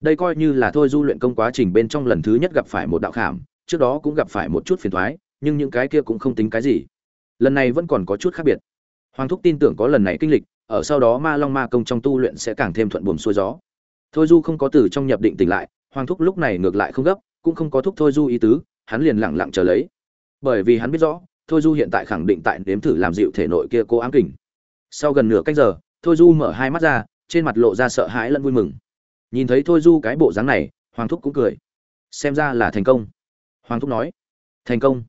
đây coi như là thôi du luyện công quá trình bên trong lần thứ nhất gặp phải một đạo khảm, trước đó cũng gặp phải một chút phiền thoái nhưng những cái kia cũng không tính cái gì. Lần này vẫn còn có chút khác biệt. Hoàng thúc tin tưởng có lần này kinh lịch, ở sau đó ma long ma công trong tu luyện sẽ càng thêm thuận buồm xuôi gió. Thôi du không có từ trong nhập định tỉnh lại, hoàng thúc lúc này ngược lại không gấp, cũng không có thúc thôi du ý tứ, hắn liền lẳng lặng chờ lấy. Bởi vì hắn biết rõ, thôi du hiện tại khẳng định tại nếm thử làm dịu thể nội kia cố ám kình. Sau gần nửa canh giờ, thôi du mở hai mắt ra, trên mặt lộ ra sợ hãi lẫn vui mừng nhìn thấy thôi du cái bộ dáng này, hoàng thúc cũng cười. Xem ra là thành công. Hoàng thúc nói, thành công.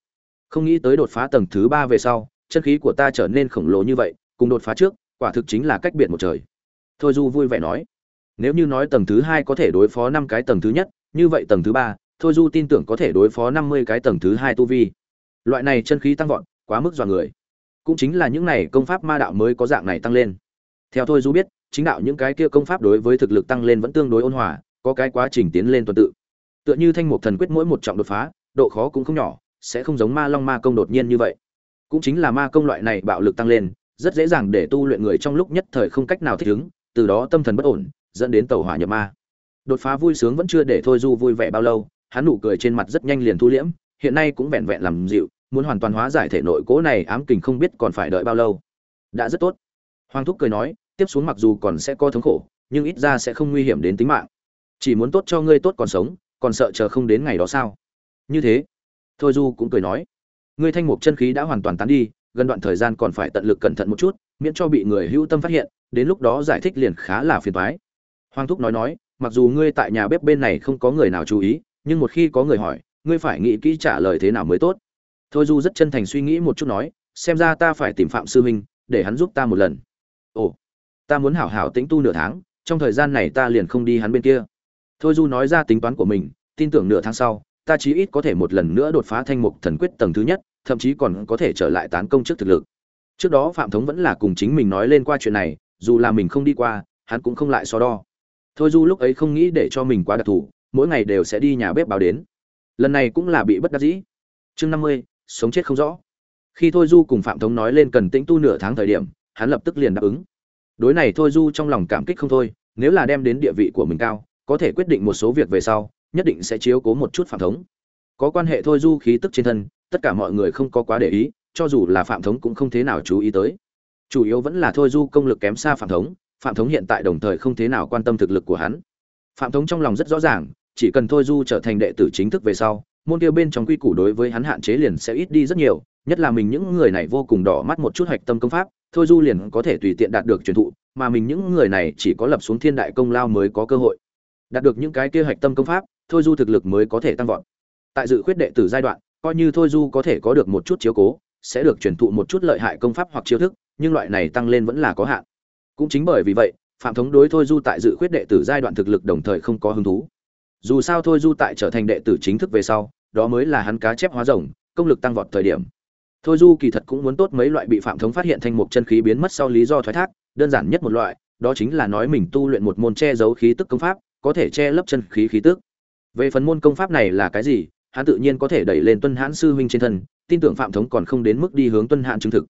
Không nghĩ tới đột phá tầng thứ ba về sau, chân khí của ta trở nên khổng lồ như vậy, cùng đột phá trước, quả thực chính là cách biệt một trời. Thôi du vui vẻ nói, nếu như nói tầng thứ hai có thể đối phó năm cái tầng thứ nhất, như vậy tầng thứ ba, thôi du tin tưởng có thể đối phó năm mươi cái tầng thứ hai tu vi. Loại này chân khí tăng vọt, quá mức dọa người. Cũng chính là những này công pháp ma đạo mới có dạng này tăng lên. Theo thôi du biết chính đạo những cái kia công pháp đối với thực lực tăng lên vẫn tương đối ôn hòa, có cái quá trình tiến lên tuần tự. Tựa như thanh mục thần quyết mỗi một trọng đột phá, độ khó cũng không nhỏ, sẽ không giống ma long ma công đột nhiên như vậy. Cũng chính là ma công loại này bạo lực tăng lên, rất dễ dàng để tu luyện người trong lúc nhất thời không cách nào thích ứng, từ đó tâm thần bất ổn, dẫn đến tẩu hỏa nhập ma. Đột phá vui sướng vẫn chưa để thôi du vui vẻ bao lâu, hắn nụ cười trên mặt rất nhanh liền thu liễm, hiện nay cũng vẹn vẹn làm dịu, muốn hoàn toàn hóa giải thể nội cố này ám kình không biết còn phải đợi bao lâu. Đã rất tốt. Hoàng thúc cười nói tiếp xuống mặc dù còn sẽ có thống khổ, nhưng ít ra sẽ không nguy hiểm đến tính mạng. Chỉ muốn tốt cho ngươi tốt còn sống, còn sợ chờ không đến ngày đó sao? Như thế, thôi du cũng cười nói, ngươi thanh mục chân khí đã hoàn toàn tán đi, gần đoạn thời gian còn phải tận lực cẩn thận một chút, miễn cho bị người hữu tâm phát hiện, đến lúc đó giải thích liền khá là phiền toái. Hoàng thúc nói nói, mặc dù ngươi tại nhà bếp bên này không có người nào chú ý, nhưng một khi có người hỏi, ngươi phải nghĩ kỹ trả lời thế nào mới tốt. Thôi du rất chân thành suy nghĩ một chút nói, xem ra ta phải tìm phạm sư huynh để hắn giúp ta một lần. Ồ ta muốn hảo hảo tĩnh tu nửa tháng, trong thời gian này ta liền không đi hắn bên kia. Thôi du nói ra tính toán của mình, tin tưởng nửa tháng sau, ta chí ít có thể một lần nữa đột phá thanh mục thần quyết tầng thứ nhất, thậm chí còn có thể trở lại tán công trước thực lực. Trước đó phạm thống vẫn là cùng chính mình nói lên qua chuyện này, dù là mình không đi qua, hắn cũng không lại so đo. Thôi du lúc ấy không nghĩ để cho mình quá đặc thù, mỗi ngày đều sẽ đi nhà bếp báo đến. Lần này cũng là bị bất đắc dĩ. Chương năm mươi, sống chết không rõ. Khi thôi du cùng phạm thống nói lên cần tĩnh tu nửa tháng thời điểm, hắn lập tức liền đáp ứng đối này thôi du trong lòng cảm kích không thôi, nếu là đem đến địa vị của mình cao, có thể quyết định một số việc về sau, nhất định sẽ chiếu cố một chút phạm thống. Có quan hệ thôi du khí tức trên thân, tất cả mọi người không có quá để ý, cho dù là phạm thống cũng không thế nào chú ý tới. Chủ yếu vẫn là thôi du công lực kém xa phạm thống phạm thống hiện tại đồng thời không thế nào quan tâm thực lực của hắn. Phạm thống trong lòng rất rõ ràng, chỉ cần thôi du trở thành đệ tử chính thức về sau, môn kia bên trong quy củ đối với hắn hạn chế liền sẽ ít đi rất nhiều, nhất là mình những người này vô cùng đỏ mắt một chút hạch tâm công pháp thôi du liền có thể tùy tiện đạt được truyền thụ, mà mình những người này chỉ có lập xuống thiên đại công lao mới có cơ hội. Đạt được những cái kia hạch tâm công pháp, thôi du thực lực mới có thể tăng vọt. Tại dự khuyết đệ tử giai đoạn, coi như thôi du có thể có được một chút chiếu cố, sẽ được truyền thụ một chút lợi hại công pháp hoặc chiêu thức, nhưng loại này tăng lên vẫn là có hạn. Cũng chính bởi vì vậy, phạm thống đối thôi du tại dự khuyết đệ tử giai đoạn thực lực đồng thời không có hứng thú. Dù sao thôi du tại trở thành đệ tử chính thức về sau, đó mới là hắn cá chép hóa rồng, công lực tăng vọt thời điểm thôi du kỳ thật cũng muốn tốt mấy loại bị phạm thống phát hiện thanh mục chân khí biến mất sau lý do thoái thác, đơn giản nhất một loại, đó chính là nói mình tu luyện một môn che giấu khí tức công pháp, có thể che lấp chân khí khí tức. Về phần môn công pháp này là cái gì, hắn tự nhiên có thể đẩy lên tuân hãn sư huynh trên thân, tin tưởng phạm thống còn không đến mức đi hướng tuân hãn chứng thực.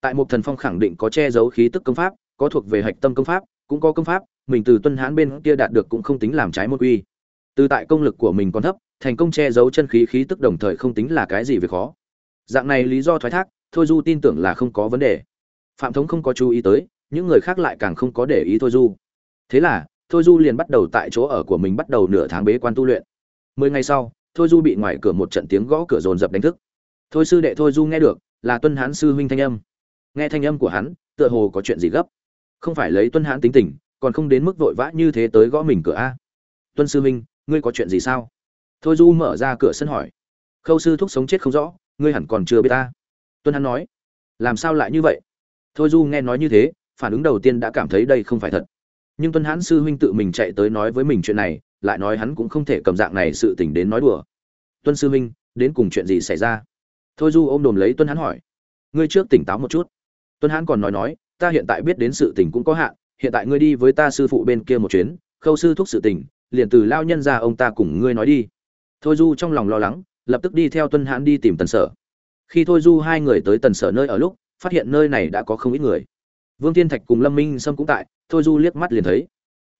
Tại một thần phong khẳng định có che giấu khí tức công pháp, có thuộc về hạch tâm công pháp, cũng có công pháp, mình từ tuân hãn bên kia đạt được cũng không tính làm trái môn quy. Từ tại công lực của mình còn thấp, thành công che giấu chân khí khí tức đồng thời không tính là cái gì về khó dạng này lý do thoái thác, thôi du tin tưởng là không có vấn đề. Phạm thống không có chú ý tới, những người khác lại càng không có để ý thôi du. Thế là, thôi du liền bắt đầu tại chỗ ở của mình bắt đầu nửa tháng bế quan tu luyện. Mười ngày sau, thôi du bị ngoài cửa một trận tiếng gõ cửa dồn dập đánh thức. Thôi sư đệ thôi du nghe được, là tuân hán sư huynh thanh âm. Nghe thanh âm của hắn, tựa hồ có chuyện gì gấp. Không phải lấy tuân hán tính tình, còn không đến mức vội vã như thế tới gõ mình cửa a. Tuân sư huynh, ngươi có chuyện gì sao? Thôi du mở ra cửa sân hỏi. Khâu sư thúc sống chết không rõ ngươi hẳn còn chưa biết ta. Tuân hắn nói, làm sao lại như vậy? Thôi du nghe nói như thế, phản ứng đầu tiên đã cảm thấy đây không phải thật. Nhưng tuân hãn sư huynh tự mình chạy tới nói với mình chuyện này, lại nói hắn cũng không thể cầm dạng này sự tình đến nói đùa. Tuân sư huynh, đến cùng chuyện gì xảy ra? Thôi du ôm đồm lấy tuân hãn hỏi, ngươi trước tỉnh táo một chút. Tuân hãn còn nói nói, ta hiện tại biết đến sự tình cũng có hạn, hiện tại ngươi đi với ta sư phụ bên kia một chuyến, khâu sư thúc sự tình, liền từ lao nhân ra ông ta cùng ngươi nói đi. Thôi du trong lòng lo lắng lập tức đi theo tuân hãn đi tìm tần sở. Khi thôi du hai người tới tần sở nơi ở lúc, phát hiện nơi này đã có không ít người. Vương thiên thạch cùng lâm minh sâm cũng tại, thôi du liếc mắt liền thấy.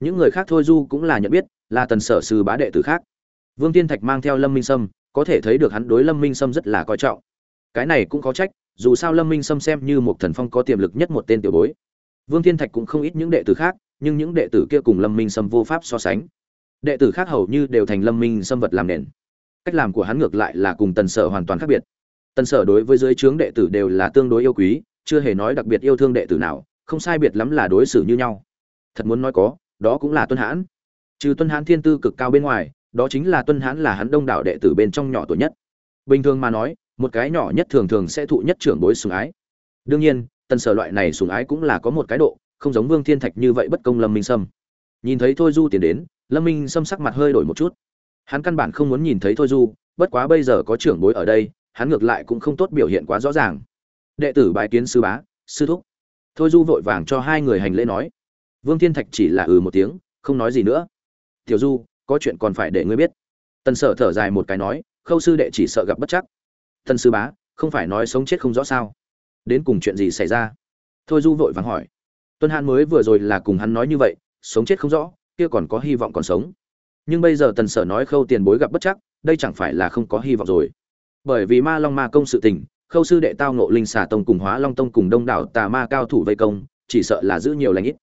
Những người khác thôi du cũng là nhận biết, là tần sở sư bá đệ tử khác. Vương tiên thạch mang theo lâm minh sâm, có thể thấy được hắn đối lâm minh sâm rất là coi trọng. Cái này cũng có trách, dù sao lâm minh sâm xem như một thần phong có tiềm lực nhất một tên tiểu bối. Vương thiên thạch cũng không ít những đệ tử khác, nhưng những đệ tử kia cùng lâm minh sâm vô pháp so sánh. Đệ tử khác hầu như đều thành lâm minh sâm vật làm nền cách làm của hắn ngược lại là cùng tần sở hoàn toàn khác biệt. Tần sở đối với dưới trướng đệ tử đều là tương đối yêu quý, chưa hề nói đặc biệt yêu thương đệ tử nào, không sai biệt lắm là đối xử như nhau. Thật muốn nói có, đó cũng là tuân hãn. Trừ tuân hãn thiên tư cực cao bên ngoài, đó chính là tuân hãn là hắn đông đảo đệ tử bên trong nhỏ tuổi nhất. Bình thường mà nói, một cái nhỏ nhất thường thường sẽ thụ nhất trưởng bối sủng ái. Đương nhiên, tần sở loại này sủng ái cũng là có một cái độ, không giống vương thiên thạch như vậy bất công lâm minh sâm. Nhìn thấy thôi du tiến đến, lâm minh sâm sắc mặt hơi đổi một chút hắn căn bản không muốn nhìn thấy thôi du, bất quá bây giờ có trưởng bối ở đây, hắn ngược lại cũng không tốt biểu hiện quá rõ ràng. Đệ tử bái kiến sư bá, sư thúc. Thôi du vội vàng cho hai người hành lễ nói. Vương thiên thạch chỉ là ừ một tiếng, không nói gì nữa. Tiểu du, có chuyện còn phải để ngươi biết. Tần sở thở dài một cái nói, khâu sư đệ chỉ sợ gặp bất chắc. Tần sư bá, không phải nói sống chết không rõ sao? Đến cùng chuyện gì xảy ra? Thôi du vội vàng hỏi. Tuân hàn mới vừa rồi là cùng hắn nói như vậy, sống chết không rõ, kia còn có hy vọng còn sống nhưng bây giờ tần sở nói khâu tiền bối gặp bất chắc, đây chẳng phải là không có hy vọng rồi. Bởi vì ma long ma công sự tình, khâu sư đệ tao ngộ linh xà tông cùng hóa long tông cùng đông đảo tà ma cao thủ vây công, chỉ sợ là giữ nhiều lãnh ít.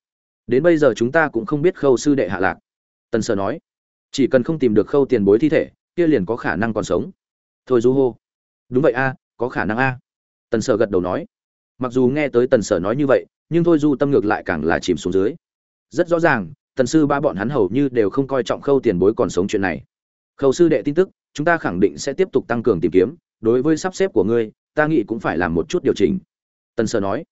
Đến bây giờ chúng ta cũng không biết khâu sư đệ hạ lạc. Tần sở nói, chỉ cần không tìm được khâu tiền bối thi thể, kia liền có khả năng còn sống. Thôi du hô. Đúng vậy a, có khả năng a. Tần sở gật đầu nói. Mặc dù nghe tới tần sở nói như vậy, nhưng thôi du tâm ngược lại càng là chìm xuống dưới. Rất rõ ràng tần sư ba bọn hắn hầu như đều không coi trọng khâu tiền bối còn sống chuyện này. Khâu sư đệ tin tức, chúng ta khẳng định sẽ tiếp tục tăng cường tìm kiếm, đối với sắp xếp của ngươi, ta nghĩ cũng phải làm một chút điều chỉnh. Tần Sơ nói.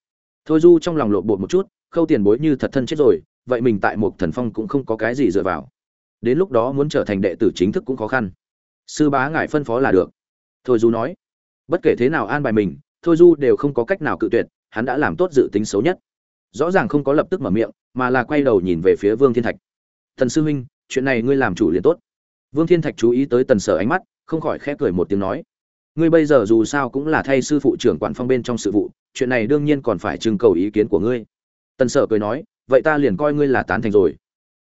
Thôi du trong lòng lộn bột một chút, khâu tiền bối như thật thân chết rồi, vậy mình tại một thần phong cũng không có cái gì dựa vào. Đến lúc đó muốn trở thành đệ tử chính thức cũng khó khăn. Sư bá ngài phân phó là được. Thôi du nói. Bất kể thế nào an bài mình, thôi du đều không có cách nào cự tuyệt, hắn đã làm tốt dự tính xấu nhất rõ ràng không có lập tức mở miệng, mà là quay đầu nhìn về phía vương thiên thạch. Thần sư huynh, chuyện này ngươi làm chủ liền tốt. Vương thiên thạch chú ý tới tần sở ánh mắt, không khỏi khẽ cười một tiếng nói, ngươi bây giờ dù sao cũng là thay sư phụ trưởng quản phong bên trong sự vụ, chuyện này đương nhiên còn phải trưng cầu ý kiến của ngươi. Tần sở cười nói, vậy ta liền coi ngươi là tán thành rồi.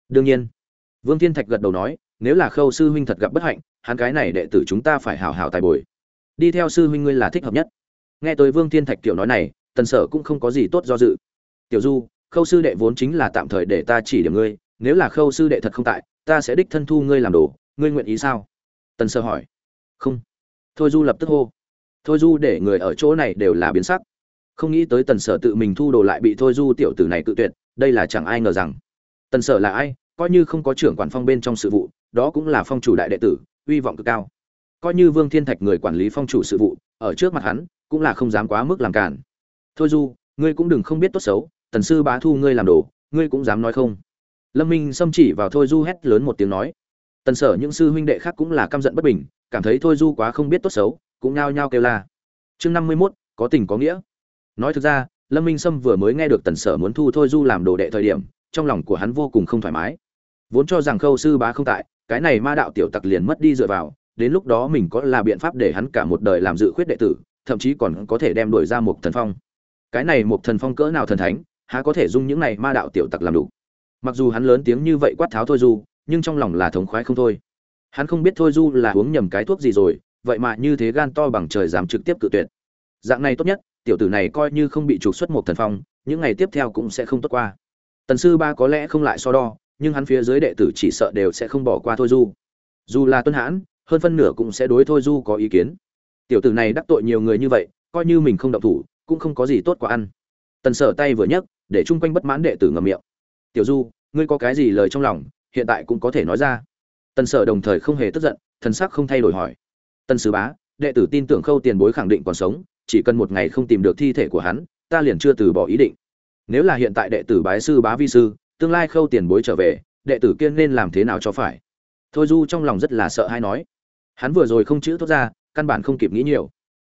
Đương nhiên. Vương thiên thạch gật đầu nói, nếu là khâu sư huynh thật gặp bất hạnh, hắn cái này đệ tử chúng ta phải hào hào tài bồi. Đi theo sư huynh ngươi là thích hợp nhất. Nghe tới vương thiên thạch tiểu nói này, tần sở cũng không có gì tốt do dự tiểu du, khâu sư đệ vốn chính là tạm thời để ta chỉ điểm ngươi, nếu là khâu sư đệ thật không tại, ta sẽ đích thân thu ngươi làm đồ, ngươi nguyện ý sao? Tần Sơ hỏi. Không. Thôi du lập tức hô. Thôi du để người ở chỗ này đều là biến sắc. Không nghĩ tới tần sở tự mình thu đồ lại bị thôi du tiểu tử này cự tuyệt, đây là chẳng ai ngờ rằng. Tần sở là ai? Coi như không có trưởng quản phong bên trong sự vụ, đó cũng là phong chủ đại đệ tử, uy vọng cực cao. Coi như vương thiên thạch người quản lý phong chủ sự vụ, ở trước mặt hắn, cũng là không dám quá mức làm cản thôi du, ngươi cũng đừng không biết tốt xấu tần sư bá thu ngươi làm đồ, ngươi cũng dám nói không? Lâm minh xâm chỉ vào thôi du hét lớn một tiếng nói. Tần sở những sư huynh đệ khác cũng là căm giận bất bình, cảm thấy thôi du quá không biết tốt xấu, cũng nhao nhao kêu la. Chương năm mươi mốt, có tình có nghĩa. Nói thực ra, lâm minh sâm vừa mới nghe được tần sở muốn thu thôi du làm đồ đệ thời điểm, trong lòng của hắn vô cùng không thoải mái. Vốn cho rằng khâu sư bá không tại, cái này ma đạo tiểu tặc liền mất đi dựa vào, đến lúc đó mình có là biện pháp để hắn cả một đời làm dự khuyết đệ tử, thậm chí còn có thể đem đuổi ra một thần phong. Cái này một thần phong cỡ nào thần thánh há có thể dung những này ma đạo tiểu tặc làm đủ. Mặc dù hắn lớn tiếng như vậy quát tháo thôi du, nhưng trong lòng là thống khoái không thôi. Hắn không biết thôi du là uống nhầm cái thuốc gì rồi, vậy mà như thế gan to bằng trời dám trực tiếp cự tuyệt. Dạng này tốt nhất, tiểu tử này coi như không bị trục xuất một thần phong, những ngày tiếp theo cũng sẽ không tốt qua. Tần sư ba có lẽ không lại so đo, nhưng hắn phía dưới đệ tử chỉ sợ đều sẽ không bỏ qua thôi du. Dù là tuân hãn, hơn phân nửa cũng sẽ đối thôi du có ý kiến. Tiểu tử này đắc tội nhiều người như vậy, coi như mình không động thủ, cũng không có gì tốt quá ăn. Tần sở tay vừa nhấc để chung quanh bất mãn đệ tử ngậm miệng. Tiểu du, ngươi có cái gì lời trong lòng, hiện tại cũng có thể nói ra. Tần sở đồng thời không hề tức giận, thần sắc không thay đổi hỏi. Tần sứ bá, đệ tử tin tưởng khâu tiền bối khẳng định còn sống, chỉ cần một ngày không tìm được thi thể của hắn, ta liền chưa từ bỏ ý định. Nếu là hiện tại đệ tử bái sư bá vi sư, tương lai khâu tiền bối trở về, đệ tử kiên nên làm thế nào cho phải? Thôi du trong lòng rất là sợ hay nói. Hắn vừa rồi không chữ thốt ra, căn bản không kịp nghĩ nhiều.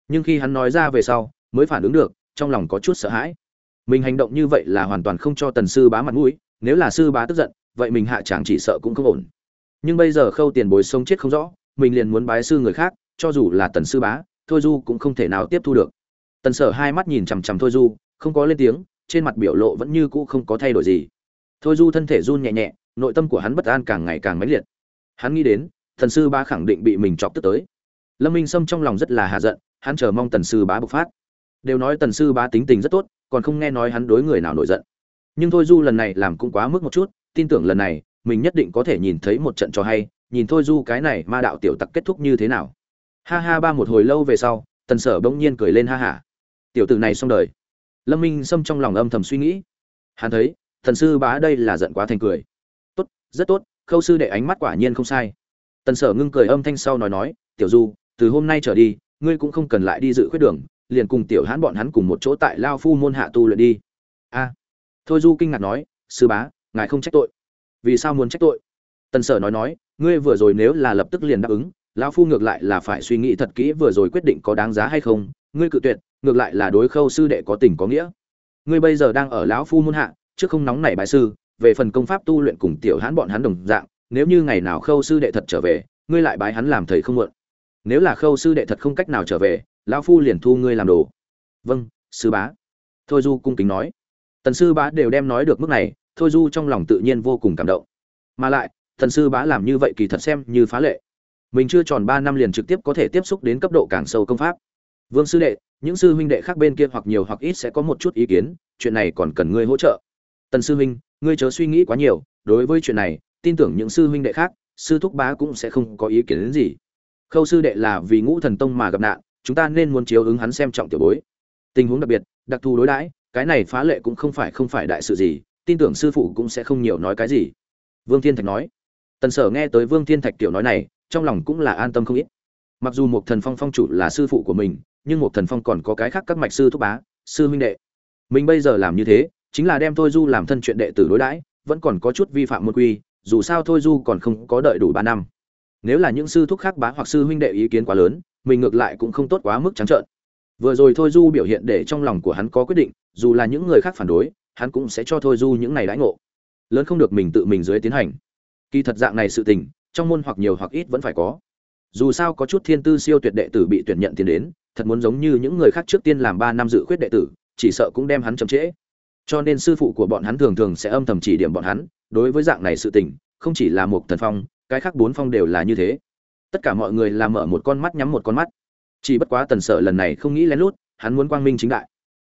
Nhưng khi hắn nói ra về sau, mới phản ứng được, trong lòng có chút sợ hãi mình hành động như vậy là hoàn toàn không cho tần sư bá mặt mũi, nếu là sư bá tức giận, vậy mình hạ chẳng chỉ sợ cũng không ổn. Nhưng bây giờ khâu tiền bối sống chết không rõ, mình liền muốn bái sư người khác, cho dù là tần sư bá, thôi du cũng không thể nào tiếp thu được. Tần sở hai mắt nhìn chằm chằm thôi du, không có lên tiếng, trên mặt biểu lộ vẫn như cũ không có thay đổi gì. Thôi du thân thể run nhẹ nhẹ, nội tâm của hắn bất an càng ngày càng mãnh liệt. Hắn nghĩ đến thần sư bá khẳng định bị mình chọc tức tới. Lâm minh sâm trong lòng rất là hạ giận, hắn chờ mong tần sư bá bộc phát. Đều nói tần sư bá tính tình rất tốt còn không nghe nói hắn đối người nào nổi giận. Nhưng thôi du lần này làm cũng quá mức một chút, tin tưởng lần này, mình nhất định có thể nhìn thấy một trận cho hay, nhìn thôi du cái này ma đạo tiểu tặc kết thúc như thế nào. Ha ha ba một hồi lâu về sau, tần sở bỗng nhiên cười lên ha hả tiểu tử này xong đời. Lâm minh xâm trong lòng âm thầm suy nghĩ. Hắn thấy, thần sư bá đây là giận quá thành cười. Tốt, rất tốt, khâu sư đệ ánh mắt quả nhiên không sai. Tần sở ngưng cười âm thanh sau nói nói, tiểu du, từ hôm nay trở đi, ngươi cũng không cần lại đi dự khuyết đường liền cùng tiểu hãn bọn hắn cùng một chỗ tại lao phu môn hạ tu luyện đi. A. Thôi du kinh ngạc nói, sư bá, ngài không trách tội. Vì sao muốn trách tội? Tần sở nói nói, ngươi vừa rồi nếu là lập tức liền đáp ứng lão phu ngược lại là phải suy nghĩ thật kỹ vừa rồi quyết định có đáng giá hay không, ngươi cự tuyệt, ngược lại là đối khâu sư đệ có tình có nghĩa. Ngươi bây giờ đang ở lão phu môn hạ, trước không nóng nảy bài sư, về phần công pháp tu luyện cùng tiểu hãn bọn hắn đồng dạng, nếu như ngày nào khâu sư đệ thật trở về, ngươi lại bái hắn làm thầy không muộn. Nếu là khâu sư đệ thật không cách nào trở về lão phu liền thu ngươi làm đồ. Vâng sư bá. Thôi du cung kính nói. Tần sư bá đều đem nói được mức này, thôi du trong lòng tự nhiên vô cùng cảm động. Mà lại thần sư bá làm như vậy kỳ thật xem như phá lệ. Mình chưa tròn ba năm liền trực tiếp có thể tiếp xúc đến cấp độ càng sâu công pháp. Vương sư đệ, những sư huynh đệ khác bên kia hoặc nhiều hoặc ít sẽ có một chút ý kiến, chuyện này còn cần ngươi hỗ trợ. Tần sư huynh, ngươi chớ suy nghĩ quá nhiều, đối với chuyện này, tin tưởng những sư huynh đệ khác, sư thúc bá cũng sẽ không có ý kiến đến gì. Khâu sư đệ là vì ngũ thần tông mà gặp nạn chúng ta nên muốn chiếu ứng hắn xem trọng tiểu bối. Tình huống đặc biệt, đặc thù đối đãi, cái này phá lệ cũng không phải không phải đại sự gì, tin tưởng sư phụ cũng sẽ không nhiều nói cái gì. Vương thiên thạch nói. Tần sở nghe tới vương thiên thạch tiểu nói này, trong lòng cũng là an tâm không ít. Mặc dù một thần phong phong chủ là sư phụ của mình, nhưng một thần phong còn có cái khác các mạch sư thúc bá, sư huynh đệ. Mình bây giờ làm như thế, chính là đem thôi du làm thân chuyện đệ tử đối đãi, vẫn còn có chút vi phạm môn quy, dù sao thôi du còn không có đợi đủ ba năm. Nếu là những sư thúc khác bá hoặc sư huynh đệ ý kiến quá lớn mình ngược lại cũng không tốt quá mức trắng trợn. Vừa rồi thôi du biểu hiện để trong lòng của hắn có quyết định, dù là những người khác phản đối, hắn cũng sẽ cho thôi du những này đãi ngộ. Lớn không được mình tự mình dưới tiến hành. Kỳ thật dạng này sự tình, trong môn hoặc nhiều hoặc ít vẫn phải có. Dù sao có chút thiên tư siêu tuyệt đệ tử bị tuyển nhận tiền đến, thật muốn giống như những người khác trước tiên làm ba năm dự khuyết đệ tử, chỉ sợ cũng đem hắn chậm trễ. Cho nên sư phụ của bọn hắn thường thường sẽ âm thầm chỉ điểm bọn hắn, đối với dạng này sự tình, không chỉ là một thần phong, cái khác bốn phong đều là như thế tất cả mọi người làm mở một con mắt nhắm một con mắt. Chỉ bất quá tần sợ lần này không nghĩ lén lút, hắn muốn quang minh chính đại.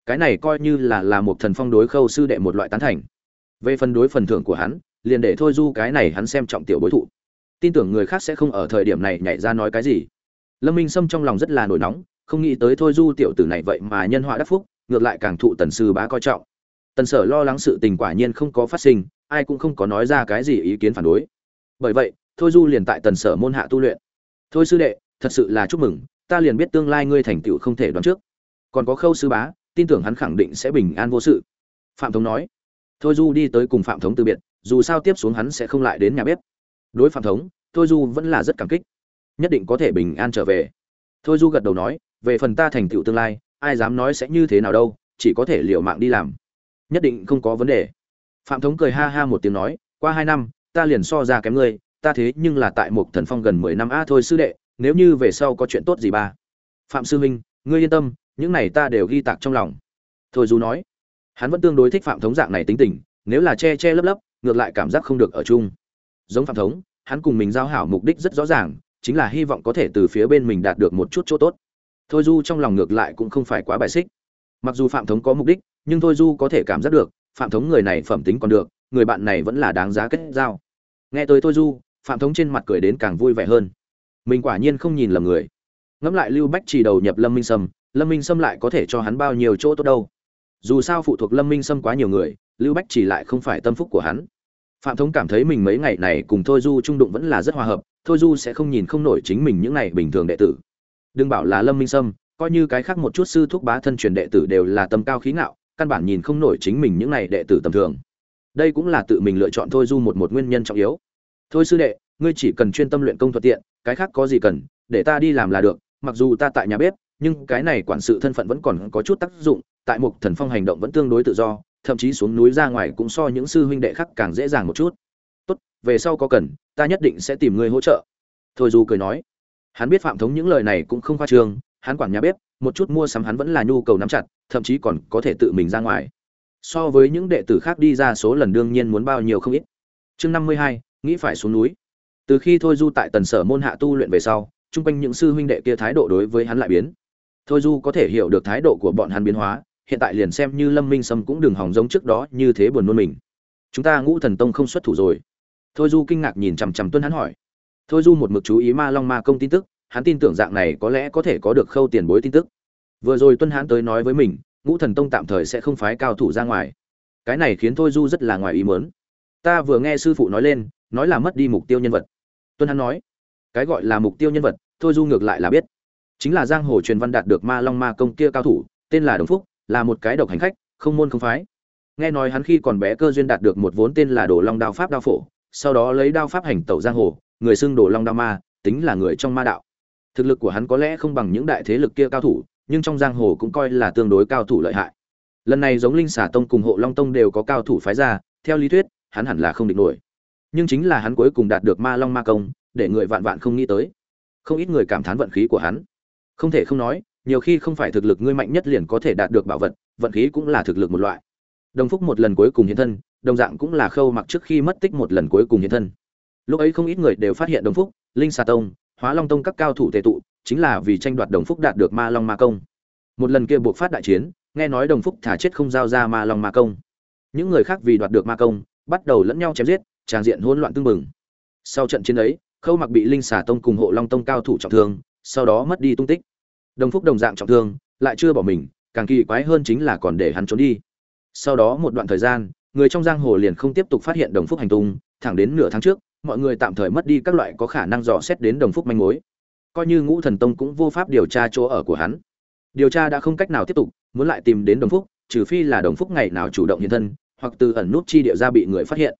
Cái này coi như là là một thần phong đối khâu sư đệ một loại tán thành. Về phần đối phần thưởng của hắn, liền để thôi du cái này hắn xem trọng tiểu bối thụ. Tin tưởng người khác sẽ không ở thời điểm này nhảy ra nói cái gì. Lâm minh sâm trong lòng rất là nổi nóng, không nghĩ tới thôi du tiểu tử này vậy mà nhân họa đắc phúc, ngược lại càng thụ tần sư bá coi trọng. Tần sở lo lắng sự tình quả nhiên không có phát sinh, ai cũng không có nói ra cái gì ý kiến phản đối. Bởi vậy, thôi du liền tại tần sở môn hạ tu luyện thôi sư đệ, thật sự là chúc mừng, ta liền biết tương lai ngươi thành tựu không thể đoán trước. Còn có khâu sư bá, tin tưởng hắn khẳng định sẽ bình an vô sự. Phạm thống nói. Thôi du đi tới cùng phạm thống từ biệt, dù sao tiếp xuống hắn sẽ không lại đến nhà bếp. Đối phạm thống, thôi du vẫn là rất cảm kích. Nhất định có thể bình an trở về. Thôi du gật đầu nói, về phần ta thành tựu tương lai, ai dám nói sẽ như thế nào đâu, chỉ có thể liều mạng đi làm. Nhất định không có vấn đề. Phạm thống cười ha ha một tiếng nói, qua hai năm, ta liền so ra kém ngươi ta thế nhưng là tại một thần phong gần mười năm a thôi sư đệ, nếu như về sau có chuyện tốt gì ba? Phạm sư huynh, ngươi yên tâm, những này ta đều ghi tạc trong lòng. Thôi du nói, hắn vẫn tương đối thích phạm thống dạng này tính tình, nếu là che che lấp lấp, ngược lại cảm giác không được ở chung. Giống phạm thống, hắn cùng mình giao hảo mục đích rất rõ ràng, chính là hy vọng có thể từ phía bên mình đạt được một chút chỗ tốt. Thôi du trong lòng ngược lại cũng không phải quá bài xích. Mặc dù phạm thống có mục đích, nhưng thôi du có thể cảm giác được, phạm thống người này phẩm tính còn được, người bạn này vẫn là đáng giá kết giao. Nghe tới thôi du phạm thống trên mặt cười đến càng vui vẻ hơn. Mình quả nhiên không nhìn lầm người. Ngẫm lại lưu bách chỉ đầu nhập lâm minh sâm, lâm minh sâm lại có thể cho hắn bao nhiêu chỗ tốt đâu. Dù sao phụ thuộc lâm minh sâm quá nhiều người, lưu bách chỉ lại không phải tâm phúc của hắn. Phạm thống cảm thấy mình mấy ngày này cùng thôi du trung đụng vẫn là rất hòa hợp, thôi du sẽ không nhìn không nổi chính mình những này bình thường đệ tử. Đừng bảo là lâm minh sâm, coi như cái khác một chút sư thúc bá thân truyền đệ tử đều là tâm cao khí ngạo, căn bản nhìn không nổi chính mình những này đệ tử tầm thường. Đây cũng là tự mình lựa chọn thôi du một một nguyên nhân trọng yếu thôi sư đệ, ngươi chỉ cần chuyên tâm luyện công thuận tiện, cái khác có gì cần, để ta đi làm là được, mặc dù ta tại nhà bếp, nhưng cái này quản sự thân phận vẫn còn có chút tác dụng, tại mục thần phong hành động vẫn tương đối tự do, thậm chí xuống núi ra ngoài cũng so những sư huynh đệ khác càng dễ dàng một chút. Tốt, về sau có cần, ta nhất định sẽ tìm người hỗ trợ. Thôi du cười nói. Hắn biết phạm thống những lời này cũng không khoa trương, hắn quản nhà bếp, một chút mua sắm hắn vẫn là nhu cầu nắm chặt, thậm chí còn có thể tự mình ra ngoài. So với những đệ tử khác đi ra số lần đương nhiên muốn bao nhiêu không ít. Chương năm mươi hai nghĩ phải xuống núi. Từ khi thôi du tại tần sở môn hạ tu luyện về sau, chung quanh những sư huynh đệ kia thái độ đối với hắn lại biến. Thôi du có thể hiểu được thái độ của bọn hắn biến hóa, hiện tại liền xem như lâm minh sâm cũng đừng hỏng giống trước đó như thế buồn nôn mình. Chúng ta ngũ thần tông không xuất thủ rồi. Thôi du kinh ngạc nhìn chằm chằm tuân hắn hỏi. Thôi du một mực chú ý ma long ma công tin tức, hắn tin tưởng dạng này có lẽ có thể có được khâu tiền bối tin tức. Vừa rồi tuân hãn tới nói với mình, ngũ thần tông tạm thời sẽ không phái cao thủ ra ngoài. Cái này khiến thôi du rất là ngoài ý mớn ta vừa nghe sư phụ nói lên nói là mất đi mục tiêu nhân vật. Tuân hắn nói, cái gọi là mục tiêu nhân vật, thôi du ngược lại là biết. Chính là giang hồ truyền văn đạt được ma long ma công kia cao thủ, tên là đồng phúc, là một cái độc hành khách, không môn không phái. Nghe nói hắn khi còn bé cơ duyên đạt được một vốn tên là đồ long đao pháp đao phổ, sau đó lấy đao pháp hành tẩu giang hồ, người xưng đồ long đao ma, tính là người trong ma đạo. Thực lực của hắn có lẽ không bằng những đại thế lực kia cao thủ, nhưng trong giang hồ cũng coi là tương đối cao thủ lợi hại. Lần này giống linh xà tông cùng hộ long tông đều có cao thủ phái ra, theo lý thuyết, hắn hẳn là không địch nổi nhưng chính là hắn cuối cùng đạt được ma long ma công, để người vạn vạn không nghĩ tới. Không ít người cảm thán vận khí của hắn. Không thể không nói, nhiều khi không phải thực lực ngươi mạnh nhất liền có thể đạt được bảo vật, vận khí cũng là thực lực một loại. Đồng phúc một lần cuối cùng hiện thân, đồng dạng cũng là khâu mặc trước khi mất tích một lần cuối cùng hiện thân. Lúc ấy không ít người đều phát hiện đồng phúc, linh xà tông, hóa long tông các cao thủ tệ tụ, chính là vì tranh đoạt đồng phúc đạt được ma long ma công. Một lần kia buộc phát đại chiến, nghe nói đồng phúc thả chết không giao ra ma long ma công. Những người khác vì đoạt được ma công, bắt đầu lẫn nhau chém giết tràng diện hỗn loạn tương bừng. Sau trận chiến ấy, khâu mặc bị linh xà tông cùng hộ long tông cao thủ trọng thương, sau đó mất đi tung tích. Đồng phúc đồng dạng trọng thương, lại chưa bỏ mình, càng kỳ quái hơn chính là còn để hắn trốn đi. Sau đó một đoạn thời gian, người trong giang hồ liền không tiếp tục phát hiện đồng phúc hành tung, thẳng đến nửa tháng trước, mọi người tạm thời mất đi các loại có khả năng dò xét đến đồng phúc manh mối. Coi như ngũ thần tông cũng vô pháp điều tra chỗ ở của hắn. Điều tra đã không cách nào tiếp tục, muốn lại tìm đến đồng phúc, trừ phi là đồng phúc ngày nào chủ động hiện thân, hoặc từ ẩn nút chi địa ra bị người phát hiện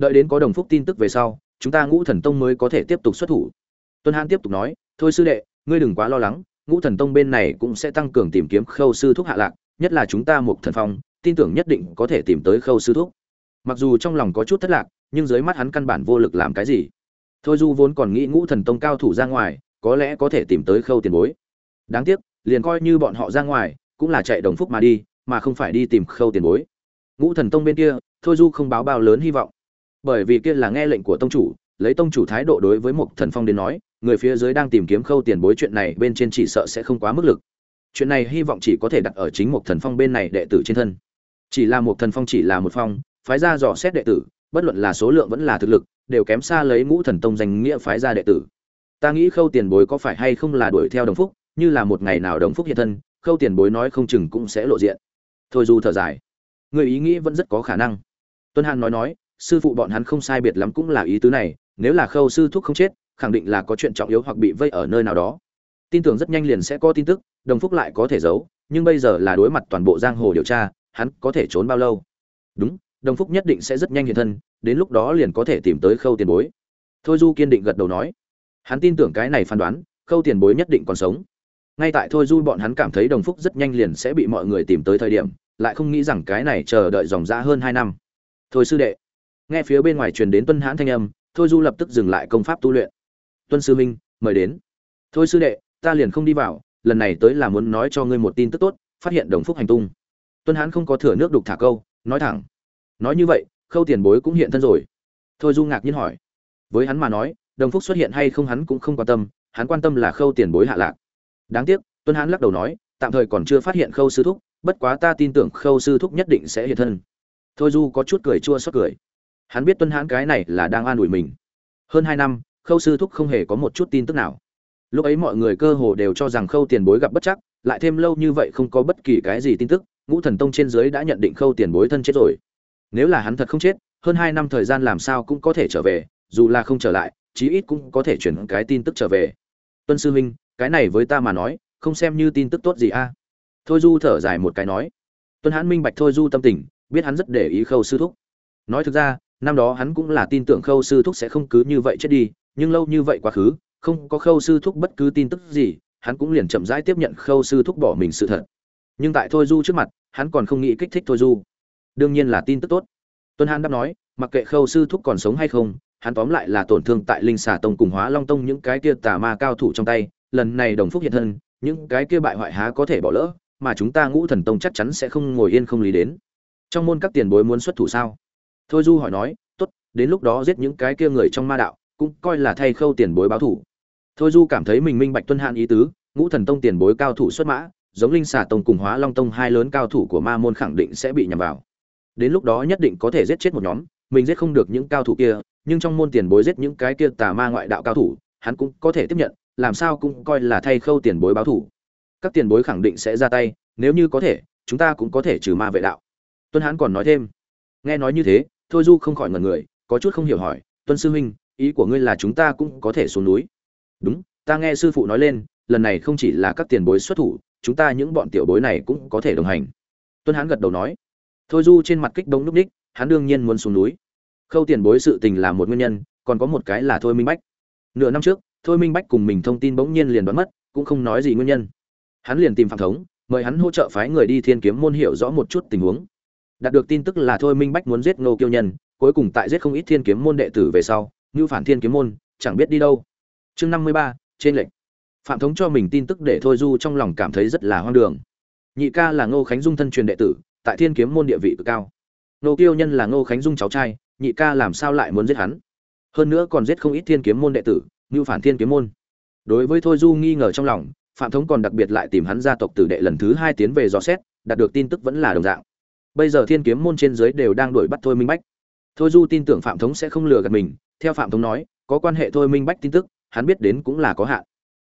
đợi đến có đồng phúc tin tức về sau, chúng ta ngũ thần tông mới có thể tiếp tục xuất thủ. Tuân hãn tiếp tục nói, thôi sư đệ, ngươi đừng quá lo lắng, ngũ thần tông bên này cũng sẽ tăng cường tìm kiếm khâu sư thúc hạ lạc, nhất là chúng ta một thần phong, tin tưởng nhất định có thể tìm tới khâu sư thúc. Mặc dù trong lòng có chút thất lạc, nhưng dưới mắt hắn căn bản vô lực làm cái gì. Thôi du vốn còn nghĩ ngũ thần tông cao thủ ra ngoài, có lẽ có thể tìm tới khâu tiền bối. Đáng tiếc, liền coi như bọn họ ra ngoài, cũng là chạy đồng phúc mà đi, mà không phải đi tìm khâu tiền bối. Ngũ thần tông bên kia, thôi du không báo bao lớn hy vọng bởi vì kia là nghe lệnh của tông chủ, lấy tông chủ thái độ đối với một thần phong đến nói, người phía dưới đang tìm kiếm khâu tiền bối chuyện này bên trên chỉ sợ sẽ không quá mức lực. Chuyện này hy vọng chỉ có thể đặt ở chính một thần phong bên này đệ tử trên thân. Chỉ là một thần phong chỉ là một phong, phái ra dò xét đệ tử, bất luận là số lượng vẫn là thực lực, đều kém xa lấy ngũ thần tông danh nghĩa phái ra đệ tử. Ta nghĩ khâu tiền bối có phải hay không là đuổi theo đồng phúc, như là một ngày nào đồng phúc hiện thân, khâu tiền bối nói không chừng cũng sẽ lộ diện. Thôi dù thở dài. Người ý nghĩ vẫn rất có khả năng. Tuân hàn nói nói sư phụ bọn hắn không sai biệt lắm cũng là ý tứ này, nếu là khâu sư thúc không chết, khẳng định là có chuyện trọng yếu hoặc bị vây ở nơi nào đó. Tin tưởng rất nhanh liền sẽ có tin tức, đồng phúc lại có thể giấu, nhưng bây giờ là đối mặt toàn bộ giang hồ điều tra, hắn có thể trốn bao lâu? Đúng, đồng phúc nhất định sẽ rất nhanh hiện thân, đến lúc đó liền có thể tìm tới khâu tiền bối. Thôi du kiên định gật đầu nói. Hắn tin tưởng cái này phán đoán, khâu tiền bối nhất định còn sống. Ngay tại thôi du bọn hắn cảm thấy đồng phúc rất nhanh liền sẽ bị mọi người tìm tới thời điểm, lại không nghĩ rằng cái này chờ đợi dòng ra hơn hai năm. Thôi sư đệ nghe phía bên ngoài truyền đến tuân hãn thanh âm, thôi du lập tức dừng lại công pháp tu luyện. Tuân sư minh mời đến. Thôi sư đệ, ta liền không đi vào, lần này tới là muốn nói cho ngươi một tin tức tốt, phát hiện đồng phúc hành tung. Tuân hãn không có thừa nước đục thả câu, nói thẳng. Nói như vậy, khâu tiền bối cũng hiện thân rồi. Thôi du ngạc nhiên hỏi. Với hắn mà nói, đồng phúc xuất hiện hay không hắn cũng không quan tâm, hắn quan tâm là khâu tiền bối hạ lạc. Đáng tiếc, tuân hãn lắc đầu nói, tạm thời còn chưa phát hiện khâu sư thúc, bất quá ta tin tưởng khâu sư thúc nhất định sẽ hiện thân. Thôi du có chút cười chua xót cười hắn biết tuân hãn cái này là đang an ủi mình. Hơn hai năm, khâu sư thúc không hề có một chút tin tức nào. Lúc ấy mọi người cơ hồ đều cho rằng khâu tiền bối gặp bất chắc, lại thêm lâu như vậy không có bất kỳ cái gì tin tức, ngũ thần tông trên dưới đã nhận định khâu tiền bối thân chết rồi. Nếu là hắn thật không chết, hơn hai năm thời gian làm sao cũng có thể trở về, dù là không trở lại, chí ít cũng có thể chuyển cái tin tức trở về. Tuân sư huynh, cái này với ta mà nói, không xem như tin tức tốt gì a. Thôi du thở dài một cái nói. Tuân hãn minh bạch thôi du tâm tình, biết hắn rất để ý khâu sư thúc. Nói thực ra năm đó hắn cũng là tin tưởng khâu sư thúc sẽ không cứ như vậy chết đi, nhưng lâu như vậy quá khứ, không có khâu sư thúc bất cứ tin tức gì, hắn cũng liền chậm rãi tiếp nhận khâu sư thúc bỏ mình sự thật. Nhưng tại thôi du trước mặt, hắn còn không nghĩ kích thích thôi du. Đương nhiên là tin tức tốt. Tuân hãn đáp nói, mặc kệ khâu sư thúc còn sống hay không, hắn tóm lại là tổn thương tại linh xà tông cùng hóa long tông những cái kia tà ma cao thủ trong tay, lần này đồng phúc hiện thân, những cái kia bại hoại há có thể bỏ lỡ, mà chúng ta ngũ thần tông chắc chắn sẽ không ngồi yên không lý đến. Trong môn các tiền bối muốn xuất thủ sao? Thôi du hỏi nói, tốt, đến lúc đó giết những cái kia người trong ma đạo, cũng coi là thay khâu tiền bối báo thủ. Thôi du cảm thấy mình minh bạch tuân hạn ý tứ, ngũ thần tông tiền bối cao thủ xuất mã, giống linh xà tông cùng hóa long tông hai lớn cao thủ của ma môn khẳng định sẽ bị nhằm vào. Đến lúc đó nhất định có thể giết chết một nhóm, mình giết không được những cao thủ kia, nhưng trong môn tiền bối giết những cái kia tà ma ngoại đạo cao thủ, hắn cũng có thể tiếp nhận, làm sao cũng coi là thay khâu tiền bối báo thủ. Các tiền bối khẳng định sẽ ra tay, nếu như có thể, chúng ta cũng có thể trừ ma vệ đạo. Tuân Hãn còn nói thêm, nghe nói như thế thôi du không khỏi ngần người, có chút không hiểu hỏi, tuân sư huynh, ý của ngươi là chúng ta cũng có thể xuống núi? Đúng, ta nghe sư phụ nói lên, lần này không chỉ là các tiền bối xuất thủ, chúng ta những bọn tiểu bối này cũng có thể đồng hành. Tuân hán gật đầu nói. Thôi du trên mặt kích đông núp ních, hắn đương nhiên muốn xuống núi. Khâu tiền bối sự tình là một nguyên nhân, còn có một cái là thôi minh bách. Nửa năm trước, thôi minh bách cùng mình thông tin bỗng nhiên liền đoán mất, cũng không nói gì nguyên nhân. Hắn liền tìm phạm thống, mời hắn hỗ trợ phái người đi thiên kiếm môn hiểu rõ một chút tình huống đạt được tin tức là thôi minh bách muốn giết ngô kiêu nhân, cuối cùng tại giết không ít thiên kiếm môn đệ tử về sau như phản thiên kiếm môn, chẳng biết đi đâu. Chương năm mươi ba, trên lệnh. Phạm thống cho mình tin tức để thôi du trong lòng cảm thấy rất là hoang đường. Nhị ca là ngô khánh dung thân truyền đệ tử, tại thiên kiếm môn địa vị cực cao. Ngô kiêu nhân là ngô khánh dung cháu trai, nhị ca làm sao lại muốn giết hắn? Hơn nữa còn giết không ít thiên kiếm môn đệ tử như phản thiên kiếm môn. Đối với thôi du nghi ngờ trong lòng, phạm thống còn đặc biệt lại tìm hắn gia tộc tử đệ lần thứ hai tiến về dò xét, đạt được tin tức vẫn là đồng dạng bây giờ thiên kiếm môn trên dưới đều đang đuổi bắt thôi minh bách. Thôi du tin tưởng phạm thống sẽ không lừa gạt mình, theo phạm thống nói, có quan hệ thôi minh bách tin tức, hắn biết đến cũng là có hạn.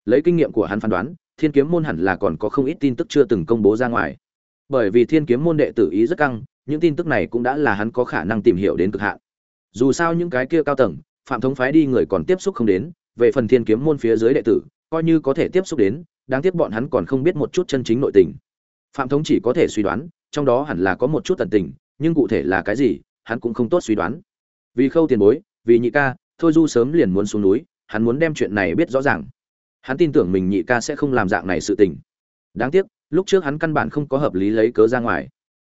Lấy kinh nghiệm của hắn phán đoán, thiên kiếm môn hẳn là còn có không ít tin tức chưa từng công bố ra ngoài. Bởi vì thiên kiếm môn đệ tử ý rất căng, những tin tức này cũng đã là hắn có khả năng tìm hiểu đến cực hạn. Dù sao những cái kia cao tầng, phạm thống phái đi người còn tiếp xúc không đến, về phần thiên kiếm môn phía dưới đệ tử, coi như có thể tiếp xúc đến, đáng tiếc bọn hắn còn không biết một chút chân chính nội tình. Phạm thống chỉ có thể suy đoán trong đó hẳn là có một chút tần tình, nhưng cụ thể là cái gì, hắn cũng không tốt suy đoán. Vì khâu tiền bối, vì nhị ca, thôi du sớm liền muốn xuống núi, hắn muốn đem chuyện này biết rõ ràng. Hắn tin tưởng mình nhị ca sẽ không làm dạng này sự tình. Đáng tiếc, lúc trước hắn căn bản không có hợp lý lấy cớ ra ngoài.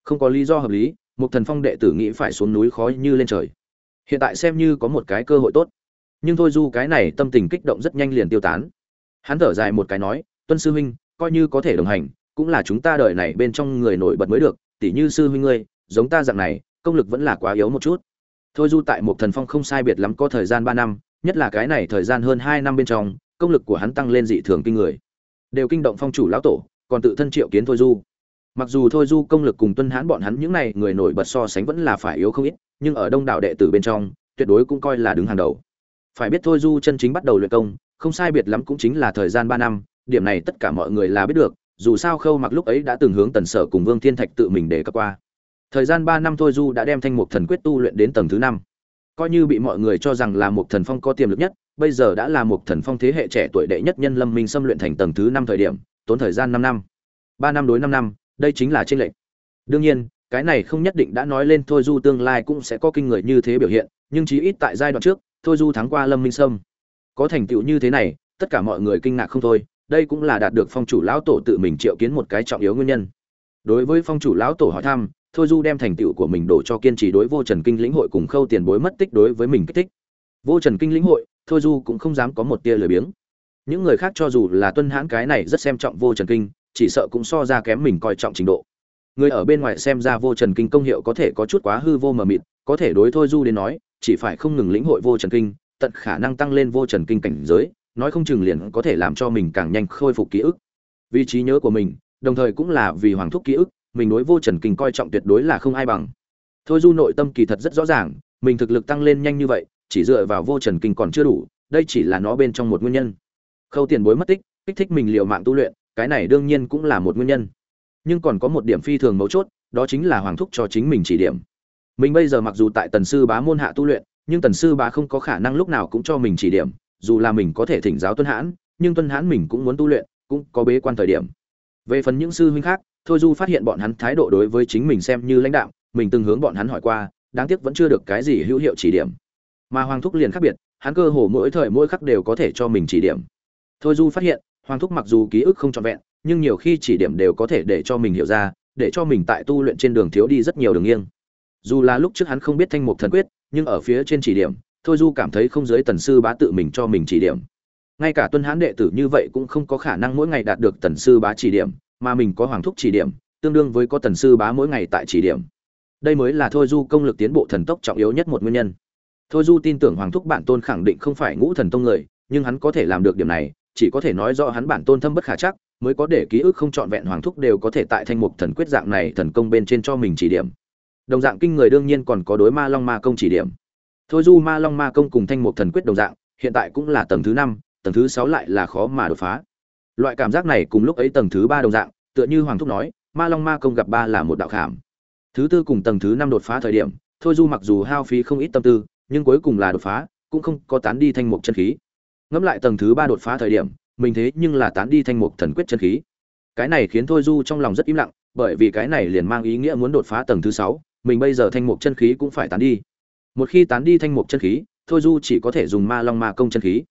Không có lý do hợp lý một thần phong đệ tử nghĩ phải xuống núi khó như lên trời. Hiện tại xem như có một cái cơ hội tốt. Nhưng thôi du cái này tâm tình kích động rất nhanh liền tiêu tán. Hắn thở dài một cái nói, tuân sư huynh, coi như có thể đồng hành cũng là chúng ta đời này bên trong người nổi bật mới được, tỉ như sư huynh ngươi, giống ta dạng này, công lực vẫn là quá yếu một chút. Thôi du tại một thần phong không sai biệt lắm có thời gian ba năm, nhất là cái này thời gian hơn hai năm bên trong, công lực của hắn tăng lên dị thường kinh người. Đều kinh động phong chủ lão tổ, còn tự thân triệu kiến thôi du. Mặc dù thôi du công lực cùng tuân hãn bọn hắn những này người nổi bật so sánh vẫn là phải yếu không ít, nhưng ở đông đảo đệ tử bên trong, tuyệt đối cũng coi là đứng hàng đầu. Phải biết thôi du chân chính bắt đầu luyện công, không sai biệt lắm cũng chính là thời gian ba năm, điểm này tất cả mọi người là biết được dù sao khâu mặc lúc ấy đã từng hướng tần sở cùng vương thiên thạch tự mình để cập qua. Thời gian ba năm thôi du đã đem thanh mục thần quyết tu luyện đến tầng thứ năm. Coi như bị mọi người cho rằng là một thần phong có tiềm lực nhất, bây giờ đã là một thần phong thế hệ trẻ tuổi đệ nhất nhân lâm minh xâm luyện thành tầng thứ năm thời điểm, tốn thời gian năm năm. Ba năm đối năm năm, đây chính là tranh lệch. Đương nhiên, cái này không nhất định đã nói lên thôi du tương lai cũng sẽ có kinh người như thế biểu hiện, nhưng chí ít tại giai đoạn trước, thôi du thắng qua lâm minh sâm có thành tựu như thế này, tất cả mọi người kinh ngạc không thôi đây cũng là đạt được phong chủ lão tổ tự mình triệu kiến một cái trọng yếu nguyên nhân. Đối với phong chủ lão tổ hỏi thăm, thôi du đem thành tựu của mình đổ cho kiên trì đối vô trần kinh lĩnh hội cùng khâu tiền bối mất tích đối với mình kích thích. Vô trần kinh lĩnh hội, thôi du cũng không dám có một tia lười biếng. Những người khác cho dù là tuân hãn cái này rất xem trọng vô trần kinh, chỉ sợ cũng so ra kém mình coi trọng trình độ. Người ở bên ngoài xem ra vô trần kinh công hiệu có thể có chút quá hư vô mờ mịt, có thể đối thôi du đến nói, chỉ phải không ngừng lĩnh hội vô trần kinh, tận khả năng tăng lên vô trần kinh cảnh giới nói không chừng liền có thể làm cho mình càng nhanh khôi phục ký ức. Vị trí nhớ của mình, đồng thời cũng là vì hoàng thúc ký ức, mình đối vô trần kinh coi trọng tuyệt đối là không ai bằng. Thôi du nội tâm kỳ thật rất rõ ràng, mình thực lực tăng lên nhanh như vậy, chỉ dựa vào vô trần kinh còn chưa đủ, đây chỉ là nó bên trong một nguyên nhân. Khâu tiền bối mất tích, kích thích mình liều mạng tu luyện, cái này đương nhiên cũng là một nguyên nhân. Nhưng còn có một điểm phi thường mấu chốt, đó chính là hoàng thúc cho chính mình chỉ điểm. Mình bây giờ mặc dù tại tần sư bá môn hạ tu luyện, nhưng tần sư bá không có khả năng lúc nào cũng cho mình chỉ điểm dù là mình có thể thỉnh giáo tuân hãn, nhưng tuân hãn mình cũng muốn tu luyện, cũng có bế quan thời điểm. Về phần những sư huynh khác, thôi du phát hiện bọn hắn thái độ đối với chính mình xem như lãnh đạo mình từng hướng bọn hắn hỏi qua, đáng tiếc vẫn chưa được cái gì hữu hiệu chỉ điểm. Mà hoàng thúc liền khác biệt, hắn cơ hồ mỗi thời mỗi khắc đều có thể cho mình chỉ điểm. Thôi du phát hiện, hoàng thúc mặc dù ký ức không trọn vẹn, nhưng nhiều khi chỉ điểm đều có thể để cho mình hiểu ra, để cho mình tại tu luyện trên đường thiếu đi rất nhiều đường nghiêng. Dù là lúc trước hắn không biết thanh mục thần quyết, nhưng ở phía trên chỉ điểm thôi du cảm thấy không giới tần sư bá tự mình cho mình chỉ điểm. Ngay cả tuân hãn đệ tử như vậy cũng không có khả năng mỗi ngày đạt được tần sư bá chỉ điểm, mà mình có hoàng thúc chỉ điểm, tương đương với có tần sư bá mỗi ngày tại chỉ điểm. Đây mới là thôi du công lực tiến bộ thần tốc trọng yếu nhất một nguyên nhân. Thôi du tin tưởng hoàng thúc bản tôn khẳng định không phải ngũ thần tông người, nhưng hắn có thể làm được điểm này, chỉ có thể nói rõ hắn bản tôn thâm bất khả chắc, mới có để ký ức không trọn vẹn hoàng thúc đều có thể tại thanh mục thần quyết dạng này thần công bên trên cho mình chỉ điểm. Đồng dạng kinh người đương nhiên còn có đối ma long ma công chỉ điểm thôi du ma long ma công cùng thanh mục thần quyết đồng dạng, hiện tại cũng là tầng thứ năm, tầng thứ sáu lại là khó mà đột phá. Loại cảm giác này cùng lúc ấy tầng thứ ba đồng dạng, tựa như hoàng thúc nói, ma long ma công gặp ba là một đạo khảm. Thứ tư cùng tầng thứ năm đột phá thời điểm, thôi du mặc dù hao phí không ít tâm tư, nhưng cuối cùng là đột phá, cũng không có tán đi thanh mục chân khí. Ngẫm lại tầng thứ ba đột phá thời điểm, mình thế nhưng là tán đi thanh mục thần quyết chân khí. Cái này khiến thôi du trong lòng rất im lặng, bởi vì cái này liền mang ý nghĩa muốn đột phá tầng thứ sáu, mình bây giờ thanh mục chân khí cũng phải tán đi một khi tán đi thanh mục chân khí, thôi du chỉ có thể dùng ma long ma công chân khí.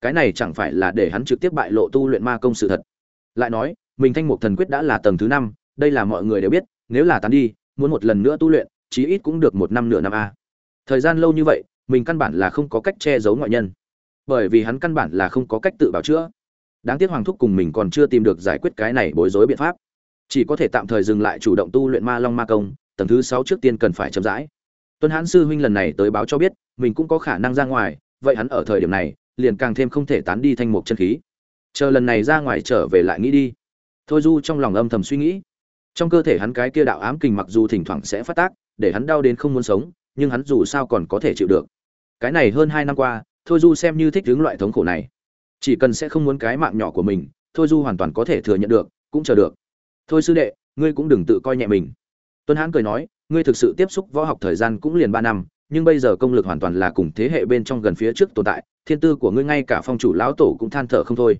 Cái này chẳng phải là để hắn trực tiếp bại lộ tu luyện ma công sự thật. Lại nói, mình thanh mục thần quyết đã là tầng thứ năm, đây là mọi người đều biết, nếu là tán đi, muốn một lần nữa tu luyện, chí ít cũng được một năm nửa năm a. Thời gian lâu như vậy, mình căn bản là không có cách che giấu ngoại nhân. Bởi vì hắn căn bản là không có cách tự bảo chữa. Đáng tiếc hoàng thúc cùng mình còn chưa tìm được giải quyết cái này bối rối biện pháp. Chỉ có thể tạm thời dừng lại chủ động tu luyện ma long ma công, tầng thứ sáu trước tiên cần phải chậm rãi. Tuấn hãn sư huynh lần này tới báo cho biết, mình cũng có khả năng ra ngoài, vậy hắn ở thời điểm này, liền càng thêm không thể tán đi thanh mục chân khí. Chờ lần này ra ngoài trở về lại nghĩ đi. Thôi du trong lòng âm thầm suy nghĩ. Trong cơ thể hắn cái kia đạo ám kình mặc dù thỉnh thoảng sẽ phát tác, để hắn đau đến không muốn sống, nhưng hắn dù sao còn có thể chịu được. Cái này hơn hai năm qua, thôi du xem như thích hướng loại thống khổ này. Chỉ cần sẽ không muốn cái mạng nhỏ của mình, thôi du hoàn toàn có thể thừa nhận được, cũng chờ được. Thôi sư đệ, ngươi cũng đừng tự coi nhẹ mình. Tuấn hãn cười nói ngươi thực sự tiếp xúc võ học thời gian cũng liền ba năm nhưng bây giờ công lực hoàn toàn là cùng thế hệ bên trong gần phía trước tồn tại thiên tư của ngươi ngay cả phong chủ lão tổ cũng than thở không thôi.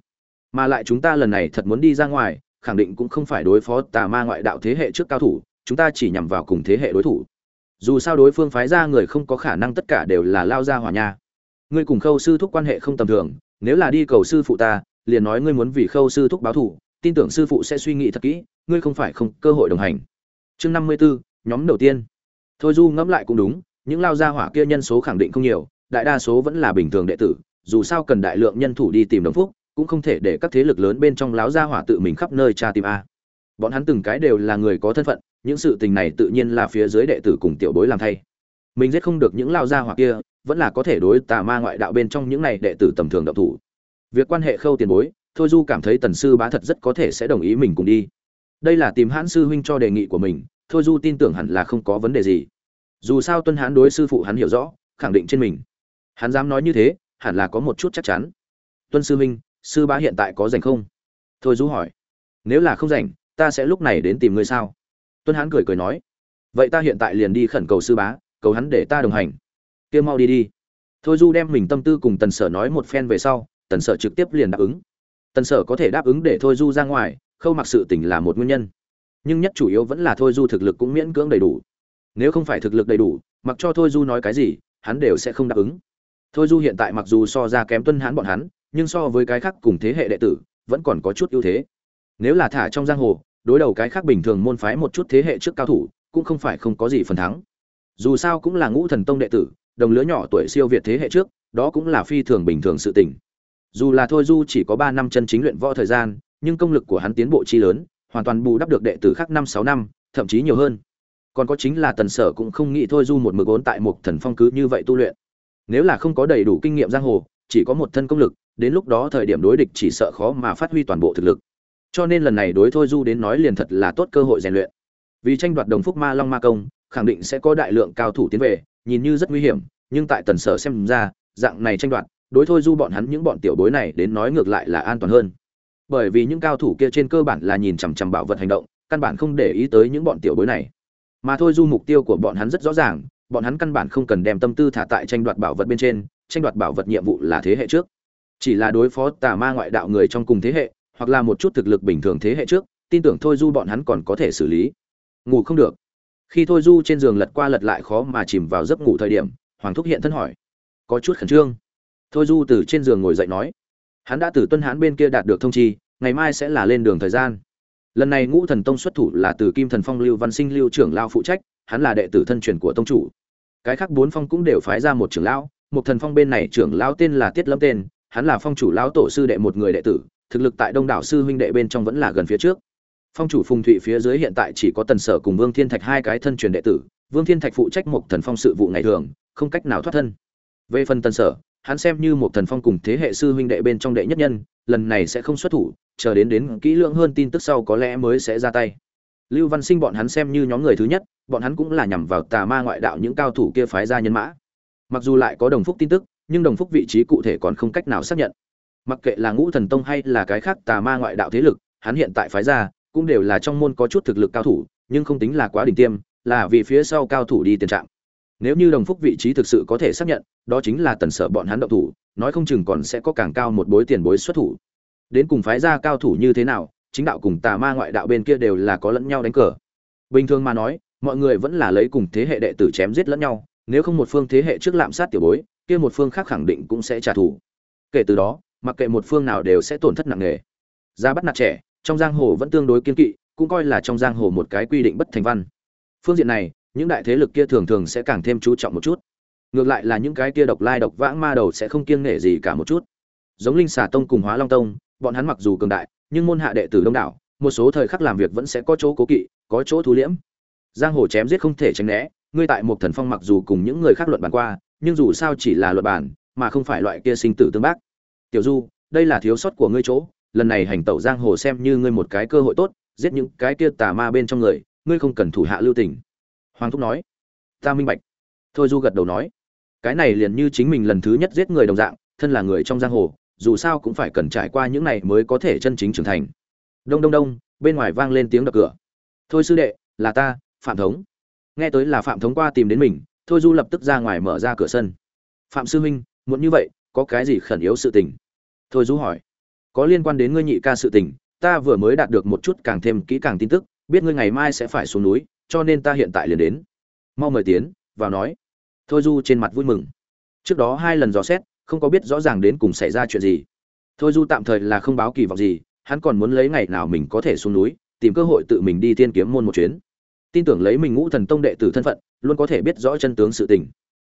Mà lại chúng ta lần này thật muốn đi ra ngoài khẳng định cũng không phải đối phó tà ma ngoại đạo thế hệ trước cao thủ chúng ta chỉ nhằm vào cùng thế hệ đối thủ. Dù sao đối phương phái ra người không có khả năng tất cả đều là lao ra hỏa nha. Ngươi cùng khâu sư thúc quan hệ không tầm thường nếu là đi cầu sư phụ ta liền nói ngươi muốn vì khâu sư thúc báo thủ tin tưởng sư phụ sẽ suy nghĩ thật kỹ ngươi không phải không cơ hội đồng hành. Chương năm mươi 54, nhóm đầu tiên. Thôi du ngẫm lại cũng đúng, những lao gia hỏa kia nhân số khẳng định không nhiều, đại đa số vẫn là bình thường đệ tử, dù sao cần đại lượng nhân thủ đi tìm đồng phúc, cũng không thể để các thế lực lớn bên trong láo gia hỏa tự mình khắp nơi tra tìm a. Bọn hắn từng cái đều là người có thân phận, những sự tình này tự nhiên là phía dưới đệ tử cùng tiểu bối làm thay. Mình giết không được những lao gia hỏa kia, vẫn là có thể đối tà ma ngoại đạo bên trong những này đệ tử tầm thường động thủ. Việc quan hệ khâu tiền bối, thôi du cảm thấy tần sư bá thật rất có thể sẽ đồng ý mình cùng đi. Đây là tìm hãn sư huynh cho đề nghị của mình thôi du tin tưởng hẳn là không có vấn đề gì. Dù sao tuân hãn đối sư phụ hắn hiểu rõ khẳng định trên mình. Hắn dám nói như thế hẳn là có một chút chắc chắn. Tuân sư Minh, sư bá hiện tại có rảnh không? Thôi du hỏi. Nếu là không rảnh ta sẽ lúc này đến tìm ngươi sao? Tuân hãn cười cười nói. Vậy ta hiện tại liền đi khẩn cầu sư bá cầu hắn để ta đồng hành. Kia mau đi đi. Thôi du đem mình tâm tư cùng tần sở nói một phen về sau tần sở trực tiếp liền đáp ứng. Tần sở có thể đáp ứng để thôi du ra ngoài khâu mặc sự tỉnh là một nguyên nhân nhưng nhất chủ yếu vẫn là thôi du thực lực cũng miễn cưỡng đầy đủ. Nếu không phải thực lực đầy đủ, mặc cho thôi du nói cái gì, hắn đều sẽ không đáp ứng. Thôi du hiện tại mặc dù so ra kém tuân Hán bọn hắn, nhưng so với cái khác cùng thế hệ đệ tử, vẫn còn có chút ưu thế. Nếu là thả trong giang hồ, đối đầu cái khác bình thường môn phái một chút thế hệ trước cao thủ, cũng không phải không có gì phần thắng. Dù sao cũng là ngũ thần tông đệ tử, đồng lứa nhỏ tuổi siêu việt thế hệ trước, đó cũng là phi thường bình thường sự tình. Dù là thôi du chỉ có ba năm chân chính luyện võ thời gian, nhưng công lực của hắn tiến bộ chi lớn hoàn toàn bù đắp được đệ tử khác năm sáu năm, thậm chí nhiều hơn. Còn có chính là tần sở cũng không nghĩ thôi du một mực ốn tại một thần phong cứ như vậy tu luyện. Nếu là không có đầy đủ kinh nghiệm giang hồ, chỉ có một thân công lực, đến lúc đó thời điểm đối địch chỉ sợ khó mà phát huy toàn bộ thực lực. Cho nên lần này đối thôi du đến nói liền thật là tốt cơ hội rèn luyện. Vì tranh đoạt đồng phúc ma long ma công, khẳng định sẽ có đại lượng cao thủ tiến về, nhìn như rất nguy hiểm, nhưng tại tần sở xem ra, dạng này tranh đoạt, đối thôi du bọn hắn những bọn tiểu bối này đến nói ngược lại là an toàn hơn bởi vì những cao thủ kia trên cơ bản là nhìn chằm chằm bảo vật hành động, căn bản không để ý tới những bọn tiểu bối này. Mà thôi du mục tiêu của bọn hắn rất rõ ràng, bọn hắn căn bản không cần đem tâm tư thả tại tranh đoạt bảo vật bên trên, tranh đoạt bảo vật nhiệm vụ là thế hệ trước. Chỉ là đối phó tà ma ngoại đạo người trong cùng thế hệ, hoặc là một chút thực lực bình thường thế hệ trước, tin tưởng thôi du bọn hắn còn có thể xử lý. Ngủ không được. Khi thôi du trên giường lật qua lật lại khó mà chìm vào giấc ngủ thời điểm, hoàng thúc hiện thân hỏi, có chút khẩn trương. Thôi du từ trên giường ngồi dậy nói hắn đã từ tuân hán bên kia đạt được thông chi, ngày mai sẽ là lên đường thời gian. Lần này ngũ thần tông xuất thủ là từ kim thần phong lưu văn sinh lưu trưởng lao phụ trách, hắn là đệ tử thân truyền của tông chủ. Cái khác bốn phong cũng đều phái ra một trưởng lão, một thần phong bên này trưởng lão tên là tiết lâm tên, hắn là phong chủ lão tổ sư đệ một người đệ tử, thực lực tại đông đảo sư huynh đệ bên trong vẫn là gần phía trước. Phong chủ phùng thụy phía dưới hiện tại chỉ có tần sở cùng vương thiên thạch hai cái thân truyền đệ tử, vương thiên thạch phụ trách một thần phong sự vụ ngày thường, không cách nào thoát thân. Về phần tần sở hắn xem như một thần phong cùng thế hệ sư huynh đệ bên trong đệ nhất nhân, lần này sẽ không xuất thủ, chờ đến đến kỹ lưỡng hơn tin tức sau có lẽ mới sẽ ra tay. Lưu văn sinh bọn hắn xem như nhóm người thứ nhất, bọn hắn cũng là nhằm vào tà ma ngoại đạo những cao thủ kia phái ra nhân mã. Mặc dù lại có đồng phúc tin tức, nhưng đồng phúc vị trí cụ thể còn không cách nào xác nhận. Mặc kệ là ngũ thần tông hay là cái khác tà ma ngoại đạo thế lực, hắn hiện tại phái ra, cũng đều là trong môn có chút thực lực cao thủ, nhưng không tính là quá đỉnh tiêm, là vì phía sau cao thủ đi tiền trạng nếu như đồng phúc vị trí thực sự có thể xác nhận, đó chính là tần sở bọn hắn động thủ, nói không chừng còn sẽ có càng cao một bối tiền bối xuất thủ. Đến cùng phái ra cao thủ như thế nào, chính đạo cùng tà ma ngoại đạo bên kia đều là có lẫn nhau đánh cờ. Bình thường mà nói, mọi người vẫn là lấy cùng thế hệ đệ tử chém giết lẫn nhau, nếu không một phương thế hệ trước lạm sát tiểu bối, kia một phương khác khẳng định cũng sẽ trả thù. Kể từ đó, mặc kệ một phương nào đều sẽ tổn thất nặng nề. Ra bắt nạt trẻ, trong giang hồ vẫn tương đối kiên kỵ, cũng coi là trong giang hồ một cái quy định bất thành văn. Phương diện này những đại thế lực kia thường thường sẽ càng thêm chú trọng một chút. Ngược lại là những cái kia độc lai độc vãng ma đầu sẽ không kiêng nể gì cả một chút. Giống linh xà tông cùng hóa long tông, bọn hắn mặc dù cường đại, nhưng môn hạ đệ tử đông đảo, một số thời khắc làm việc vẫn sẽ có chỗ cố kỵ, có chỗ thú liễm. Giang hồ chém giết không thể tránh né, ngươi tại một thần phong mặc dù cùng những người khác luận bàn qua, nhưng dù sao chỉ là luận bàn, mà không phải loại kia sinh tử tương bác. Tiểu du, đây là thiếu sót của ngươi chỗ, lần này hành tẩu giang hồ xem như ngươi một cái cơ hội tốt, giết những cái kia tà ma bên trong người, ngươi không cần thủ hạ lưu tình hoàng thúc nói, ta minh bạch. Thôi du gật đầu nói, cái này liền như chính mình lần thứ nhất giết người đồng dạng, thân là người trong giang hồ, dù sao cũng phải cần trải qua những này mới có thể chân chính trưởng thành. Đông đông đông, bên ngoài vang lên tiếng đập cửa. Thôi sư đệ, là ta, phạm thống. Nghe tới là phạm thống qua tìm đến mình, thôi du lập tức ra ngoài mở ra cửa sân. Phạm sư huynh muốn như vậy, có cái gì khẩn yếu sự tình? Thôi du hỏi. Có liên quan đến ngươi nhị ca sự tình, ta vừa mới đạt được một chút càng thêm kỹ càng tin tức, biết ngươi ngày mai sẽ phải xuống núi cho nên ta hiện tại liền đến. Mau mời tiến, vào nói. Thôi du trên mặt vui mừng. Trước đó hai lần dò xét, không có biết rõ ràng đến cùng xảy ra chuyện gì. Thôi du tạm thời là không báo kỳ vọng gì, hắn còn muốn lấy ngày nào mình có thể xuống núi, tìm cơ hội tự mình đi tiên kiếm môn một chuyến. Tin tưởng lấy mình ngũ thần tông đệ tử thân phận, luôn có thể biết rõ chân tướng sự tình.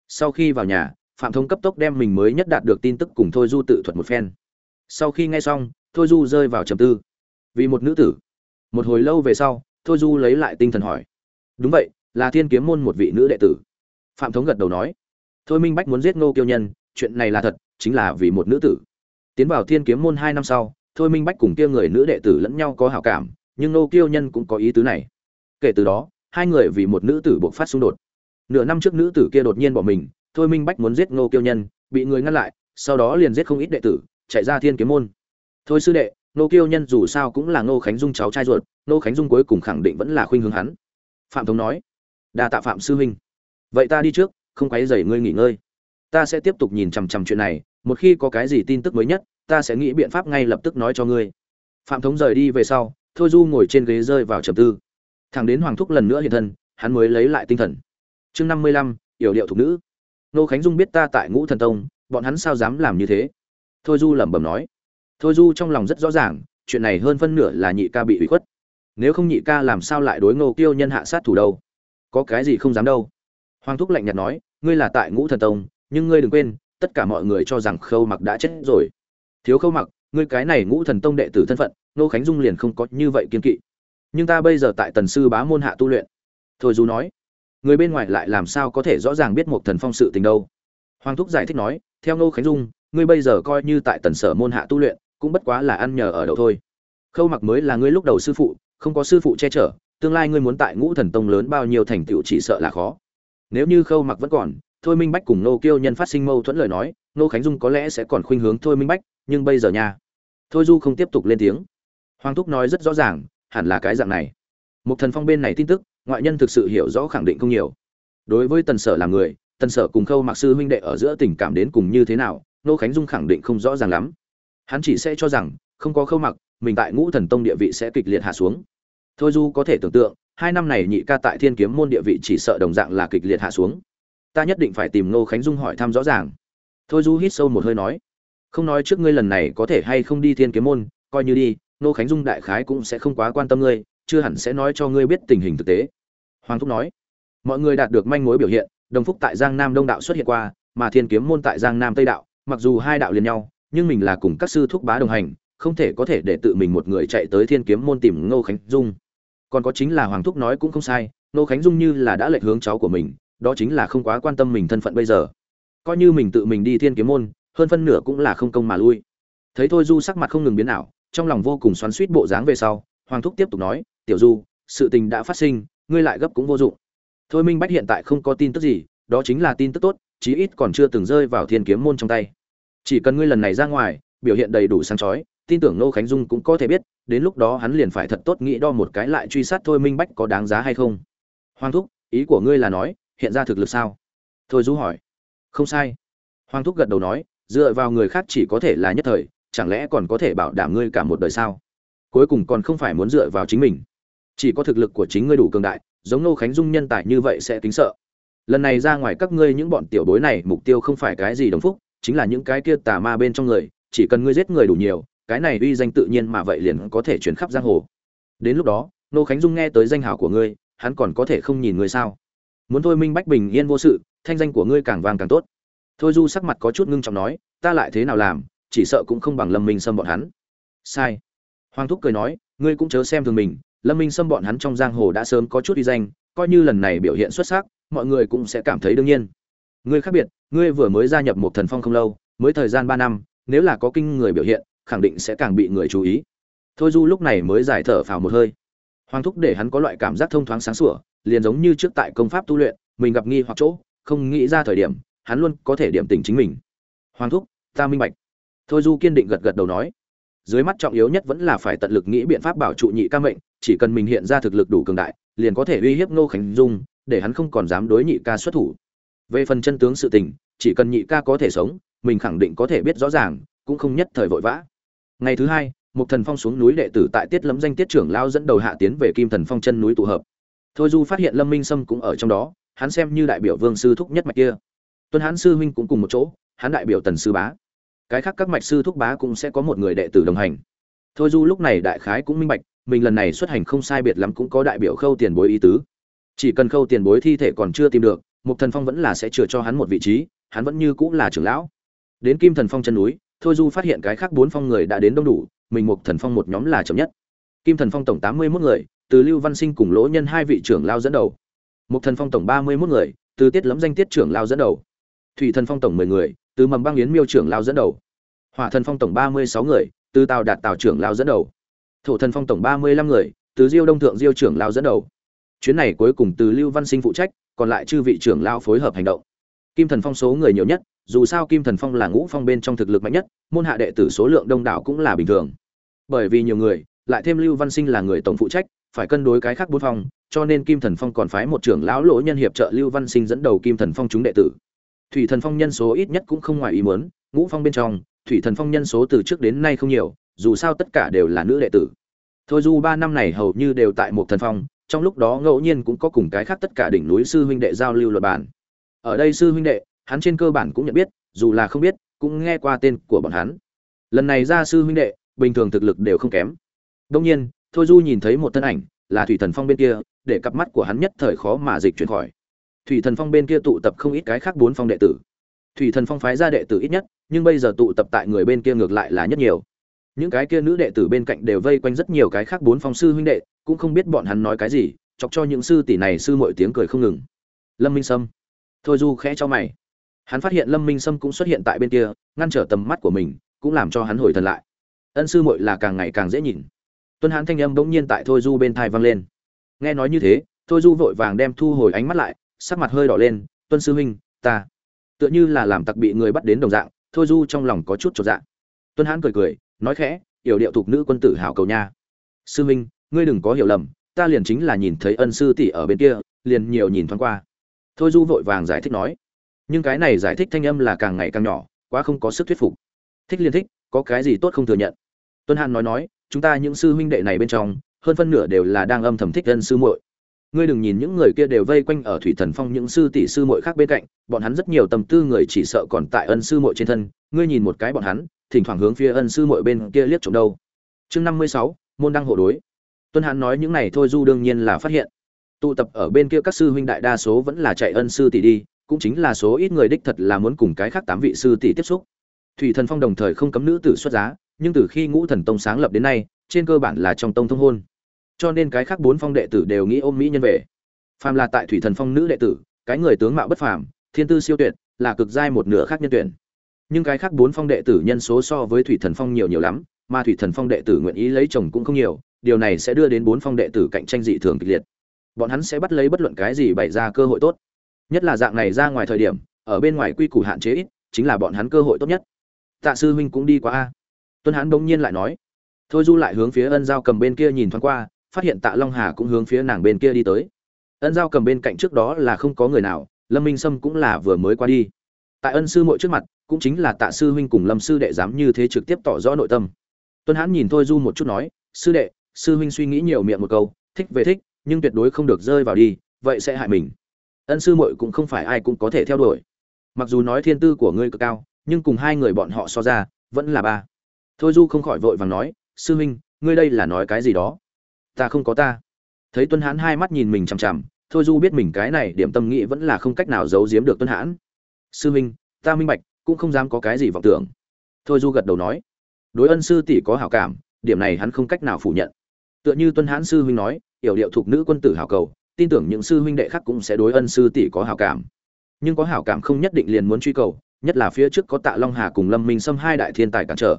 Sau khi vào nhà, phạm thông cấp tốc đem mình mới nhất đạt được tin tức cùng thôi du tự thuật một phen. Sau khi nghe xong, thôi du rơi vào trầm tư. Vì một nữ tử. Một hồi lâu về sau, thôi du lấy lại tinh thần hỏi đúng vậy, là thiên kiếm môn một vị nữ đệ tử. Phạm thống gật đầu nói. Thôi minh bách muốn giết ngô kiêu nhân, chuyện này là thật, chính là vì một nữ tử. Tiến vào thiên kiếm môn hai năm sau, thôi minh bách cùng kia người nữ đệ tử lẫn nhau có hảo cảm, nhưng ngô kiêu nhân cũng có ý tứ này. Kể từ đó, hai người vì một nữ tử buộc phát xung đột. Nửa năm trước nữ tử kia đột nhiên bỏ mình, thôi minh bách muốn giết ngô kiêu nhân, bị người ngăn lại, sau đó liền giết không ít đệ tử, chạy ra thiên kiếm môn. Thôi sư đệ, ngô kiêu nhân dù sao cũng là ngô khánh dung cháu trai ruột, ngô khánh dung cuối cùng khẳng định vẫn là khuynh hướng hắn phạm thống nói, đa tạ phạm sư huynh. Vậy ta đi trước, không quấy dày ngươi nghỉ ngơi. Ta sẽ tiếp tục nhìn chằm chằm chuyện này, một khi có cái gì tin tức mới nhất, ta sẽ nghĩ biện pháp ngay lập tức nói cho ngươi. Phạm thống rời đi về sau, thôi du ngồi trên ghế rơi vào trầm tư. Thằng đến hoàng thúc lần nữa hiện thân, hắn mới lấy lại tinh thần. Chương năm mươi lăm, yểu điệu thục nữ. Nô khánh dung biết ta tại ngũ thần tông, bọn hắn sao dám làm như thế? Thôi du lẩm bẩm nói. Thôi du trong lòng rất rõ ràng, chuyện này hơn phân nửa là nhị ca bị ủy khuất nếu không nhị ca làm sao lại đối ngô kiêu nhân hạ sát thủ đâu? Có cái gì không dám đâu? Hoàng thúc lạnh nhạt nói, ngươi là tại ngũ thần tông, nhưng ngươi đừng quên, tất cả mọi người cho rằng khâu mặc đã chết rồi. Thiếu khâu mặc, ngươi cái này ngũ thần tông đệ tử thân phận nô khánh dung liền không có như vậy kiên kỵ. Nhưng ta bây giờ tại tần sư bá môn hạ tu luyện. Thôi dù nói, người bên ngoài lại làm sao có thể rõ ràng biết một thần phong sự tình đâu? Hoàng thúc giải thích nói, theo nô khánh dung, ngươi bây giờ coi như tại tần sở môn hạ tu luyện, cũng bất quá là ăn nhờ ở đậu thôi. Khâu mặc mới là ngươi lúc đầu sư phụ không có sư phụ che chở, tương lai ngươi muốn tại ngũ thần tông lớn bao nhiêu thành tựu chỉ sợ là khó. Nếu như khâu mặc vẫn còn, thôi minh bách cùng nô kiêu nhân phát sinh mâu thuẫn lời nói, nô khánh dung có lẽ sẽ còn khuynh hướng thôi minh bách, nhưng bây giờ nha. Thôi du không tiếp tục lên tiếng. Hoàng thúc nói rất rõ ràng, hẳn là cái dạng này. Một thần phong bên này tin tức, ngoại nhân thực sự hiểu rõ khẳng định không nhiều. Đối với tần sở là người, tần sở cùng khâu mặc sư huynh đệ ở giữa tình cảm đến cùng như thế nào, nô khánh dung khẳng định không rõ ràng lắm. Hắn chỉ sẽ cho rằng, không có khâu mặc mình tại ngũ thần tông địa vị sẽ kịch liệt hạ xuống. Thôi du có thể tưởng tượng, hai năm này nhị ca tại thiên kiếm môn địa vị chỉ sợ đồng dạng là kịch liệt hạ xuống. Ta nhất định phải tìm ngô khánh dung hỏi thăm rõ ràng. Thôi du hít sâu một hơi nói, không nói trước ngươi lần này có thể hay không đi thiên kiếm môn, coi như đi, ngô khánh dung đại khái cũng sẽ không quá quan tâm ngươi, chưa hẳn sẽ nói cho ngươi biết tình hình thực tế. Hoàng thúc nói, mọi người đạt được manh mối biểu hiện, đồng phúc tại giang nam đông đạo xuất hiện qua, mà thiên kiếm môn tại giang nam tây đạo, mặc dù hai đạo liền nhau, nhưng mình là cùng các sư thúc bá đồng hành không thể có thể để tự mình một người chạy tới thiên kiếm môn tìm ngô khánh dung. Còn có chính là hoàng thúc nói cũng không sai, Ngô khánh dung như là đã lệch hướng cháu của mình, đó chính là không quá quan tâm mình thân phận bây giờ. Coi như mình tự mình đi thiên kiếm môn, hơn phân nửa cũng là không công mà lui. Thấy thôi du sắc mặt không ngừng biến ảo, trong lòng vô cùng xoắn suýt bộ dáng về sau, hoàng thúc tiếp tục nói, tiểu du, sự tình đã phát sinh, ngươi lại gấp cũng vô dụng. Thôi minh bách hiện tại không có tin tức gì, đó chính là tin tức tốt, chí ít còn chưa từng rơi vào thiên kiếm môn trong tay. Chỉ cần ngươi lần này ra ngoài, biểu hiện đầy đủ sáng chói tin tưởng nô khánh dung cũng có thể biết, đến lúc đó hắn liền phải thật tốt nghĩ đo một cái lại truy sát thôi minh bách có đáng giá hay không. Hoàng thúc, ý của ngươi là nói, hiện ra thực lực sao? Thôi du hỏi. Không sai. Hoàng thúc gật đầu nói, dựa vào người khác chỉ có thể là nhất thời, chẳng lẽ còn có thể bảo đảm ngươi cả một đời sao? Cuối cùng còn không phải muốn dựa vào chính mình. Chỉ có thực lực của chính ngươi đủ cường đại, giống nô khánh dung nhân tài như vậy sẽ kính sợ. Lần này ra ngoài các ngươi những bọn tiểu bối này mục tiêu không phải cái gì đồng phúc, chính là những cái kia tà ma bên trong người, chỉ cần ngươi giết người đủ nhiều cái này uy danh tự nhiên mà vậy liền có thể chuyển khắp giang hồ. Đến lúc đó, nô khánh dung nghe tới danh hào của ngươi, hắn còn có thể không nhìn ngươi sao? Muốn thôi minh bách bình yên vô sự, thanh danh của ngươi càng vàng càng tốt. Thôi du sắc mặt có chút ngưng trọng nói, ta lại thế nào làm, chỉ sợ cũng không bằng lâm minh xâm bọn hắn. Sai. Hoàng thúc cười nói, ngươi cũng chớ xem thường mình, lâm minh xâm bọn hắn trong giang hồ đã sớm có chút uy danh, coi như lần này biểu hiện xuất sắc, mọi người cũng sẽ cảm thấy đương nhiên. Ngươi khác biệt, ngươi vừa mới gia nhập một thần phong không lâu, mới thời gian ba năm, nếu là có kinh người biểu hiện khẳng định sẽ càng bị người chú ý. Thôi du lúc này mới giải thở phào một hơi. Hoàng thúc để hắn có loại cảm giác thông thoáng sáng sủa, liền giống như trước tại công pháp tu luyện, mình gặp nghi hoặc chỗ, không nghĩ ra thời điểm, hắn luôn có thể điểm tỉnh chính mình. Hoàng thúc, ta minh bạch. Thôi du kiên định gật gật đầu nói. Dưới mắt trọng yếu nhất vẫn là phải tận lực nghĩ biện pháp bảo trụ nhị ca mệnh, chỉ cần mình hiện ra thực lực đủ cường đại, liền có thể uy hiếp ngô khánh dung, để hắn không còn dám đối nhị ca xuất thủ. Về phần chân tướng sự tình, chỉ cần nhị ca có thể sống, mình khẳng định có thể biết rõ ràng, cũng không nhất thời vội vã ngày thứ hai một thần phong xuống núi đệ tử tại tiết lấm danh tiết trưởng lao dẫn đầu hạ tiến về kim thần phong chân núi tụ hợp. Thôi du phát hiện lâm minh sâm cũng ở trong đó, hắn xem như đại biểu vương sư thúc nhất mạch kia. Tuân hán sư huynh cũng cùng một chỗ, hắn đại biểu tần sư bá. Cái khác các mạch sư thúc bá cũng sẽ có một người đệ tử đồng hành. Thôi du lúc này đại khái cũng minh bạch, mình lần này xuất hành không sai biệt lắm cũng có đại biểu khâu tiền bối ý tứ. Chỉ cần khâu tiền bối thi thể còn chưa tìm được một thần phong vẫn là sẽ chừa cho hắn một vị trí, hắn vẫn như cũng là trưởng lão. Đến kim thần phong chân núi thôi du phát hiện cái khác bốn phong người đã đến đông đủ, mình mục thần phong một nhóm là chậm nhất. Kim thần phong tổng tám mươi mốt người, từ lưu văn sinh cùng lỗ nhân hai vị trưởng lao dẫn đầu. Mục thần phong tổng ba mươi mốt người, từ tiết lẫm danh tiết trưởng lao dẫn đầu. Thủy thần phong tổng mười người, từ mầm băng yến miêu trưởng lao dẫn đầu. Hỏa thần phong tổng ba mươi sáu người, từ tàu đạt tàu trưởng lao dẫn đầu. Thổ thần phong tổng ba mươi lăm người, từ diêu đông thượng diêu trưởng lao dẫn đầu. Chuyến này cuối cùng từ lưu văn sinh phụ trách, còn lại chư vị trưởng lao phối hợp hành động. Kim thần phong số người nhiều nhất dù sao kim thần phong là ngũ phong bên trong thực lực mạnh nhất, môn hạ đệ tử số lượng đông đảo cũng là bình thường. Bởi vì nhiều người, lại thêm lưu văn sinh là người tổng phụ trách, phải cân đối cái khác bốn phong cho nên kim thần phong còn phái một trưởng lão lỗ nhân hiệp trợ lưu văn sinh dẫn đầu kim thần phong chúng đệ tử. Thủy thần phong nhân số ít nhất cũng không ngoài ý muốn, ngũ phong bên trong, thủy thần phong nhân số từ trước đến nay không nhiều, dù sao tất cả đều là nữ đệ tử. Thôi dù ba năm này hầu như đều tại một thần phong, trong lúc đó ngẫu nhiên cũng có cùng cái khác tất cả đỉnh núi sư huynh đệ giao lưu luật bản ở đây sư huynh đệ hắn trên cơ bản cũng nhận biết, dù là không biết, cũng nghe qua tên của bọn hắn. Lần này ra sư huynh đệ, bình thường thực lực đều không kém. Đông nhiên, thôi du nhìn thấy một thân ảnh, là thủy thần phong bên kia, để cặp mắt của hắn nhất thời khó mà dịch chuyển khỏi. Thủy thần phong bên kia tụ tập không ít cái khác bốn phong đệ tử. Thủy thần phong phái ra đệ tử ít nhất, nhưng bây giờ tụ tập tại người bên kia ngược lại là nhất nhiều. Những cái kia nữ đệ tử bên cạnh đều vây quanh rất nhiều cái khác bốn phong sư huynh đệ, cũng không biết bọn hắn nói cái gì, chọc cho những sư tỷ này sư mọi tiếng cười không ngừng. Lâm minh sâm. Thôi du khẽ cho mày hắn phát hiện lâm minh sâm cũng xuất hiện tại bên kia, ngăn trở tầm mắt của mình, cũng làm cho hắn hồi thần lại. Ân sư muội là càng ngày càng dễ nhìn. Tuân hán thanh âm bỗng nhiên tại thôi du bên thai vang lên. Nghe nói như thế, thôi du vội vàng đem thu hồi ánh mắt lại, sắc mặt hơi đỏ lên, tuân sư huynh, ta. Tựa như là làm tặc bị người bắt đến đồng dạng, thôi du trong lòng có chút trọt dạng tuân hán cười cười, nói khẽ, yểu điệu thục nữ quân tử hảo cầu nha. Sư huynh, ngươi đừng có hiểu lầm, ta liền chính là nhìn thấy ân sư tỷ ở bên kia, liền nhiều nhìn thoáng qua. Thôi du vội vàng giải thích nói nhưng cái này giải thích thanh âm là càng ngày càng nhỏ, quá không có sức thuyết phục. Thích liên thích, có cái gì tốt không thừa nhận? Tuân hàn nói nói, chúng ta những sư huynh đệ này bên trong, hơn phân nửa đều là đang âm thầm thích ân sư muội. Ngươi đừng nhìn những người kia đều vây quanh ở thủy thần phong những sư tỷ sư muội khác bên cạnh, bọn hắn rất nhiều tâm tư người chỉ sợ còn tại ân sư muội trên thân, ngươi nhìn một cái bọn hắn, thỉnh thoảng hướng phía ân sư muội bên kia liếc trộm đâu. Chương năm mươi sáu, môn đăng hộ đối. Tuân hán nói những này thôi du đương nhiên là phát hiện. Tụ tập ở bên kia các sư huynh đại đa số vẫn là chạy ân sư tỷ đi cũng chính là số ít người đích thật là muốn cùng cái khác tám vị sư tỷ tiếp xúc. Thủy thần phong đồng thời không cấm nữ tử xuất giá, nhưng từ khi ngũ thần tông sáng lập đến nay, trên cơ bản là trong tông thông hôn. Cho nên cái khác bốn phong đệ tử đều nghĩ ôm mỹ nhân về. Phàm là tại thủy thần phong nữ đệ tử, cái người tướng mạo bất phàm, thiên tư siêu tuyệt, là cực giai một nửa khác nhân tuyển. Nhưng cái khác bốn phong đệ tử nhân số so với thủy thần phong nhiều nhiều lắm, mà thủy thần phong đệ tử nguyện ý lấy chồng cũng không nhiều, điều này sẽ đưa đến bốn phong đệ tử cạnh tranh dị thường kịch liệt. Bọn hắn sẽ bắt lấy bất luận cái gì bày ra cơ hội tốt nhất là dạng này ra ngoài thời điểm, ở bên ngoài quy củ hạn chế ít, chính là bọn hắn cơ hội tốt nhất. Tạ sư huynh cũng đi qua a. Tuân hán bỗng nhiên lại nói. Thôi du lại hướng phía ân giao cầm bên kia nhìn thoáng qua, phát hiện tạ long hà cũng hướng phía nàng bên kia đi tới. Ân giao cầm bên cạnh trước đó là không có người nào, lâm minh sâm cũng là vừa mới qua đi. Tại ân sư muội trước mặt, cũng chính là tạ sư huynh cùng lâm sư đệ dám như thế trực tiếp tỏ rõ nội tâm. Tuân hắn nhìn thôi du một chút nói, sư đệ, sư huynh suy nghĩ nhiều miệng một câu, thích về thích, nhưng tuyệt đối không được rơi vào đi, vậy sẽ hại mình ân sư muội cũng không phải ai cũng có thể theo đuổi. Mặc dù nói thiên tư của ngươi cực cao, nhưng cùng hai người bọn họ so ra, vẫn là ba. Thôi du không khỏi vội vàng nói, sư huynh, ngươi đây là nói cái gì đó? Ta không có ta. Thấy tuân hãn hai mắt nhìn mình chằm chằm, thôi du biết mình cái này điểm tâm nghĩ vẫn là không cách nào giấu giếm được tuân hãn. Sư huynh, ta minh bạch, cũng không dám có cái gì vọng tưởng. Thôi du gật đầu nói. Đối ân sư tỷ có hảo cảm, điểm này hắn không cách nào phủ nhận. Tựa như tuân hãn sư huynh nói, yểu điệu thuộc nữ quân tử hảo cầu tin tưởng những sư huynh đệ khác cũng sẽ đối ân sư tỷ có hảo cảm. Nhưng có hảo cảm không nhất định liền muốn truy cầu, nhất là phía trước có tạ long hà cùng lâm minh sâm hai đại thiên tài cản trở.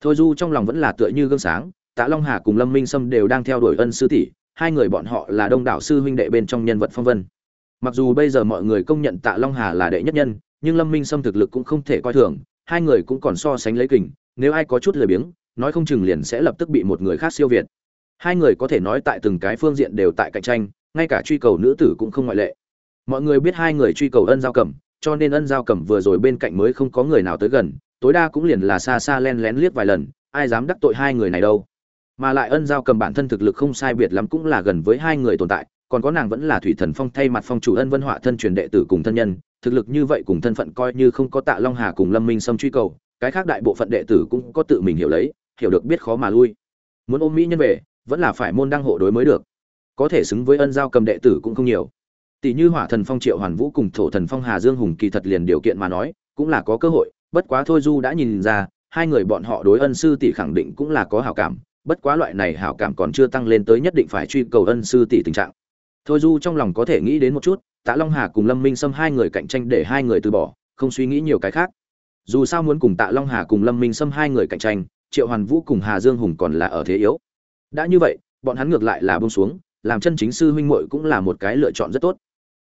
Thôi du trong lòng vẫn là tựa như gương sáng, tạ long hà cùng lâm minh sâm đều đang theo đuổi ân sư tỷ, hai người bọn họ là đông đảo sư huynh đệ bên trong nhân vật phong vân. Mặc dù bây giờ mọi người công nhận tạ long hà là đệ nhất nhân, nhưng lâm minh sâm thực lực cũng không thể coi thường, hai người cũng còn so sánh lấy kình, nếu ai có chút lười biếng, nói không chừng liền sẽ lập tức bị một người khác siêu việt. Hai người có thể nói tại từng cái phương diện đều tại cạnh tranh ngay cả truy cầu nữ tử cũng không ngoại lệ. Mọi người biết hai người truy cầu ân giao cẩm cho nên ân giao cẩm vừa rồi bên cạnh mới không có người nào tới gần, tối đa cũng liền là xa xa len lén liếc vài lần, ai dám đắc tội hai người này đâu. Mà lại ân giao cầm bản thân thực lực không sai biệt lắm cũng là gần với hai người tồn tại, còn có nàng vẫn là thủy thần phong thay mặt phong chủ ân vân họa thân truyền đệ tử cùng thân nhân, thực lực như vậy cùng thân phận coi như không có tạ long hà cùng lâm minh sâm truy cầu, cái khác đại bộ phận đệ tử cũng có tự mình hiểu lấy, hiểu được biết khó mà lui. Muốn ôm mỹ nhân về, vẫn là phải môn đăng hộ đối mới được có thể xứng với ân giao cầm đệ tử cũng không nhiều. Tỷ như hỏa thần phong, triệu hoàn vũ cùng thổ thần phong, hà dương hùng kỳ thật liền điều kiện mà nói, cũng là có cơ hội, bất quá thôi du đã nhìn ra, hai người bọn họ đối ân sư tỷ khẳng định cũng là có hảo cảm, bất quá loại này hảo cảm còn chưa tăng lên tới nhất định phải truy cầu ân sư tỷ tình trạng. Thôi du trong lòng có thể nghĩ đến một chút, tạ long hà cùng lâm minh sâm hai người cạnh tranh để hai người từ bỏ, không suy nghĩ nhiều cái khác. Dù sao muốn cùng tạ long hà cùng lâm minh sâm hai người cạnh tranh, triệu hoàn vũ cùng hà dương hùng còn là ở thế yếu. Đã như vậy, bọn hắn ngược lại là bông xuống làm chân chính sư huynh muội cũng là một cái lựa chọn rất tốt.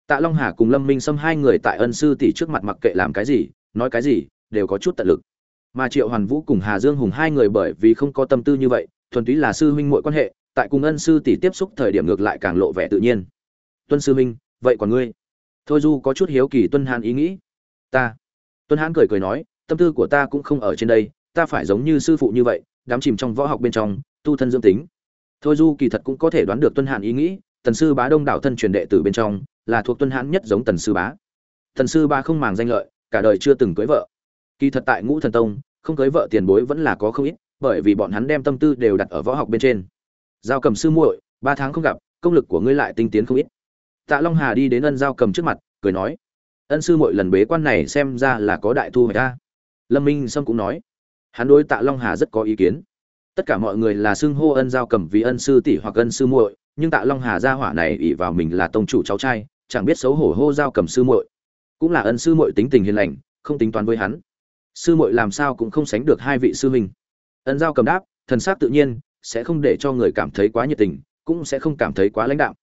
Tạ long hà cùng lâm minh Sâm hai người tại ân sư tỷ trước mặt mặc kệ làm cái gì, nói cái gì, đều có chút tận lực. Mà triệu hoàn vũ cùng hà dương hùng hai người bởi vì không có tâm tư như vậy, thuần túy là sư huynh muội quan hệ, tại cùng ân sư tỷ tiếp xúc thời điểm ngược lại càng lộ vẻ tự nhiên. Tuân sư huynh, vậy còn ngươi? Thôi du có chút hiếu kỳ tuân hàn ý nghĩ. Ta. Tuân Hán cười cười nói, tâm tư của ta cũng không ở trên đây, ta phải giống như sư phụ như vậy, đắm chìm trong võ học bên trong, tu thân dưỡng tính thôi du kỳ thật cũng có thể đoán được tuân hàn ý nghĩ, tần sư bá đông đảo thân truyền đệ tử bên trong, là thuộc tuân hãn nhất giống tần sư bá. Tần sư bá không màng danh lợi, cả đời chưa từng cưới vợ. Kỳ thật tại ngũ thần tông, không cưới vợ tiền bối vẫn là có không ít, bởi vì bọn hắn đem tâm tư đều đặt ở võ học bên trên. Giao cầm sư muội, ba tháng không gặp, công lực của ngươi lại tinh tiến không ít. Tạ long hà đi đến ân giao cầm trước mặt, cười nói, ân sư muội lần bế quan này xem ra là có đại thu hoạch ta lâm minh sâm cũng nói, hắn đối tạ long hà rất có ý kiến tất cả mọi người là xưng hô ân giao cầm vì ân sư tỷ hoặc ân sư muội, nhưng tạ long hà gia hỏa này ỷ vào mình là tông chủ cháu trai, chẳng biết xấu hổ hô giao cầm sư muội. Cũng là ân sư muội tính tình hiền lành, không tính toán với hắn. Sư muội làm sao cũng không sánh được hai vị sư huynh. Ân giao cầm đáp, thần sắc tự nhiên, sẽ không để cho người cảm thấy quá nhiệt tình, cũng sẽ không cảm thấy quá lãnh đạo.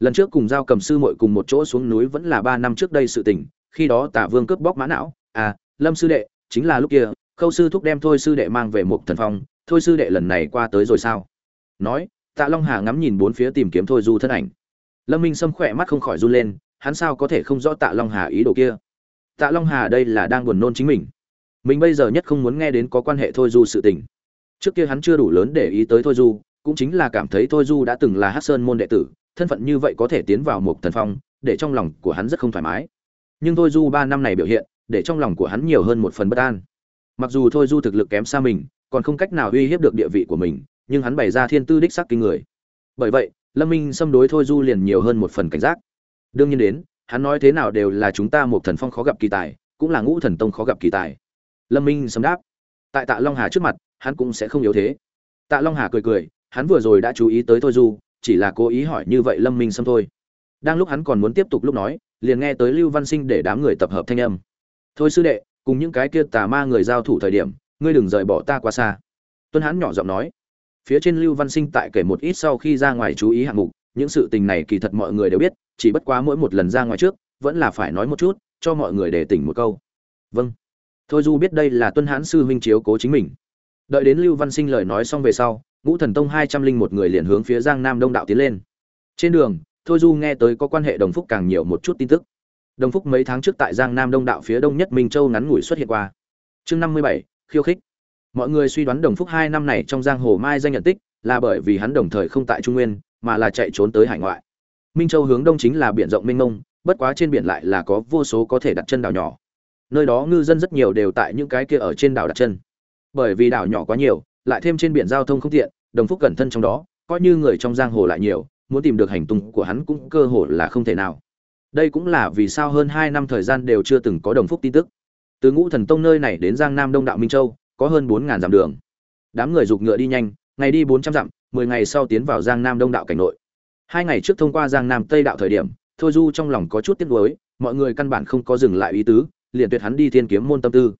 lần trước cùng giao cầm sư muội cùng một chỗ xuống núi vẫn là ba năm trước đây sự tình, khi đó tả vương cướp bóc mã não à lâm sư đệ, chính là lúc kia, khâu sư thúc đem thôi sư đệ mang về một thần phong thôi sư đệ, lần này qua tới rồi sao? Nói, tạ long hà ngắm nhìn bốn phía tìm kiếm thôi du thân ảnh. Lâm minh sâm khỏe mắt không khỏi run lên, hắn sao có thể không rõ tạ long hà ý đồ kia? Tạ long hà đây là đang buồn nôn chính mình. Mình bây giờ nhất không muốn nghe đến có quan hệ thôi du sự tình. Trước kia hắn chưa đủ lớn để ý tới thôi du, cũng chính là cảm thấy thôi du đã từng là hát sơn môn đệ tử, thân phận như vậy có thể tiến vào một thần phong, để trong lòng của hắn rất không thoải mái. Nhưng thôi du ba năm này biểu hiện, để trong lòng của hắn nhiều hơn một phần bất an. Mặc dù thôi du thực lực kém xa mình còn không cách nào uy hiếp được địa vị của mình, nhưng hắn bày ra thiên tư đích sắc kinh người. Bởi vậy, lâm minh xâm đối thôi du liền nhiều hơn một phần cảnh giác. Đương nhiên đến, hắn nói thế nào đều là chúng ta một thần phong khó gặp kỳ tài, cũng là ngũ thần tông khó gặp kỳ tài. Lâm minh xâm đáp. Tại tạ long hà trước mặt, hắn cũng sẽ không yếu thế. Tạ long hà cười cười, hắn vừa rồi đã chú ý tới thôi du, chỉ là cố ý hỏi như vậy lâm minh xâm thôi. Đang lúc hắn còn muốn tiếp tục lúc nói, liền nghe tới lưu văn sinh để đám người tập hợp thanh âm. Thôi sư đệ, cùng những cái kia tà ma người giao thủ thời điểm ngươi đừng rời bỏ ta quá xa. Tuân hãn nhỏ giọng nói. Phía trên lưu văn sinh tại kể một ít sau khi ra ngoài chú ý hạng mục, những sự tình này kỳ thật mọi người đều biết, chỉ bất quá mỗi một lần ra ngoài trước, vẫn là phải nói một chút, cho mọi người để tỉnh một câu. Vâng. Thôi du biết đây là tuân hãn sư huynh chiếu cố chính mình. Đợi đến lưu văn sinh lời nói xong về sau, ngũ thần tông hai trăm linh một người liền hướng phía giang nam đông đạo tiến lên. Trên đường, thôi du nghe tới có quan hệ đồng phúc càng nhiều một chút tin tức. Đồng phúc mấy tháng trước tại giang nam đông đạo phía đông nhất minh châu ngắn ngủi xuất hiện qua. Chương năm mươi bảy khiêu khích. Mọi người suy đoán đồng phúc hai năm này trong giang hồ mai danh nhận tích là bởi vì hắn đồng thời không tại trung nguyên, mà là chạy trốn tới hải ngoại. Minh châu hướng đông chính là biển rộng mênh mông, bất quá trên biển lại là có vô số có thể đặt chân đảo nhỏ. Nơi đó ngư dân rất nhiều đều tại những cái kia ở trên đảo đặt chân. Bởi vì đảo nhỏ quá nhiều, lại thêm trên biển giao thông không tiện, đồng phúc cẩn thân trong đó, coi như người trong giang hồ lại nhiều, muốn tìm được hành tung của hắn cũng cơ hồ là không thể nào. Đây cũng là vì sao hơn hai năm thời gian đều chưa từng có đồng phúc tin tức từ ngũ thần tông nơi này đến giang nam đông đạo minh châu, có hơn bốn ngàn dặm đường. Đám người giục ngựa đi nhanh, ngày đi bốn trăm dặm, mười ngày sau tiến vào giang nam đông đạo cảnh nội. Hai ngày trước thông qua giang nam tây đạo thời điểm, thôi du trong lòng có chút tiếc nuối, mọi người căn bản không có dừng lại ý tứ, liền tuyệt hắn đi thiên kiếm môn tâm tư.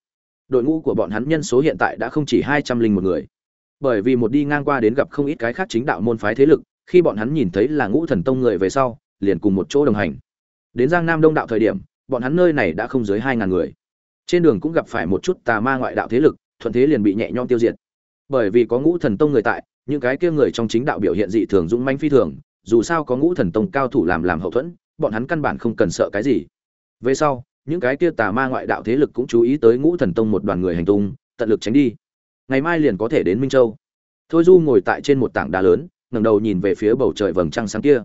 Đội ngũ của bọn hắn nhân số hiện tại đã không chỉ hai trăm linh một người. Bởi vì một đi ngang qua đến gặp không ít cái khác chính đạo môn phái thế lực, khi bọn hắn nhìn thấy là ngũ thần tông người về sau, liền cùng một chỗ đồng hành. Đến giang nam đông đạo thời điểm, bọn hắn nơi này đã không dưới hai ngàn người trên đường cũng gặp phải một chút tà ma ngoại đạo thế lực, thuận thế liền bị nhẹ nhõm tiêu diệt. Bởi vì có ngũ thần tông người tại, những cái kia người trong chính đạo biểu hiện dị thường dũng manh phi thường, dù sao có ngũ thần tông cao thủ làm làm hậu thuẫn, bọn hắn căn bản không cần sợ cái gì. Về sau, những cái kia tà ma ngoại đạo thế lực cũng chú ý tới ngũ thần tông một đoàn người hành tung, tận lực tránh đi. Ngày mai liền có thể đến minh châu. Thôi du ngồi tại trên một tảng đá lớn, ngẩng đầu nhìn về phía bầu trời vầng trăng sáng kia.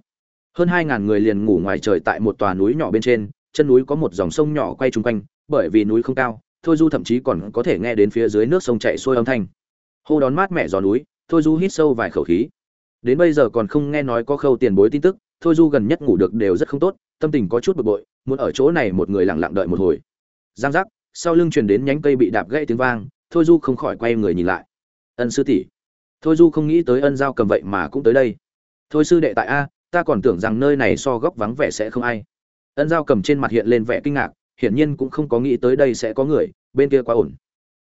Hơn hai ngàn người liền ngủ ngoài trời tại một tòa núi nhỏ bên trên, chân núi có một dòng sông nhỏ quay chung quanh bởi vì núi không cao, thôi du thậm chí còn có thể nghe đến phía dưới nước sông chạy xuôi âm thanh. Hô đón mát mẹ gió núi, thôi du hít sâu vài khẩu khí. Đến bây giờ còn không nghe nói có khâu tiền bối tin tức, thôi du gần nhất ngủ được đều rất không tốt, tâm tình có chút bực bội, muốn ở chỗ này một người lặng lặng đợi một hồi. Giang giác, sau lưng truyền đến nhánh cây bị đạp gãy tiếng vang, thôi du không khỏi quay người nhìn lại. Ân sư tỷ. Thôi du không nghĩ tới ân giao cầm vậy mà cũng tới đây. Thôi sư đệ tại a, ta còn tưởng rằng nơi này so góc vắng vẻ sẽ không ai. Ân giao cầm trên mặt hiện lên vẻ kinh ngạc hiển nhiên cũng không có nghĩ tới đây sẽ có người, bên kia quá ổn.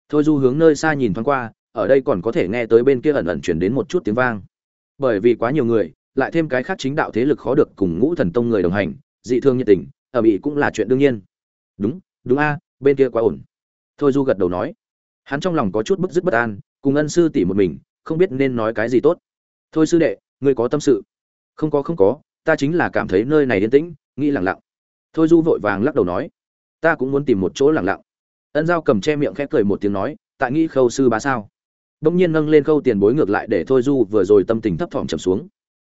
Thôi du hướng nơi xa nhìn thoáng qua, ở đây còn có thể nghe tới bên kia ẩn ẩn truyền đến một chút tiếng vang. Bởi vì quá nhiều người, lại thêm cái khác chính đạo thế lực khó được cùng ngũ thần tông người đồng hành, dị thương nhiệt tình, ở bị cũng là chuyện đương nhiên. Đúng đúng a, bên kia quá ổn. Thôi du gật đầu nói. Hắn trong lòng có chút bức dứt bất an, cùng ân sư tỷ một mình, không biết nên nói cái gì tốt. Thôi sư đệ, ngươi có tâm sự? Không có không có, ta chính là cảm thấy nơi này yên tĩnh, nghĩ lặng lặng. Thôi du vội vàng lắc đầu nói ta cũng muốn tìm một chỗ lặng lặng. Ân giao cầm che miệng khẽ cười một tiếng nói, tại nghĩ khâu sư bá sao? Bỗng nhiên nâng lên khâu tiền bối ngược lại để thôi du vừa rồi tâm tình thấp thỏm trầm xuống.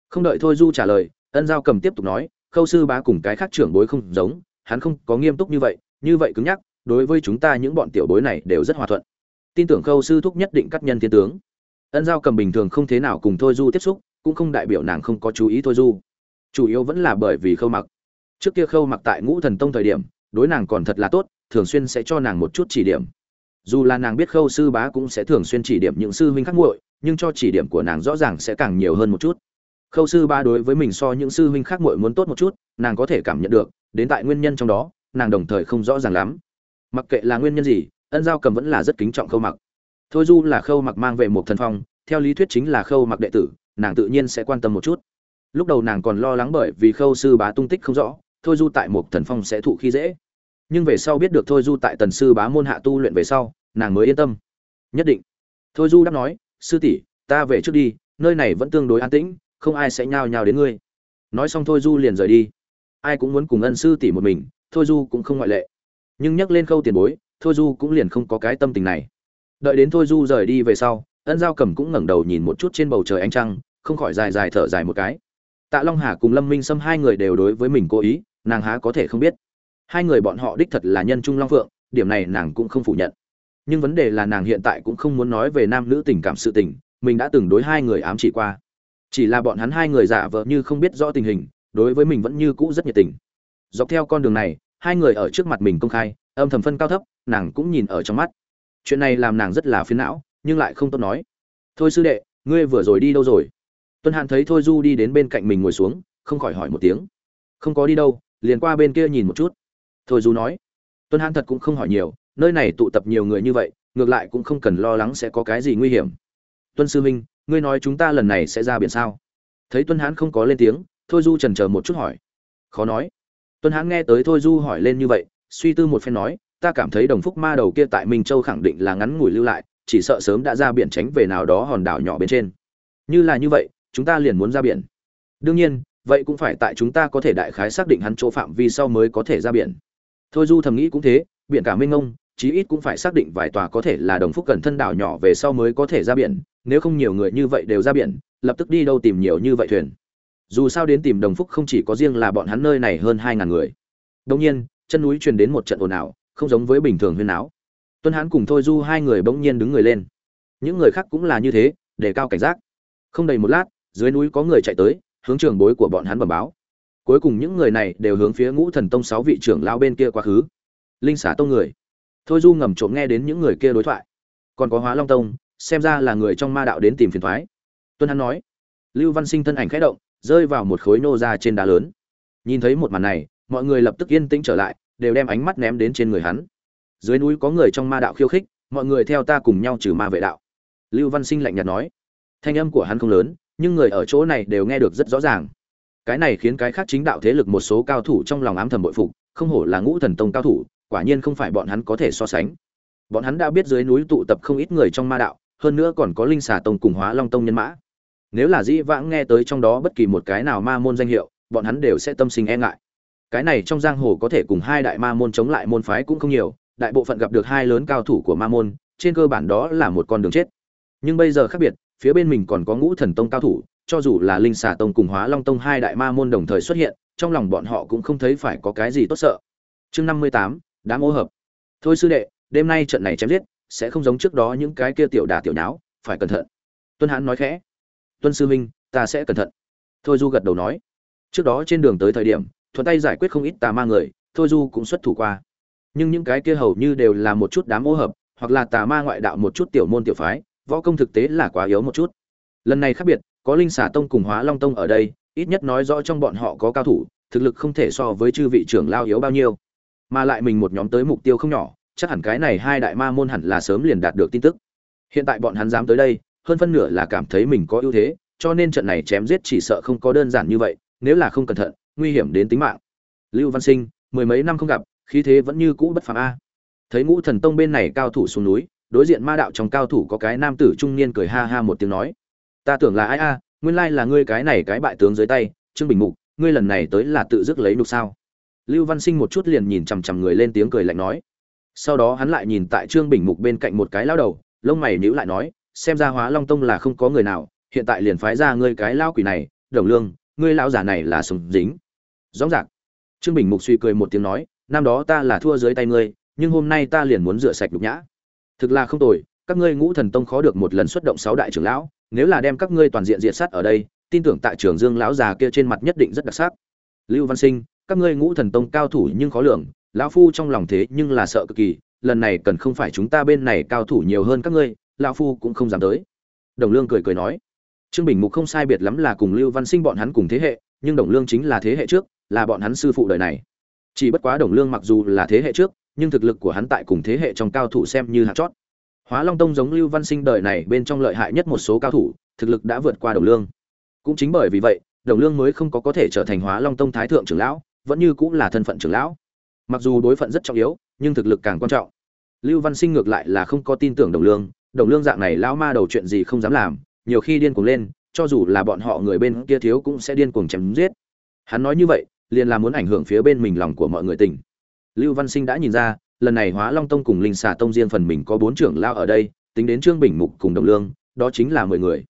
Không đợi thôi du trả lời, ân giao cầm tiếp tục nói, khâu sư bá cùng cái khác trưởng bối không giống, hắn không có nghiêm túc như vậy như vậy cứng nhắc, đối với chúng ta những bọn tiểu bối này đều rất hòa thuận. Tin tưởng khâu sư thúc nhất định cắt nhân thiên tướng. Ân giao cầm bình thường không thế nào cùng thôi du tiếp xúc, cũng không đại biểu nàng không có chú ý thôi du. Chủ yếu vẫn là bởi vì khâu mặc. Trước kia khâu mặc tại ngũ thần tông thời điểm đối nàng còn thật là tốt, thường xuyên sẽ cho nàng một chút chỉ điểm. Dù là nàng biết khâu sư bá cũng sẽ thường xuyên chỉ điểm những sư huynh khác muội, nhưng cho chỉ điểm của nàng rõ ràng sẽ càng nhiều hơn một chút. Khâu sư ba đối với mình so những sư huynh khác muội muốn tốt một chút, nàng có thể cảm nhận được, đến tại nguyên nhân trong đó, nàng đồng thời không rõ ràng lắm. Mặc kệ là nguyên nhân gì, ân giao cầm vẫn là rất kính trọng khâu mặc. Thôi du là khâu mặc mang về một thần phong, theo lý thuyết chính là khâu mặc đệ tử, nàng tự nhiên sẽ quan tâm một chút. Lúc đầu nàng còn lo lắng bởi vì khâu sư bá tung tích không rõ, thôi du tại một thần phong sẽ thụ khi dễ nhưng về sau biết được thôi du tại tần sư bá môn hạ tu luyện về sau, nàng mới yên tâm. Nhất định. Thôi du đáp nói, sư tỷ, ta về trước đi, nơi này vẫn tương đối an tĩnh, không ai sẽ nhao nhao đến ngươi. Nói xong thôi du liền rời đi. Ai cũng muốn cùng ân sư tỷ một mình, thôi du cũng không ngoại lệ. Nhưng nhắc lên khâu tiền bối, thôi du cũng liền không có cái tâm tình này. Đợi đến thôi du rời đi về sau, ân giao cầm cũng ngẩng đầu nhìn một chút trên bầu trời ánh trăng, không khỏi dài dài thở dài một cái. Tạ long hà cùng lâm minh xâm hai người đều đối với mình cố ý, nàng há có thể không biết hai người bọn họ đích thật là nhân trung long phượng, điểm này nàng cũng không phủ nhận. Nhưng vấn đề là nàng hiện tại cũng không muốn nói về nam nữ tình cảm sự tình, mình đã từng đối hai người ám chỉ qua. Chỉ là bọn hắn hai người giả vờ như không biết rõ tình hình, đối với mình vẫn như cũ rất nhiệt tình. Dọc theo con đường này, hai người ở trước mặt mình công khai, âm thầm phân cao thấp, nàng cũng nhìn ở trong mắt. Chuyện này làm nàng rất là phiền não, nhưng lại không tốt nói. Thôi sư đệ, ngươi vừa rồi đi đâu rồi? Tuân hàn thấy thôi du đi đến bên cạnh mình ngồi xuống, không khỏi hỏi một tiếng. Không có đi đâu, liền qua bên kia nhìn một chút thôi du nói, tuân hãn thật cũng không hỏi nhiều, nơi này tụ tập nhiều người như vậy, ngược lại cũng không cần lo lắng sẽ có cái gì nguy hiểm. Tuân sư minh, ngươi nói chúng ta lần này sẽ ra biển sao? Thấy tuân hãn không có lên tiếng, thôi du trần chờ một chút hỏi. Khó nói. Tuân hãn nghe tới thôi du hỏi lên như vậy, suy tư một phen nói, ta cảm thấy đồng phúc ma đầu kia tại minh châu khẳng định là ngắn ngủi lưu lại, chỉ sợ sớm đã ra biển tránh về nào đó hòn đảo nhỏ bên trên. Như là như vậy, chúng ta liền muốn ra biển. Đương nhiên, vậy cũng phải tại chúng ta có thể đại khái xác định hắn chỗ phạm vi sau mới có thể ra biển thôi du thầm nghĩ cũng thế, biển cả minh ngông chí ít cũng phải xác định vài tòa có thể là đồng phúc cần thân đảo nhỏ về sau mới có thể ra biển, nếu không nhiều người như vậy đều ra biển, lập tức đi đâu tìm nhiều như vậy thuyền. Dù sao đến tìm đồng phúc không chỉ có riêng là bọn hắn nơi này hơn hai ngàn người. Đông nhiên, chân núi truyền đến một trận ồn ào, không giống với bình thường huyên áo tuân hãn cùng thôi du hai người bỗng nhiên đứng người lên. Những người khác cũng là như thế, để cao cảnh giác. Không đầy một lát, dưới núi có người chạy tới, hướng trường bối của bọn hắn bẩm báo cuối cùng những người này đều hướng phía ngũ thần tông sáu vị trưởng lao bên kia quá khứ. Linh xả tông người. Thôi du ngầm trộm nghe đến những người kia đối thoại. Còn có hóa long tông, xem ra là người trong ma đạo đến tìm phiền thoái. Tuân hắn nói. Lưu văn sinh thân ảnh khẽ động, rơi vào một khối nô ra trên đá lớn. Nhìn thấy một màn này, mọi người lập tức yên tĩnh trở lại, đều đem ánh mắt ném đến trên người hắn. Dưới núi có người trong ma đạo khiêu khích, mọi người theo ta cùng nhau trừ ma vệ đạo. Lưu văn sinh lạnh nhạt nói. Thanh âm của hắn không lớn, nhưng người ở chỗ này đều nghe được rất rõ ràng cái này khiến cái khác chính đạo thế lực một số cao thủ trong lòng ám thầm bội phục, không hổ là ngũ thần tông cao thủ, quả nhiên không phải bọn hắn có thể so sánh. Bọn hắn đã biết dưới núi tụ tập không ít người trong ma đạo, hơn nữa còn có linh xà tông cùng hóa long tông nhân mã. Nếu là dĩ vãng nghe tới trong đó bất kỳ một cái nào ma môn danh hiệu, bọn hắn đều sẽ tâm sinh e ngại. Cái này trong giang hồ có thể cùng hai đại ma môn chống lại môn phái cũng không nhiều, đại bộ phận gặp được hai lớn cao thủ của ma môn, trên cơ bản đó là một con đường chết. Nhưng bây giờ khác biệt, phía bên mình còn có ngũ thần tông cao thủ cho dù là linh xà tông cùng hóa long tông hai đại ma môn đồng thời xuất hiện, trong lòng bọn họ cũng không thấy phải có cái gì tốt sợ. Chương năm mươi tám đã ô hợp. Thôi sư đệ, đêm nay trận này chém giết, sẽ không giống trước đó những cái kia tiểu đà tiểu nháo, phải cẩn thận. Tuân hãn nói khẽ. Tuân sư minh ta sẽ cẩn thận. Thôi du gật đầu nói. Trước đó trên đường tới thời điểm, thuận tay giải quyết không ít tà ma người, thôi du cũng xuất thủ qua. Nhưng những cái kia hầu như đều là một chút đám ô hợp, hoặc là tà ma ngoại đạo một chút tiểu môn tiểu phái, võ công thực tế là quá yếu một chút. Lần này khác biệt có linh xà tông cùng hóa long tông ở đây, ít nhất nói rõ trong bọn họ có cao thủ, thực lực không thể so với chư vị trưởng lao yếu bao nhiêu. Mà lại mình một nhóm tới mục tiêu không nhỏ, chắc hẳn cái này hai đại ma môn hẳn là sớm liền đạt được tin tức. Hiện tại bọn hắn dám tới đây, hơn phân nửa là cảm thấy mình có ưu thế, cho nên trận này chém giết chỉ sợ không có đơn giản như vậy, nếu là không cẩn thận, nguy hiểm đến tính mạng. Lưu văn sinh, mười mấy năm không gặp, khí thế vẫn như cũ bất phàm a. Thấy ngũ thần tông bên này cao thủ xuống núi, đối diện ma đạo trong cao thủ có cái nam tử trung niên cười ha ha một tiếng nói ta tưởng là ai a, nguyên lai là ngươi cái này cái bại tướng dưới tay, trương bình mục, ngươi lần này tới là tự dứt lấy nhục sao? Lưu văn sinh một chút liền nhìn chằm chằm người lên tiếng cười lạnh nói. Sau đó hắn lại nhìn tại trương bình mục bên cạnh một cái lao đầu, lông mày nhữ lại nói, xem ra hóa long tông là không có người nào, hiện tại liền phái ra ngươi cái lao quỷ này, đồng lương, ngươi lão giả này là sùng dính. Rõ ràng. Trương bình mục suy cười một tiếng nói, năm đó ta là thua dưới tay ngươi, nhưng hôm nay ta liền muốn rửa sạch nhục nhã. Thực là không tồi, các ngươi ngũ thần tông khó được một lần xuất động sáu đại trưởng lão nếu là đem các ngươi toàn diện diện sát ở đây, tin tưởng tại trường dương lão già kia trên mặt nhất định rất đặc sắc. Lưu văn sinh, các ngươi ngũ thần tông cao thủ nhưng khó lường, lão phu trong lòng thế nhưng là sợ cực kỳ, lần này cần không phải chúng ta bên này cao thủ nhiều hơn các ngươi, lão phu cũng không dám tới. Đồng lương cười cười nói, trương bình mục không sai biệt lắm là cùng lưu văn sinh bọn hắn cùng thế hệ, nhưng đồng lương chính là thế hệ trước, là bọn hắn sư phụ đời này. Chỉ bất quá đồng lương mặc dù là thế hệ trước, nhưng thực lực của hắn tại cùng thế hệ trong cao thủ xem như hạt chót hóa long tông giống lưu văn sinh đời này bên trong lợi hại nhất một số cao thủ, thực lực đã vượt qua đồng lương. Cũng chính bởi vì vậy, đồng lương mới không có có thể trở thành hóa long tông thái thượng trưởng lão, vẫn như cũng là thân phận trưởng lão. Mặc dù đối phận rất trọng yếu, nhưng thực lực càng quan trọng. Lưu văn sinh ngược lại là không có tin tưởng đồng lương đồng lương dạng này lão ma đầu chuyện gì không dám làm, nhiều khi điên cuồng lên, cho dù là bọn họ người bên kia thiếu cũng sẽ điên cuồng chém giết. Hắn nói như vậy, liền là muốn ảnh hưởng phía bên mình lòng của mọi người tỉnh lưu văn sinh đã nhìn ra lần này hóa long tông cùng linh xà tông riêng phần mình có bốn trưởng lao ở đây, tính đến trương bình mục cùng đồng lương, đó chính là mười người.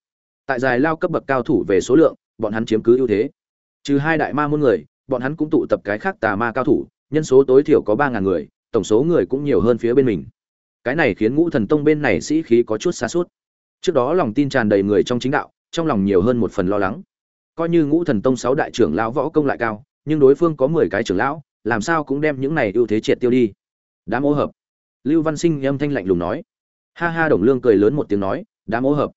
Tại dài lao cấp bậc cao thủ về số lượng, bọn hắn chiếm cứ ưu thế. Trừ hai đại ma môn người, bọn hắn cũng tụ tập cái khác tà ma cao thủ, nhân số tối thiểu có ba ngàn người, tổng số người cũng nhiều hơn phía bên mình. Cái này khiến ngũ thần tông bên này sĩ khí có chút xa sút. trước đó lòng tin tràn đầy người trong chính đạo, trong lòng nhiều hơn một phần lo lắng. Coi như ngũ thần tông sáu đại trưởng lão võ công lại cao, nhưng đối phương có mười cái trưởng lão, làm sao cũng đem những này ưu thế triệt tiêu đi đám ô hợp. Lưu văn sinh âm thanh lạnh lùng nói. Ha ha, đồng lương cười lớn một tiếng nói, đám ô hợp.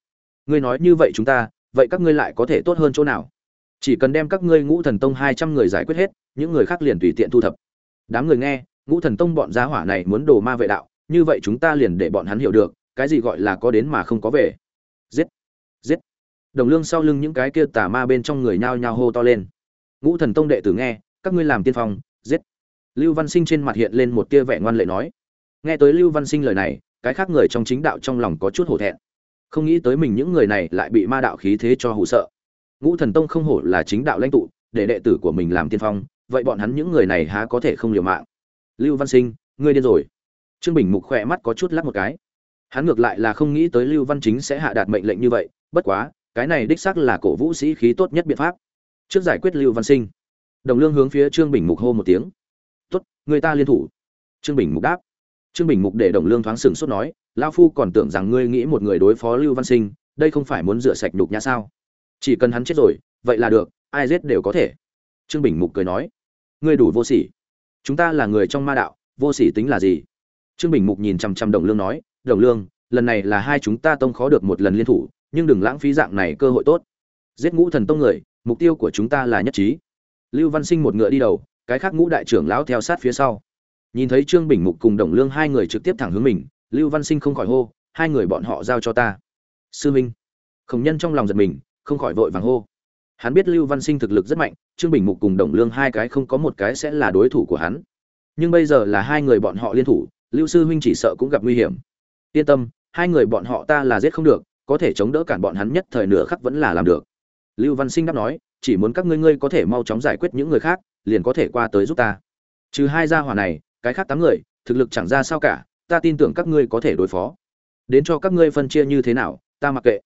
Ngươi nói như vậy chúng ta, vậy các ngươi lại có thể tốt hơn chỗ nào? Chỉ cần đem các ngươi ngũ thần tông hai trăm người giải quyết hết, những người khác liền tùy tiện thu thập. Đám người nghe, ngũ thần tông bọn giá hỏa này muốn đồ ma vệ đạo, như vậy chúng ta liền để bọn hắn hiểu được, cái gì gọi là có đến mà không có về. Giết! Giết! Đồng lương sau lưng những cái kia tà ma bên trong người nhao nhao hô to lên. Ngũ thần tông đệ tử nghe, các ngươi làm tiên phong, giết! Lưu văn sinh trên mặt hiện lên một tia vẻ ngoan lệ nói. Nghe tới lưu văn sinh lời này, cái khác người trong chính đạo trong lòng có chút hổ thẹn. Không nghĩ tới mình những người này lại bị ma đạo khí thế cho hụ sợ. Ngũ thần tông không hổ là chính đạo lãnh tụ, để đệ tử của mình làm tiên phong, vậy bọn hắn những người này há có thể không liều mạng? Lưu văn sinh, ngươi điên rồi. Trương bình mục khỏe mắt có chút lắc một cái. Hắn ngược lại là không nghĩ tới lưu văn chính sẽ hạ đạt mệnh lệnh như vậy, bất quá, cái này đích xác là cổ vũ sĩ khí tốt nhất biện pháp. Trước giải quyết lưu văn sinh, đồng lương hướng phía trương bình mục hô một tiếng người ta liên thủ. Trương bình mục đáp. Trương bình mục để đồng lương thoáng sừng sốt nói lao phu còn tưởng rằng ngươi nghĩ một người đối phó lưu văn sinh, đây không phải muốn rửa sạch nhục nhã sao? Chỉ cần hắn chết rồi, vậy là được, ai giết đều có thể. Trương bình mục cười nói. Ngươi đủ vô sỉ. Chúng ta là người trong ma đạo, vô sỉ tính là gì? Trương bình mục nhìn chằm chằm đồng lương nói, đồng lương, lần này là hai chúng ta tông khó được một lần liên thủ, nhưng đừng lãng phí dạng này cơ hội tốt. Giết ngũ thần tông người, mục tiêu của chúng ta là nhất trí. Lưu văn sinh một ngựa đi đầu cái khác ngũ đại trưởng lão theo sát phía sau. Nhìn thấy trương bình mục cùng đồng lương hai người trực tiếp thẳng hướng mình, lưu văn sinh không khỏi hô, hai người bọn họ giao cho ta. Sư minh. Khổng nhân trong lòng giật mình, không khỏi vội vàng hô. Hắn biết lưu văn sinh thực lực rất mạnh, trương bình mục cùng đồng lương hai cái không có một cái sẽ là đối thủ của hắn. Nhưng bây giờ là hai người bọn họ liên thủ, lưu sư huynh chỉ sợ cũng gặp nguy hiểm. Yên tâm, hai người bọn họ ta là giết không được, có thể chống đỡ cản bọn hắn nhất thời nửa khắc vẫn là làm được. Lưu văn sinh đáp nói, chỉ muốn các ngươi ngươi có thể mau chóng giải quyết những người khác liền có thể qua tới giúp ta. Trừ hai gia hỏa này, cái khác tám người, thực lực chẳng ra sao cả, ta tin tưởng các ngươi có thể đối phó. Đến cho các ngươi phân chia như thế nào, ta mặc kệ.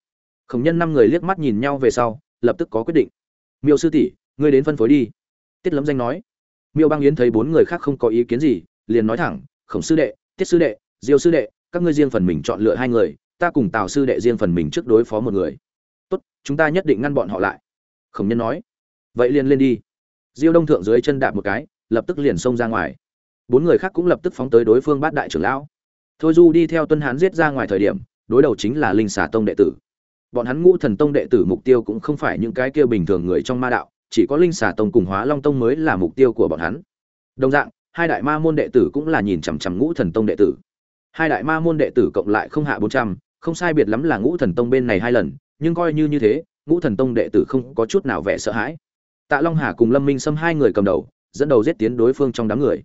Khổng nhân năm người liếc mắt nhìn nhau về sau, lập tức có quyết định. Miêu sư tỷ, ngươi đến phân phối đi. Tiết lấm danh nói. Miêu băng yến thấy bốn người khác không có ý kiến gì, liền nói thẳng, khổng sư đệ, tiết sư đệ, diêu sư đệ, các ngươi riêng phần mình chọn lựa hai người, ta cùng tào sư đệ riêng phần mình trước đối phó một người. Tốt, chúng ta nhất định ngăn bọn họ lại. Khổng nhân nói. Vậy liền lên đi diêu đông thượng dưới chân đạp một cái, lập tức liền xông ra ngoài. Bốn người khác cũng lập tức phóng tới đối phương bát đại trưởng lão. Thôi du đi theo tuân hán giết ra ngoài thời điểm, đối đầu chính là linh xà tông đệ tử. Bọn hắn ngũ thần tông đệ tử mục tiêu cũng không phải những cái kia bình thường người trong ma đạo, chỉ có linh xà tông cùng hóa long tông mới là mục tiêu của bọn hắn. Đồng dạng, hai đại ma môn đệ tử cũng là nhìn chằm chằm ngũ thần tông đệ tử. Hai đại ma môn đệ tử cộng lại không hạ bốn trăm, không sai biệt lắm là ngũ thần tông bên này hai lần, nhưng coi như như thế, ngũ thần tông đệ tử không có chút nào vẻ sợ hãi tạ long hà cùng lâm minh xâm hai người cầm đầu, dẫn đầu giết tiến đối phương trong đám người.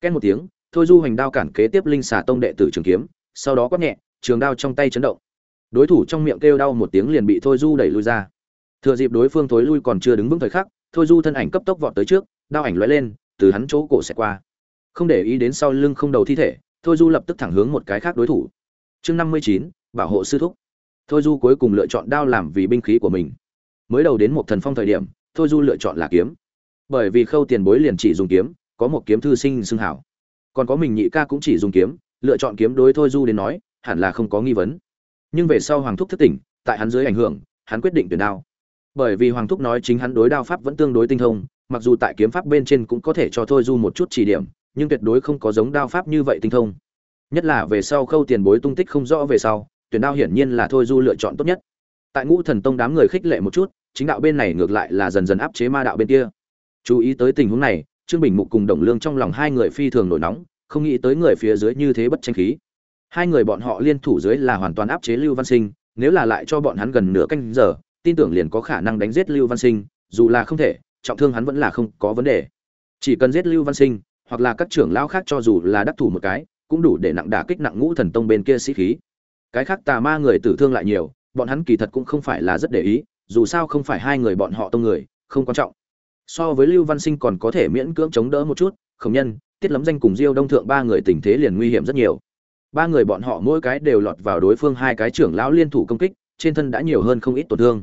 Két một tiếng, thôi du hành đao cản kế tiếp linh xà tông đệ tử trường kiếm, sau đó quát nhẹ, trường đao trong tay chấn động. Đối thủ trong miệng kêu đau một tiếng liền bị thôi du đẩy lui ra. Thừa dịp đối phương thối lui còn chưa đứng vững thời khắc, thôi du thân ảnh cấp tốc vọt tới trước, đao ảnh lóe lên, từ hắn chỗ cổ sẽ qua. Không để ý đến sau lưng không đầu thi thể, thôi du lập tức thẳng hướng một cái khác đối thủ. Chương năm mươi chín, bảo hộ sư thúc. Thôi du cuối cùng lựa chọn đao làm vì binh khí của mình. Mới đầu đến một thần phong thời điểm thôi du lựa chọn là kiếm. Bởi vì khâu tiền bối liền chỉ dùng kiếm, có một kiếm thư sinh xưng hảo. Còn có mình nhị ca cũng chỉ dùng kiếm, lựa chọn kiếm đối thôi du đến nói, hẳn là không có nghi vấn. Nhưng về sau hoàng thúc thất tỉnh, tại hắn dưới ảnh hưởng, hắn quyết định tuyển đao. Bởi vì hoàng thúc nói chính hắn đối đao pháp vẫn tương đối tinh thông, mặc dù tại kiếm pháp bên trên cũng có thể cho thôi du một chút chỉ điểm, nhưng tuyệt đối không có giống đao pháp như vậy tinh thông. Nhất là về sau khâu tiền bối tung tích không rõ về sau, tuyển đao hiển nhiên là thôi du lựa chọn tốt nhất. Tại ngũ thần tông đám người khích lệ một chút chính đạo bên này ngược lại là dần dần áp chế ma đạo bên kia. Chú ý tới tình huống này, trương bình mục cùng đồng lương trong lòng hai người phi thường nổi nóng, không nghĩ tới người phía dưới như thế bất tranh khí. Hai người bọn họ liên thủ dưới là hoàn toàn áp chế lưu văn sinh, nếu là lại cho bọn hắn gần nửa canh giờ, tin tưởng liền có khả năng đánh giết lưu văn sinh, dù là không thể, trọng thương hắn vẫn là không có vấn đề. Chỉ cần giết lưu văn sinh, hoặc là các trưởng lão khác cho dù là đắc thủ một cái, cũng đủ để nặng đả kích nặng ngũ thần tông bên kia sĩ khí. Cái khác tà ma người tử thương lại nhiều, bọn hắn kỳ thật cũng không phải là rất để ý dù sao không phải hai người bọn họ tông người, không quan trọng. So với lưu văn sinh còn có thể miễn cưỡng chống đỡ một chút, khổng nhân, tiết lấm danh cùng diêu đông thượng ba người tình thế liền nguy hiểm rất nhiều. Ba người bọn họ mỗi cái đều lọt vào đối phương hai cái trưởng lão liên thủ công kích, trên thân đã nhiều hơn không ít tổn thương.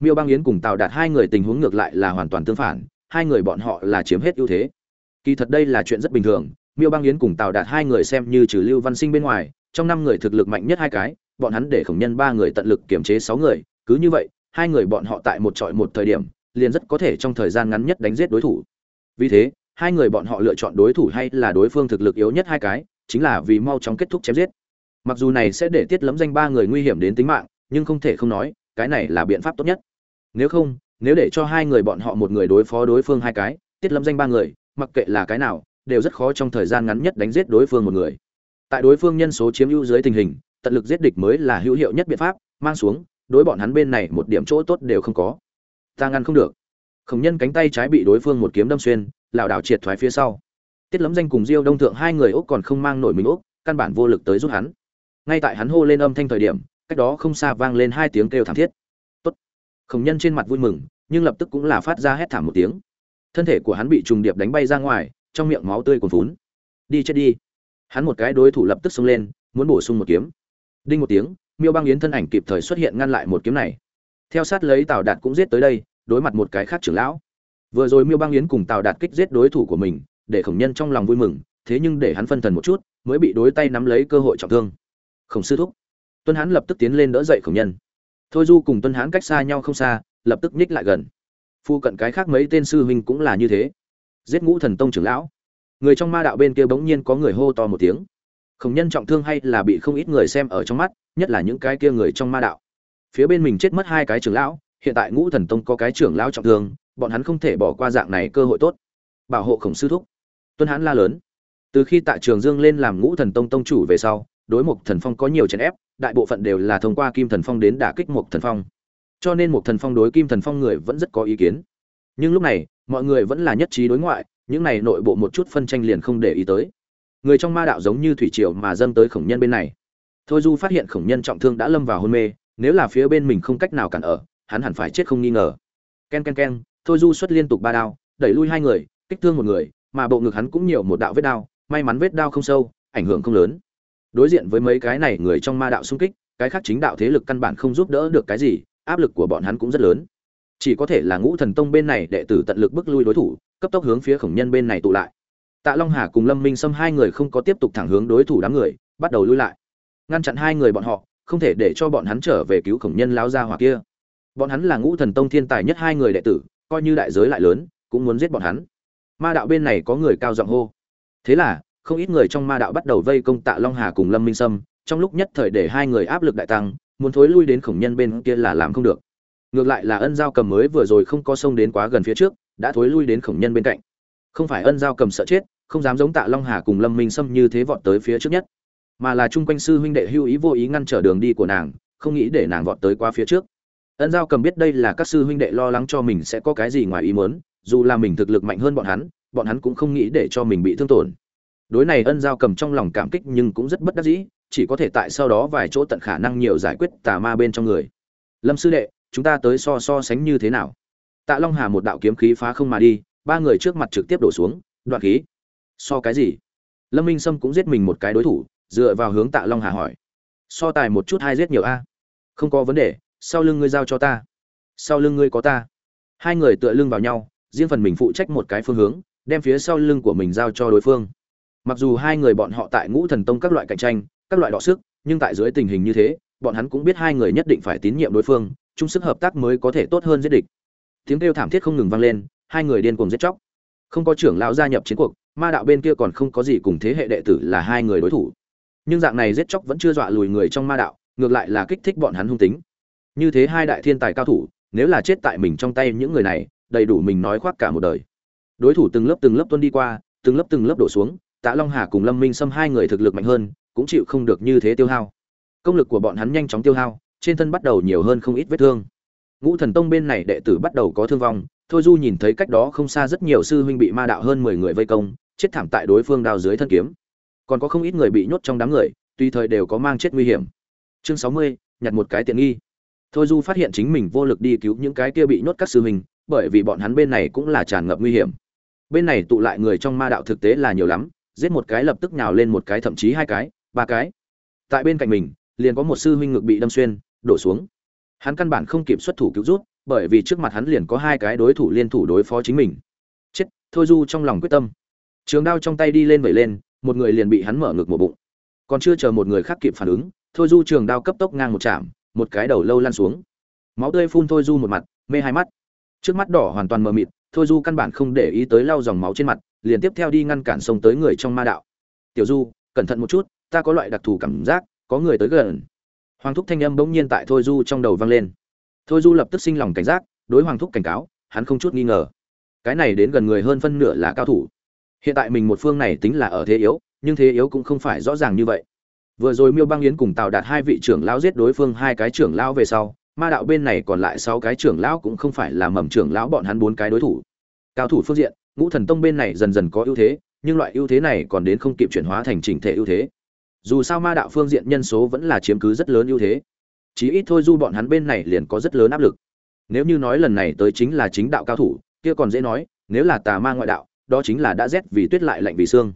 Miêu bang yến cùng tào đạt hai người tình huống ngược lại là hoàn toàn tương phản, hai người bọn họ là chiếm hết ưu thế. Kỳ thật đây là chuyện rất bình thường, miêu bang yến cùng tào đạt hai người xem như trừ lưu văn sinh bên ngoài, trong năm người thực lực mạnh nhất hai cái, bọn hắn để khổng nhân ba người tận lực kiểm chế sáu người, cứ như vậy hai người bọn họ tại một trọi một thời điểm, liền rất có thể trong thời gian ngắn nhất đánh giết đối thủ. Vì thế, hai người bọn họ lựa chọn đối thủ hay là đối phương thực lực yếu nhất hai cái, chính là vì mau chóng kết thúc chém giết. Mặc dù này sẽ để tiết lấm danh ba người nguy hiểm đến tính mạng, nhưng không thể không nói, cái này là biện pháp tốt nhất. Nếu không, nếu để cho hai người bọn họ một người đối phó đối phương hai cái, tiết lấm danh ba người, mặc kệ là cái nào, đều rất khó trong thời gian ngắn nhất đánh giết đối phương một người. Tại đối phương nhân số chiếm ưu dưới tình hình, tận lực giết địch mới là hữu hiệu nhất biện pháp, mang xuống đối bọn hắn bên này một điểm chỗ tốt đều không có. Ta ngăn không được. Khổng nhân cánh tay trái bị đối phương một kiếm đâm xuyên, lảo đảo triệt thoái phía sau. Tiết lấm danh cùng diêu đông thượng hai người úc còn không mang nổi mình úc căn bản vô lực tới giúp hắn. Ngay tại hắn hô lên âm thanh thời điểm, cách đó không xa vang lên hai tiếng kêu thảm thiết. Tốt. Khổng nhân trên mặt vui mừng, nhưng lập tức cũng là phát ra hét thảm một tiếng. Thân thể của hắn bị trùng điệp đánh bay ra ngoài, trong miệng máu tươi còn vún đi chết đi. Hắn một cái đối thủ lập tức xông lên, muốn bổ sung một kiếm. Đinh một tiếng miêu băng yến thân ảnh kịp thời xuất hiện ngăn lại một kiếm này. Theo sát lấy tào đạt cũng giết tới đây, đối mặt một cái khác trưởng lão. Vừa rồi miêu băng yến cùng tào đạt kích giết đối thủ của mình, để khổng nhân trong lòng vui mừng, thế nhưng để hắn phân thần một chút, mới bị đối tay nắm lấy cơ hội trọng thương. Khổng sư thúc. Tuân hán lập tức tiến lên đỡ dậy khổng nhân. Thôi du cùng tuân hán cách xa nhau không xa, lập tức nhích lại gần. Phu cận cái khác mấy tên sư huynh cũng là như thế. Giết ngũ thần tông trưởng lão. Người trong ma đạo bên kia bỗng nhiên có người hô to một tiếng khổng nhân trọng thương hay là bị không ít người xem ở trong mắt, nhất là những cái kia người trong ma đạo. Phía bên mình chết mất hai cái trưởng lão, hiện tại ngũ thần tông có cái trưởng lão trọng thương, bọn hắn không thể bỏ qua dạng này cơ hội tốt. Bảo hộ khổng sư thúc. Tuân hãn la lớn. Từ khi tạ trường dương lên làm ngũ thần tông tông chủ về sau, đối mục thần phong có nhiều chèn ép, đại bộ phận đều là thông qua kim thần phong đến đả kích mục thần phong. Cho nên mục thần phong đối kim thần phong người vẫn rất có ý kiến. Nhưng lúc này, mọi người vẫn là nhất trí đối ngoại, những này nội bộ một chút phân tranh liền không để ý tới người trong ma đạo giống như thủy triều mà dâng tới khổng nhân bên này. Thôi du phát hiện khổng nhân trọng thương đã lâm vào hôn mê, nếu là phía bên mình không cách nào cản ở, hắn hẳn phải chết không nghi ngờ. Ken ken ken, thôi du xuất liên tục ba đao, đẩy lui hai người, kích thương một người, mà bộ ngực hắn cũng nhiều một đạo vết đao, may mắn vết đao không sâu, ảnh hưởng không lớn. Đối diện với mấy cái này người trong ma đạo xung kích, cái khác chính đạo thế lực căn bản không giúp đỡ được cái gì, áp lực của bọn hắn cũng rất lớn. Chỉ có thể là ngũ thần tông bên này đệ tử tận lực bức lui đối thủ, cấp tốc hướng phía khổng nhân bên này tụ lại tạ long hà cùng lâm minh Sâm hai người không có tiếp tục thẳng hướng đối thủ đám người, bắt đầu lui lại. Ngăn chặn hai người bọn họ, không thể để cho bọn hắn trở về cứu khổng nhân lão ra hỏa kia. Bọn hắn là ngũ thần tông thiên tài nhất hai người đệ tử, coi như đại giới lại lớn, cũng muốn giết bọn hắn. Ma đạo bên này có người cao giọng hô. Thế là, không ít người trong ma đạo bắt đầu vây công tạ long hà cùng lâm minh sâm, trong lúc nhất thời để hai người áp lực đại tăng, muốn thối lui đến khổng nhân bên kia là làm không được. Ngược lại là ân giao cầm mới vừa rồi không có xông đến quá gần phía trước, đã thối lui đến khổng nhân bên cạnh. Không phải ân giao cầm sợ chết không dám giống tạ long hà cùng lâm minh sâm như thế vọt tới phía trước nhất, mà là chung quanh sư huynh đệ hưu ý vô ý ngăn trở đường đi của nàng, không nghĩ để nàng vọt tới qua phía trước. Ân giao cầm biết đây là các sư huynh đệ lo lắng cho mình sẽ có cái gì ngoài ý muốn, dù là mình thực lực mạnh hơn bọn hắn bọn hắn cũng không nghĩ để cho mình bị thương tổn. Đối này ân giao cầm trong lòng cảm kích nhưng cũng rất bất đắc dĩ, chỉ có thể tại sau đó vài chỗ tận khả năng nhiều giải quyết tà ma bên trong người. Lâm sư đệ, chúng ta tới so so sánh như thế nào? Tạ long hà một đạo kiếm khí phá không mà đi, ba người trước mặt trực tiếp đổ xuống, đoạn khí so cái gì? Lâm minh sâm cũng giết mình một cái đối thủ, dựa vào hướng tạ long hà hỏi. So tài một chút hai giết nhiều a? Không có vấn đề, sau lưng ngươi giao cho ta. Sau lưng ngươi có ta. Hai người tựa lưng vào nhau, riêng phần mình phụ trách một cái phương hướng, đem phía sau lưng của mình giao cho đối phương. Mặc dù hai người bọn họ tại ngũ thần tông các loại cạnh tranh, các loại đọ sức, nhưng tại dưới tình hình như thế, bọn hắn cũng biết hai người nhất định phải tín nhiệm đối phương, chung sức hợp tác mới có thể tốt hơn giết địch. Tiếng kêu thảm thiết không ngừng vang lên, hai người điên cuồng giết chóc. Không có trưởng lão gia nhập chiến cuộc ma đạo bên kia còn không có gì cùng thế hệ đệ tử là hai người đối thủ. Nhưng dạng này giết chóc vẫn chưa dọa lùi người trong ma đạo, ngược lại là kích thích bọn hắn hung tính. Như thế hai đại thiên tài cao thủ, nếu là chết tại mình trong tay những người này, đầy đủ mình nói khoác cả một đời. Đối thủ từng lớp từng lớp tuân đi qua, từng lớp từng lớp đổ xuống, tạ long hà cùng lâm minh xâm hai người thực lực mạnh hơn, cũng chịu không được như thế tiêu hao. Công lực của bọn hắn nhanh chóng tiêu hao, trên thân bắt đầu nhiều hơn không ít vết thương. Ngũ thần tông bên này đệ tử bắt đầu có thương vong, thôi du nhìn thấy cách đó không xa rất nhiều sư huynh bị ma đạo hơn mười người vây công chết thảm tại đối phương đao dưới thân kiếm. Còn có không ít người bị nhốt trong đám người, tùy thời đều có mang chết nguy hiểm. Chương sáu mươi, nhặt một cái tiện nghi. Thôi du phát hiện chính mình vô lực đi cứu những cái kia bị nhốt các sư huynh, bởi vì bọn hắn bên này cũng là tràn ngập nguy hiểm. Bên này tụ lại người trong ma đạo thực tế là nhiều lắm, giết một cái lập tức nhào lên một cái thậm chí hai cái, ba cái. Tại bên cạnh mình, liền có một sư huynh ngực bị đâm xuyên, đổ xuống. Hắn căn bản không kịp xuất thủ cứu rút bởi vì trước mặt hắn liền có hai cái đối thủ liên thủ đối phó chính mình. Chết, thôi du trong lòng quyết tâm trường đao trong tay đi lên vẩy lên, một người liền bị hắn mở ngực một bụng. Còn chưa chờ một người khác kịp phản ứng, thôi du trường đao cấp tốc ngang một chạm, một cái đầu lâu lan xuống. Máu tươi phun thôi du một mặt, mê hai mắt. Trước mắt đỏ hoàn toàn mờ mịt, thôi du căn bản không để ý tới lau dòng máu trên mặt, liền tiếp theo đi ngăn cản sông tới người trong ma đạo. Tiểu du, cẩn thận một chút, ta có loại đặc thù cảm giác, có người tới gần. Hoàng thúc thanh âm bỗng nhiên tại thôi du trong đầu vang lên. Thôi du lập tức sinh lòng cảnh giác, đối hoàng thúc cảnh cáo, hắn không chút nghi ngờ. Cái này đến gần người hơn phân nửa là cao thủ hiện tại mình một phương này tính là ở thế yếu, nhưng thế yếu cũng không phải rõ ràng như vậy. Vừa rồi miêu băng yến cùng tào đạt hai vị trưởng lão giết đối phương hai cái trưởng lão về sau, ma đạo bên này còn lại sáu cái trưởng lão cũng không phải là mầm trưởng lão bọn hắn bốn cái đối thủ. Cao thủ phương diện, ngũ thần tông bên này dần dần có ưu thế, nhưng loại ưu thế này còn đến không kịp chuyển hóa thành chỉnh thể ưu thế. Dù sao ma đạo phương diện nhân số vẫn là chiếm cứ rất lớn ưu thế. Chí ít thôi du bọn hắn bên này liền có rất lớn áp lực. Nếu như nói lần này tới chính là chính đạo cao thủ, kia còn dễ nói, nếu là tà ma ngoại đạo đó chính là đã rét vì tuyết lại lạnh vì xương.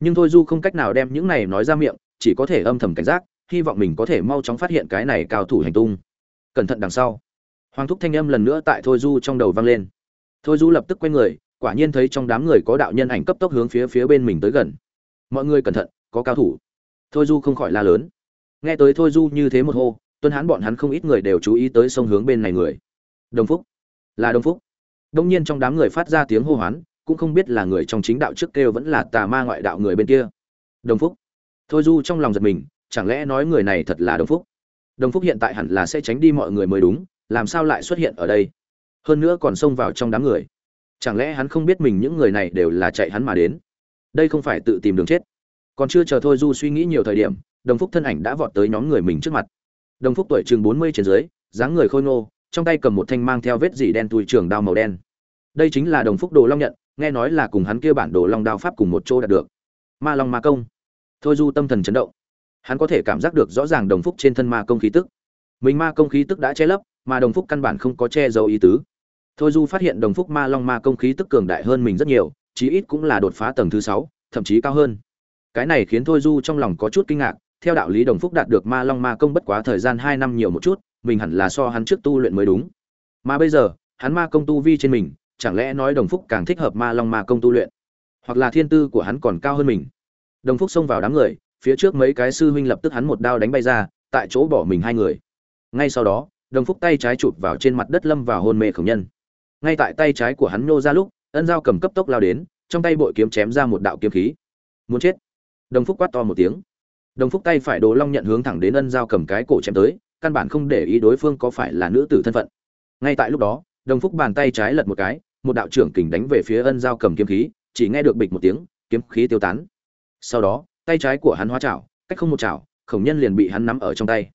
Nhưng thôi du không cách nào đem những này nói ra miệng, chỉ có thể âm thầm cảnh giác, hy vọng mình có thể mau chóng phát hiện cái này cao thủ hành tung. Cẩn thận đằng sau. Hoàng thúc thanh âm lần nữa tại thôi du trong đầu vang lên. Thôi du lập tức quay người, quả nhiên thấy trong đám người có đạo nhân ảnh cấp tốc hướng phía phía bên mình tới gần. Mọi người cẩn thận, có cao thủ. Thôi du không khỏi la lớn. Nghe tới thôi du như thế một hô tuân hán bọn hắn không ít người đều chú ý tới sông hướng bên này người. Đồng phúc. Là đồng phúc. Đông nhiên trong đám người phát ra tiếng hô hoán cũng không biết là người trong chính đạo trước kêu vẫn là tà ma ngoại đạo người bên kia. Đồng phúc. Thôi du trong lòng giật mình, chẳng lẽ nói người này thật là đồng phúc? Đồng phúc hiện tại hẳn là sẽ tránh đi mọi người mới đúng, làm sao lại xuất hiện ở đây? Hơn nữa còn xông vào trong đám người. Chẳng lẽ hắn không biết mình những người này đều là chạy hắn mà đến? Đây không phải tự tìm đường chết. Còn chưa chờ thôi du suy nghĩ nhiều thời điểm, đồng phúc thân ảnh đã vọt tới nhóm người mình trước mặt. Đồng phúc tuổi chừng bốn mươi trên dưới, dáng người khôi ngô, trong tay cầm một thanh mang theo vết dỉ đen tùi trường đao màu đen. Đây chính là đồng phúc đồ long nhận nghe nói là cùng hắn kia bản đồ long đao pháp cùng một chỗ đạt được. Ma long ma công. Thôi du tâm thần chấn động. Hắn có thể cảm giác được rõ ràng đồng phúc trên thân ma công khí tức. Mình ma công khí tức đã che lấp, mà đồng phúc căn bản không có che giấu ý tứ. Thôi du phát hiện đồng phúc ma long ma công khí tức cường đại hơn mình rất nhiều, chí ít cũng là đột phá tầng thứ sáu, thậm chí cao hơn. Cái này khiến thôi du trong lòng có chút kinh ngạc, theo đạo lý đồng phúc đạt được ma long ma công bất quá thời gian hai năm nhiều một chút, mình hẳn là so hắn trước tu luyện mới đúng. Mà bây giờ, hắn ma công tu vi trên mình chẳng lẽ nói đồng phúc càng thích hợp ma long ma công tu luyện? Hoặc là thiên tư của hắn còn cao hơn mình? Đồng phúc xông vào đám người, phía trước mấy cái sư huynh lập tức hắn một đao đánh bay ra, tại chỗ bỏ mình hai người. Ngay sau đó, đồng phúc tay trái chụp vào trên mặt đất lâm vào hôn mê khổng nhân. Ngay tại tay trái của hắn nô ra lúc, ân dao cầm cấp tốc lao đến, trong tay bội kiếm chém ra một đạo kiếm khí. Muốn chết. Đồng phúc quát to một tiếng. Đồng phúc tay phải đồ long nhận hướng thẳng đến ân dao cầm cái cổ chém tới, căn bản không để ý đối phương có phải là nữ tử thân phận. Ngay tại lúc đó, đồng phúc bàn tay trái lật một cái một đạo trưởng kình đánh về phía ân giao cầm kiếm khí, chỉ nghe được bịch một tiếng, kiếm khí tiêu tán. Sau đó, tay trái của hắn hóa chảo cách không một chảo khổng nhân liền bị hắn nắm ở trong tay.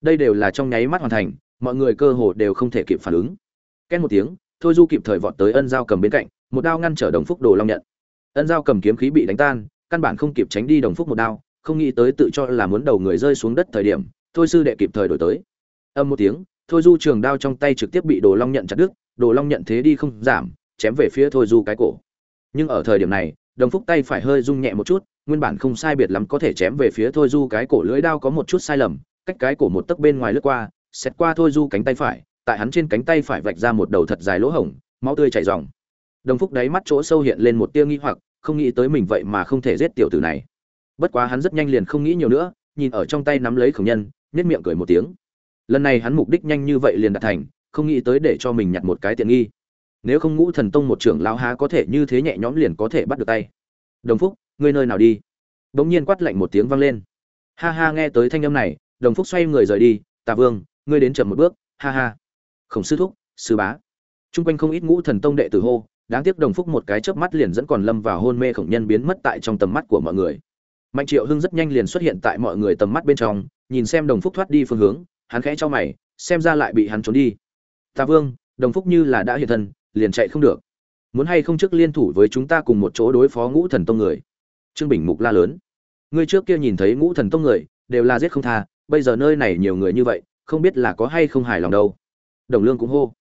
Đây đều là trong nháy mắt hoàn thành, mọi người cơ hồ đều không thể kịp phản ứng. Két một tiếng, thôi du kịp thời vọt tới ân giao cầm bên cạnh, một đao ngăn trở đồng phúc đồ long nhận. Ân giao cầm kiếm khí bị đánh tan, căn bản không kịp tránh đi đồng phúc một đao, không nghĩ tới tự cho là muốn đầu người rơi xuống đất thời điểm, thôi sư đệ kịp thời đổi tới. Âm một tiếng, thôi du trường đao trong tay trực tiếp bị đồ long nhận chặt đứt đồ long nhận thế đi không giảm, chém về phía thôi du cái cổ. Nhưng ở thời điểm này, đồng phúc tay phải hơi rung nhẹ một chút, nguyên bản không sai biệt lắm có thể chém về phía thôi du cái cổ lưỡi đao có một chút sai lầm, cách cái cổ một tấc bên ngoài lướt qua xét qua thôi du cánh tay phải, tại hắn trên cánh tay phải vạch ra một đầu thật dài lỗ hổng, máu tươi chảy ròng. Đồng phúc đáy mắt chỗ sâu hiện lên một tia nghi hoặc, không nghĩ tới mình vậy mà không thể giết tiểu tử này. Bất quá hắn rất nhanh liền không nghĩ nhiều nữa, nhìn ở trong tay nắm lấy khổng nhân nết miệng cười một tiếng. Lần này hắn mục đích nhanh như vậy liền đạt thành không nghĩ tới để cho mình nhặt một cái tiện nghi. Nếu không ngũ thần tông một trưởng lao há có thể như thế nhẹ nhõm liền có thể bắt được tay. Đồng phúc, ngươi nơi nào đi? Bỗng nhiên quát lạnh một tiếng vang lên. Ha ha, nghe tới thanh âm này, đồng phúc xoay người rời đi. Tà vương, ngươi đến chậm một bước. Ha ha. Khổng sư thúc, sư bá. Trung quanh không ít ngũ thần tông đệ tử hô, đáng tiếc đồng phúc một cái chớp mắt liền dẫn còn lâm vào hôn mê khổng nhân biến mất tại trong tầm mắt của mọi người. Mạnh triệu hưng rất nhanh liền xuất hiện tại mọi người tầm mắt bên trong, nhìn xem đồng phúc thoát đi phương hướng, hắn khẽ cho mày, xem ra lại bị hắn trốn đi ta vương, đồng phúc như là đã hiện thân, liền chạy không được. Muốn hay không trước liên thủ với chúng ta cùng một chỗ đối phó ngũ thần tông người? Trương bình mục la lớn. Ngươi trước kia nhìn thấy ngũ thần tông người, đều là giết không tha, bây giờ nơi này nhiều người như vậy, không biết là có hay không hài lòng đâu. Đồng lương cũng hô.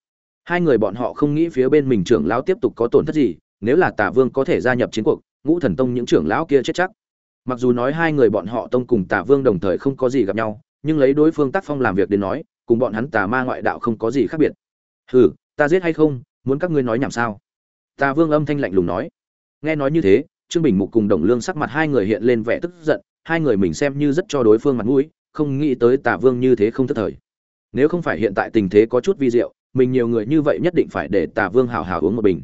Hai người bọn họ không nghĩ phía bên mình trưởng lão tiếp tục có tổn thất gì, nếu là tả vương có thể gia nhập chiến cuộc, ngũ thần tông những trưởng lão kia chết chắc. Mặc dù nói hai người bọn họ tông cùng tả vương đồng thời không có gì gặp nhau, nhưng lấy đối phương tác phong làm việc đến nói, cùng bọn hắn tà ma ngoại đạo không có gì khác biệt hừ, ta giết hay không? Muốn các ngươi nói nhảm sao? Ta vương âm thanh lạnh lùng nói. Nghe nói như thế, trương bình mục cùng đồng lương sắc mặt hai người hiện lên vẻ tức giận, hai người mình xem như rất cho đối phương mặt mũi, không nghĩ tới tả vương như thế không thất thời. Nếu không phải hiện tại tình thế có chút vi diệu, mình nhiều người như vậy nhất định phải để tả vương hào hào uống một bình.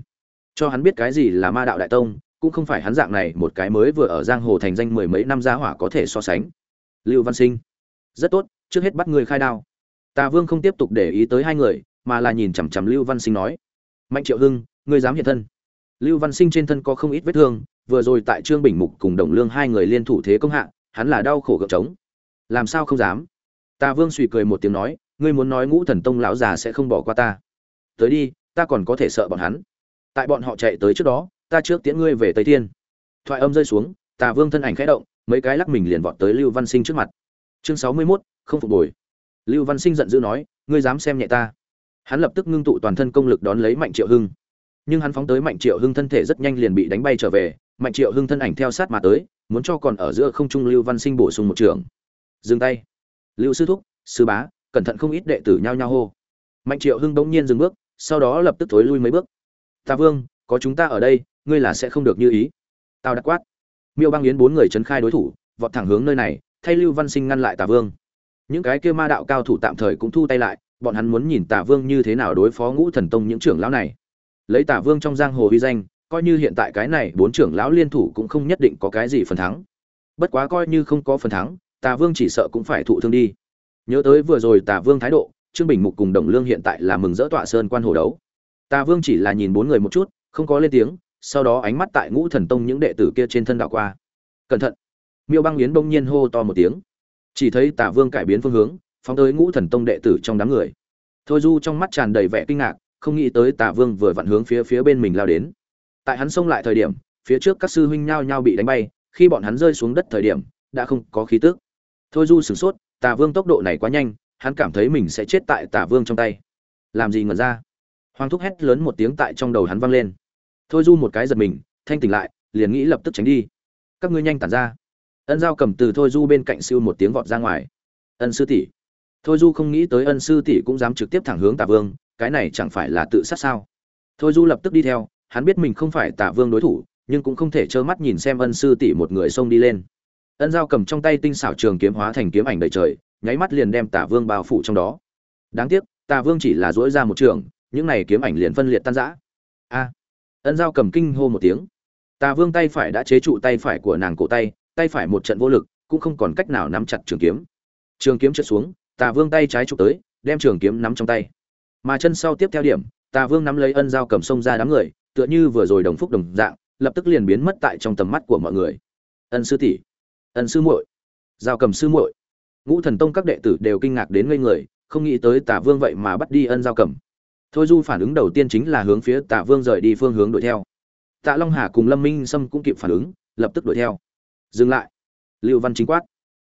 Cho hắn biết cái gì là ma đạo đại tông, cũng không phải hắn dạng này một cái mới vừa ở giang hồ thành danh mười mấy năm giá hỏa có thể so sánh. Lưu văn sinh. Rất tốt, trước hết bắt người khai đao. Tà vương không tiếp tục để ý tới hai người mà là nhìn chằm chằm lưu văn sinh nói mạnh triệu hưng ngươi dám hiện thân? Lưu văn sinh trên thân có không ít vết thương vừa rồi tại trương bình mục cùng đồng lương hai người liên thủ thế công hạ hắn là đau khổ gợp trống. Làm sao không dám? Ta vương suy cười một tiếng nói ngươi muốn nói ngũ thần tông lão già sẽ không bỏ qua ta. Tới đi ta còn có thể sợ bọn hắn. Tại bọn họ chạy tới trước đó ta trước tiễn ngươi về tây thiên. Thoại âm rơi xuống tà vương thân ảnh khẽ động mấy cái lắc mình liền vọt tới lưu văn sinh trước mặt. Chương sáu mươi 61, không phục hồi. Lưu văn sinh giận dữ nói ngươi dám xem nhẹ ta hắn lập tức ngưng tụ toàn thân công lực đón lấy mạnh triệu hưng. Nhưng hắn phóng tới mạnh triệu hưng thân thể rất nhanh liền bị đánh bay trở về. Mạnh triệu hưng thân ảnh theo sát mà tới, muốn cho còn ở giữa không trung lưu văn sinh bổ sung một trường. Dừng tay. Lưu sư thúc, sư bá, cẩn thận không ít đệ tử nhao nhao hô. Mạnh triệu hưng bỗng nhiên dừng bước, sau đó lập tức thối lui mấy bước. Ta vương, có chúng ta ở đây, ngươi là sẽ không được như ý. Tao đã quát. Miêu băng yến bốn người trấn khai đối thủ, vọt thẳng hướng nơi này, thay lưu văn sinh ngăn lại tà vương. Những cái kia ma đạo cao thủ tạm thời cũng thu tay lại bọn hắn muốn nhìn Tả vương như thế nào đối phó ngũ thần tông những trưởng lão này. Lấy Tả vương trong giang hồ uy danh, coi như hiện tại cái này bốn trưởng lão liên thủ cũng không nhất định có cái gì phần thắng. Bất quá coi như không có phần thắng, Tả vương chỉ sợ cũng phải thụ thương đi. Nhớ tới vừa rồi Tả vương thái độ, trương bình mục cùng đồng lương hiện tại là mừng rỡ tọa sơn quan hồ đấu. Tả vương chỉ là nhìn bốn người một chút, không có lên tiếng, sau đó ánh mắt tại ngũ thần tông những đệ tử kia trên thân đảo qua. Cẩn thận. Miêu băng yến bỗng nhiên hô to một tiếng. Chỉ thấy tả vương cải biến phương hướng phóng tới ngũ thần tông đệ tử trong đám người. Thôi du trong mắt tràn đầy vẻ kinh ngạc, không nghĩ tới tả vương vừa vặn hướng phía phía bên mình lao đến. Tại hắn xông lại thời điểm, phía trước các sư huynh nhao nhao bị đánh bay, khi bọn hắn rơi xuống đất thời điểm, đã không có khí tức. Thôi du sửng sốt, tả vương tốc độ này quá nhanh, hắn cảm thấy mình sẽ chết tại tả vương trong tay. Làm gì ngẩn ra? Hoàng thúc hét lớn một tiếng tại trong đầu hắn vang lên. Thôi du một cái giật mình, thanh tỉnh lại, liền nghĩ lập tức tránh đi. Các ngươi nhanh tản ra. Ân giao cầm từ thôi du bên cạnh siêu một tiếng vọt ra ngoài. Ân sư tỷ thôi du không nghĩ tới ân sư tỷ cũng dám trực tiếp thẳng hướng tả vương, cái này chẳng phải là tự sát sao? Thôi du lập tức đi theo, hắn biết mình không phải tả vương đối thủ, nhưng cũng không thể trơ mắt nhìn xem ân sư tỷ một người xông đi lên. Ân giao cầm trong tay tinh xảo trường kiếm hóa thành kiếm ảnh đầy trời, nháy mắt liền đem tả vương bao phủ trong đó. Đáng tiếc, tả vương chỉ là dỗi ra một trường, những này kiếm ảnh liền phân liệt tan rã. A! Ân giao cầm kinh hô một tiếng. Tả vương tay phải đã chế trụ tay phải của nàng cổ tay tay phải một trận vô lực, cũng không còn cách nào nắm chặt trường kiếm. Trường kiếm trượt xuống tà vương tay trái chụp tới, đem trường kiếm nắm trong tay. Mà chân sau tiếp theo điểm, tà vương nắm lấy ân dao cầm sông ra đám người, tựa như vừa rồi đồng phúc đồng dạng, lập tức liền biến mất tại trong tầm mắt của mọi người. Ân sư tỷ, ân sư muội, giao cầm sư muội. Ngũ thần tông các đệ tử đều kinh ngạc đến ngây người, không nghĩ tới tà vương vậy mà bắt đi ân giao cầm. Thôi du phản ứng đầu tiên chính là hướng phía tà vương rời đi phương hướng đuổi theo. Tạ long hà cùng lâm minh sâm cũng kịp phản ứng, lập tức đuổi theo. Dừng lại. Lưu văn chính quát.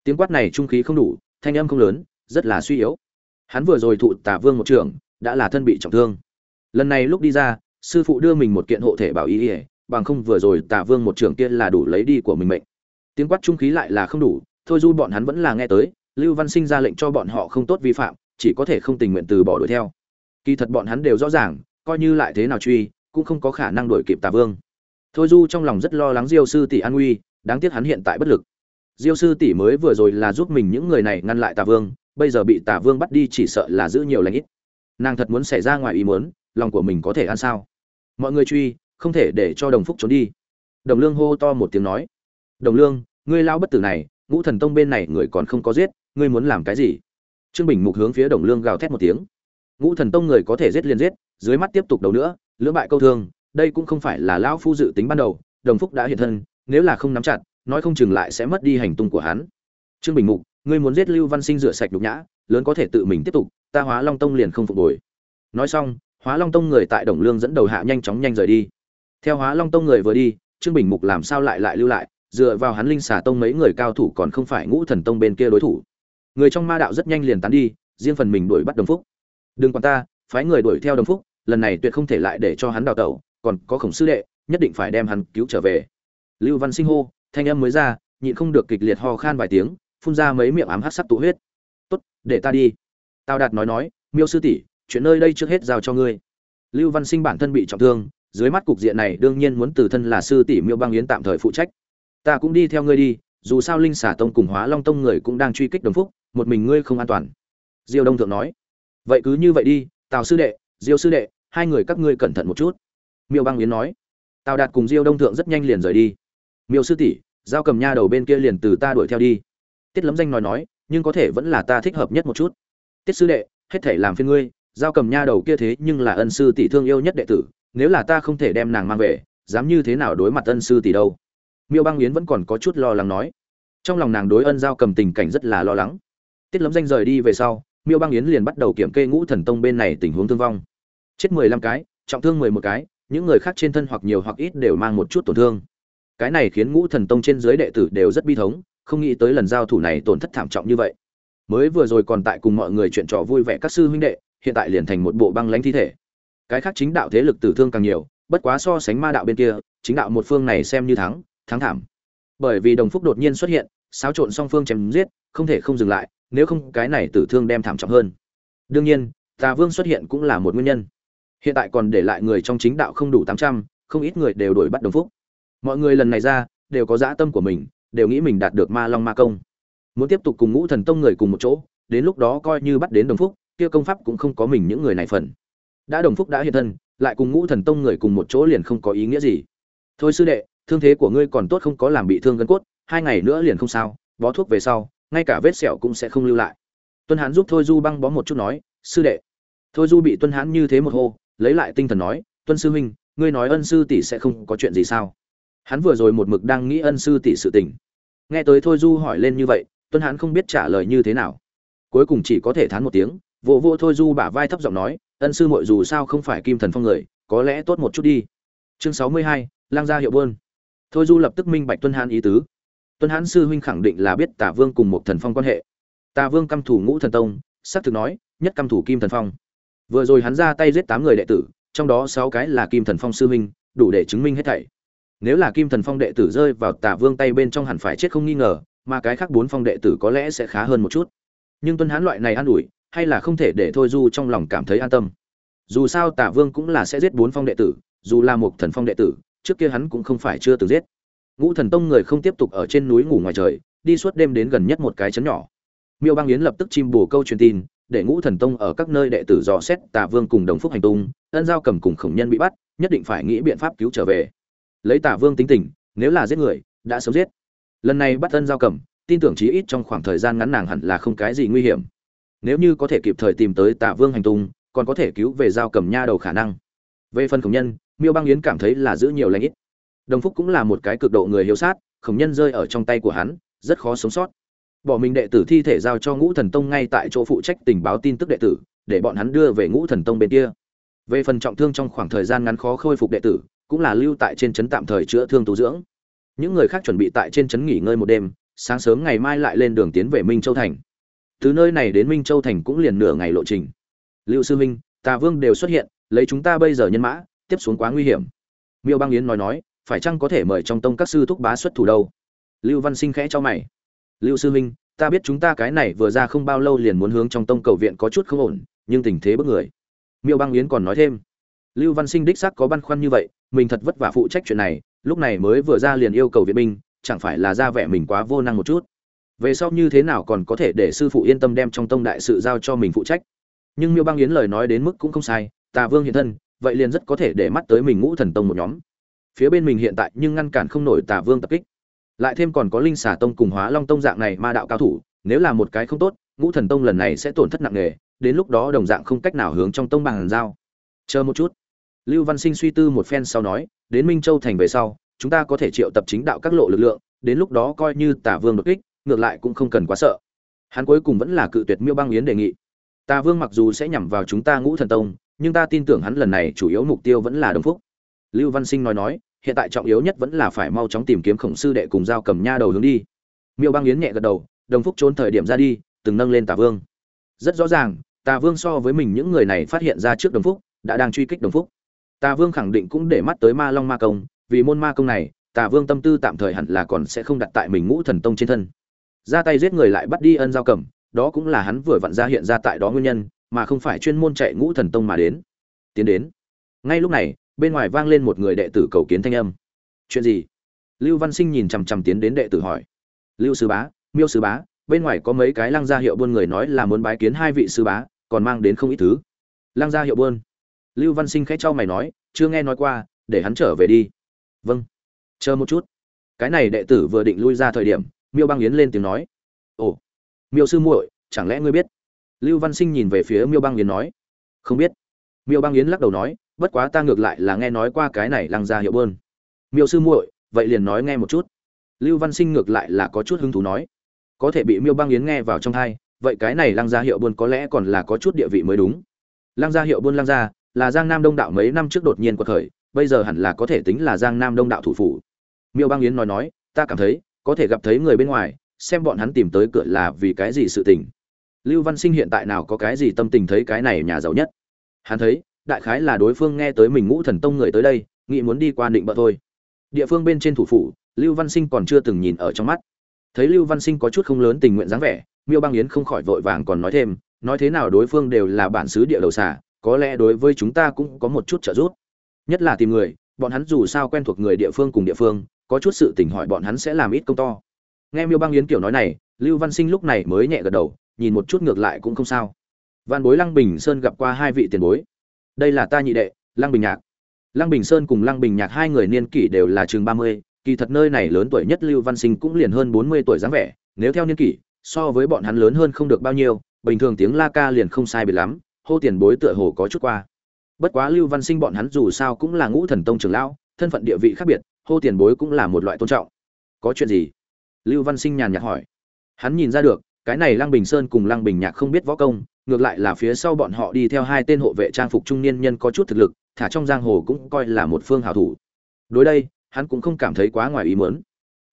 Tiếng quát này trung khí không đủ, thanh âm không lớn rất là suy yếu. Hắn vừa rồi thụ tả vương một trưởng đã là thân bị trọng thương. Lần này lúc đi ra, sư phụ đưa mình một kiện hộ thể bảo y ỉa bằng không vừa rồi tả vương một trưởng kia là đủ lấy đi của mình mệnh. Tiếng quát trung khí lại là không đủ, thôi du bọn hắn vẫn là nghe tới, lưu văn sinh ra lệnh cho bọn họ không tốt vi phạm, chỉ có thể không tình nguyện từ bỏ đuổi theo. Kỳ thật bọn hắn đều rõ ràng, coi như lại thế nào truy, cũng không có khả năng đuổi kịp tà vương. Thôi du trong lòng rất lo lắng diêu sư tỷ an nguy, đáng tiếc hắn hiện tại bất lực. Diêu sư tỷ mới vừa rồi là giúp mình những người này ngăn lại tà vương bây giờ bị Tả vương bắt đi chỉ sợ là giữ nhiều lãnh ít. Nàng thật muốn xảy ra ngoài ý muốn, lòng của mình có thể ăn sao? Mọi người truy, không thể để cho đồng phúc trốn đi. Đồng lương hô to một tiếng nói. Đồng lương, ngươi lao bất tử này, ngũ thần tông bên này người còn không có giết, ngươi muốn làm cái gì? Trương bình mục hướng phía đồng lương gào thét một tiếng. Ngũ thần tông người có thể giết liền giết, dưới mắt tiếp tục đầu nữa, lưỡng bại câu thương, đây cũng không phải là lão phu dự tính ban đầu, đồng phúc đã hiện thân, nếu là không nắm chặt, nói không chừng lại sẽ mất đi hành tung của hắn. Trương bình mục ngươi muốn giết lưu văn sinh rửa sạch đục nhã, lớn có thể tự mình tiếp tục, ta hóa long tông liền không phục hồi. Nói xong, hóa long tông người tại đồng lương dẫn đầu hạ nhanh chóng nhanh rời đi. Theo hóa long tông người vừa đi, trương bình mục làm sao lại lại lưu lại, dựa vào hắn linh xà tông mấy người cao thủ còn không phải ngũ thần tông bên kia đối thủ. Người trong ma đạo rất nhanh liền tán đi, riêng phần mình đuổi bắt đồng phúc. Đừng còn ta, phái người đuổi theo đồng phúc, lần này tuyệt không thể lại để cho hắn đào tẩu, còn có khổng sư đệ, nhất định phải đem hắn cứu trở về. Lưu văn sinh hô, thanh âm mới ra, nhịn không được kịch liệt ho khan vài tiếng phun ra mấy miệng ám hát sắc tụ huyết. Tốt, để ta đi. Tào đạt nói nói, miêu sư tỷ, chuyện nơi đây trước hết giao cho ngươi. Lưu văn sinh bản thân bị trọng thương, dưới mắt cục diện này đương nhiên muốn từ thân là sư tỷ miêu băng yến tạm thời phụ trách. Ta cũng đi theo ngươi đi, dù sao linh xả tông cùng hóa long tông người cũng đang truy kích đồng phúc, một mình ngươi không an toàn. Diêu đông thượng nói. Vậy cứ như vậy đi, tào sư đệ, diêu sư đệ, hai người các ngươi cẩn thận một chút. Miêu băng yến nói. Tào đạt cùng diêu đông thượng rất nhanh liền rời đi. Miêu sư tỷ, giao cầm nha đầu bên kia liền từ ta đuổi theo đi tiết lấm danh nói nói, nhưng có thể vẫn là ta thích hợp nhất một chút. Tiết sư đệ, hết thể làm phiên ngươi, giao cầm nha đầu kia thế nhưng là ân sư tỷ thương yêu nhất đệ tử, nếu là ta không thể đem nàng mang về, dám như thế nào đối mặt ân sư tỷ đâu? Miêu băng yến vẫn còn có chút lo lắng nói. Trong lòng nàng đối ân giao cầm tình cảnh rất là lo lắng. Tiết lấm danh rời đi về sau, miêu băng yến liền bắt đầu kiểm kê ngũ thần tông bên này tình huống thương vong. Chết mười lăm cái, trọng thương mười một cái, những người khác trên thân hoặc nhiều hoặc ít đều mang một chút tổn thương. Cái này khiến ngũ thần tông trên dưới đệ tử đều rất bi thống không nghĩ tới lần giao thủ này tổn thất thảm trọng như vậy. Mới vừa rồi còn tại cùng mọi người chuyện trò vui vẻ các sư huynh đệ, hiện tại liền thành một bộ băng lãnh thi thể. Cái khác chính đạo thế lực tử thương càng nhiều, bất quá so sánh ma đạo bên kia, chính đạo một phương này xem như thắng thắng thảm. Bởi vì đồng phúc đột nhiên xuất hiện, xáo trộn song phương chém giết, không thể không dừng lại, nếu không cái này tử thương đem thảm trọng hơn. Đương nhiên, tà vương xuất hiện cũng là một nguyên nhân. Hiện tại còn để lại người trong chính đạo không đủ tám trăm, không ít người đều đổi bắt đồng phúc. Mọi người lần này ra, đều có dã tâm của mình đều nghĩ mình đạt được ma long ma công. Muốn tiếp tục cùng ngũ thần tông người cùng một chỗ, đến lúc đó coi như bắt đến đồng phúc, kia công pháp cũng không có mình những người này phần. Đã đồng phúc đã hiện thân, lại cùng ngũ thần tông người cùng một chỗ liền không có ý nghĩa gì. Thôi sư đệ, thương thế của ngươi còn tốt không có làm bị thương gân cốt, hai ngày nữa liền không sao, bó thuốc về sau, ngay cả vết sẹo cũng sẽ không lưu lại. Tuân hán giúp thôi du băng bó một chút nói, sư đệ. Thôi du bị tuân hán như thế một hô, lấy lại tinh thần nói, tuân sư huynh, ngươi nói ân sư tỷ sẽ không có chuyện gì sao? Hắn vừa rồi một mực đang nghĩ ân sư tỷ sự tình nghe tới thôi du hỏi lên như vậy tuân hán không biết trả lời như thế nào. Cuối cùng chỉ có thể thán một tiếng, vỗ vỗ thôi du bả vai thấp giọng nói, ân sư muội dù sao không phải kim thần phong người, có lẽ tốt một chút đi. Chương sáu mươi hai, lang gia hiệu bơn thôi du lập tức minh bạch tuân hán ý tứ. Tuân hán sư huynh khẳng định là biết tả vương cùng một thần phong quan hệ. Tả vương căm thủ ngũ thần tông, xác thực nói, nhất căm thủ kim thần phong. Vừa rồi hắn ra tay giết tám người đệ tử, trong đó sáu cái là kim thần phong sư huynh, đủ để chứng minh hết thảy nếu là kim thần phong đệ tử rơi vào tả vương tay bên trong hẳn phải chết không nghi ngờ, mà cái khác bốn phong đệ tử có lẽ sẽ khá hơn một chút. Nhưng tuân hán loại này an ủi, hay là không thể để thôi du trong lòng cảm thấy an tâm. Dù sao tả vương cũng là sẽ giết bốn phong đệ tử, dù là một thần phong đệ tử, trước kia hắn cũng không phải chưa từng giết. Ngũ thần tông người không tiếp tục ở trên núi ngủ ngoài trời, đi suốt đêm đến gần nhất một cái chấn nhỏ. Miêu bang yến lập tức chim bù câu truyền tin, để ngũ thần tông ở các nơi đệ tử dò xét tả vương cùng đồng phúc hành tung, ân giao cầm cùng khổng nhân bị bắt, nhất định phải nghĩ biện pháp cứu trở về lấy Tả vương tính tình, nếu là giết người, đã sớm giết. Lần này bắt thân giao cầm, tin tưởng chí ít trong khoảng thời gian ngắn nàng hẳn là không cái gì nguy hiểm. Nếu như có thể kịp thời tìm tới Tả vương hành tung, còn có thể cứu về giao cầm nha đầu khả năng. Về phần khổng nhân, miêu băng yến cảm thấy là giữ nhiều lãnh ít. Đồng phúc cũng là một cái cực độ người hiếu sát, khổng nhân rơi ở trong tay của hắn, rất khó sống sót. Bỏ mình đệ tử thi thể giao cho ngũ thần tông ngay tại chỗ phụ trách tình báo tin tức đệ tử, để bọn hắn đưa về ngũ thần tông bên kia. Về phần trọng thương trong khoảng thời gian ngắn khó khôi phục đệ tử cũng là lưu tại trên trấn tạm thời chữa thương tu dưỡng. Những người khác chuẩn bị tại trên trấn nghỉ ngơi một đêm, sáng sớm ngày mai lại lên đường tiến về minh châu thành. Từ nơi này đến minh châu thành cũng liền nửa ngày lộ trình. Lưu sư minh tà vương đều xuất hiện, lấy chúng ta bây giờ nhân mã, tiếp xuống quá nguy hiểm. Miêu băng yến nói nói, phải chăng có thể mời trong tông các sư thúc bá xuất thủ đâu? Lưu văn sinh khẽ cho mày. Lưu sư huynh, ta biết chúng ta cái này vừa ra không bao lâu liền muốn hướng trong tông cầu viện có chút không ổn, nhưng tình thế bất người. Miêu băng yến còn nói thêm lưu văn sinh đích xác có băn khoăn như vậy, mình thật vất vả phụ trách chuyện này, lúc này mới vừa ra liền yêu cầu viện binh, chẳng phải là ra vẻ mình quá vô năng một chút. Về sau như thế nào còn có thể để sư phụ yên tâm đem trong tông đại sự giao cho mình phụ trách. Nhưng miêu Bang yến lời nói đến mức cũng không sai, tà vương hiện thân, vậy liền rất có thể để mắt tới mình ngũ thần tông một nhóm. Phía bên mình hiện tại nhưng ngăn cản không nổi tà vương tập kích. Lại thêm còn có linh xà tông cùng hóa long tông dạng này ma đạo cao thủ, nếu là một cái không tốt, ngũ thần tông lần này sẽ tổn thất nặng nề, đến lúc đó đồng dạng không cách nào hướng trong tông bằng giao. Chờ một chút lưu văn sinh suy tư một phen sau nói, đến minh châu thành về sau, chúng ta có thể triệu tập chính đạo các lộ lực lượng, đến lúc đó coi như tả vương đột kích, ngược lại cũng không cần quá sợ. Hắn cuối cùng vẫn là cự tuyệt miêu Bang yến đề nghị. Tà vương mặc dù sẽ nhằm vào chúng ta ngũ thần tông, nhưng ta tin tưởng hắn lần này chủ yếu mục tiêu vẫn là đồng phúc. Lưu văn sinh nói nói, hiện tại trọng yếu nhất vẫn là phải mau chóng tìm kiếm khổng sư đệ cùng giao cầm nha đầu hướng đi. Miêu Bang yến nhẹ gật đầu, đồng phúc trốn thời điểm ra đi, từng nâng lên tà vương. Rất rõ ràng, tà vương so với mình những người này phát hiện ra trước đồng phúc, đã đang truy kích đồng phúc tà vương khẳng định cũng để mắt tới ma long ma công, vì môn ma công này, tà vương tâm tư tạm thời hẳn là còn sẽ không đặt tại mình ngũ thần tông trên thân. Ra tay giết người lại bắt đi ân giao cầm, đó cũng là hắn vừa vặn ra hiện ra tại đó nguyên nhân, mà không phải chuyên môn chạy ngũ thần tông mà đến. Tiến đến. Ngay lúc này, bên ngoài vang lên một người đệ tử cầu kiến thanh âm. Chuyện gì? Lưu văn sinh nhìn chằm chằm tiến đến đệ tử hỏi. Lưu sư bá, miêu sư bá, bên ngoài có mấy cái lăng gia hiệu buôn người nói là muốn bái kiến hai vị sư bá, còn mang đến không ít thứ. Lăng gia hiệu buôn? Lưu văn sinh khẽ cho mày nói, chưa nghe nói qua, để hắn trở về đi. Vâng chờ một chút. Cái này đệ tử vừa định lui ra thời điểm, miêu băng yến lên tiếng nói, ồ, miêu sư muội, chẳng lẽ ngươi biết? Lưu văn sinh nhìn về phía miêu băng yến nói, không biết. Miêu băng yến lắc đầu nói, bất quá ta ngược lại là nghe nói qua cái này lăng gia hiệu bơn. Miêu sư muội, vậy liền nói nghe một chút. Lưu văn sinh ngược lại là có chút hứng thú nói, có thể bị miêu băng yến nghe vào trong thai, vậy cái này lăng gia hiệu buôn có lẽ còn là có chút địa vị mới đúng. Lăng gia hiệu buôn lăng gia là giang nam đông đạo mấy năm trước đột nhiên quật khởi, bây giờ hẳn là có thể tính là giang nam đông đạo thủ phủ. Miêu Bang yến nói nói, ta cảm thấy, có thể gặp thấy người bên ngoài, xem bọn hắn tìm tới cửa là vì cái gì sự tình. Lưu văn sinh hiện tại nào có cái gì tâm tình thấy cái này nhà giàu nhất? Hắn thấy, đại khái là đối phương nghe tới mình ngũ thần tông người tới đây, nghĩ muốn đi qua định bợ thôi. Địa phương bên trên thủ phủ, lưu văn sinh còn chưa từng nhìn ở trong mắt. Thấy lưu văn sinh có chút không lớn tình nguyện dáng vẻ, miêu băng yến không khỏi vội vàng còn nói thêm, nói thế nào đối phương đều là bản xứ địa đầu xả có lẽ đối với chúng ta cũng có một chút trợ giúp. Nhất là tìm người, bọn hắn dù sao quen thuộc người địa phương cùng địa phương, có chút sự tình hỏi bọn hắn sẽ làm ít công to. Nghe miêu bang yến kiểu nói này, lưu văn sinh lúc này mới nhẹ gật đầu, nhìn một chút ngược lại cũng không sao. Văn bối lăng bình sơn gặp qua hai vị tiền bối. Đây là ta nhị đệ, lăng bình nhạc. Lăng bình sơn cùng lăng bình nhạc hai người niên kỷ đều là chừng ba mươi, kỳ thật nơi này lớn tuổi nhất lưu văn sinh cũng liền hơn bốn mươi tuổi dáng vẻ, nếu theo niên kỷ, so với bọn hắn lớn hơn không được bao nhiêu, bình thường tiếng la ca liền không sai biệt lắm hô tiền bối tựa hồ có chút qua. Bất quá lưu văn sinh bọn hắn dù sao cũng là ngũ thần tông trưởng lão, thân phận địa vị khác biệt, hô tiền bối cũng là một loại tôn trọng. Có chuyện gì? Lưu văn sinh nhàn nhạt hỏi. Hắn nhìn ra được, cái này lăng bình sơn cùng lăng bình nhạc không biết võ công, ngược lại là phía sau bọn họ đi theo hai tên hộ vệ trang phục trung niên nhân có chút thực lực, thả trong giang hồ cũng coi là một phương hảo thủ. Đối đây, hắn cũng không cảm thấy quá ngoài ý muốn.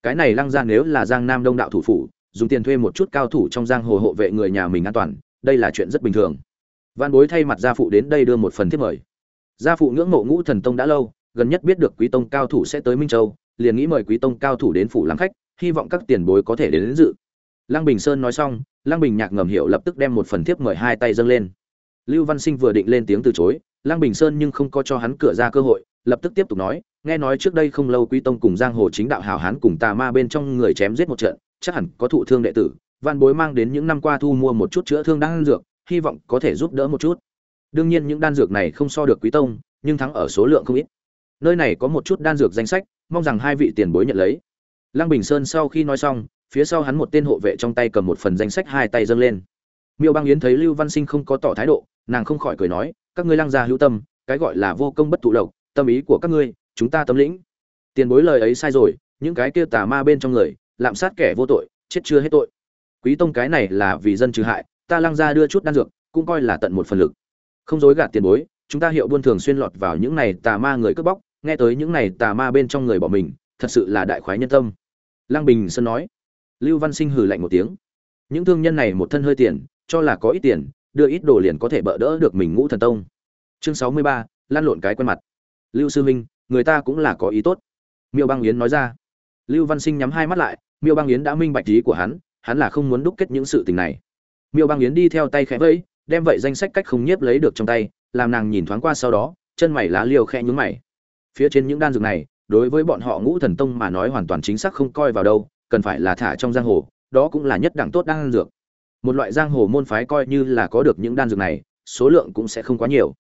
Cái này lăng ra nếu là giang nam đông đạo thủ phủ, dùng tiền thuê một chút cao thủ trong giang hồ hộ vệ người nhà mình an toàn, đây là chuyện rất bình thường văn bối thay mặt gia phụ đến đây đưa một phần thiết mời. Gia phụ ngưỡng mộ ngũ thần tông đã lâu gần nhất biết được quý tông cao thủ sẽ tới minh châu liền nghĩ mời quý tông cao thủ đến phủ làm khách hy vọng các tiền bối có thể đến, đến dự. Lăng bình sơn nói xong lăng bình nhạc ngầm hiểu lập tức đem một phần thiếp mời hai tay dâng lên. Lưu văn sinh vừa định lên tiếng từ chối lăng bình sơn nhưng không có cho hắn cửa ra cơ hội lập tức tiếp tục nói nghe nói trước đây không lâu quý tông cùng giang hồ chính đạo hào hán cùng tà ma bên trong người chém giết một trận chắc hẳn có thụ thương đệ tử văn bối mang đến những năm qua thu mua một chút chữa thương đang dược hy vọng có thể giúp đỡ một chút. Đương nhiên những đan dược này không so được quý tông, nhưng thắng ở số lượng không ít. Nơi này có một chút đan dược danh sách, mong rằng hai vị tiền bối nhận lấy. Lăng bình sơn sau khi nói xong, phía sau hắn một tên hộ vệ trong tay cầm một phần danh sách hai tay dâng lên. Miêu băng yến thấy lưu văn sinh không có tỏ thái độ, nàng không khỏi cười nói, các ngươi lăng gia hữu tâm, cái gọi là vô công bất thụ lộc, tâm ý của các ngươi, chúng ta tâm lĩnh. Tiền bối lời ấy sai rồi, những cái kia tà ma bên trong người, lạm sát kẻ vô tội, chết chưa hết tội. Quý tông cái này là vì dân trừ hại ta lăng ra đưa chút đan dược, cũng coi là tận một phần lực. Không dối gạt tiền bối, chúng ta hiệu buôn thường xuyên lọt vào những này tà ma người cướp bóc, nghe tới những này tà ma bên trong người bỏ mình, thật sự là đại khoái nhân tâm. Lăng bình sơn nói. Lưu văn sinh hừ lạnh một tiếng. Những thương nhân này một thân hơi tiền, cho là có ít tiền, đưa ít đồ liền có thể bỡ đỡ được mình ngũ thần tông. Chương sáu mươi ba lan lộn cái quen mặt. Lưu sư minh người ta cũng là có ý tốt. Miêu băng yến nói ra. Lưu văn sinh nhắm hai mắt lại, miêu băng yến đã minh bạch ý của hắn hắn là không muốn đúc kết những sự tình này miêu băng yến đi theo tay khẽ vẫy, đem vậy danh sách cách không nhiếp lấy được trong tay, làm nàng nhìn thoáng qua sau đó, chân mày lá liều khẽ nhúng mày. Phía trên những đan dược này, đối với bọn họ ngũ thần tông mà nói hoàn toàn chính xác không coi vào đâu, cần phải là thả trong giang hồ, đó cũng là nhất đẳng tốt đan dược. Một loại giang hồ môn phái coi như là có được những đan dược này, số lượng cũng sẽ không quá nhiều.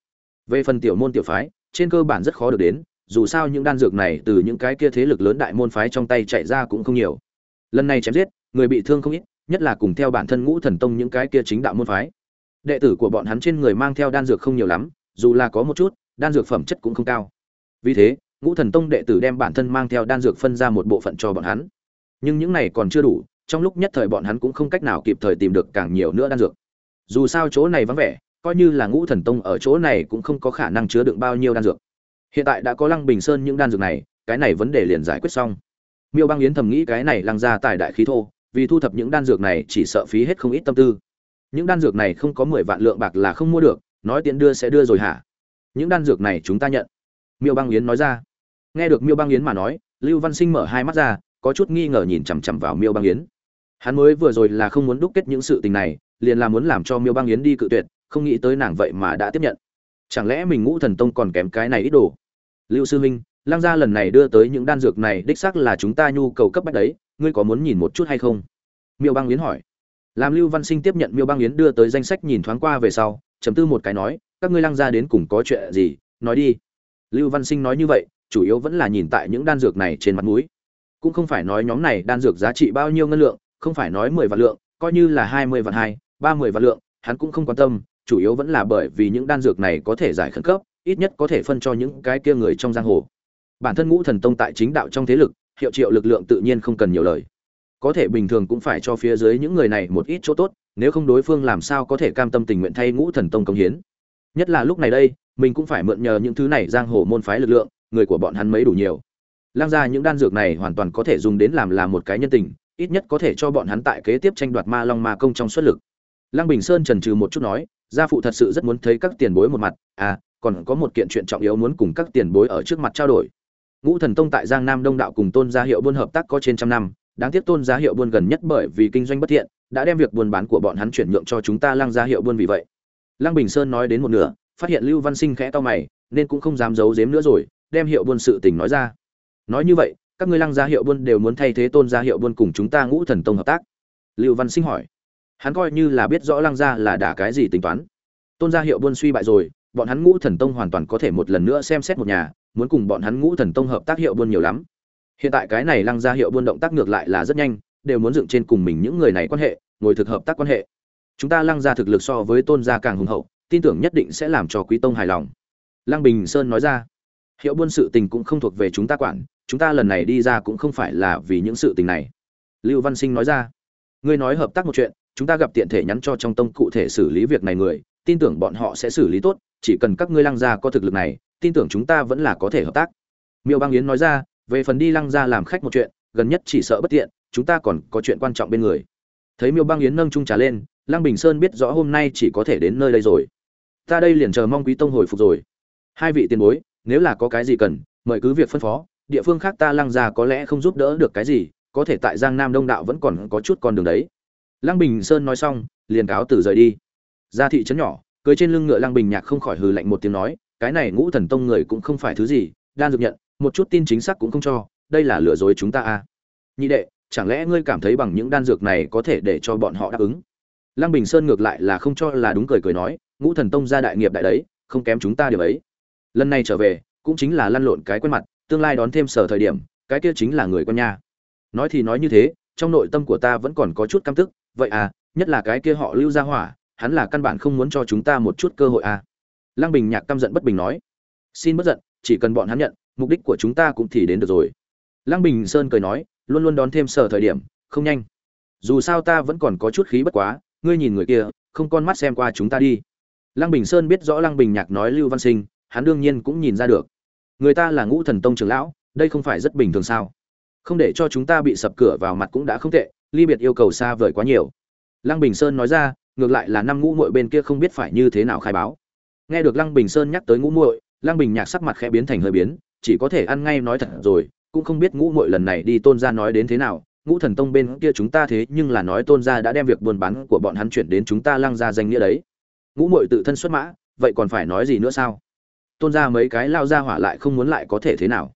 Về phần tiểu môn tiểu phái, trên cơ bản rất khó được đến, dù sao những đan dược này từ những cái kia thế lực lớn đại môn phái trong tay chạy ra cũng không nhiều. Lần này chém giết, người bị thương không ít nhất là cùng theo bản thân ngũ thần tông những cái kia chính đạo môn phái. Đệ tử của bọn hắn trên người mang theo đan dược không nhiều lắm, dù là có một chút, đan dược phẩm chất cũng không cao. Vì thế, ngũ thần tông đệ tử đem bản thân mang theo đan dược phân ra một bộ phận cho bọn hắn. Nhưng những này còn chưa đủ, trong lúc nhất thời bọn hắn cũng không cách nào kịp thời tìm được càng nhiều nữa đan dược. Dù sao chỗ này vắng vẻ, coi như là ngũ thần tông ở chỗ này cũng không có khả năng chứa đựng bao nhiêu đan dược. Hiện tại đã có lăng bình sơn những đan dược này, cái này vấn đề liền giải quyết xong. Miêu băng yến thầm nghĩ cái này lăng ra tài đại khí thô vì thu thập những đan dược này chỉ sợ phí hết không ít tâm tư. Những đan dược này không có mười vạn lượng bạc là không mua được, nói tiện đưa sẽ đưa rồi hả? Những đan dược này chúng ta nhận. Miêu băng yến nói ra. Nghe được miêu băng yến mà nói, lưu văn sinh mở hai mắt ra, có chút nghi ngờ nhìn chằm chằm vào miêu băng yến. Hắn mới vừa rồi là không muốn đúc kết những sự tình này, liền là muốn làm cho miêu băng yến đi cự tuyệt, không nghĩ tới nàng vậy mà đã tiếp nhận. Chẳng lẽ mình ngũ thần tông còn kém cái này ít đồ? Lưu sư huynh lang gia lần này đưa tới những đan dược này đích xác là chúng ta nhu cầu cấp bách đấy ngươi có muốn nhìn một chút hay không? Miêu băng yến hỏi. Làm lưu văn sinh tiếp nhận miêu băng yến đưa tới danh sách nhìn thoáng qua về sau chấm tư một cái nói, các ngươi lăng ra đến cùng có chuyện gì? Nói đi. Lưu văn sinh nói như vậy, chủ yếu vẫn là nhìn tại những đan dược này trên mặt mũi. Cũng không phải nói nhóm này đan dược giá trị bao nhiêu ngân lượng, không phải nói mười vạn lượng, coi như là hai mươi vạn hai, ba mươi vạn lượng, hắn cũng không quan tâm, chủ yếu vẫn là bởi vì những đan dược này có thể giải khẩn cấp, ít nhất có thể phân cho những cái kia người trong giang hồ. Bản thân ngũ thần tông tại chính đạo trong thế lực hiệu triệu lực lượng tự nhiên không cần nhiều lời. Có thể bình thường cũng phải cho phía dưới những người này một ít chỗ tốt, nếu không đối phương làm sao có thể cam tâm tình nguyện thay ngũ thần tông công hiến. Nhất là lúc này đây, mình cũng phải mượn nhờ những thứ này giang hồ môn phái lực lượng, người của bọn hắn mấy đủ nhiều. Lăng ra những đan dược này hoàn toàn có thể dùng đến làm là một cái nhân tình, ít nhất có thể cho bọn hắn tại kế tiếp tranh đoạt ma long ma công trong xuất lực. Lăng bình sơn trần trừ một chút nói, gia phụ thật sự rất muốn thấy các tiền bối một mặt à còn có một kiện chuyện trọng yếu muốn cùng các tiền bối ở trước mặt trao đổi ngũ thần tông tại giang nam đông đạo cùng tôn gia hiệu buôn hợp tác có trên trăm năm, đáng tiếc tôn gia hiệu buôn gần nhất bởi vì kinh doanh bất thiện, đã đem việc buôn bán của bọn hắn chuyển nhượng cho chúng ta lăng gia hiệu buôn vì vậy. Lăng bình sơn nói đến một nửa, phát hiện lưu văn sinh khẽ to mày, nên cũng không dám giấu giếm nữa rồi, đem hiệu buôn sự tình nói ra. Nói như vậy, các ngươi lăng gia hiệu buôn đều muốn thay thế tôn gia hiệu buôn cùng chúng ta ngũ thần tông hợp tác. Lưu văn sinh hỏi. Hắn coi như là biết rõ lăng gia là đả cái gì tính toán. Tôn gia hiệu buôn suy bại rồi, bọn hắn ngũ thần tông hoàn toàn có thể một lần nữa xem xét một nhà muốn cùng bọn hắn ngũ thần tông hợp tác hiệu buôn nhiều lắm. Hiện tại cái này lăng gia hiệu buôn động tác ngược lại là rất nhanh, đều muốn dựng trên cùng mình những người này quan hệ, ngồi thực hợp tác quan hệ. Chúng ta lăng gia thực lực so với tôn gia càng hùng hậu, tin tưởng nhất định sẽ làm cho quý tông hài lòng. Lăng bình sơn nói ra, hiệu buôn sự tình cũng không thuộc về chúng ta quản, chúng ta lần này đi ra cũng không phải là vì những sự tình này. Lưu văn sinh nói ra, ngươi nói hợp tác một chuyện, chúng ta gặp tiện thể nhắn cho trong tông cụ thể xử lý việc này người, tin tưởng bọn họ sẽ xử lý tốt, chỉ cần các ngươi lăng gia có thực lực này tin tưởng chúng ta vẫn là có thể hợp tác. Miêu bang yến nói ra, về phần đi lăng gia làm khách một chuyện, gần nhất chỉ sợ bất tiện, chúng ta còn có chuyện quan trọng bên người. Thấy miêu bang yến nâng trung trà lên, lăng bình sơn biết rõ hôm nay chỉ có thể đến nơi đây rồi. Ta đây liền chờ mong quý tông hồi phục rồi. Hai vị tiền bối, nếu là có cái gì cần, mời cứ việc phân phó, địa phương khác ta lăng gia có lẽ không giúp đỡ được cái gì, có thể tại giang nam đông đạo vẫn còn có chút con đường đấy. Lăng bình sơn nói xong, liền cáo từ rời đi. Ra thị trấn nhỏ, cưới trên lưng ngựa lăng bình nhạc không khỏi hừ lạnh một tiếng nói cái này ngũ thần tông người cũng không phải thứ gì, đan dược nhận, một chút tin chính xác cũng không cho, đây là lừa dối chúng ta à. Nhị đệ, chẳng lẽ ngươi cảm thấy bằng những đan dược này có thể để cho bọn họ đáp ứng? Lăng bình sơn ngược lại là không cho là đúng cười cười nói, ngũ thần tông ra đại nghiệp đại đấy, không kém chúng ta điều ấy. Lần này trở về, cũng chính là lăn lộn cái quen mặt, tương lai đón thêm sở thời điểm, cái kia chính là người con nha. Nói thì nói như thế, trong nội tâm của ta vẫn còn có chút căm tức, vậy à nhất là cái kia họ lưu ra hỏa, hắn là căn bản không muốn cho chúng ta một chút cơ hội à lăng bình nhạc căm giận bất bình nói, xin bất giận, chỉ cần bọn hắn nhận, mục đích của chúng ta cũng thì đến được rồi. Lăng bình sơn cười nói, luôn luôn đón thêm sở thời điểm, không nhanh. Dù sao ta vẫn còn có chút khí bất quá, ngươi nhìn người kia, không con mắt xem qua chúng ta đi. Lăng bình sơn biết rõ lăng bình nhạc nói lưu văn sinh, hắn đương nhiên cũng nhìn ra được. Người ta là ngũ thần tông trưởng lão, đây không phải rất bình thường sao? Không để cho chúng ta bị sập cửa vào mặt cũng đã không tệ, ly biệt yêu cầu xa vời quá nhiều. Lăng bình sơn nói ra, ngược lại là năm ngũ muội bên kia không biết phải như thế nào khai báo nghe được lăng bình sơn nhắc tới ngũ muội, lăng bình nhạc sắc mặt khẽ biến thành hơi biến, chỉ có thể ăn ngay nói thật rồi, cũng không biết ngũ muội lần này đi tôn gia nói đến thế nào. Ngũ thần tông bên kia chúng ta thế nhưng là nói tôn gia đã đem việc buôn bán của bọn hắn chuyển đến chúng ta lăng ra danh nghĩa đấy. Ngũ muội tự thân xuất mã, vậy còn phải nói gì nữa sao? Tôn gia mấy cái lao ra hỏa lại không muốn lại có thể thế nào.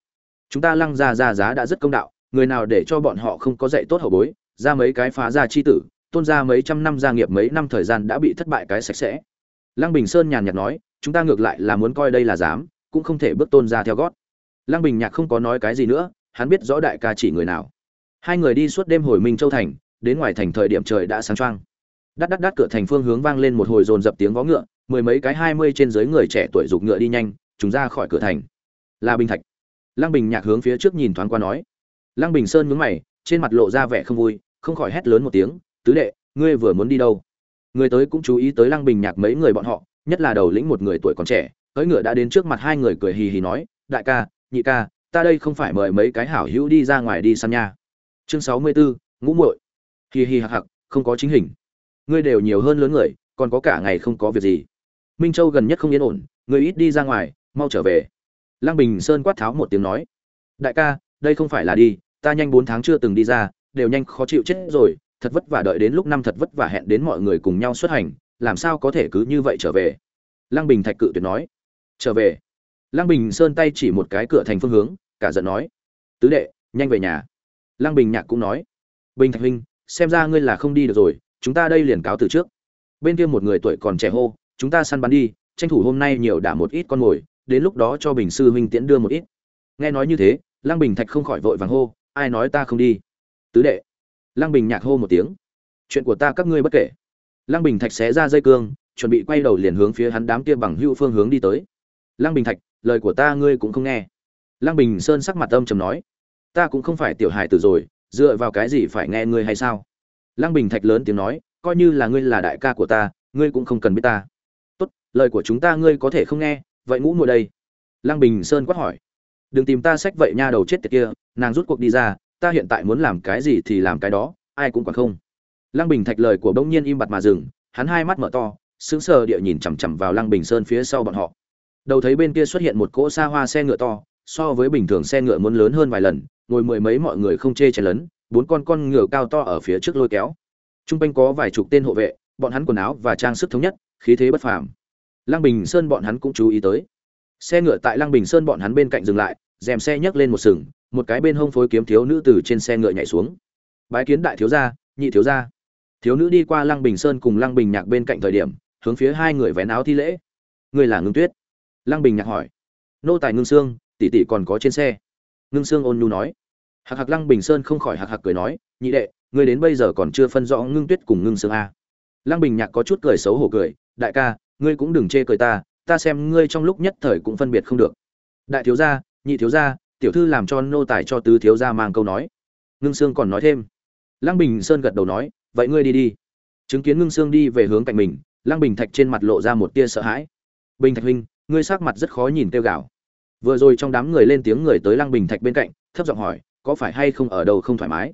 Chúng ta lăng ra ra giá đã rất công đạo, người nào để cho bọn họ không có dạy tốt hậu bối, ra mấy cái phá ra chi tử, tôn gia mấy trăm năm gia nghiệp mấy năm thời gian đã bị thất bại cái sạch sẽ lăng bình sơn nhàn nhạt nói, chúng ta ngược lại là muốn coi đây là dám cũng không thể bước tôn gia theo gót. Lăng bình nhạc không có nói cái gì nữa, hắn biết rõ đại ca chỉ người nào. Hai người đi suốt đêm hồi minh châu thành, đến ngoài thành thời điểm trời đã sáng trăng đắt đắt đắt cửa thành phương hướng vang lên một hồi dồn dập tiếng vó ngựa, mười mấy cái hai mươi trên dưới người trẻ tuổi giục ngựa đi nhanh, chúng ra khỏi cửa thành. Là bình thạch. Lăng bình nhạc hướng phía trước nhìn thoáng qua nói. Lăng bình sơn nhướng mày, trên mặt lộ ra vẻ không vui, không khỏi hét lớn một tiếng, tứ đệ, ngươi vừa muốn đi đâu? Người tới cũng chú ý tới lăng bình nhạc mấy người bọn họ, nhất là đầu lĩnh một người tuổi còn trẻ cưỡi ngựa đã đến trước mặt hai người cười hì hì nói, đại ca, nhị ca, ta đây không phải mời mấy cái hảo hữu đi ra ngoài đi săn nha. Chương sáu mươi bốn ngũ muội. Hì hì hạc hạc, không có chính hình. Ngươi đều nhiều hơn lớn người, còn có cả ngày không có việc gì. Minh châu gần nhất không yên ổn, người ít đi ra ngoài, mau trở về. Lăng bình sơn quát tháo một tiếng nói, đại ca, đây không phải là đi, ta nhanh bốn tháng chưa từng đi ra, đều nhanh khó chịu chết rồi thật vất vả đợi đến lúc năm thật vất vả hẹn đến mọi người cùng nhau xuất hành, làm sao có thể cứ như vậy trở về? Lăng bình thạch cự tuyệt nói. Trở về. Lăng bình sơn tay chỉ một cái cửa thành phương hướng, cả giận nói. Tứ đệ, nhanh về nhà. Lăng bình nhạc cũng nói. Bình thạch huynh, xem ra ngươi là không đi được rồi, chúng ta đây liền cáo từ trước. Bên kia một người tuổi còn trẻ hô, chúng ta săn bắn đi, tranh thủ hôm nay nhiều đả một ít con mồi, đến lúc đó cho bình sư huynh tiễn đưa một ít. Nghe nói như thế, lăng bình thạch không khỏi vội vàng hô, ai nói ta không đi? Tứ đệ lăng bình nhạc hô một tiếng. Chuyện của ta các ngươi bất kể. Lăng bình thạch xé ra dây cương, chuẩn bị quay đầu liền hướng phía hắn đám kia bằng hữu phương hướng đi tới. Lăng bình thạch, lời của ta ngươi cũng không nghe. Lăng bình sơn sắc mặt âm trầm nói. Ta cũng không phải tiểu hài tử rồi, dựa vào cái gì phải nghe ngươi hay sao? Lăng bình thạch lớn tiếng nói. Coi như là ngươi là đại ca của ta, ngươi cũng không cần biết ta. Tốt, lời của chúng ta ngươi có thể không nghe, vậy ngũ ngồi đây. Lăng bình sơn quát hỏi. Đừng tìm ta sách vậy nha, đầu chết tiệt kia, nàng rút cuộc đi ra ta hiện tại muốn làm cái gì thì làm cái đó, ai cũng còn không. Lăng bình thạch lời của bỗng nhiên im bặt mà dừng, hắn hai mắt mở to, sững sờ địa nhìn chằm chằm vào lăng bình sơn phía sau bọn họ. Đầu thấy bên kia xuất hiện một cỗ xa hoa xe ngựa to, so với bình thường xe ngựa muốn lớn hơn vài lần, ngồi mười mấy mọi người không chê chén lớn, bốn con con ngựa cao to ở phía trước lôi kéo. Trung quanh có vài chục tên hộ vệ, bọn hắn quần áo và trang sức thống nhất, khí thế bất phàm. Lăng bình sơn bọn hắn cũng chú ý tới. Xe ngựa tại lăng bình sơn bọn hắn bên cạnh dừng lại dèm xe nhấc lên một sừng một cái bên hông phối kiếm thiếu nữ từ trên xe ngựa nhảy xuống. Bái kiến đại thiếu gia, nhị thiếu gia. Thiếu nữ đi qua lăng bình sơn cùng lăng bình nhạc bên cạnh thời điểm, hướng phía hai người vén áo thi lễ. Người là ngưng tuyết. Lăng bình nhạc hỏi. Nô tài ngưng sương, tỷ tỷ còn có trên xe. Ngưng sương ôn nhu nói. Hạc hạc lăng bình sơn không khỏi hạc hạc cười nói, nhị đệ, ngươi đến bây giờ còn chưa phân rõ ngưng tuyết cùng ngưng sương a lăng bình nhạc có chút cười xấu hổ cười, đại ca, ngươi cũng đừng chê cười ta ta xem ngươi trong lúc nhất thời cũng phân biệt không được. Đại thiếu gia, nhị thiếu gia tiểu thư làm cho nô tài cho tứ thiếu gia mang câu nói. Ngưng sương còn nói thêm. Lăng bình sơn gật đầu nói, vậy ngươi đi đi. Chứng kiến ngưng sương đi về hướng cạnh mình, lăng bình thạch trên mặt lộ ra một tia sợ hãi. Bình thạch huynh, ngươi sắc mặt rất khó nhìn tiêu gạo vừa rồi trong đám người lên tiếng người tới lăng bình thạch bên cạnh, thấp giọng hỏi, có phải hay không ở đâu không thoải mái?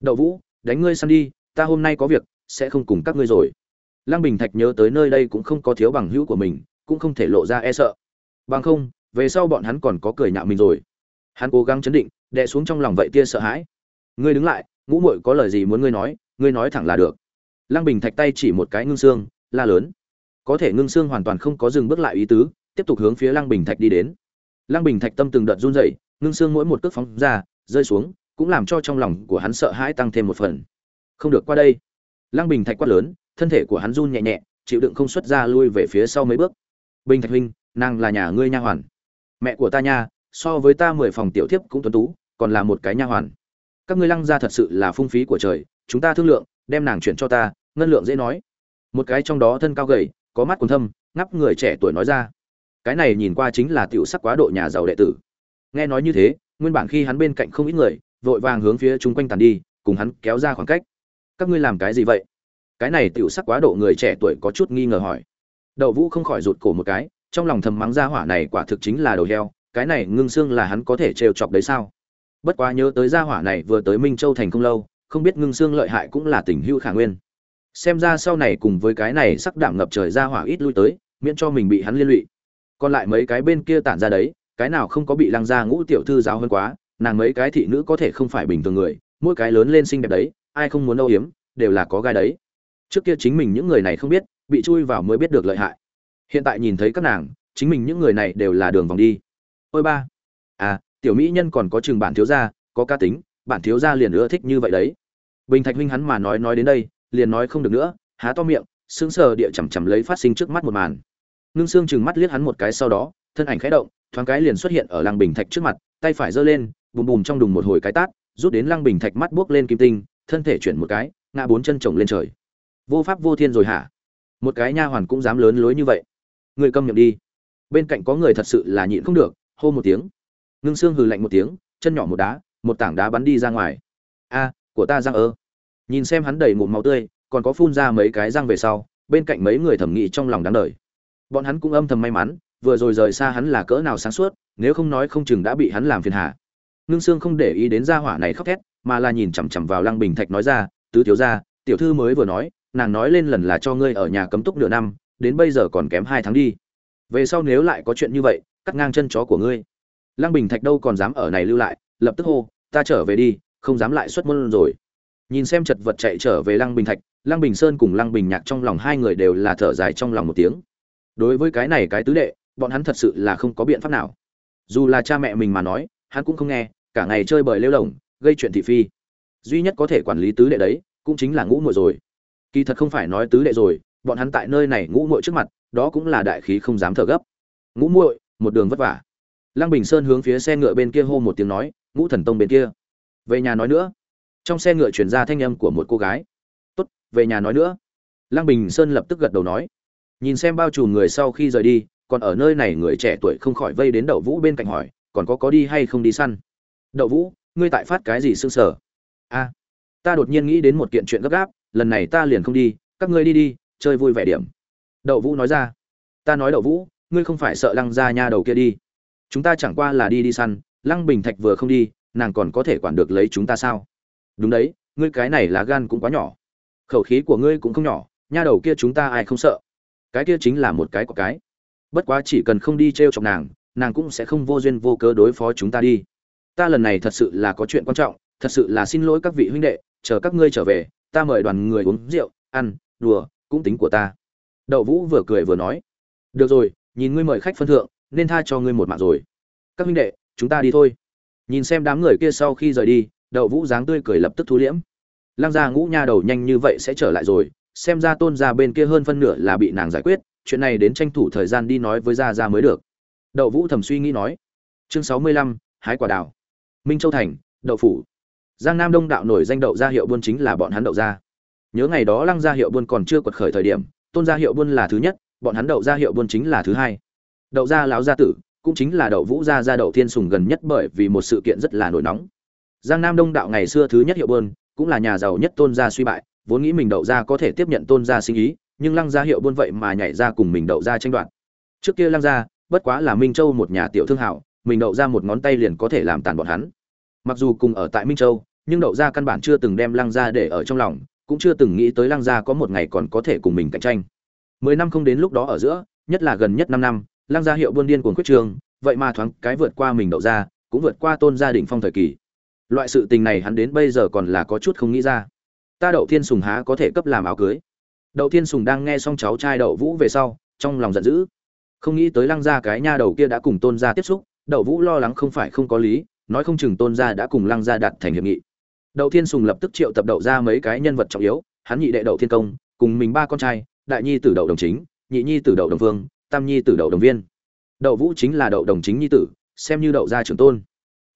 Đậu vũ, đánh ngươi săn đi, ta hôm nay có việc, sẽ không cùng các ngươi rồi. Lăng bình thạch nhớ tới nơi đây cũng không có thiếu bằng hữu của mình, cũng không thể lộ ra e sợ. Bằng không, về sau bọn hắn còn có cười nhạo mình rồi hắn cố gắng chấn định, đè xuống trong lòng vậy tia sợ hãi. Ngươi đứng lại, ngũ muội có lời gì muốn ngươi nói ngươi nói thẳng là được. Lăng bình thạch tay chỉ một cái ngưng xương, la lớn. Có thể ngưng xương hoàn toàn không có dừng bước lại ý tứ, tiếp tục hướng phía lăng bình thạch đi đến. Lăng bình thạch tâm từng đợt run rẩy, ngưng xương mỗi một cước phóng ra, rơi xuống, cũng làm cho trong lòng của hắn sợ hãi tăng thêm một phần. Không được qua đây. Lăng bình thạch quát lớn, thân thể của hắn run nhẹ nhẹ, chịu đựng không xuất ra lui về phía sau mấy bước. Bình thạch huynh, nàng là nhà ngươi nha hoàn. Mẹ của ta nha so với ta mười phòng tiểu thiếp cũng tuấn tú, còn là một cái nha hoàn. Các ngươi lăng ra thật sự là phung phí của trời, chúng ta thương lượng, đem nàng chuyển cho ta, ngân lượng dễ nói. Một cái trong đó thân cao gầy, có mắt quần thâm, ngắp người trẻ tuổi nói ra. Cái này nhìn qua chính là tiểu sắc quá độ nhà giàu đệ tử. Nghe nói như thế, nguyên bản khi hắn bên cạnh không ít người, vội vàng hướng phía chung quanh tàn đi, cùng hắn kéo ra khoảng cách. Các ngươi làm cái gì vậy? Cái này tiểu sắc quá độ người trẻ tuổi có chút nghi ngờ hỏi. Đậu vũ không khỏi rụt cổ một cái, trong lòng thầm mắng ra hỏa này quả thực chính là đầu heo cái này ngưng xương là hắn có thể trêu chọc đấy sao? Bất quá nhớ tới gia hỏa này vừa tới minh châu thành không lâu, không biết ngưng xương lợi hại cũng là tình hưu khả nguyên. Xem ra sau này cùng với cái này sắc đảm ngập trời gia hỏa ít lui tới, miễn cho mình bị hắn liên lụy. Còn lại mấy cái bên kia tản ra đấy, cái nào không có bị lăng gia ngũ tiểu thư giáo hơn quá, nàng mấy cái thị nữ có thể không phải bình thường người, mỗi cái lớn lên xinh đẹp đấy, ai không muốn âu hiếm đều là có gai đấy. Trước kia chính mình những người này không biết, bị chui vào mới biết được lợi hại. Hiện tại nhìn thấy các nàng, chính mình những người này đều là đường vòng đi ôi ba. À tiểu mỹ nhân còn có chừng bản thiếu gia, có ca tính, bản thiếu gia liền ưa thích như vậy đấy. Bình thạch huynh hắn mà nói nói đến đây, liền nói không được nữa, há to miệng, sững sờ địa chằm chằm lấy phát sinh trước mắt một màn. Ngưng xương chừng mắt liếc hắn một cái sau đó, thân ảnh khẽ động, thoáng cái liền xuất hiện ở lăng bình thạch trước mặt, tay phải giơ lên, bùm bùm trong đùng một hồi cái tát, rút đến lăng bình thạch mắt buốc lên kim tinh, thân thể chuyển một cái, ngã bốn chân chồng lên trời. Vô pháp vô thiên rồi hả? Một cái nha hoàn cũng dám lớn lối như vậy. Người câm miệng đi. Bên cạnh có người thật sự là nhịn không được hô một tiếng. Ngưng xương hừ lạnh một tiếng, chân nhỏ một đá, một tảng đá bắn đi ra ngoài. A, của ta răng ơ. Nhìn xem hắn đầy một máu tươi, còn có phun ra mấy cái răng về sau, bên cạnh mấy người thẩm nghị trong lòng đáng đời. Bọn hắn cũng âm thầm may mắn, vừa rồi rời xa hắn là cỡ nào sáng suốt, nếu không nói không chừng đã bị hắn làm phiền hà. Ngưng xương không để ý đến gia hỏa này khóc thét, mà là nhìn chằm chằm vào lăng bình thạch nói ra, tứ thiếu gia, tiểu thư mới vừa nói, nàng nói lên lần là cho ngươi ở nhà cấm túc nửa năm, đến bây giờ còn kém hai tháng đi. Về sau nếu lại có chuyện như vậy cắt ngang chân chó của ngươi. Lăng bình thạch đâu còn dám ở này lưu lại lập tức hô ta trở về đi không dám lại xuất môn rồi. Nhìn xem chật vật chạy trở về lăng bình thạch lăng bình sơn cùng lăng bình nhạc trong lòng hai người đều là thở dài trong lòng một tiếng. Đối với cái này cái tứ đệ bọn hắn thật sự là không có biện pháp nào. Dù là cha mẹ mình mà nói hắn cũng không nghe cả ngày chơi bời lêu lổng, gây chuyện thị phi. Duy nhất có thể quản lý tứ đệ đấy cũng chính là ngũ muội rồi. Kỳ thật không phải nói tứ đệ rồi bọn hắn tại nơi này ngũ muội trước mặt đó cũng là đại khí không dám thở gấp. Ngũ muội một đường vất vả. Lăng bình sơn hướng phía xe ngựa bên kia hô một tiếng nói, ngũ thần tông bên kia. Về nhà nói nữa. Trong xe ngựa chuyển ra thanh âm của một cô gái. Tốt, về nhà nói nữa. Lăng bình sơn lập tức gật đầu nói. Nhìn xem bao trùm người sau khi rời đi, còn ở nơi này người trẻ tuổi không khỏi vây đến đậu vũ bên cạnh hỏi, còn có có đi hay không đi săn? Đậu vũ, ngươi tại phát cái gì sương sở? A, ta đột nhiên nghĩ đến một kiện chuyện gấp gáp, lần này ta liền không đi, các ngươi đi đi, chơi vui vẻ điểm. Đậu vũ nói ra. Ta nói đậu vũ ngươi không phải sợ lăng ra nha đầu kia đi. Chúng ta chẳng qua là đi đi săn, lăng bình thạch vừa không đi, nàng còn có thể quản được lấy chúng ta sao? Đúng đấy, ngươi cái này lá gan cũng quá nhỏ. Khẩu khí của ngươi cũng không nhỏ, nha đầu kia chúng ta ai không sợ? Cái kia chính là một cái có cái. Bất quá chỉ cần không đi t r e o chọc nàng nàng cũng sẽ không vô duyên vô cớ đối phó chúng ta đi. Ta lần này thật sự là có chuyện quan trọng, thật sự là xin lỗi các vị huynh đệ, chờ các ngươi trở về, ta mời đoàn người uống rượu, ăn, đùa, cũng tính của ta. Đậu vũ vừa cười vừa nói. Được rồi nhìn ngươi mời khách phân thượng, nên tha cho ngươi một mạng rồi. Các huynh đệ, chúng ta đi thôi. Nhìn xem đám người kia sau khi rời đi, đậu vũ dáng tươi cười lập tức thu liễm. Lăng gia ngũ nha đầu nhanh như vậy sẽ trở lại rồi, xem ra tôn gia bên kia hơn phân nửa là bị nàng giải quyết, chuyện này đến tranh thủ thời gian đi nói với gia gia mới được. Đậu vũ thầm suy nghĩ nói. Chương sáu mươi lăm, hái quả đào. Minh châu thành, đậu phủ. Giang nam đông đạo nổi danh đậu gia hiệu buôn chính là bọn hắn đậu gia. Nhớ ngày đó lăng gia hiệu buôn còn chưa quật khởi thời điểm, tôn gia hiệu buôn là thứ nhất bọn hắn đậu gia hiệu buôn chính là thứ hai. Đậu gia lão gia tử, cũng chính là đậu vũ gia gia đậu thiên sùng gần nhất bởi vì một sự kiện rất là nổi nóng. Giang nam đông đạo ngày xưa thứ nhất hiệu buôn, cũng là nhà giàu nhất tôn gia suy bại, vốn nghĩ mình đậu gia có thể tiếp nhận tôn gia sinh ý, nhưng lăng gia hiệu buôn vậy mà nhảy ra cùng mình đậu gia tranh đoạt. Trước kia lăng gia, bất quá là minh châu một nhà tiểu thương hảo, mình đậu ra một ngón tay liền có thể làm tàn bọn hắn. Mặc dù cùng ở tại minh châu, nhưng đậu gia căn bản chưa từng đem lăng gia để ở trong lòng, cũng chưa từng nghĩ tới lăng gia có một ngày còn có thể cùng mình cạnh tranh mười năm không đến lúc đó ở giữa, nhất là gần nhất năm năm, lăng gia hiệu buôn điên cuồng quyết trường, vậy mà thoáng cái vượt qua mình đậu ra, cũng vượt qua tôn gia đình phong thời kỳ. Loại sự tình này hắn đến bây giờ còn là có chút không nghĩ ra. Ta đậu thiên sùng há có thể cấp làm áo cưới? Đậu thiên sùng đang nghe xong cháu trai đậu vũ về sau, trong lòng giận dữ. Không nghĩ tới lăng gia cái nha đầu kia đã cùng tôn gia tiếp xúc, đậu vũ lo lắng không phải không có lý, nói không chừng tôn gia đã cùng lăng gia đặt thành hiệp nghị. Đậu thiên sùng lập tức triệu tập đậu ra mấy cái nhân vật trọng yếu, hắn nhị đệ đậu thiên công, cùng mình ba con trai đại nhi tử đậu đồng chính, nhị nhi tử đậu đồng vương, tam nhi tử đậu đồng viên. Đậu vũ chính là đậu đồng chính nhi tử, xem như đậu gia trưởng tôn.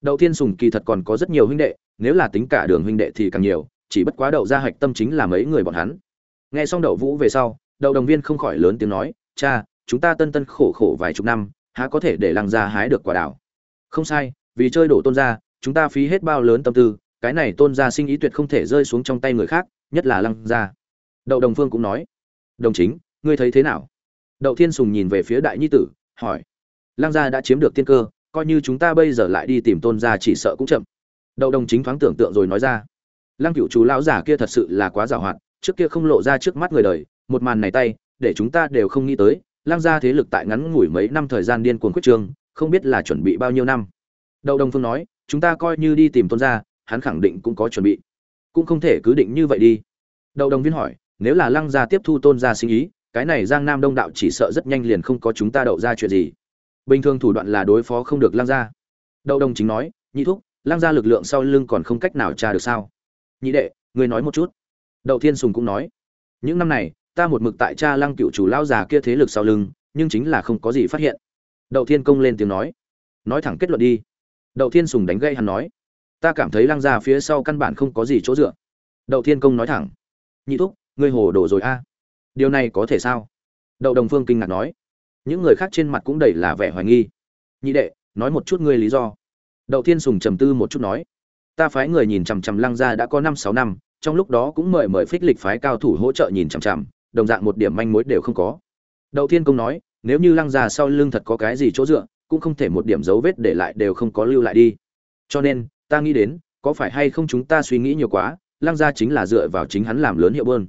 Đậu thiên sùng kỳ thật còn có rất nhiều huynh đệ, nếu là tính cả đường huynh đệ thì càng nhiều, chỉ bất quá đậu gia hạch tâm chính là mấy người bọn hắn. Nghe xong đậu vũ về sau, đậu đồng viên không khỏi lớn tiếng nói, cha, chúng ta tân tân khổ khổ vài chục năm, há có thể để lăng gia hái được quả đảo không sai, vì chơi đổ tôn gia, chúng ta phí hết bao lớn tâm tư, cái này tôn gia sinh ý tuyệt không thể rơi xuống trong tay người khác, nhất là lăng gia. Đậu đồng phương cũng nói đồng chính, ngươi thấy thế nào? Đậu thiên sùng nhìn về phía đại nhi tử, hỏi. Lăng gia đã chiếm được tiên cơ, coi như chúng ta bây giờ lại đi tìm tôn gia chỉ sợ cũng chậm. Đậu đồng chính thoáng tưởng tượng rồi nói ra. Lăng cựu chú lão giả kia thật sự là quá giàu hoạt, trước kia không lộ ra trước mắt người đời, một màn này tay, để chúng ta đều không nghĩ tới, lăng gia thế lực tại ngắn ngủi mấy năm thời gian điên cuồng quyết trương không biết là chuẩn bị bao nhiêu năm. Đậu đồng phương nói, chúng ta coi như đi tìm tôn gia, hắn khẳng định cũng có chuẩn bị. Cũng không thể cứ định như vậy đi. Đậu đồng viên hỏi nếu là lăng gia tiếp thu tôn gia sinh ý, cái này giang nam đông đạo chỉ sợ rất nhanh liền không có chúng ta đậu ra chuyện gì. Bình thường thủ đoạn là đối phó không được lăng gia. Đậu đồng chính nói, nhị thúc, lăng gia lực lượng sau lưng còn không cách nào tra được sao? Nhị đệ, người nói một chút. Đậu thiên sùng cũng nói, những năm này, ta một mực tại cha lăng cựu chủ lao già kia thế lực sau lưng, nhưng chính là không có gì phát hiện. Đậu thiên công lên tiếng nói nói thẳng kết luận đi. Đậu thiên sùng đánh gây hắn nói, ta cảm thấy lăng gia phía sau căn bản không có gì chỗ dựa. Đậu thiên công nói thẳng, nhị thúc ngươi hồ đồ rồi a. Điều này có thể sao? Đậu đồng phương kinh ngạc nói. Những người khác trên mặt cũng đầy là vẻ hoài nghi. Nhị đệ, nói một chút ngươi lý do. Đậu thiên sùng trầm tư một chút nói. Ta phái người nhìn chằm chằm lăng ra đã có năm sáu năm, trong lúc đó cũng mời mời phích lịch phái cao thủ hỗ trợ nhìn chằm chằm, đồng dạng một điểm manh mối đều không có. Đậu thiên công nói, nếu như lăng ra sau lưng thật có cái gì chỗ dựa, cũng không thể một điểm dấu vết để lại đều không có lưu lại đi. Cho nên, ta nghĩ đến, có phải hay không chúng ta suy nghĩ nhiều quá, lăng gia chính là dựa vào chính hắn làm lớn hiệu bơn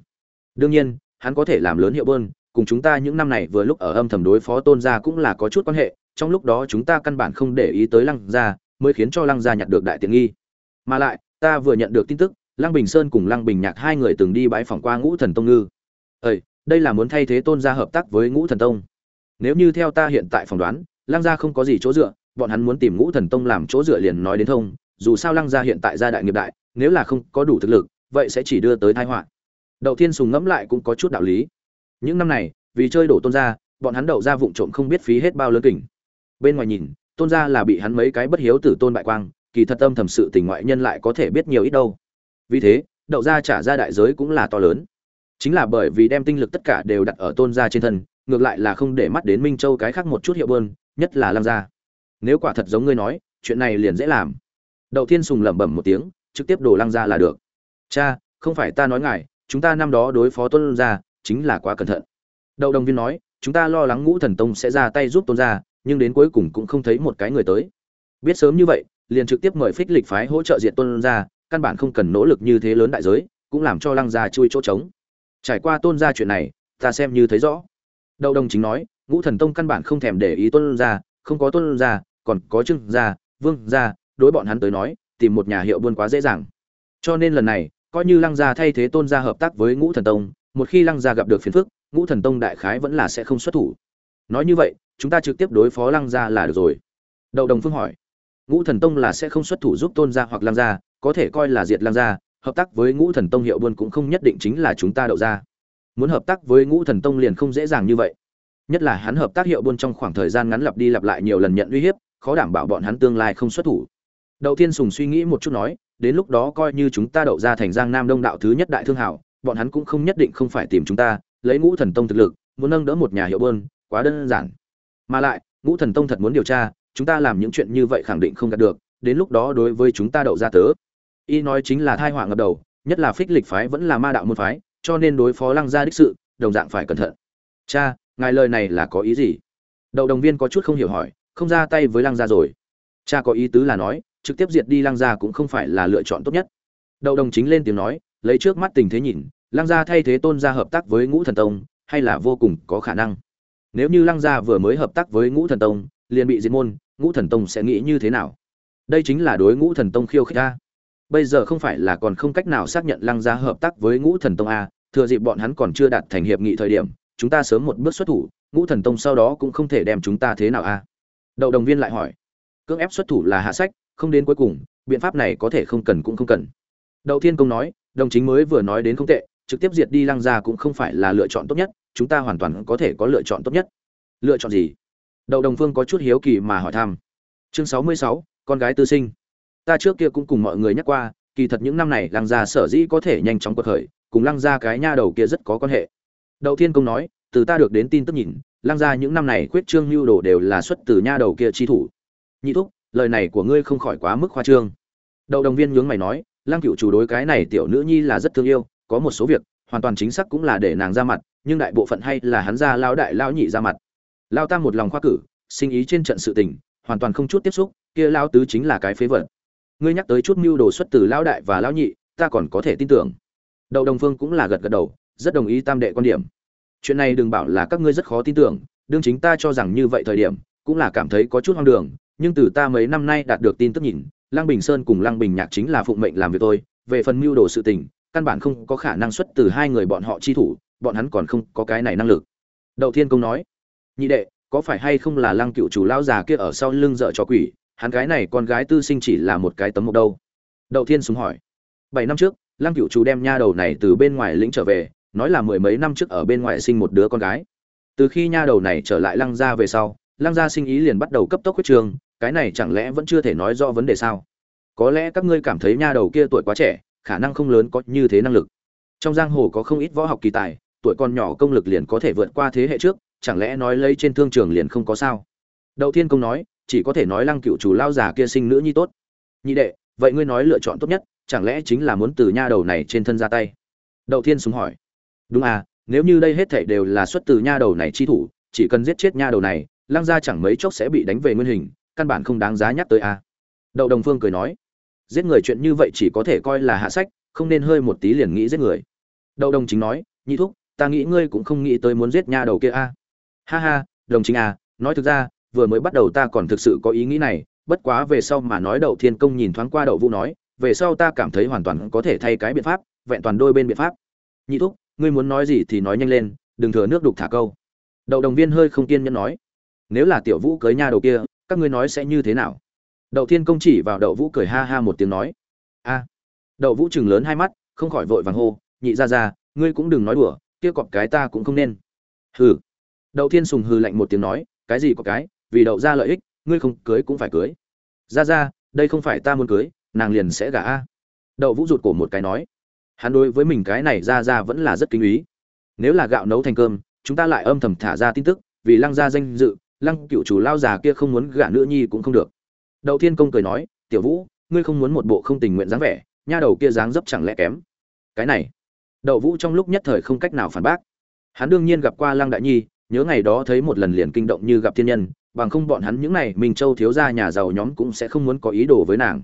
đương nhiên, hắn có thể làm lớn hiệu bơn, cùng chúng ta những năm này vừa lúc ở âm thầm đối phó tôn gia cũng là có chút quan hệ, trong lúc đó chúng ta căn bản không để ý tới lăng gia, mới khiến cho lăng gia nhặt được đại tiện nghi. Mà lại, ta vừa nhận được tin tức, lăng bình sơn cùng lăng bình nhạc hai người từng đi bãi phỏng qua ngũ thần tông ngư. Ơi đây là muốn thay thế tôn gia hợp tác với ngũ thần tông. Nếu như theo ta hiện tại phỏng đoán, lăng gia không có gì chỗ dựa, bọn hắn muốn tìm ngũ thần tông làm chỗ dựa liền nói đến thông, dù sao lăng gia hiện tại gia đại nghiệp đại, nếu là không có đủ thực lực, vậy sẽ chỉ đưa tới tai họa đậu thiên sùng ngẫm lại cũng có chút đạo lý. Những năm này, vì chơi đổ tôn gia, bọn hắn đậu ra vụng trộm không biết phí hết bao lớn kình. Bên ngoài nhìn, tôn gia là bị hắn mấy cái bất hiếu tử tôn bại quang, kỳ thật âm thầm sự tình ngoại nhân lại có thể biết nhiều ít đâu. Vì thế, đậu ra trả ra đại giới cũng là to lớn. Chính là bởi vì đem tinh lực tất cả đều đặt ở tôn gia trên thân, ngược lại là không để mắt đến minh châu cái khác một chút hiệu bơn, nhất là lam gia. Nếu quả thật giống ngươi nói, chuyện này liền dễ làm. Đậu thiên sùng lẩm bẩm một tiếng, trực tiếp đổ lăng ra là được. Cha, không phải ta nói ngài chúng ta năm đó đối phó tôn gia chính là quá cẩn thận. Đậu đồng viên nói, chúng ta lo lắng ngũ thần tông sẽ ra tay giúp tôn gia, nhưng đến cuối cùng cũng không thấy một cái người tới. Biết sớm như vậy, liền trực tiếp mời phích lịch phái hỗ trợ diện tôn gia, căn bản không cần nỗ lực như thế lớn đại giới, cũng làm cho lăng gia chui chỗ trống. Trải qua tôn gia chuyện này, ta xem như thấy rõ. Đậu đồng chính nói, ngũ thần tông căn bản không thèm để ý tôn gia, không có tôn gia, còn có trưng gia, vương gia, đối bọn hắn tới nói, tìm một nhà hiệu buôn quá dễ dàng. Cho nên lần này coi như lăng gia thay thế tôn gia hợp tác với ngũ thần tông, một khi lăng gia gặp được phiền phức, ngũ thần tông đại khái vẫn là sẽ không xuất thủ. Nói như vậy, chúng ta trực tiếp đối phó lăng gia là được rồi. Đậu đồng phương hỏi. Ngũ thần tông là sẽ không xuất thủ giúp tôn gia hoặc lăng gia, có thể coi là diệt lăng gia, hợp tác với ngũ thần tông hiệu buôn cũng không nhất định chính là chúng ta đậu ra muốn hợp tác với ngũ thần tông liền không dễ dàng như vậy. Nhất là hắn hợp tác hiệu buôn trong khoảng thời gian ngắn lặp đi lặp lại nhiều lần nhận uy hiếp, khó đảm bảo bọn hắn tương lai không xuất thủ. Đậu tiên sùng suy nghĩ một chút nói đến lúc đó coi như chúng ta đậu ra thành giang nam đông đạo thứ nhất đại thương hảo, bọn hắn cũng không nhất định không phải tìm chúng ta, lấy ngũ thần tông thực lực, muốn nâng đỡ một nhà hiệu bơn, quá đơn giản. Mà lại, ngũ thần tông thật muốn điều tra, chúng ta làm những chuyện như vậy khẳng định không đạt được, đến lúc đó đối với chúng ta đậu ra tớ. Y nói chính là thai họa ngập đầu, nhất là phích lịch phái vẫn là ma đạo môn phái, cho nên đối phó lăng gia đích sự, đồng dạng phải cẩn thận. Cha, ngài lời này là có ý gì? Đậu đồng viên có chút không hiểu hỏi, không ra tay với lăng gia rồi. Cha có ý tứ là nói trực tiếp diệt đi lăng gia cũng không phải là lựa chọn tốt nhất. Đậu đồng chính lên tiếng nói, lấy trước mắt tình thế nhìn, lăng gia thay thế tôn gia hợp tác với ngũ thần tông, hay là vô cùng có khả năng. Nếu như lăng gia vừa mới hợp tác với ngũ thần tông, liền bị diệt môn, ngũ thần tông sẽ nghĩ như thế nào? Đây chính là đối ngũ thần tông khiêu khích a. Bây giờ không phải là còn không cách nào xác nhận lăng gia hợp tác với ngũ thần tông a, thừa dịp bọn hắn còn chưa đạt thành hiệp nghị thời điểm, chúng ta sớm một bước xuất thủ, ngũ thần tông sau đó cũng không thể đem chúng ta thế nào a. Đậu đồng viên lại hỏi, cưỡng ép xuất thủ là hạ sách không đến cuối cùng, biện pháp này có thể không cần cũng không cần. Đậu thiên công nói, đồng chính mới vừa nói đến không tệ, trực tiếp diệt đi lăng gia cũng không phải là lựa chọn tốt nhất, chúng ta hoàn toàn có thể có lựa chọn tốt nhất. Lựa chọn gì? Đậu đồng phương có chút hiếu kỳ mà hỏi thăm. Chương sáu mươi sáu, con gái tư sinh. Ta trước kia cũng cùng mọi người nhắc qua, kỳ thật những năm này lăng gia sở dĩ có thể nhanh chóng cuộc khởi, cùng lăng gia cái nha đầu kia rất có quan hệ. Đậu thiên công nói, từ ta được đến tin tức nhìn, lăng gia những năm này quyết trương lưu đồ đều là xuất từ nha đầu kia chi thủ. Nhị thúc lời này của ngươi không khỏi quá mức khoa trương. Đậu đồng viên nhướng mày nói, lăng cựu chủ đối cái này tiểu nữ nhi là rất thương yêu, có một số việc, hoàn toàn chính xác cũng là để nàng ra mặt, nhưng đại bộ phận hay là hắn ra lao đại lao nhị ra mặt. Lao tam một lòng khoa cử, sinh ý trên trận sự tình, hoàn toàn không chút tiếp xúc, kia lao tứ chính là cái phế vật. Ngươi nhắc tới chút mưu đồ xuất từ lao đại và lao nhị, ta còn có thể tin tưởng. Đậu đồng phương cũng là gật gật đầu, rất đồng ý tam đệ quan điểm. Chuyện này đừng bảo là các ngươi rất khó tin tưởng, đương chính ta cho rằng như vậy thời điểm, cũng là cảm thấy có chút hoang đường nhưng từ ta mấy năm nay đạt được tin tức nhìn, lăng bình sơn cùng lăng bình nhạc chính là phụng mệnh làm việc tôi, về phần mưu đồ sự tình, căn bản không có khả năng xuất từ hai người bọn họ chi thủ, bọn hắn còn không có cái này năng lực. Đậu thiên công nói. Nhị đệ, có phải hay không là lăng cựu chủ lao già kia ở sau lưng dợ cho quỷ, hắn gái này con gái tư sinh chỉ là một cái tấm mộc đâu? Đậu thiên súng hỏi. Bảy năm trước, lăng cựu chủ đem nha đầu này từ bên ngoài lĩnh trở về, nói là mười mấy năm trước ở bên ngoài sinh một đứa con gái. Từ khi nha đầu này trở lại lăng gia về sau, lăng gia sinh ý liền bắt đầu cấp tốc huyết trường cái này chẳng lẽ vẫn chưa thể nói rõ vấn đề sao? Có lẽ các ngươi cảm thấy nha đầu kia tuổi quá trẻ, khả năng không lớn có như thế năng lực. Trong giang hồ có không ít võ học kỳ tài, tuổi còn nhỏ công lực liền có thể vượt qua thế hệ trước, chẳng lẽ nói lấy trên thương trường liền không có sao? Đậu thiên công nói, chỉ có thể nói lăng cựu chủ lao già kia sinh nữ nhi tốt. Nhị đệ, vậy ngươi nói lựa chọn tốt nhất, chẳng lẽ chính là muốn từ nha đầu này trên thân ra tay? Đậu thiên súng hỏi. Đúng à nếu như đây hết thảy đều là xuất từ nha đầu này chi thủ, chỉ cần giết chết nha đầu này, lăng gia chẳng mấy chốc sẽ bị đánh về nguyên hình căn bản không đáng giá nhắc tới à đậu đồng phương cười nói, giết người chuyện như vậy chỉ có thể coi là hạ sách, không nên hơi một tí liền nghĩ giết người. Đậu đồng chính nói, nhị thúc, ta nghĩ ngươi cũng không nghĩ tới muốn giết nha đầu kia a. Ha ha, đồng chính à nói thực ra, vừa mới bắt đầu ta còn thực sự có ý nghĩ này, bất quá về sau mà nói đậu thiên công nhìn thoáng qua đậu vũ nói, về sau ta cảm thấy hoàn toàn có thể thay cái biện pháp, vẹn toàn đôi bên biện pháp. Nhị thúc, ngươi muốn nói gì thì nói nhanh lên, đừng thừa nước đục thả câu. Đậu đồng viên hơi không kiên nhẫn nói, nếu là tiểu vũ cưới nha đầu kia các ngươi nói sẽ như thế nào? Đậu thiên công chỉ vào đậu vũ cười ha ha một tiếng nói. A. Đậu vũ chừng lớn hai mắt, không khỏi vội vàng hô, nhị ra ra ngươi cũng đừng nói đùa, kia cọp cái ta cũng không nên. Hừ. Đậu thiên sùng hừ lạnh một tiếng nói, cái gì có cái, vì đậu ra lợi ích, ngươi không cưới cũng phải cưới. Ra ra đây không phải ta muốn cưới, nàng liền sẽ gả a. Đậu vũ rụt cổ một cái nói. Hắn đối với mình cái này ra ra vẫn là rất kinh ý. Nếu là gạo nấu thành cơm, chúng ta lại âm thầm thả ra tin tức, vì lăng gia danh dự lăng cựu chủ lao già kia không muốn gả nữ nhi cũng không được. Đậu thiên công cười nói, tiểu vũ, ngươi không muốn một bộ không tình nguyện dáng vẻ, nha đầu kia dáng dấp chẳng lẽ kém? Cái này. Đậu vũ trong lúc nhất thời không cách nào phản bác. Hắn đương nhiên gặp qua lăng đại nhi, nhớ ngày đó thấy một lần liền kinh động như gặp thiên nhân, bằng không bọn hắn những này minh châu thiếu gia nhà giàu nhóm cũng sẽ không muốn có ý đồ với nàng.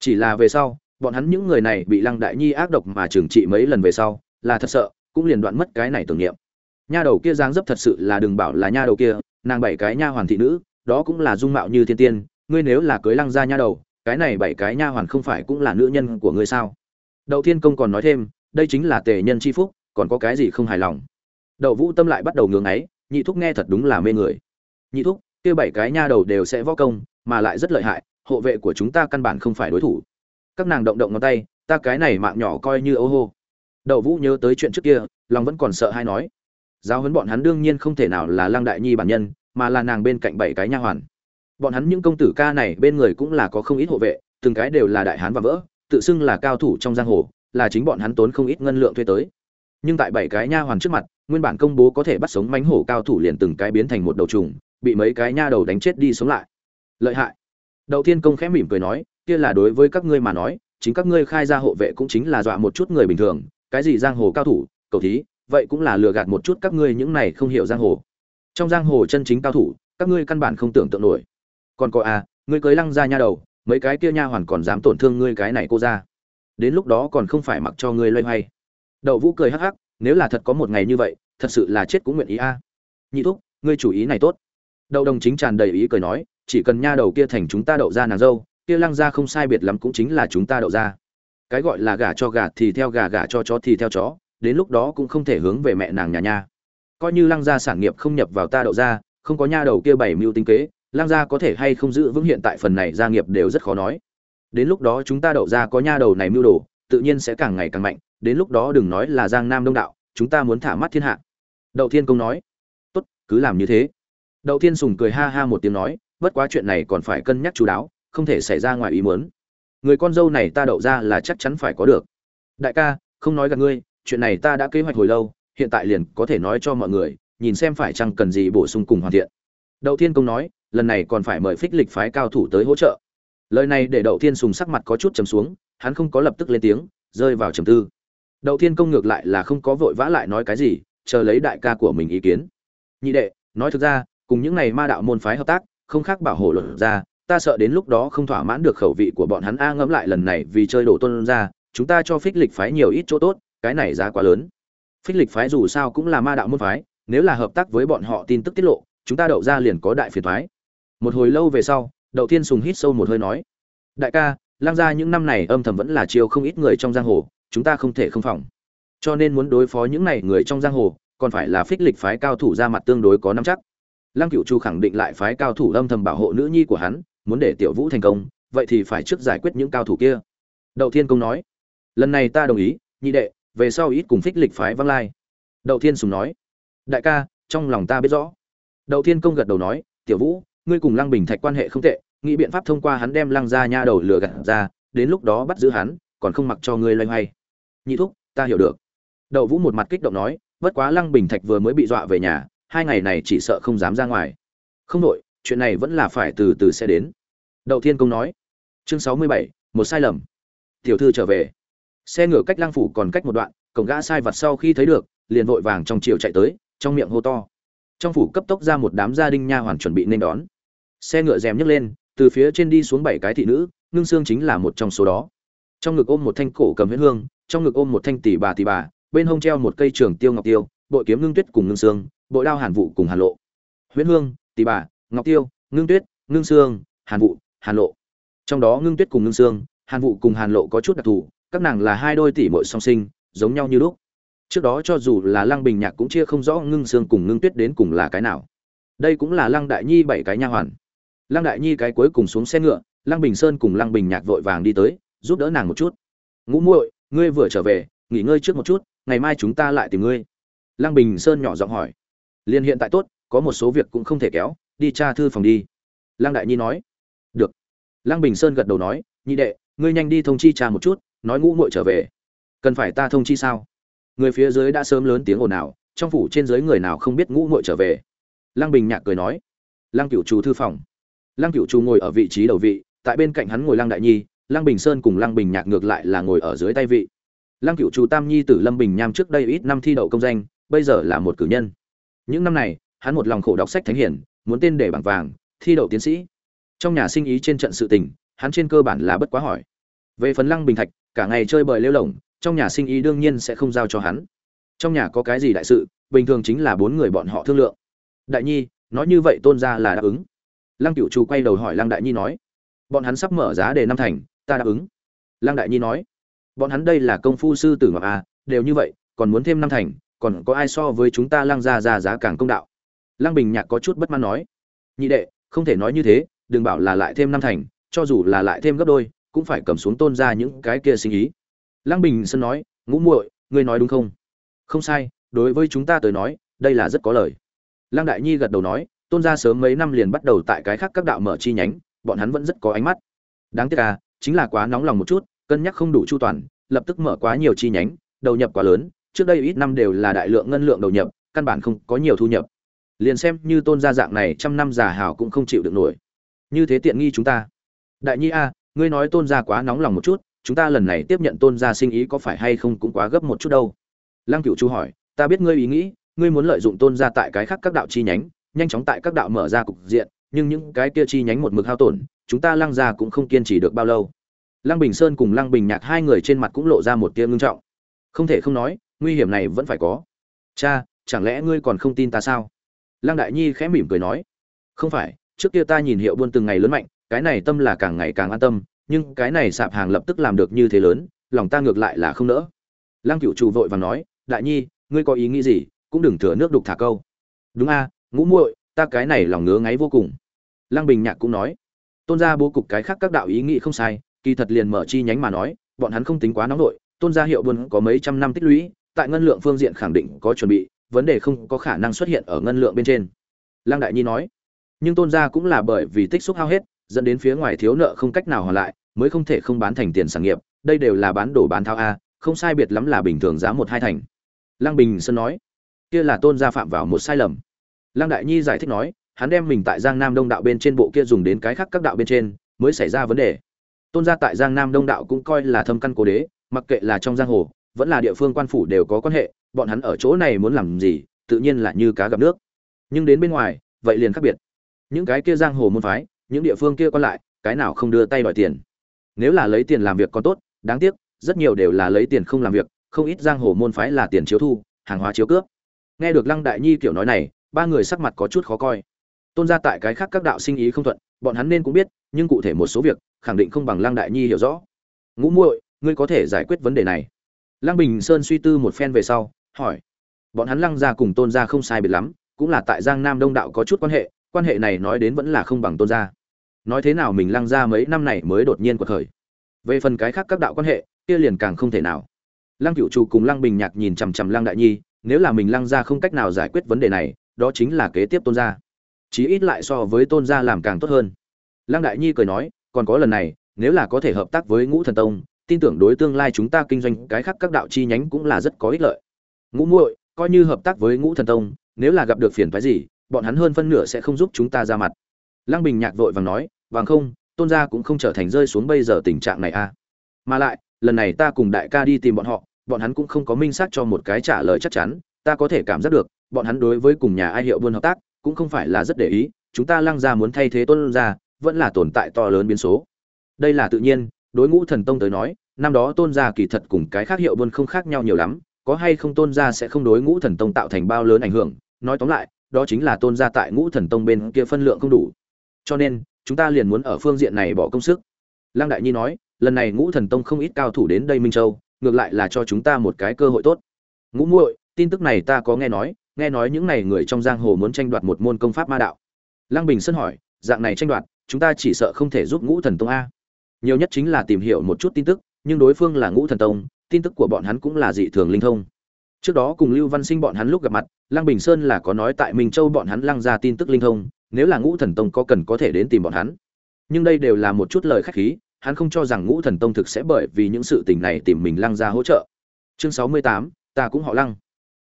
Chỉ là về sau, bọn hắn những người này bị lăng đại nhi ác độc mà trừng trị mấy lần về sau, là thật sợ, cũng liền đoạn mất cái này tưởng niệm. Nha đầu kia dáng dấp thật sự là đừng bảo là nha đầu kia nàng bảy cái nha hoàn thị nữ, đó cũng là dung mạo như thiên tiên, ngươi nếu là cưới lăng gia nha đầu, cái này bảy cái nha hoàn không phải cũng là nữ nhân của ngươi sao? Đậu thiên công còn nói thêm, đây chính là tề nhân c h i phúc, còn có cái gì không hài lòng? Đậu vũ tâm lại bắt đầu ngưỡng ấy nhị thúc nghe thật đúng là mê người. Nhị thúc, kia bảy cái nha đầu đều sẽ võ công, mà lại rất lợi hại, hộ vệ của chúng ta căn bản không phải đối thủ. Các nàng động động ngón tay, ta cái này mạng nhỏ coi như ô hô. Đậu vũ nhớ tới chuyện trước kia, lòng vẫn còn sợ hay nói giáo huấn bọn hắn đương nhiên không thể nào là lăng đại nhi bản nhân, mà là nàng bên cạnh bảy cái nha hoàn. Bọn hắn những công tử ca này bên người cũng là có không ít hộ vệ, từng cái đều là đại hán và vỡ, tự xưng là cao thủ trong giang hồ, là chính bọn hắn tốn không ít ngân lượng thuê tới. Nhưng tại bảy cái nha hoàn trước mặt, nguyên bản công bố có thể bắt sống mánh hổ cao thủ liền từng cái biến thành một đầu trùng, bị mấy cái nha đầu đánh chết đi sống lại. Lợi hại. Đậu thiên công khẽ mỉm cười nói, kia là đối với các ngươi mà nói, chính các ngươi khai ra hộ vệ cũng chính là dọa một chút người bình thường, cái gì giang hồ cao thủ, cầu thí vậy cũng là lừa gạt một chút các ngươi những này không hiểu giang hồ. Trong giang hồ chân chính cao thủ, các ngươi căn bản không tưởng tượng nổi. Còn có à ngươi cưới lăng ra nha đầu, mấy cái kia nha hoàn còn dám tổn thương ngươi cái này cô ra đến lúc đó còn không phải mặc cho ngươi loay hoay. Đậu vũ cười hắc hắc, nếu là thật có một ngày như vậy, thật sự là chết cũng nguyện ý a. À. nhị thúc, ngươi chủ ý này tốt. Đậu đồng chính tràn đầy ý cười nói, chỉ cần nha đầu kia thành chúng ta đậu ra nàng dâu, kia lăng ra không sai biệt lắm cũng chính là chúng ta đậu ra cái gọi là gà cho gà thì theo gà gà cho chó thì theo chó đến lúc đó cũng không thể hướng về mẹ nàng nhà nha. Coi như lăng gia sản nghiệp không nhập vào ta đậu ra không có nha đầu kia bảy mưu tính kế, lăng gia có thể hay không giữ vững hiện tại phần này gia nghiệp đều rất khó nói. Đến lúc đó chúng ta đậu ra có nha đầu này mưu đồ, tự nhiên sẽ càng ngày càng mạnh, đến lúc đó đừng nói là giang nam đông đạo, chúng ta muốn thả mắt thiên hạ. Đậu thiên công nói, tốt, cứ làm như thế. Đậu thiên sùng cười ha ha một tiếng nói, bất quá chuyện này còn phải cân nhắc chú đáo, không thể xảy ra ngoài ý muốn. Người con dâu này ta đậu ra là chắc chắn phải có được. Đại ca, không nói gặp ngươi chuyện này ta đã kế hoạch hồi lâu, hiện tại liền có thể nói cho mọi người, nhìn xem phải chăng cần gì bổ sung cùng hoàn thiện. Đậu thiên công nói, lần này còn phải mời phích lịch phái cao thủ tới hỗ trợ. Lời này để đậu thiên sùng sắc mặt có chút trầm xuống, hắn không có lập tức lên tiếng, rơi vào trầm tư. Đậu thiên công ngược lại là không có vội vã lại nói cái gì, chờ lấy đại ca của mình ý kiến. Nhị đệ, nói thực ra, cùng những này ma đạo môn phái hợp tác, không khác bảo hộ luật ra, ta sợ đến lúc đó không thỏa mãn được khẩu vị của bọn hắn a ngẫm lại lần này vì chơi đổ tôn ra, chúng ta cho phích lịch phái nhiều ít chỗ tốt cái này giá quá lớn. Phích lịch phái dù sao cũng là ma đạo môn phái, nếu là hợp tác với bọn họ tin tức tiết lộ, chúng ta đậu ra liền có đại phiền thoái. Một hồi lâu về sau, đậu thiên sùng hít sâu một hơi nói, đại ca, lang gia những năm này âm thầm vẫn là chiêu không ít người trong giang hồ, chúng ta không thể không phòng. Cho nên muốn đối phó những này người trong giang hồ, còn phải là phích lịch phái cao thủ ra mặt tương đối có năm chắc. Lăng cựu chu khẳng định lại phái cao thủ âm thầm bảo hộ nữ nhi của hắn, muốn để tiểu vũ thành công, vậy thì phải trước giải quyết những cao thủ kia. Đậu thiên công nói, lần này ta đồng ý, nhị đệ về sau ít cùng phích lịch phái văng lai. Đậu thiên sùng nói, đại ca, trong lòng ta biết rõ. Đậu thiên công gật đầu nói, tiểu vũ, ngươi cùng lăng bình thạch quan hệ không tệ, nghĩ biện pháp thông qua hắn đem lăng ra nha đầu lừa gạt ra, đến lúc đó bắt giữ hắn, còn không mặc cho ngươi loay hoay. Nhị thúc, ta hiểu được. Đậu vũ một mặt kích động nói, bất quá lăng bình thạch vừa mới bị dọa về nhà, hai ngày này chỉ sợ không dám ra ngoài. Không đội chuyện này vẫn là phải từ từ sẽ đến. Đậu thiên công nói, chương sáu mươi bảy, một sai lầm. Tiểu thư trở về xe ngựa cách lang phủ còn cách một đoạn, cổng gã sai vặt sau khi thấy được, liền vội vàng trong chiều chạy tới, trong miệng hô to. Trong phủ cấp tốc ra một đám gia đình nha hoàn chuẩn bị nên đón. Xe ngựa rèm nhấc lên, từ phía trên đi xuống bảy cái thị nữ, ngưng xương chính là một trong số đó. Trong ngực ôm một thanh cổ cầm huyết hương, trong ngực ôm một thanh tỷ bà tỷ bà, bên hông treo một cây trường tiêu ngọc tiêu, bội kiếm ngưng tuyết cùng ngưng xương, bội đao hàn vụ cùng hàn lộ. Huyết hương tỷ bà, ngọc tiêu, ngưng tuyết, ngưng xương, hàn vụ, hàn lộ. Trong đó ngưng tuyết cùng ngưng xương, hàn vụ cùng hàn lộ có chút đặc thù các nàng là hai đôi tỷ muội song sinh, giống nhau như lúc. Trước đó cho dù là lăng bình nhạc cũng chia không rõ ngưng Sương cùng ngưng tuyết đến cùng là cái nào. Đây cũng là lăng đại nhi bảy cái nha hoàn. Lăng đại nhi cái cuối cùng xuống xe ngựa, lăng bình sơn cùng lăng bình nhạc vội vàng đi tới, giúp đỡ nàng một chút. Ngũ muội, ngươi vừa trở về, nghỉ ngơi trước một chút, ngày mai chúng ta lại tìm ngươi. Lăng bình sơn nhỏ giọng hỏi. Liên hiện tại tốt, có một số việc cũng không thể kéo, đi tra thư phòng đi. Lăng đại nhi nói. Được. Lăng bình sơn gật đầu nói. Nhị đệ, ngươi nhanh đi thông chi trà một chút nói ngũ muội trở về. Cần phải ta thông chi sao? Người phía dưới đã sớm lớn tiếng ồn ào, trong phủ trên dưới người nào không biết ngũ muội trở về? Lăng bình nhạc cười nói. Lăng cửu chủ thư phòng. Lăng cửu chủ ngồi ở vị trí đầu vị, tại bên cạnh hắn ngồi lăng đại nhi, lăng bình sơn cùng lăng bình nhạc ngược lại là ngồi ở dưới tay vị. Lăng cửu chủ tam nhi tử lâm bình nham trước đây ít năm thi đậu công danh, bây giờ là một cử nhân. Những năm này, hắn một lòng khổ đọc sách thánh hiển, muốn tên để bảng vàng, thi đậu tiến sĩ. Trong nhà sinh ý trên trận sự tình, hắn trên cơ bản là bất quá hỏi về phần lăng bình thạch, cả ngày chơi bời lêu lỏng trong nhà sinh ý đương nhiên sẽ không giao cho hắn. Trong nhà có cái gì đại sự, bình thường chính là bốn người bọn họ thương lượng. Đại nhi, nói như vậy tôn ra là đáp ứng. Lăng cựu chủ quay đầu hỏi lăng đại nhi nói, bọn hắn sắp mở giá để năm thành, ta đáp ứng. Lăng đại nhi nói, bọn hắn đây là công phu sư tử ngọc à đều như vậy, còn muốn thêm năm thành, còn có ai so với chúng ta lăng ra ra giá càng công đạo? Lăng bình nhạc có chút bất mãn nói, nhị đệ, không thể nói như thế, đừng bảo là lại thêm năm thành, cho dù là lại thêm gấp đôi cũng phải cầm xuống tôn ra những cái kia sinh ý. Lăng bình sơn nói, ngũ muội, ngươi nói đúng không? Không sai, đối với chúng ta tới nói, đây là rất có lời. Lăng đại nhi gật đầu nói, tôn gia sớm mấy năm liền bắt đầu tại cái khác các đạo mở chi nhánh, bọn hắn vẫn rất có ánh mắt. Đáng tiếc à chính là quá nóng lòng một chút, cân nhắc không đủ chu toàn, lập tức mở quá nhiều chi nhánh, đầu nhập quá lớn, trước đây ít năm đều là đại lượng ngân lượng đầu nhập, căn bản không có nhiều thu nhập. Liền xem như tôn gia dạng này trăm năm già hào cũng không chịu được nổi. Như thế tiện nghi chúng ta. Đại nhi a ngươi nói tôn gia quá nóng lòng một chút, chúng ta lần này tiếp nhận tôn gia sinh ý có phải hay không cũng quá gấp một chút đâu. Lăng cựu chu hỏi, ta biết ngươi ý nghĩ, ngươi muốn lợi dụng tôn gia tại cái khác các đạo chi nhánh, nhanh chóng tại các đạo mở ra cục diện, nhưng những cái kia chi nhánh một mực hao tổn, chúng ta lăng gia cũng không kiên trì được bao lâu. Lăng bình sơn cùng lăng bình nhạc hai người trên mặt cũng lộ ra một tia ngưng trọng. Không thể không nói, nguy hiểm này vẫn phải có. Cha, chẳng lẽ ngươi còn không tin ta sao? Lăng đại nhi khẽ mỉm cười nói, không phải, trước kia ta nhìn hiệu buôn từng ngày lớn mạnh cái này tâm là càng ngày càng an tâm, nhưng cái này sạp hàng lập tức làm được như thế lớn, lòng ta ngược lại là không nỡ. Lăng cựu trù vội và nói, đại nhi, ngươi có ý nghĩ gì, cũng đừng thừa nước đục thả câu. Đúng a, ngũ muội, ta cái này lòng ngứa ngáy vô cùng. Lăng bình nhạc cũng nói, tôn gia bố cục cái khác các đạo ý nghĩ không sai, kỳ thật liền mở chi nhánh mà nói, bọn hắn không tính quá nóng nội, tôn gia hiệu buôn có mấy trăm năm tích lũy, tại ngân lượng phương diện khẳng định có chuẩn bị, vấn đề không có khả năng xuất hiện ở ngân lượng bên trên. Lăng đại nhi nói, nhưng tôn gia cũng là bởi vì tích xúc hao hết dẫn đến phía ngoài thiếu nợ không cách nào hoàn lại, mới không thể không bán thành tiền sản nghiệp, đây đều là bán đổ bán thao a, không sai biệt lắm là bình thường giá một hai thành. Lăng bình sơn nói, kia là tôn gia phạm vào một sai lầm. Lăng đại nhi giải thích nói, hắn đem mình tại giang nam đông đạo bên trên bộ kia dùng đến cái khác các đạo bên trên, mới xảy ra vấn đề. Tôn gia tại giang nam đông đạo cũng coi là thâm căn cố đế, mặc kệ là trong giang hồ, vẫn là địa phương quan phủ đều có quan hệ, bọn hắn ở chỗ này muốn làm gì, tự nhiên là như cá gặp nước. Nhưng đến bên ngoài, vậy liền khác biệt. Những cái kia giang hồ môn phái những địa phương kia còn lại, cái nào không đưa tay đòi tiền? Nếu là lấy tiền làm việc còn tốt, đáng tiếc, rất nhiều đều là lấy tiền không làm việc, không ít giang hồ môn phái là tiền chiếu thu, hàng hóa chiếu cướp. Nghe được lăng đại nhi kiểu nói này, ba người sắc mặt có chút khó coi. Tôn gia tại cái khác các đạo sinh ý không thuận, bọn hắn nên cũng biết, nhưng cụ thể một số việc, khẳng định không bằng lăng đại nhi hiểu rõ. Ngũ muội, ngươi có thể giải quyết vấn đề này. Lăng bình sơn suy tư một phen về sau, hỏi. Bọn hắn lăng gia cùng tôn gia không sai biệt lắm, cũng là tại giang nam đông đạo có chút quan hệ quan hệ này nói đến vẫn là không bằng tôn gia nói thế nào mình lăng gia mấy năm này mới đột nhiên quật khởi. Về phần cái khác các đạo quan hệ, kia liền càng không thể nào. Lăng cựu chủ cùng lăng bình nhạc nhìn chằm chằm lăng đại nhi, nếu là mình lăng gia không cách nào giải quyết vấn đề này, đó chính là kế tiếp tôn gia. Chí ít lại so với tôn gia làm càng tốt hơn. Lăng đại nhi cười nói, còn có lần này, nếu là có thể hợp tác với ngũ thần tông, tin tưởng đối tương lai chúng ta kinh doanh cái khác các đạo chi nhánh cũng là rất có ích lợi. Ngũ muội, coi như hợp tác với ngũ thần tông, nếu là gặp được phiền phái gì, bọn hắn hơn phân nửa sẽ không giúp chúng ta ra mặt. Lăng bình nhạc vội vàng nói bằng không, tôn gia cũng không trở thành rơi xuống bây giờ tình trạng này a à. mà lại, lần này ta cùng đại ca đi tìm bọn họ, bọn hắn cũng không có minh xác cho một cái trả lời chắc chắn, ta có thể cảm giác được, bọn hắn đối với cùng nhà ai hiệu buôn hợp tác, cũng không phải là rất để ý, chúng ta lăng ra muốn thay thế tôn gia, vẫn là tồn tại to lớn biến số. Đây là tự nhiên, đối ngũ thần tông tới nói, năm đó tôn gia kỳ thật cùng cái khác hiệu buôn không khác nhau nhiều lắm, có hay không tôn gia sẽ không đối ngũ thần tông tạo thành bao lớn ảnh hưởng. Nói tóm lại, đó chính là tôn gia tại ngũ thần tông bên kia phân lượng không đủ. Cho nên chúng ta liền muốn ở phương diện này bỏ công sức. Lăng đại nhi nói, lần này ngũ thần tông không ít cao thủ đến đây minh châu, ngược lại là cho chúng ta một cái cơ hội tốt. Ngũ muội, tin tức này ta có nghe nói nghe nói những này người trong giang hồ muốn tranh đoạt một môn công pháp ma đạo. Lăng bình sân hỏi, dạng này tranh đoạt, chúng ta chỉ sợ không thể giúp ngũ thần tông a. Nhiều nhất chính là tìm hiểu một chút tin tức, nhưng đối phương là ngũ thần tông, tin tức của bọn hắn cũng là dị thường linh thông. Trước đó cùng lưu văn sinh bọn hắn lúc gặp mặt, lăng bình sơn là có nói tại minh châu bọn hắn lăng ra tin tức linh thông nếu là ngũ thần tông có cần có thể đến tìm bọn hắn. Nhưng đây đều là một chút lời khách khí, hắn không cho rằng ngũ thần tông thực sẽ bởi vì những sự tình này tìm mình lăng ra hỗ trợ. Chương sáu mươi tám, ta cũng họ lăng.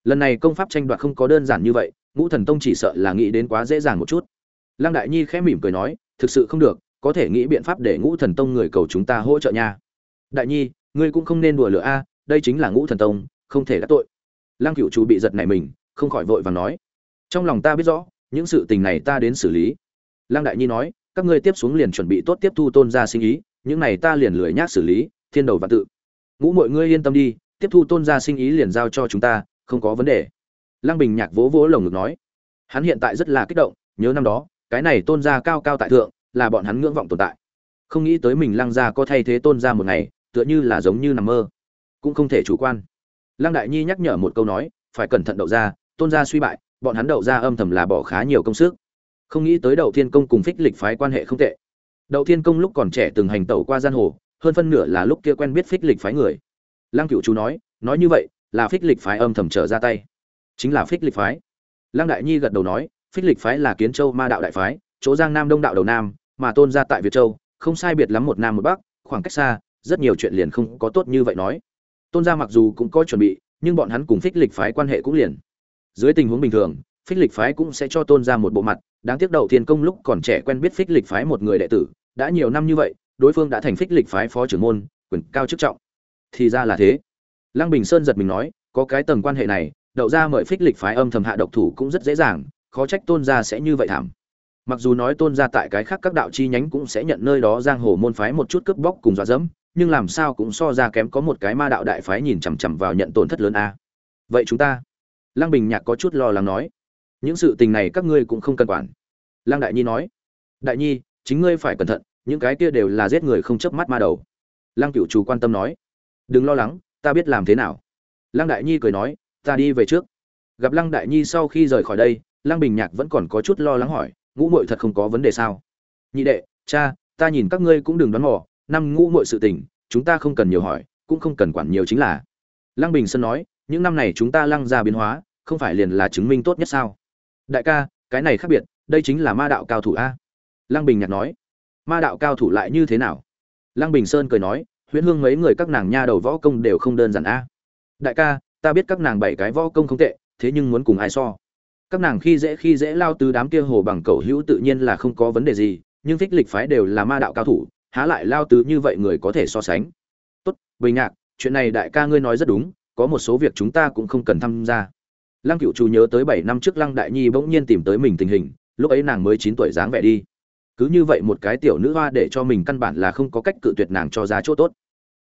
Lần này công pháp tranh đoạt không có đơn giản như vậy, ngũ thần tông chỉ sợ là nghĩ đến quá dễ dàng một chút. Lăng đại nhi khẽ mỉm cười nói, thực sự không được, có thể nghĩ biện pháp để ngũ thần tông người cầu chúng ta hỗ trợ nha. Đại nhi, ngươi cũng không nên đùa lửa a, đây chính là ngũ thần tông, không thể đã tội. Lăng cựu chủ bị giật này mình, không khỏi vội và nói. Trong lòng ta biết rõ những sự tình này ta đến xử lý. Lăng đại nhi nói, các ngươi tiếp xuống liền chuẩn bị tốt tiếp thu tôn gia sinh ý, những này ta liền lười nhác xử lý, thiên đầu và tự. Ngũ mọi ngươi yên tâm đi, tiếp thu tôn gia sinh ý liền giao cho chúng ta, không có vấn đề. Lăng bình nhạc vỗ vỗ lồng ngực nói, hắn hiện tại rất là kích động, nhớ năm đó, cái này tôn gia cao cao tại thượng, là bọn hắn ngưỡng vọng tồn tại. Không nghĩ tới mình lăng gia có thay thế tôn gia một ngày, tựa như là giống như nằm mơ, cũng không thể chủ quan. Lăng đại nhi nhắc nhở một câu nói, phải cẩn thận đậu ra, tôn gia suy bại bọn hắn đậu ra âm thầm là bỏ khá nhiều công sức. Không nghĩ tới đậu thiên công cùng phích lịch phái quan hệ không tệ. Đậu thiên công lúc còn trẻ từng hành tẩu qua gian hồ, hơn phân nửa là lúc kia quen biết phích lịch phái người. Lăng cựu chú nói nói như vậy, là phích lịch phái âm thầm trở ra tay. Chính là phích lịch phái. Lăng đại nhi gật đầu nói, phích lịch phái là kiến châu ma đạo đại phái, chỗ giang nam đông đạo đầu nam, mà tôn ra tại việt châu, không sai biệt lắm một nam một bắc, khoảng cách xa, rất nhiều chuyện liền không có tốt như vậy nói. Tôn gia mặc dù cũng có chuẩn bị, nhưng bọn hắn cùng phích lịch phái quan hệ cũng liền dưới tình huống bình thường, phích lịch phái cũng sẽ cho tôn ra một bộ mặt. Đáng tiếc đầu thiên công lúc còn trẻ quen biết phích lịch phái một người đệ tử, đã nhiều năm như vậy, đối phương đã thành phích lịch phái phó trưởng môn, quyền cao chức trọng. Thì ra là thế. Lăng bình sơn giật mình nói, có cái tầng quan hệ này, đậu ra mời phích lịch phái âm thầm hạ độc thủ cũng rất dễ dàng, khó trách tôn gia sẽ như vậy thảm. Mặc dù nói tôn gia tại cái khác các đạo chi nhánh cũng sẽ nhận nơi đó giang hồ môn phái một chút cướp bóc cùng dọa dẫm, nhưng làm sao cũng so ra kém có một cái ma đạo đại phái nhìn chằm chằm vào nhận tổn thất lớn a. Vậy chúng ta lăng bình nhạc có chút lo lắng nói, những sự tình này các ngươi cũng không cần quản. Lăng đại nhi nói, đại nhi, chính ngươi phải cẩn thận, những cái kia đều là giết người không chớp mắt ma đầu. Lăng cựu chủ quan tâm nói, đừng lo lắng, ta biết làm thế nào. Lăng đại nhi cười nói, ta đi về trước. Gặp lăng đại nhi sau khi rời khỏi đây, lăng bình nhạc vẫn còn có chút lo lắng hỏi, ngũ muội thật không có vấn đề sao? Nhị đệ, cha, ta nhìn các ngươi cũng đừng đoán mò, năm ngũ muội sự tình, chúng ta không cần nhiều hỏi, cũng không cần quản nhiều chính là. Lăng bình sơn nói những năm này chúng ta lăng ra biến hóa, không phải liền là chứng minh tốt nhất sao? Đại ca, cái này khác biệt, đây chính là ma đạo cao thủ a. Lăng bình nhạc nói. Ma đạo cao thủ lại như thế nào? Lăng bình sơn cười nói, huyễn hương mấy người các nàng nha đầu võ công đều không đơn giản a. Đại ca, ta biết các nàng bảy cái võ công không tệ, thế nhưng muốn cùng ai so? Các nàng khi dễ khi dễ lao từ đám kia hồ bằng cầu hữu tự nhiên là không có vấn đề gì, nhưng thích lịch phái đều là ma đạo cao thủ, há lại lao tứ như vậy người có thể so sánh? Tốt, bình nhạc, chuyện này đại ca ngươi nói rất đúng có một số việc chúng ta cũng không cần tham gia. Lăng cựu chủ nhớ tới bảy năm trước lăng đại nhi bỗng nhiên tìm tới mình tình hình, lúc ấy nàng mới chín tuổi dáng vẻ đi. Cứ như vậy một cái tiểu nữ hoa để cho mình căn bản là không có cách cự tuyệt nàng cho giá chỗ tốt.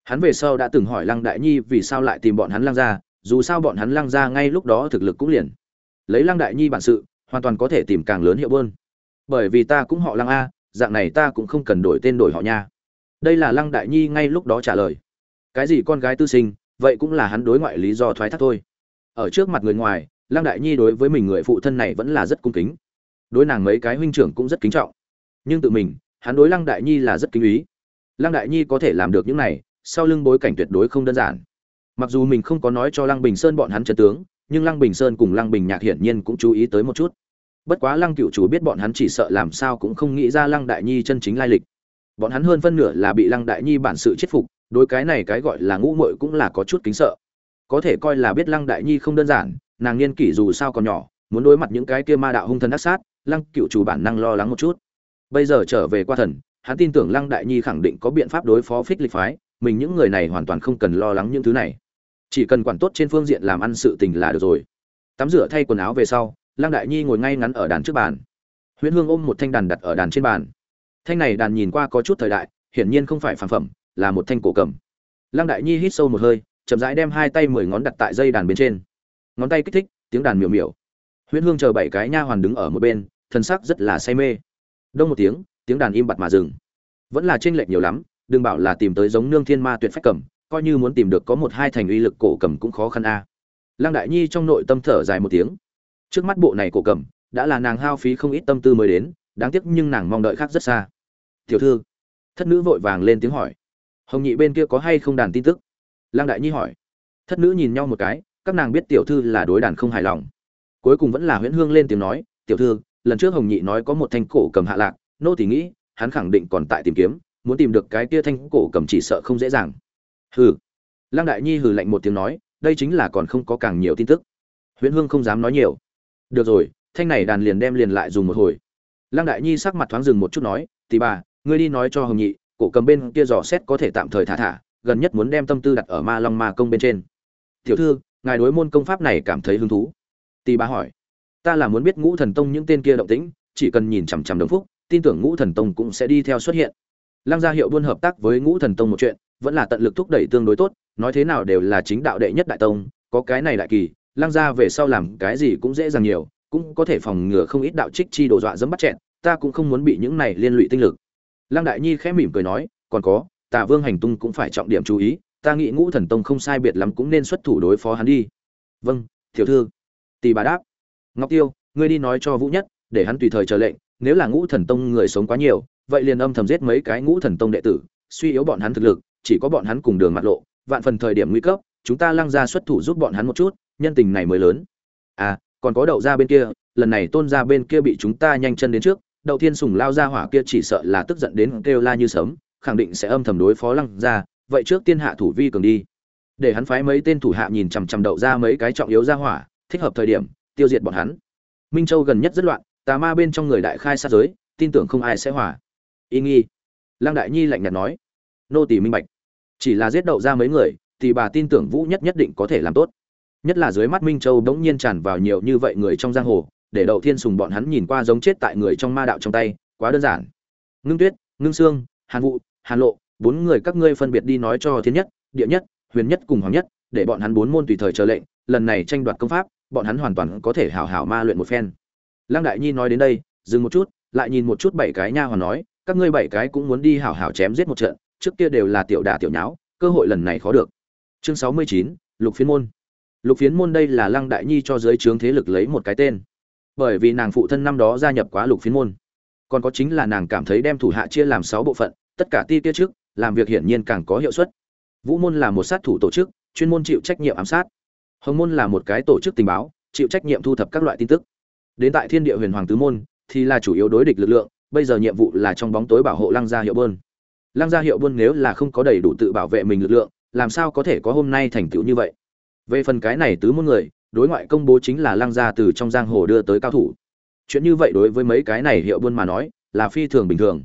Hắn về sau đã từng hỏi lăng đại nhi vì sao lại tìm bọn hắn lăng ra dù sao bọn hắn lăng ra ngay lúc đó thực lực cũng liền. Lấy lăng đại nhi bản sự, hoàn toàn có thể tìm càng lớn hiệu bơn. Bởi vì ta cũng họ lăng a, dạng này ta cũng không cần đổi tên đổi họ nha. Đây là lăng đại nhi ngay lúc đó trả lời. Cái gì con gái tư sinh vậy cũng là hắn đối ngoại lý do thoái thác thôi. Ở trước mặt người ngoài, lăng đại nhi đối với mình người phụ thân này vẫn là rất cung kính. Đối nàng mấy cái huynh trưởng cũng rất kính trọng. Nhưng tự mình, hắn đối lăng đại nhi là rất kính ý. Lăng đại nhi có thể làm được những này, sau lưng bối cảnh tuyệt đối không đơn giản. Mặc dù mình không có nói cho lăng bình sơn bọn hắn chân tướng, nhưng lăng bình sơn cùng lăng bình nhạc hiển nhiên cũng chú ý tới một chút. Bất quá lăng cựu chủ biết bọn hắn chỉ sợ làm sao cũng không nghĩ ra lăng đại nhi chân chính lai lịch. Bọn hắn hơn phân nửa là bị lăng đại nhi bản sự chết phục đối cái này cái gọi là ngũ muội cũng là có chút kính sợ. Có thể coi là biết lăng đại nhi không đơn giản, nàng niên kỷ dù sao còn nhỏ, muốn đối mặt những cái kia ma đạo hung thần ác sát, lăng cựu chủ bản năng lo lắng một chút. Bây giờ trở về qua thần, hắn tin tưởng lăng đại nhi khẳng định có biện pháp đối phó phích lịch phái, mình những người này hoàn toàn không cần lo lắng những thứ này. Chỉ cần quản tốt trên phương diện làm ăn sự tình là được rồi. Tắm rửa thay quần áo về sau, lăng đại nhi ngồi ngay ngắn ở đàn trước bàn. Huyễn hương ôm một thanh đàn đặt ở đàn trên bàn. Thanh này đàn nhìn qua có chút thời đại, hiển nhiên không phải phản phẩm là một thanh cổ cầm. Lăng đại nhi hít sâu một hơi, chậm rãi đem hai tay mười ngón đặt tại dây đàn bên trên. Ngón tay kích thích, tiếng đàn miểu miểu. Huyễn hương chờ bảy cái nha hoàn đứng ở một bên, thân sắc rất là say mê. Đông một tiếng tiếng đàn im bặt mà dừng. Vẫn là chênh lệch nhiều lắm, đừng bảo là tìm tới giống nương thiên ma tuyệt phách cầm, coi như muốn tìm được có một hai thành uy lực cổ cầm cũng khó khăn a. Lăng đại nhi trong nội tâm thở dài một tiếng. Trước mắt bộ này cổ cầm, đã là nàng hao phí không ít tâm tư mới đến, đáng tiếc nhưng nàng mong đợi khác rất xa. Tiểu thư. Thất nữ vội vàng lên tiếng hỏi hồng nhị bên kia có hay không đàn tin tức? Lăng đại nhi hỏi. Thất nữ nhìn nhau một cái, các nàng biết tiểu thư là đối đàn không hài lòng. Cuối cùng vẫn là huyễn hương lên tiếng nói, tiểu thư, lần trước hồng nhị nói có một thanh cổ cầm hạ lạc, nô tỷ nghĩ, hắn khẳng định còn tại tìm kiếm, muốn tìm được cái kia thanh cổ cầm chỉ sợ không dễ dàng. Hừ. Lăng đại nhi hừ lạnh một tiếng nói, đây chính là còn không có càng nhiều tin tức. Huyễn hương không dám nói nhiều. Được rồi, thanh này đàn liền đem liền lại dùng một hồi. Lăng đại nhi sắc mặt thoáng dừng một chút nói tỷ bà, ngươi đi nói cho hồng nhị cổ cầm bên kia dò xét có thể tạm thời thả thả, gần nhất muốn đem tâm tư đặt ở ma long ma công bên trên. Tiểu thư, ngài đối môn công pháp này cảm thấy hứng thú? Tì bà hỏi. Ta là muốn biết ngũ thần tông những tên kia động tĩnh, chỉ cần nhìn chằm chằm đồng phúc, tin tưởng ngũ thần tông cũng sẽ đi theo xuất hiện. Lăng gia hiệu buôn hợp tác với ngũ thần tông một chuyện, vẫn là tận lực thúc đẩy tương đối tốt, nói thế nào đều là chính đạo đệ nhất đại tông, có cái này đại kỳ, lăng gia về sau làm cái gì cũng dễ dàng nhiều, cũng có thể phòng ngừa không ít đạo trích chi đồ dọa dẫm bắt chẹn ta cũng không muốn bị những này liên lụy tinh lực lăng đại nhi khẽ mỉm cười nói, còn có tả vương hành tung cũng phải trọng điểm chú ý, ta nghĩ ngũ thần tông không sai biệt lắm cũng nên xuất thủ đối phó hắn đi. Vâng tiểu thư. Tỷ bà đáp. Ngọc tiêu, ngươi đi nói cho vũ nhất, để hắn tùy thời chờ lệnh, nếu là ngũ thần tông người sống quá nhiều, vậy liền âm thầm giết mấy cái ngũ thần tông đệ tử, suy yếu bọn hắn thực lực, chỉ có bọn hắn cùng đường mặt lộ, vạn phần thời điểm nguy cấp, chúng ta lăng ra xuất thủ giúp bọn hắn một chút, nhân tình này mới lớn. À còn có đậu ra bên kia, lần này tôn ra bên kia bị chúng ta nhanh chân đến trước đầu tiên sùng lao ra hỏa kia chỉ sợ là tức giận đến kêu la như sớm khẳng định sẽ âm thầm đối phó lăng ra vậy trước tiên hạ thủ vi cường đi. Để hắn phái mấy tên thủ hạ nhìn chằm chằm đậu ra mấy cái trọng yếu ra hỏa, thích hợp thời điểm, tiêu diệt bọn hắn. Minh châu gần nhất rất loạn, tà ma bên trong người đại khai sát giới, tin tưởng không ai sẽ hỏa y nghi. Lăng đại nhi lạnh nhạt nói. Nô tỳ minh bạch. Chỉ là giết đậu ra mấy người, thì bà tin tưởng vũ nhất nhất định có thể làm tốt. Nhất là dưới mắt minh châu bỗng nhiên tràn vào nhiều như vậy người trong giang hồ để đậu thiên sùng bọn hắn nhìn qua giống chết tại người trong ma đạo trong tay, quá đơn giản. Ngưng tuyết, ngưng sương, hàn vụ hàn lộ, bốn người các ngươi phân biệt đi nói cho thiên nhất, địa nhất, huyền nhất cùng hoàng nhất, để bọn hắn bốn môn tùy thời chờ lệnh, lần này tranh đoạt công pháp, bọn hắn hoàn toàn có thể hảo hảo ma luyện một phen. Lăng đại nhi nói đến đây, dừng một chút, lại nhìn một chút bảy cái nha hoàn nói, các ngươi bảy cái cũng muốn đi hảo hảo chém giết một trận, trước kia đều là tiểu đả tiểu nháo, cơ hội lần này khó được. Chương sáu mươi chín, lục phiến môn. Lục phiến môn đây là lăng đại nhi cho giới trướng thế lực lấy một cái tên bởi vì nàng phụ thân năm đó gia nhập quá lục phiến môn. Còn có chính là nàng cảm thấy đem thủ hạ chia làm sáu bộ phận, tất cả ti tiết trước, làm việc hiển nhiên càng có hiệu suất. Vũ môn là một sát thủ tổ chức, chuyên môn chịu trách nhiệm ám sát. Hồng môn là một cái tổ chức tình báo, chịu trách nhiệm thu thập các loại tin tức. Đến tại thiên địa huyền hoàng tứ môn, thì là chủ yếu đối địch lực lượng, bây giờ nhiệm vụ là trong bóng tối bảo hộ lăng gia hiệu bơn lăng gia hiệu bơn nếu là không có đầy đủ tự bảo vệ mình lực lượng, làm sao có thể có hôm nay thành tựu như vậy? Về phần cái này tứ môn người đối ngoại công bố chính là lăng gia từ trong giang hồ đưa tới cao thủ. Chuyện như vậy đối với mấy cái này hiệu buôn mà nói, là phi thường bình thường.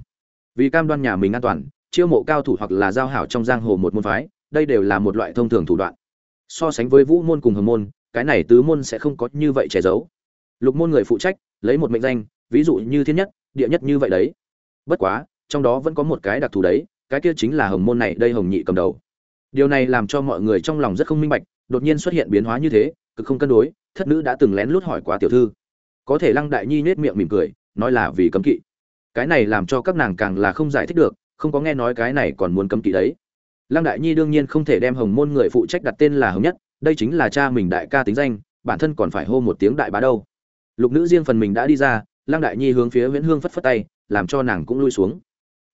Vì cam đoan nhà mình an toàn, chiêu mộ cao thủ hoặc là giao hảo trong giang hồ một môn phái, đây đều là một loại thông thường thủ đoạn. So sánh với vũ môn cùng hồng môn, cái này tứ môn sẽ không có như vậy che giấu. Lục môn người phụ trách, lấy một mệnh danh, ví dụ như thiên nhất, địa nhất như vậy đấy. Bất quá, trong đó vẫn có một cái đặc thù đấy, cái kia chính là hồng môn này đây hồng nhị cầm đầu. Điều này làm cho mọi người trong lòng rất không minh bạch, đột nhiên xuất hiện biến hóa như thế cực không cân đối, thất nữ đã từng lén lút hỏi quá tiểu thư. Có thể lăng đại nhi nết miệng mỉm cười, nói là vì cấm kỵ. Cái này làm cho các nàng càng là không giải thích được, không có nghe nói cái này còn muốn cấm kỵ đấy. Lăng đại nhi đương nhiên không thể đem hồng môn người phụ trách đặt tên là hồng nhất, đây chính là cha mình đại ca tính danh, bản thân còn phải hô một tiếng đại bá đâu. Lục nữ riêng phần mình đã đi ra, lăng đại nhi hướng phía nguyễn hương phất phất tay, làm cho nàng cũng lui xuống.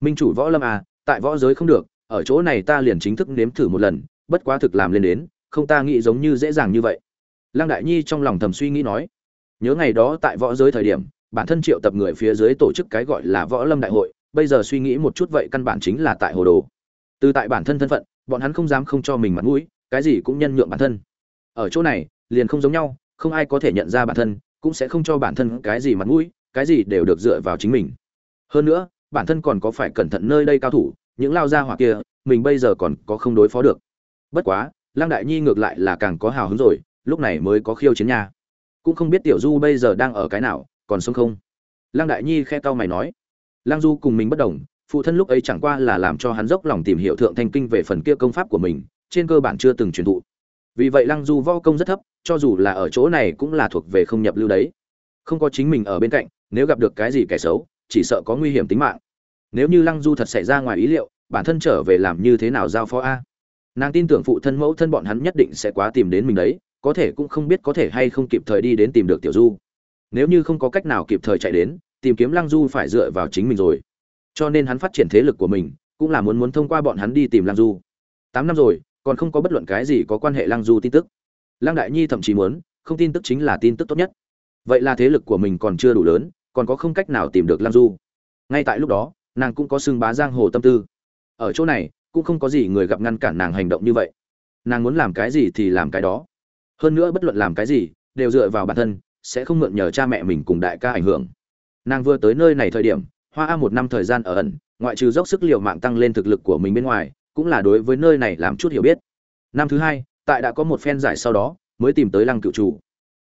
Minh chủ võ lâm à tại võ giới không được, ở chỗ này ta liền chính thức nếm thử một lần, bất quá thực làm lên đến, không ta nghĩ giống như dễ dàng như vậy lăng đại nhi trong lòng thầm suy nghĩ nói, nhớ ngày đó tại võ giới thời điểm, bản thân triệu tập người phía dưới tổ chức cái gọi là võ lâm đại hội, bây giờ suy nghĩ một chút vậy căn bản chính là tại hồ đồ. Từ tại bản thân thân phận, bọn hắn không dám không cho mình mặt mũi, cái gì cũng nhân nhượng bản thân. Ở chỗ này, liền không giống nhau, không ai có thể nhận ra bản thân, cũng sẽ không cho bản thân cái gì mặt mũi, cái gì đều được dựa vào chính mình. Hơn nữa, bản thân còn có phải cẩn thận nơi đây cao thủ, những lao gia hỏa kia, mình bây giờ còn có không đối phó được. Bất quá, lăng đại nhi ngược lại là càng có hào hứng rồi lúc này mới có khiêu chiến nha. Cũng không biết tiểu du bây giờ đang ở cái nào, còn sống không? Lăng đại nhi khe tao mày nói. Lăng du cùng mình bất đồng, phụ thân lúc ấy chẳng qua là làm cho hắn dốc lòng tìm hiểu thượng thanh kinh về phần kia công pháp của mình, trên cơ bản chưa từng truyền thụ. Vì vậy lăng du võ công rất thấp, cho dù là ở chỗ này cũng là thuộc về không nhập lưu đấy. Không có chính mình ở bên cạnh, nếu gặp được cái gì kẻ xấu, chỉ sợ có nguy hiểm tính mạng. Nếu như lăng du thật xảy ra ngoài ý liệu, bản thân trở về làm như thế nào giao phó a? Nàng tin tưởng phụ thân mẫu thân bọn hắn nhất định sẽ quá tìm đến mình đấy có thể cũng không biết có thể hay không kịp thời đi đến tìm được tiểu du. Nếu như không có cách nào kịp thời chạy đến, tìm kiếm lăng du phải dựa vào chính mình rồi. Cho nên hắn phát triển thế lực của mình, cũng là muốn muốn thông qua bọn hắn đi tìm lăng du. Tám năm rồi, còn không có bất luận cái gì có quan hệ lăng du tin tức. Lăng đại nhi thậm chí muốn, không tin tức chính là tin tức tốt nhất. Vậy là thế lực của mình còn chưa đủ lớn, còn có không cách nào tìm được lăng du. Ngay tại lúc đó, nàng cũng có xưng bá giang hồ tâm tư. Ở chỗ này, cũng không có gì người gặp ngăn cản nàng hành động như vậy. Nàng muốn làm cái gì thì làm cái đó hơn nữa bất luận làm cái gì, đều dựa vào bản thân, sẽ không mượn nhờ cha mẹ mình cùng đại ca ảnh hưởng. Nàng vừa tới nơi này thời điểm, hoa a một năm thời gian ở ẩn, ngoại trừ dốc sức liều mạng tăng lên thực lực của mình bên ngoài, cũng là đối với nơi này làm chút hiểu biết. Năm thứ hai, tại đã có một phen giải sau đó, mới tìm tới lăng cựu chủ.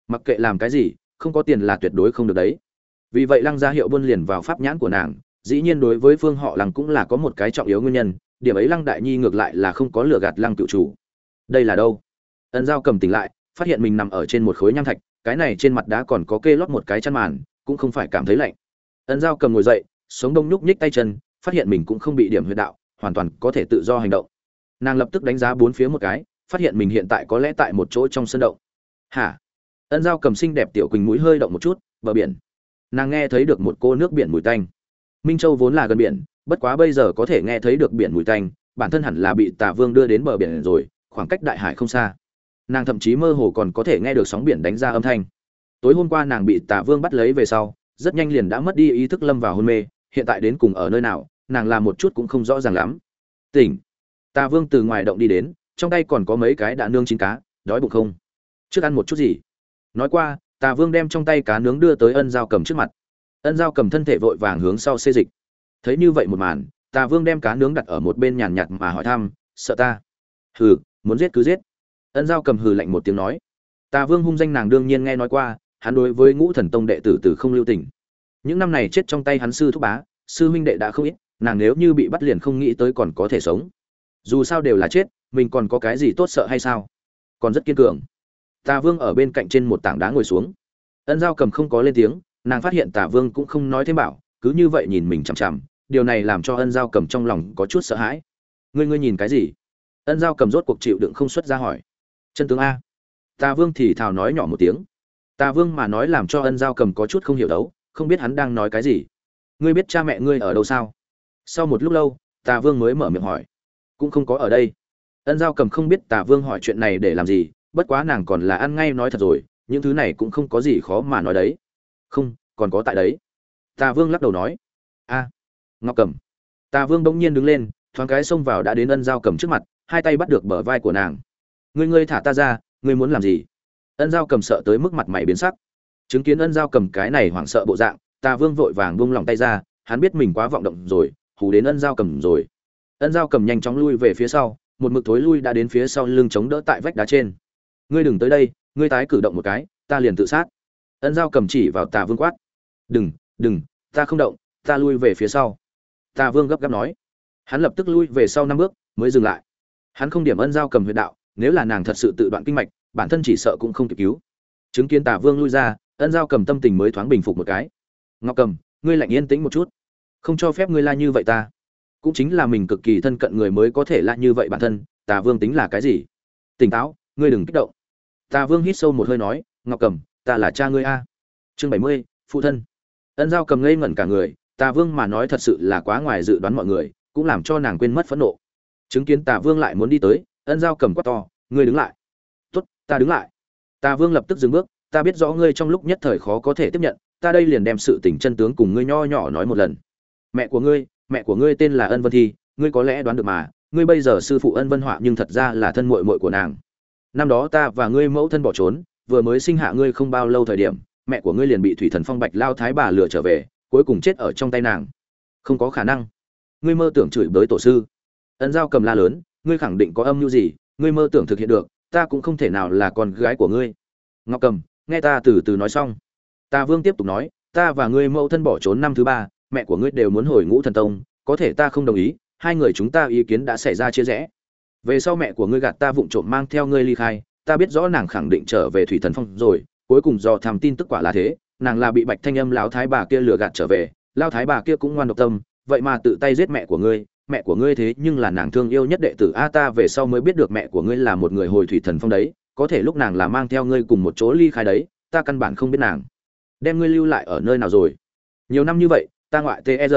Mặc kệ làm cái gì, không có tiền là tuyệt đối không được đấy. Vì vậy lăng gia hiệu buôn liền vào pháp nhãn của nàng, dĩ nhiên đối với phương họ lăng cũng là có một cái trọng yếu nguyên nhân, điểm ấy lăng đại nhi ngược lại là không có lừa gạt lăng cựu chủ. Đây là đâu? Ẩn giao cầm tỉnh lại phát hiện mình nằm ở trên một khối nham thạch, cái này trên mặt đá còn có kê lót một cái chăn màn, cũng không phải cảm thấy lạnh. Ân giao cầm ngồi dậy, sống đông nhúc nhích tay chân, phát hiện mình cũng không bị điểm huyệt đạo, hoàn toàn có thể tự do hành động. Nàng lập tức đánh giá bốn phía một cái, phát hiện mình hiện tại có lẽ tại một chỗ trong sân động. Hả? Ân giao cầm xinh đẹp tiểu quỳnh mũi hơi động một chút, bờ biển. Nàng nghe thấy được một cô nước biển mùi tanh. Minh châu vốn là gần biển, bất quá bây giờ có thể nghe thấy được biển mùi tanh, bản thân hẳn là bị tà vương đưa đến bờ biển rồi, khoảng cách đại hải không xa nàng thậm chí mơ hồ còn có thể nghe được sóng biển đánh ra âm thanh. Tối hôm qua nàng bị Tạ vương bắt lấy về sau, rất nhanh liền đã mất đi ý thức lâm vào hôn mê, hiện tại đến cùng ở nơi nào, nàng làm một chút cũng không rõ ràng lắm. Tỉnh. Tà vương từ ngoài động đi đến, trong tay còn có mấy cái đã nương chín cá, đói bụng không? Trước ăn một chút gì? Nói qua tà vương đem trong tay cá nướng đưa tới ân giao cầm trước mặt. Ân giao cầm thân thể vội vàng hướng sau xê dịch. Thấy như vậy một màn tà vương đem cá nướng đặt ở một bên nhàn nhạt mà hỏi thăm, sợ ta? Hừ, muốn giết cứ giết ân giao cầm hừ lạnh một tiếng nói. Tà vương hung danh nàng đương nhiên nghe nói qua, hắn đối với ngũ thần tông đệ tử từ không lưu tình. Những năm này chết trong tay hắn sư thúc bá, sư huynh đệ đã không ít, nàng nếu như bị bắt liền không nghĩ tới còn có thể sống. Dù sao đều là chết, mình còn có cái gì tốt sợ hay sao? Còn rất kiên cường. Tà vương ở bên cạnh trên một tảng đá ngồi xuống. Ân giao cầm không có lên tiếng, nàng phát hiện tà vương cũng không nói thêm bảo, cứ như vậy nhìn mình chằm chằm, điều này làm cho ân giao cầm trong lòng có chút sợ hãi. Ngươi ngươi nhìn cái gì? Ân giao cầm rốt cuộc chịu đựng không xuất ra hỏi chân tướng a. Tà vương thì thào nói nhỏ một tiếng. Tà vương mà nói làm cho ân giao cầm có chút không hiểu đấu, không biết hắn đang nói cái gì. Ngươi biết cha mẹ ngươi ở đâu sao? Sau một lúc lâu, tà vương mới mở miệng hỏi. Cũng không có ở đây. Ân giao cầm không biết tà vương hỏi chuyện này để làm gì, bất quá nàng còn là ăn ngay nói thật rồi, những thứ này cũng không có gì khó mà nói đấy. Không, còn có tại đấy. Tà vương lắc đầu nói. A. Ngọc cầm tà vương bỗng nhiên đứng lên, thoáng cái xông vào đã đến ân giao cầm trước mặt, hai tay bắt được bờ vai của nàng ngươi ngươi thả ta ra, ngươi muốn làm gì? Ân giao cầm sợ tới mức mặt mày biến sắc. Chứng kiến ân giao cầm cái này hoảng sợ bộ dạng, tà vương vội vàng buông lòng tay ra, hắn biết mình quá vọng động rồi, hù đến ân giao cầm rồi. Ân giao cầm nhanh chóng lui về phía sau, một mực thối lui đã đến phía sau lưng chống đỡ tại vách đá trên. Ngươi đừng tới đây, ngươi tái cử động một cái, ta liền tự sát. Ân giao cầm chỉ vào tà vương quát. Đừng đừng, ta không động, ta lui về phía sau. Tà vương gấp gáp nói. Hắn lập tức lui về sau năm bước, mới dừng lại. Hắn không điểm ân giao cầm huyệt đạo nếu là nàng thật sự tự đoạn kinh mạch, bản thân chỉ sợ cũng không kịp cứu. Chứng kiến Tả vương lui ra, ân giao cầm tâm tình mới thoáng bình phục một cái. Ngọc cầm, ngươi lạnh yên tĩnh một chút. Không cho phép ngươi la như vậy ta. Cũng chính là mình cực kỳ thân cận người mới có thể la như vậy bản thân, tà vương tính là cái gì? Tỉnh táo, ngươi đừng kích động. Tà vương hít sâu một hơi nói, ngọc cầm, ta là cha ngươi a. Chương bảy mươi, phụ thân. Ân giao cầm ngây ngẩn cả người, tà vương mà nói thật sự là quá ngoài dự đoán mọi người, cũng làm cho nàng quên mất phẫn nộ. Chứng kiến tà vương lại muốn đi tới ân giao cầm quát to, ngươi đứng lại. Tốt, ta đứng lại. Ta vương lập tức dừng bước, ta biết rõ ngươi trong lúc nhất thời khó có thể tiếp nhận, ta đây liền đem sự tình chân tướng cùng ngươi nho nhỏ nói một lần. Mẹ của ngươi, mẹ của ngươi tên là ân vân thi, ngươi có lẽ đoán được mà, ngươi bây giờ sư phụ ân vân họa nhưng thật ra là thân muội muội của nàng. Năm đó ta và ngươi mẫu thân bỏ trốn, vừa mới sinh hạ ngươi không bao lâu thời điểm, mẹ của ngươi liền bị thủy thần phong bạch lao thái bà lừa trở về, cuối cùng chết ở trong tay nàng. Không có khả năng. Ngươi mơ tưởng chửi bới tổ sư. Ân giao cầm la lớn ngươi khẳng định có âm mưu gì, ngươi mơ tưởng thực hiện được, ta cũng không thể nào là con gái của ngươi. Ngọc cầm, nghe ta từ từ nói xong. Ta vương tiếp tục nói, ta và ngươi mẫu thân bỏ trốn năm thứ ba, mẹ của ngươi đều muốn hồi ngũ thần tông, có thể ta không đồng ý, hai người chúng ta ý kiến đã xảy ra chia rẽ. Về sau mẹ của ngươi gạt ta vụng trộm mang theo ngươi ly khai, ta biết rõ nàng khẳng định trở về thủy thần phong rồi, cuối cùng do tham tin tức quả là thế, nàng là bị bạch thanh âm lão thái bà kia lừa gạt trở về lao thái bà kia cũng ngoan độc tâm, vậy mà tự tay giết mẹ của ngươi mẹ của ngươi thế nhưng là nàng thương yêu nhất đệ tử a, ta về sau mới biết được mẹ của ngươi là một người hồi thủy thần phong đấy, có thể lúc nàng là mang theo ngươi cùng một chỗ ly khai đấy, ta căn bản không biết nàng. Đem ngươi lưu lại ở nơi nào rồi? Nhiều năm như vậy, ta ngoại tr e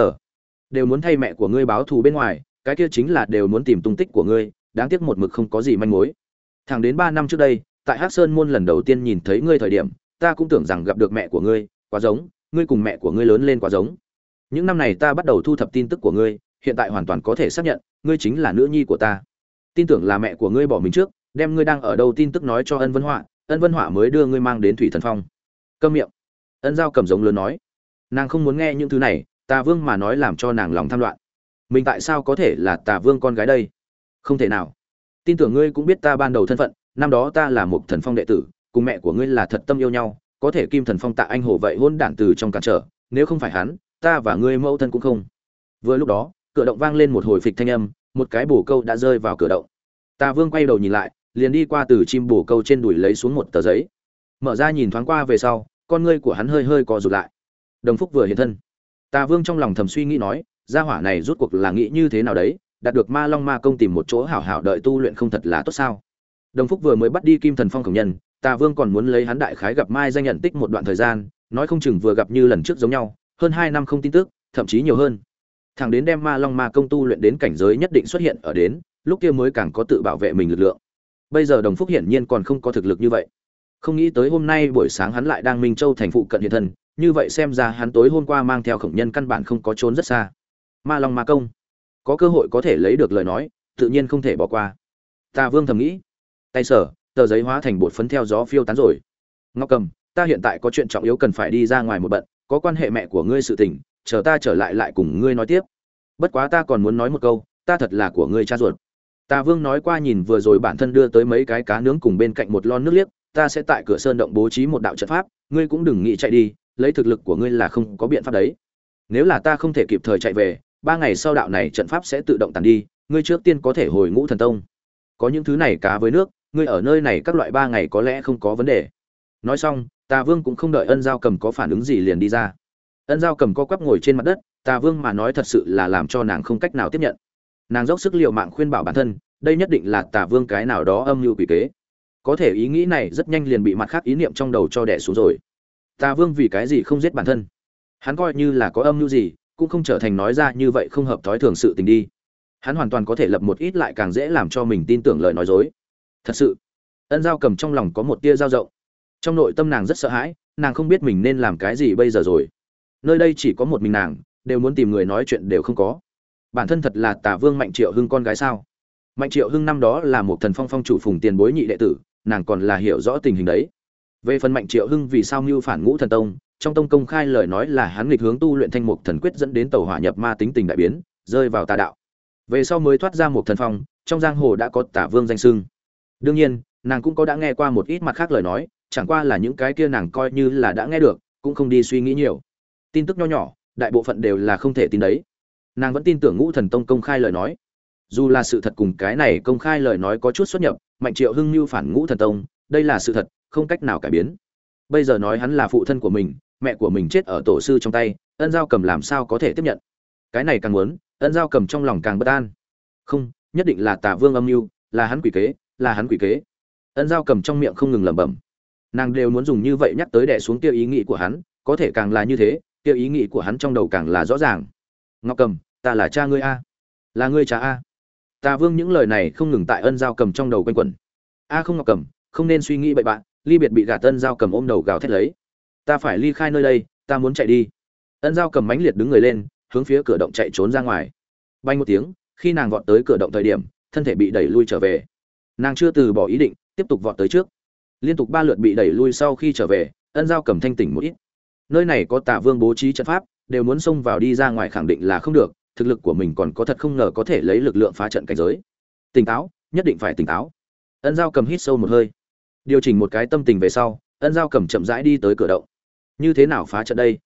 đều muốn thay mẹ của ngươi báo thù bên ngoài, cái kia chính là đều muốn tìm tung tích của ngươi, đáng tiếc một mực không có gì manh mối. Thẳng đến ba năm trước đây, tại hắc sơn môn lần đầu tiên nhìn thấy ngươi thời điểm, ta cũng tưởng rằng gặp được mẹ của ngươi, quá giống, ngươi cùng mẹ của ngươi lớn lên quá giống. Những năm này ta bắt đầu thu thập tin tức của ngươi hiện tại hoàn toàn có thể xác nhận, ngươi chính là nữ nhi của ta. Tin tưởng là mẹ của ngươi bỏ mình trước, đem ngươi đang ở đâu tin tức nói cho ân vân họa, ân vân họa mới đưa ngươi mang đến thủy thần phong. Câm miệng. Ân giao cầm giống lớn nói. Nàng không muốn nghe những thứ này ta vương mà nói làm cho nàng lòng tham loạn. Mình tại sao có thể là tà vương con gái đây? Không thể nào. Tin tưởng ngươi cũng biết ta ban đầu thân phận, năm đó ta là một thần phong đệ tử, cùng mẹ của ngươi là thật tâm yêu nhau, có thể kim thần phong tạ anh hồ vậy hôn đản từ trong cản trở, nếu không phải hắn, ta và ngươi mẫu thân cũng không. Vừa lúc đó cửa động vang lên một hồi phịch thanh âm, một cái bổ câu đã rơi vào cửa động. Tà vương quay đầu nhìn lại, liền đi qua từ chim bổ câu trên đùi lấy xuống một tờ giấy. Mở ra nhìn thoáng qua về sau, con ngươi của hắn hơi hơi co rụt lại. Đồng phúc vừa hiện thân. Tà vương trong lòng thầm suy nghĩ nói, gia hỏa này rút cuộc là nghĩ như thế nào đấy, đạt được ma long ma công tìm một chỗ hảo hảo đợi tu luyện không thật là tốt sao? Đồng phúc vừa mới bắt đi kim thần phong cổng nhân, tà vương còn muốn lấy hắn đại khái gặp mai danh nhận tích một đoạn thời gian, nói không chừng vừa gặp như lần trước giống nhau, hơn hai năm không tin tức, thậm chí nhiều hơn thẳng đến đem ma long ma công tu luyện đến cảnh giới nhất định xuất hiện ở đến, lúc kia mới càng có tự bảo vệ mình lực lượng. Bây giờ đồng phúc hiển nhiên còn không có thực lực như vậy. Không nghĩ tới hôm nay buổi sáng hắn lại đang minh châu thành phụ cận hiện thân, như vậy xem ra hắn tối hôm qua mang theo khổng nhân căn bản không có trốn rất xa. Ma long ma công, có cơ hội có thể lấy được lời nói, tự nhiên không thể bỏ qua. Ta vương thầm nghĩ. Tay sở, tờ giấy hóa thành bột phấn theo gió phiêu tán rồi. Ngọc cầm, ta hiện tại có chuyện trọng yếu cần phải đi ra ngoài một bận, có quan hệ mẹ của ngươi sự tình chờ ta trở lại lại cùng ngươi nói tiếp. Bất quá ta còn muốn nói một câu, ta thật là của ngươi cha ruột. Ta vương nói qua nhìn vừa rồi bản thân đưa tới mấy cái cá nướng cùng bên cạnh một lon nước liếc, ta sẽ tại cửa sơn động bố trí một đạo trận pháp, ngươi cũng đừng nghĩ chạy đi, lấy thực lực của ngươi là không có biện pháp đấy. Nếu là ta không thể kịp thời chạy về, ba ngày sau đạo này trận pháp sẽ tự động tàn đi, ngươi trước tiên có thể hồi ngũ thần tông. Có những thứ này cá với nước, ngươi ở nơi này các loại ba ngày có lẽ không có vấn đề. Nói xong tà vương cũng không đợi ân giao cầm có phản ứng gì liền đi ra ân giao cầm co quắp ngồi trên mặt đất, tà vương mà nói thật sự là làm cho nàng không cách nào tiếp nhận. Nàng dốc sức l i ề u mạng khuyên bảo bản thân, đây nhất định là tà vương cái nào đó âm mưu quỷ kế. Có thể ý nghĩ này rất nhanh liền bị mặt khác ý niệm trong đầu cho đẻ xuống rồi. Tà vương vì cái gì không giết bản thân? Hắn coi như là có âm mưu gì, cũng không trở thành nói ra như vậy không hợp thói thường sự tình đi. Hắn hoàn toàn có thể lập một ít lại càng dễ làm cho mình tin tưởng lời nói dối. Thật sự, ân giao cầm trong lòng có một tia dao rộng. Trong nội tâm nàng rất sợ hãi, nàng không biết mình nên làm cái gì bây giờ rồi nơi đây chỉ có một mình nàng, đều muốn tìm người nói chuyện đều không có. Bản thân thật là tả vương mạnh triệu hưng con gái sao? Mạnh triệu hưng năm đó là một thần phong phong chủ phùng tiền bối nhị đệ tử, nàng còn là hiểu rõ tình hình đấy. Về phần mạnh triệu hưng vì sao mưu phản ngũ thần tông, trong tông công khai lời nói là hắn nghịch hướng tu luyện thanh mục thần quyết dẫn đến tàu hỏa nhập ma tính tình đại biến, rơi vào tà đạo. Về sau mới thoát ra một thần phong, trong giang hồ đã có tả vương danh sưng đương nhiên, nàng cũng có đã nghe qua một ít mặt khác lời nói, chẳng qua là những cái kia nàng coi như là đã nghe được, cũng không đi suy nghĩ nhiều tin tức nho nhỏ, đại bộ phận đều là không thể tin đấy. Nàng vẫn tin tưởng ngũ thần tông công khai lời nói. Dù là sự thật cùng cái này công khai lời nói có chút xuất nhập, mạnh triệu hưng mưu phản ngũ thần tông, đây là sự thật, không cách nào cải biến. Bây giờ nói hắn là phụ thân của mình, mẹ của mình chết ở tổ sư trong tay, ân giao cầm làm sao có thể tiếp nhận? Cái này càng muốn, ân giao cầm trong lòng càng bất an. Không, nhất định là tả vương âm mưu, là hắn quỷ kế, là hắn quỷ kế. Ân giao cầm trong miệng không ngừng lẩm bẩm. Nàng đều muốn dùng như vậy nhắc tới đẻ xuống tiêu ý nghĩ của hắn, có thể càng là như thế kia ý nghĩ của hắn trong đầu càng là rõ ràng. Ngọc cầm, ta là cha ngươi a. Là ngươi cha a. Tà vương những lời này không ngừng tại ân giao cầm trong đầu quanh quẩn. A không ngọc cầm, không nên suy nghĩ bậy bạn, ly biệt bị gạt ân giao cầm ôm đầu gào thét lấy. Ta phải ly khai nơi đây, ta muốn chạy đi. Ân giao cầm mãnh liệt đứng người lên, hướng phía cửa động chạy trốn ra ngoài. Bay một tiếng, khi nàng vọt tới cửa động thời điểm, thân thể bị đẩy lui trở về. Nàng chưa từ bỏ ý định, tiếp tục vọt tới trước. Liên tục ba lượt bị đẩy lui sau khi trở về, ân giao cầm thanh tỉnh một ít nơi này có tà vương bố trí trận pháp, đều muốn xông vào đi ra ngoài khẳng định là không được, thực lực của mình còn có thật không ngờ có thể lấy lực lượng phá trận cảnh giới. Tỉnh táo, nhất định phải tỉnh táo. Ân giao cầm hít sâu một hơi. Điều chỉnh một cái tâm tình về sau, ân giao cầm chậm rãi đi tới cửa động. Như thế nào phá trận đây?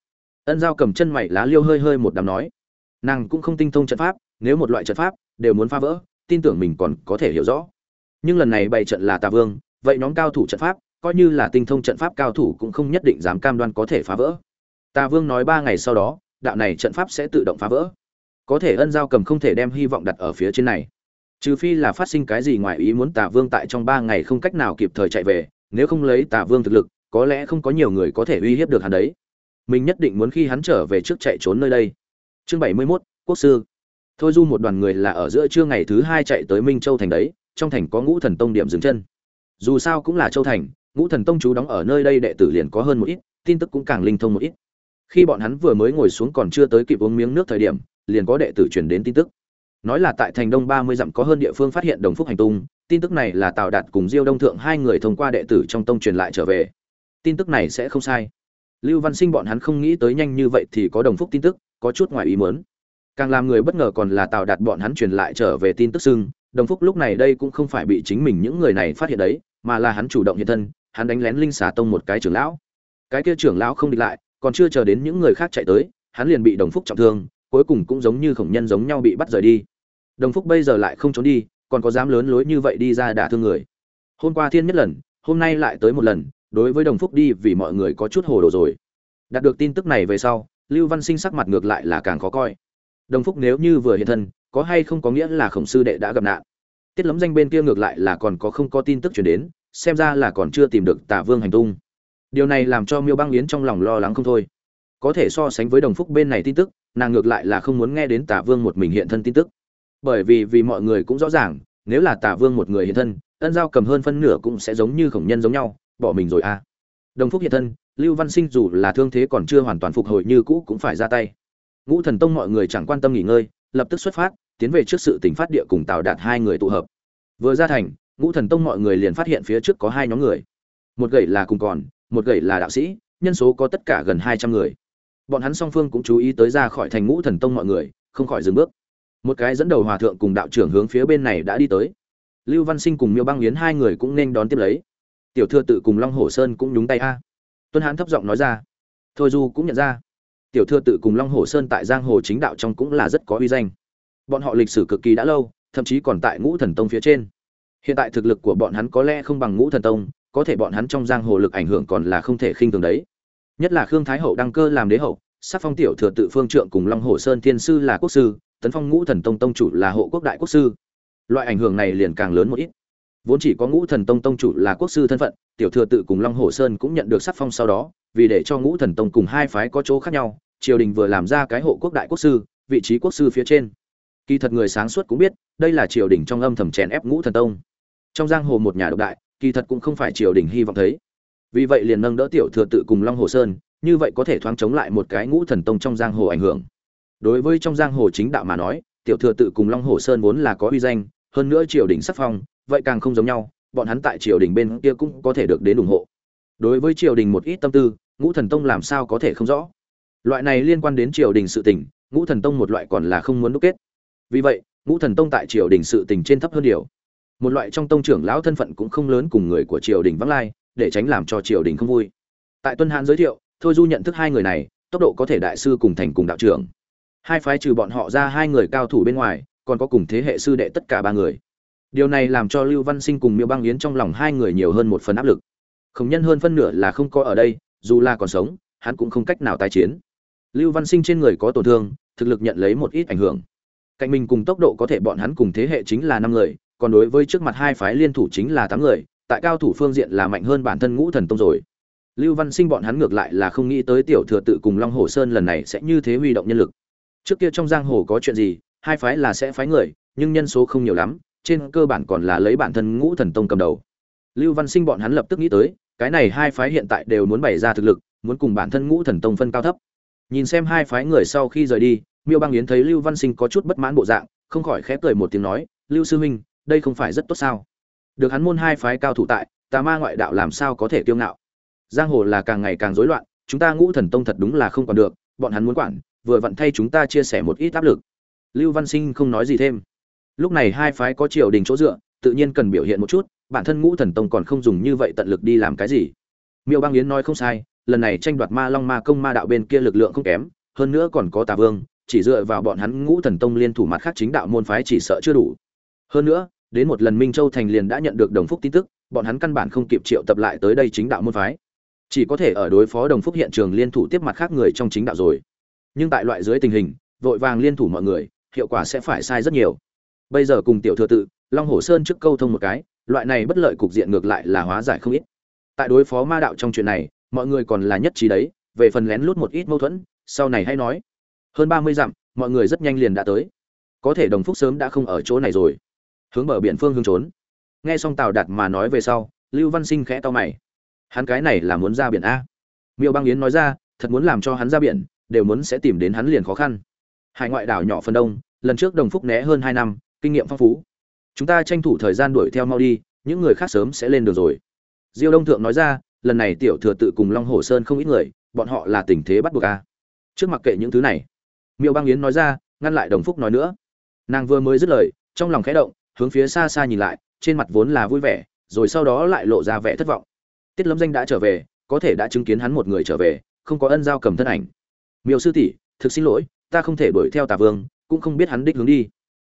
Ân giao cầm chân mày lá liêu hơi hơi một đám nói. Nàng cũng không tinh thông trận pháp, nếu một loại trận pháp đều muốn phá vỡ, tin tưởng mình còn có thể hiểu rõ. Nhưng lần này bày trận là tà vương, vậy nhóm cao thủ trận pháp coi như là tinh thông trận pháp cao thủ cũng không nhất định dám cam đoan có thể phá vỡ. Tà vương nói ba ngày sau đó đạo này trận pháp sẽ tự động phá vỡ. Có thể ân giao cầm không thể đem hy vọng đặt ở phía trên này. Trừ phi là phát sinh cái gì ngoài ý muốn tà vương tại trong ba ngày không cách nào kịp thời chạy về nếu không lấy tà vương thực lực có lẽ không có nhiều người có thể uy hiếp được hắn đấy. Mình nhất định muốn khi hắn trở về trước chạy trốn nơi đây. Chương bảy mươi 71, quốc sư. Thôi du một đoàn người là ở giữa trưa ngày thứ hai chạy tới minh châu thành đấy trong thành có ngũ thần tông điểm dừng chân. Dù sao cũng là châu thành ngũ thần tông chú đóng ở nơi đây đệ tử liền có hơn một ít, tin tức cũng càng linh thông một ít. Khi bọn hắn vừa mới ngồi xuống còn chưa tới kịp uống miếng nước thời điểm, liền có đệ tử truyền đến tin tức. Nói là tại thành đông ba mươi dặm có hơn địa phương phát hiện đồng phúc hành tung, tin tức này là tào đạt cùng diêu đông thượng hai người thông qua đệ tử trong tông truyền lại trở về. Tin tức này sẽ không sai. Lưu văn sinh bọn hắn không nghĩ tới nhanh như vậy thì có đồng phúc tin tức, có chút ngoài ý muốn. Càng làm người bất ngờ còn là tào đạt bọn hắn truyền lại trở về tin tức xưng, đồng phúc lúc này đây cũng không phải bị chính mình những người này phát hiện đấy, mà là hắn chủ động hiện thân hắn đánh lén linh xà tông một cái trưởng lão. Cái kia trưởng lão không địch lại, còn chưa chờ đến những người khác chạy tới, hắn liền bị đồng phúc trọng thương, cuối cùng cũng giống như khổng nhân giống nhau bị bắt rời đi. Đồng phúc bây giờ lại không trốn đi, còn có dám lớn lối như vậy đi ra đả thương người. Hôm qua thiên nhất lần, hôm nay lại tới một lần, đối với đồng phúc đi vì mọi người có chút hồ đồ rồi. Đạt được tin tức này về sau, lưu văn sinh sắc mặt ngược lại là càng khó coi. Đồng phúc nếu như vừa hiện thân, có hay không có nghĩa là khổng sư đệ đã gặp nạn? Tiết lấm danh bên kia ngược lại là còn có không có tin tức chuyển đến xem ra là còn chưa tìm được tả vương hành tung. Điều này làm cho miêu băng yến trong lòng lo lắng không thôi. Có thể so sánh với đồng phúc bên này tin tức, nàng ngược lại là không muốn nghe đến tả vương một mình hiện thân tin tức. Bởi vì vì mọi người cũng rõ ràng, nếu là tả vương một người hiện thân, ân giao cầm hơn phân nửa cũng sẽ giống như khổng nhân giống nhau, bỏ mình rồi à. Đồng phúc hiện thân, lưu văn sinh dù là thương thế còn chưa hoàn toàn phục hồi như cũ cũng phải ra tay. Ngũ thần tông mọi người chẳng quan tâm nghỉ ngơi, lập tức xuất phát, tiến về trước sự tỉnh phát địa cùng tào đạt hai người tụ hợp. Vừa ra thành ngũ thần tông mọi người liền phát hiện phía trước có hai nhóm người. Một gậy là cùng còn, một gậy là đạo sĩ, nhân số có tất cả gần hai trăm người. Bọn hắn song phương cũng chú ý tới ra khỏi thành ngũ thần tông mọi người, không khỏi dừng bước. Một cái dẫn đầu hòa thượng cùng đạo trưởng hướng phía bên này đã đi tới. Lưu văn sinh cùng miêu băng yến hai người cũng nên đón tiếp lấy. Tiểu thừa tự cùng long hổ sơn cũng nhúng tay a. Tuân hán thấp giọng nói ra. Thôi du cũng nhận ra. Tiểu thừa tự cùng long hổ sơn tại giang hồ chính đạo trong cũng là rất có uy danh. Bọn họ lịch sử cực kỳ đã lâu, thậm chí còn tại ngũ thần tông phía trên hiện tại thực lực của bọn hắn có lẽ không bằng ngũ thần tông, có thể bọn hắn trong giang hồ lực ảnh hưởng còn là không thể khinh thường đấy. Nhất là khương thái hậu đăng cơ làm đế hậu sát phong tiểu thừa tự phương trượng cùng long hồ sơn thiên sư là quốc sư, tấn phong ngũ thần tông tông chủ là hộ quốc đại quốc sư. Loại ảnh hưởng này liền càng lớn một ít. Vốn chỉ có ngũ thần tông tông chủ là quốc sư thân phận, tiểu thừa tự cùng long hồ sơn cũng nhận được sát phong sau đó, vì để cho ngũ thần tông cùng hai phái có chỗ khác nhau, triều đình vừa làm ra cái hộ quốc đại quốc sư, vị trí quốc sư phía trên. Kỳ thật người sáng suốt cũng biết, đây là triều đình trong âm thầm chèn ép ngũ thần tông trong giang hồ một nhà độc đại, kỳ thật cũng không phải triều đình hy vọng thấy. Vì vậy liền nâng đỡ tiểu thừa tự cùng long hồ sơn, như vậy có thể thoáng chống lại một cái ngũ thần tông trong giang hồ ảnh hưởng. Đối với trong giang hồ chính đạo mà nói, tiểu thừa tự cùng long hồ sơn vốn là có uy danh, hơn nữa triều đình sắc phong, vậy càng không giống nhau, bọn hắn tại triều đình bên kia cũng có thể được đến ủng hộ. Đối với triều đình một ít tâm tư, ngũ thần tông làm sao có thể không rõ? Loại này liên quan đến triều đình sự tình, ngũ thần tông một loại còn là không muốn đúc kết. Vì vậy, ngũ thần tông tại triều đình sự tình trên thấp hơn điều một loại trong tông trưởng lão thân phận cũng không lớn cùng người của triều đình vắng lai, để tránh làm cho triều đình không vui. Tại tuân hán giới thiệu, thôi du nhận thức hai người này, tốc độ có thể đại sư cùng thành cùng đạo trưởng. Hai phái trừ bọn họ ra hai người cao thủ bên ngoài, còn có cùng thế hệ sư đệ tất cả ba người. Điều này làm cho lưu văn sinh cùng miêu băng yến trong lòng hai người nhiều hơn một phần áp lực. Không nhân hơn phân nửa là không có ở đây, dù là còn sống, hắn cũng không cách nào tái chiến. Lưu văn sinh trên người có tổn thương, thực lực nhận lấy một ít ảnh hưởng. Cạnh mình cùng tốc độ có thể bọn hắn cùng thế hệ chính là năm người còn đối với trước mặt hai phái liên thủ chính là tám người, tại cao thủ phương diện là mạnh hơn bản thân ngũ thần tông rồi. Lưu văn sinh bọn hắn ngược lại là không nghĩ tới tiểu thừa tự cùng long hồ sơn lần này sẽ như thế huy động nhân lực. Trước kia trong giang hồ có chuyện gì, hai phái là sẽ phái người, nhưng nhân số không nhiều lắm, trên cơ bản còn là lấy bản thân ngũ thần tông cầm đầu. Lưu văn sinh bọn hắn lập tức nghĩ tới, cái này hai phái hiện tại đều muốn bày ra thực lực, muốn cùng bản thân ngũ thần tông phân cao thấp. Nhìn xem hai phái người sau khi rời đi, miêu băng yến thấy lưu văn sinh có chút bất mãn bộ dạng, không khỏi khép cười một tiếng nói, lưu sư huynh đây không phải rất tốt sao? Được hắn môn hai phái cao thủ tại, tà ma ngoại đạo làm sao có thể kiêu ngạo? Giang hồ là càng ngày càng rối loạn, chúng ta ngũ thần tông thật đúng là không còn được, bọn hắn muốn quản, vừa vặn thay chúng ta chia sẻ một ít áp lực. Lưu văn sinh không nói gì thêm. Lúc này hai phái có triều đình chỗ dựa, tự nhiên cần biểu hiện một chút, bản thân ngũ thần tông còn không dùng như vậy tận lực đi làm cái gì. Miêu Bang yến nói không sai, lần này tranh đoạt ma long ma công ma đạo bên kia lực lượng không kém, hơn nữa còn có tà vương, chỉ dựa vào bọn hắn ngũ thần tông liên thủ mặt khác chính đạo môn phái chỉ sợ chưa đủ. Hơn nữa đến một lần minh châu thành liền đã nhận được đồng phúc tin tức, bọn hắn căn bản không kịp triệu tập lại tới đây chính đạo môn phái. Chỉ có thể ở đối phó đồng phúc hiện trường liên thủ tiếp mặt khác người trong chính đạo rồi. Nhưng tại loại dưới tình hình, vội vàng liên thủ mọi người, hiệu quả sẽ phải sai rất nhiều. Bây giờ cùng tiểu thừa tự, long hồ sơn trước câu thông một cái, loại này bất lợi cục diện ngược lại là hóa giải không ít. Tại đối phó ma đạo trong chuyện này, mọi người còn là nhất trí đấy, về phần lén lút một ít mâu thuẫn, sau này hay nói. Hơn ba mươi dặm, mọi người rất nhanh liền đã tới. Có thể đồng phúc sớm đã không ở chỗ này rồi hướng bờ biển phương hướng trốn. Nghe xong tào đạt mà nói về sau, lưu văn sinh khẽ to mày. Hắn cái này là muốn ra biển a. Miêu băng yến nói ra, thật muốn làm cho hắn ra biển, đều muốn sẽ tìm đến hắn liền khó khăn. Hải ngoại đảo nhỏ phần đông, lần trước đồng phúc né hơn hai năm, kinh nghiệm phong phú. Chúng ta tranh thủ thời gian đuổi theo mau đi, những người khác sớm sẽ lên được rồi. Diêu đông thượng nói ra, lần này tiểu thừa tự cùng long hồ sơn không ít người, bọn họ là tình thế bắt buộc a. Trước mặc kệ những thứ này. Miêu băng yến nói ra, ngăn lại đồng phúc nói nữa. Nàng vừa mới dứt lời, trong lòng khẽ động hướng phía xa xa nhìn lại, trên mặt vốn là vui vẻ, rồi sau đó lại lộ ra vẻ thất vọng. Tiết lâm danh đã trở về, có thể đã chứng kiến hắn một người trở về, không có ân giao cầm thân ảnh. Miêu sư tỷ, thực xin lỗi, ta không thể đuổi theo tà vương, cũng không biết hắn đích hướng đi.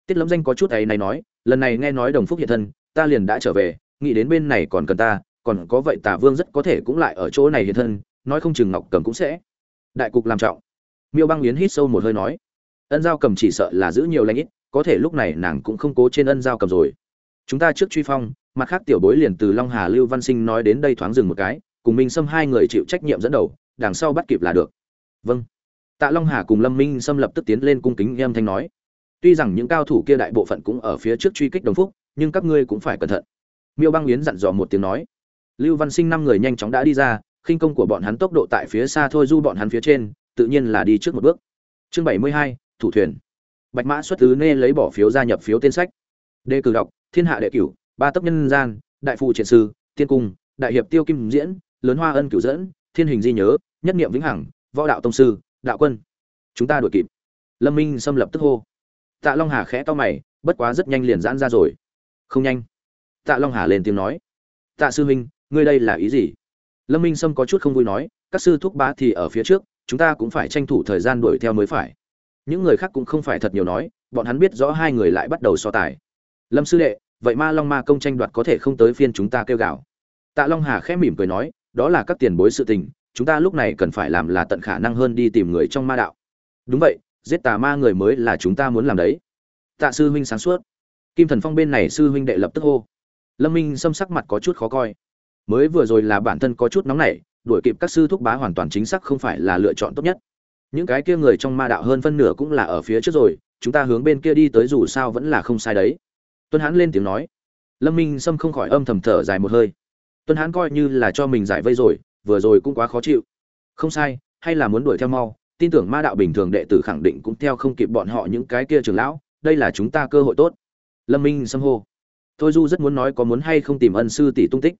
Tiết lâm danh có chút ấy này nói, lần này nghe nói đồng phúc hiện thân, ta liền đã trở về, nghĩ đến bên này còn cần ta, còn có vậy tà vương rất có thể cũng lại ở chỗ này hiện thân, nói không chừng ngọc cầm cũng sẽ đại cục làm trọng. Miêu băng yến hít sâu một hơi nói, ân giao cầm chỉ sợ là giữ nhiều lãnh ít có thể lúc này nàng cũng không cố trên ân giao cầm rồi. Chúng ta trước truy phong, mặt khác tiểu bối liền từ long hà lưu văn sinh nói đến đây thoáng dừng một cái, cùng minh sâm hai người chịu trách nhiệm dẫn đầu, đằng sau bắt kịp là được. Vâng. Tạ long hà cùng lâm minh sâm lập tức tiến lên cung kính em thanh nói. Tuy rằng những cao thủ kia đại bộ phận cũng ở phía trước truy kích đồng phúc, nhưng các ngươi cũng phải cẩn thận. Miêu băng yến dặn dò một tiếng nói. Lưu văn sinh năm người nhanh chóng đã đi ra, khinh công của bọn hắn tốc độ tại phía xa thôi du bọn hắn phía trên, tự nhiên là đi trước một bước. Chương bảy mươi hai, thủ thuyền bạch mã xuất tứ nê lấy bỏ phiếu gia nhập phiếu tên sách. Đề cử đọc, thiên hạ đệ cửu, ba tấp nhân gian, đại phụ triển sư, tiên cung, đại hiệp tiêu kim diễn, lớn hoa ân cửu dẫn, thiên hình di nhớ, nhất niệm vĩnh hằng, võ đạo tông sư, đạo quân. Chúng ta đuổi kịp. Lâm minh xâm lập tức hô. Tạ long hà khẽ to mày, bất quá rất nhanh liền giãn ra rồi. Không nhanh. Tạ long hà lên tiếng nói. Tạ sư huynh ngươi đây là ý gì? Lâm minh sâm có chút không vui nói, các sư thúc bá thì ở phía trước, chúng ta cũng phải tranh thủ thời gian đuổi theo mới phải những người khác cũng không phải thật nhiều nói, bọn hắn biết rõ hai người lại bắt đầu so tài. Lâm sư đệ, vậy ma long ma công tranh đoạt có thể không tới phiên chúng ta kêu gào. Tạ long hà khẽ mỉm cười nói, đó là các tiền bối sự tình, chúng ta lúc này cần phải làm là tận khả năng hơn đi tìm người trong ma đạo. Đúng vậy, giết tà ma người mới là chúng ta muốn làm đấy. Tạ sư huynh sáng suốt. Kim thần phong bên này sư huynh đệ lập tức hô. Lâm minh xâm sắc mặt có chút khó coi. Mới vừa rồi là bản thân có chút nóng nảy, đuổi kịp các sư thúc bá hoàn toàn chính xác không phải là lựa chọn tốt nhất những cái kia người trong ma đạo hơn phân nửa cũng là ở phía trước rồi, chúng ta hướng bên kia đi tới dù sao vẫn là không sai đấy. Tuân hãn lên tiếng nói. Lâm minh sâm không khỏi âm thầm thở dài một hơi. Tuân hãn coi như là cho mình giải vây rồi, vừa rồi cũng quá khó chịu. Không sai, hay là muốn đuổi theo mau, tin tưởng ma đạo bình thường đệ tử khẳng định cũng theo không kịp bọn họ những cái kia trường lão, đây là chúng ta cơ hội tốt. Lâm minh sâm hô. Thôi du rất muốn nói có muốn hay không tìm ân sư tỷ tung tích.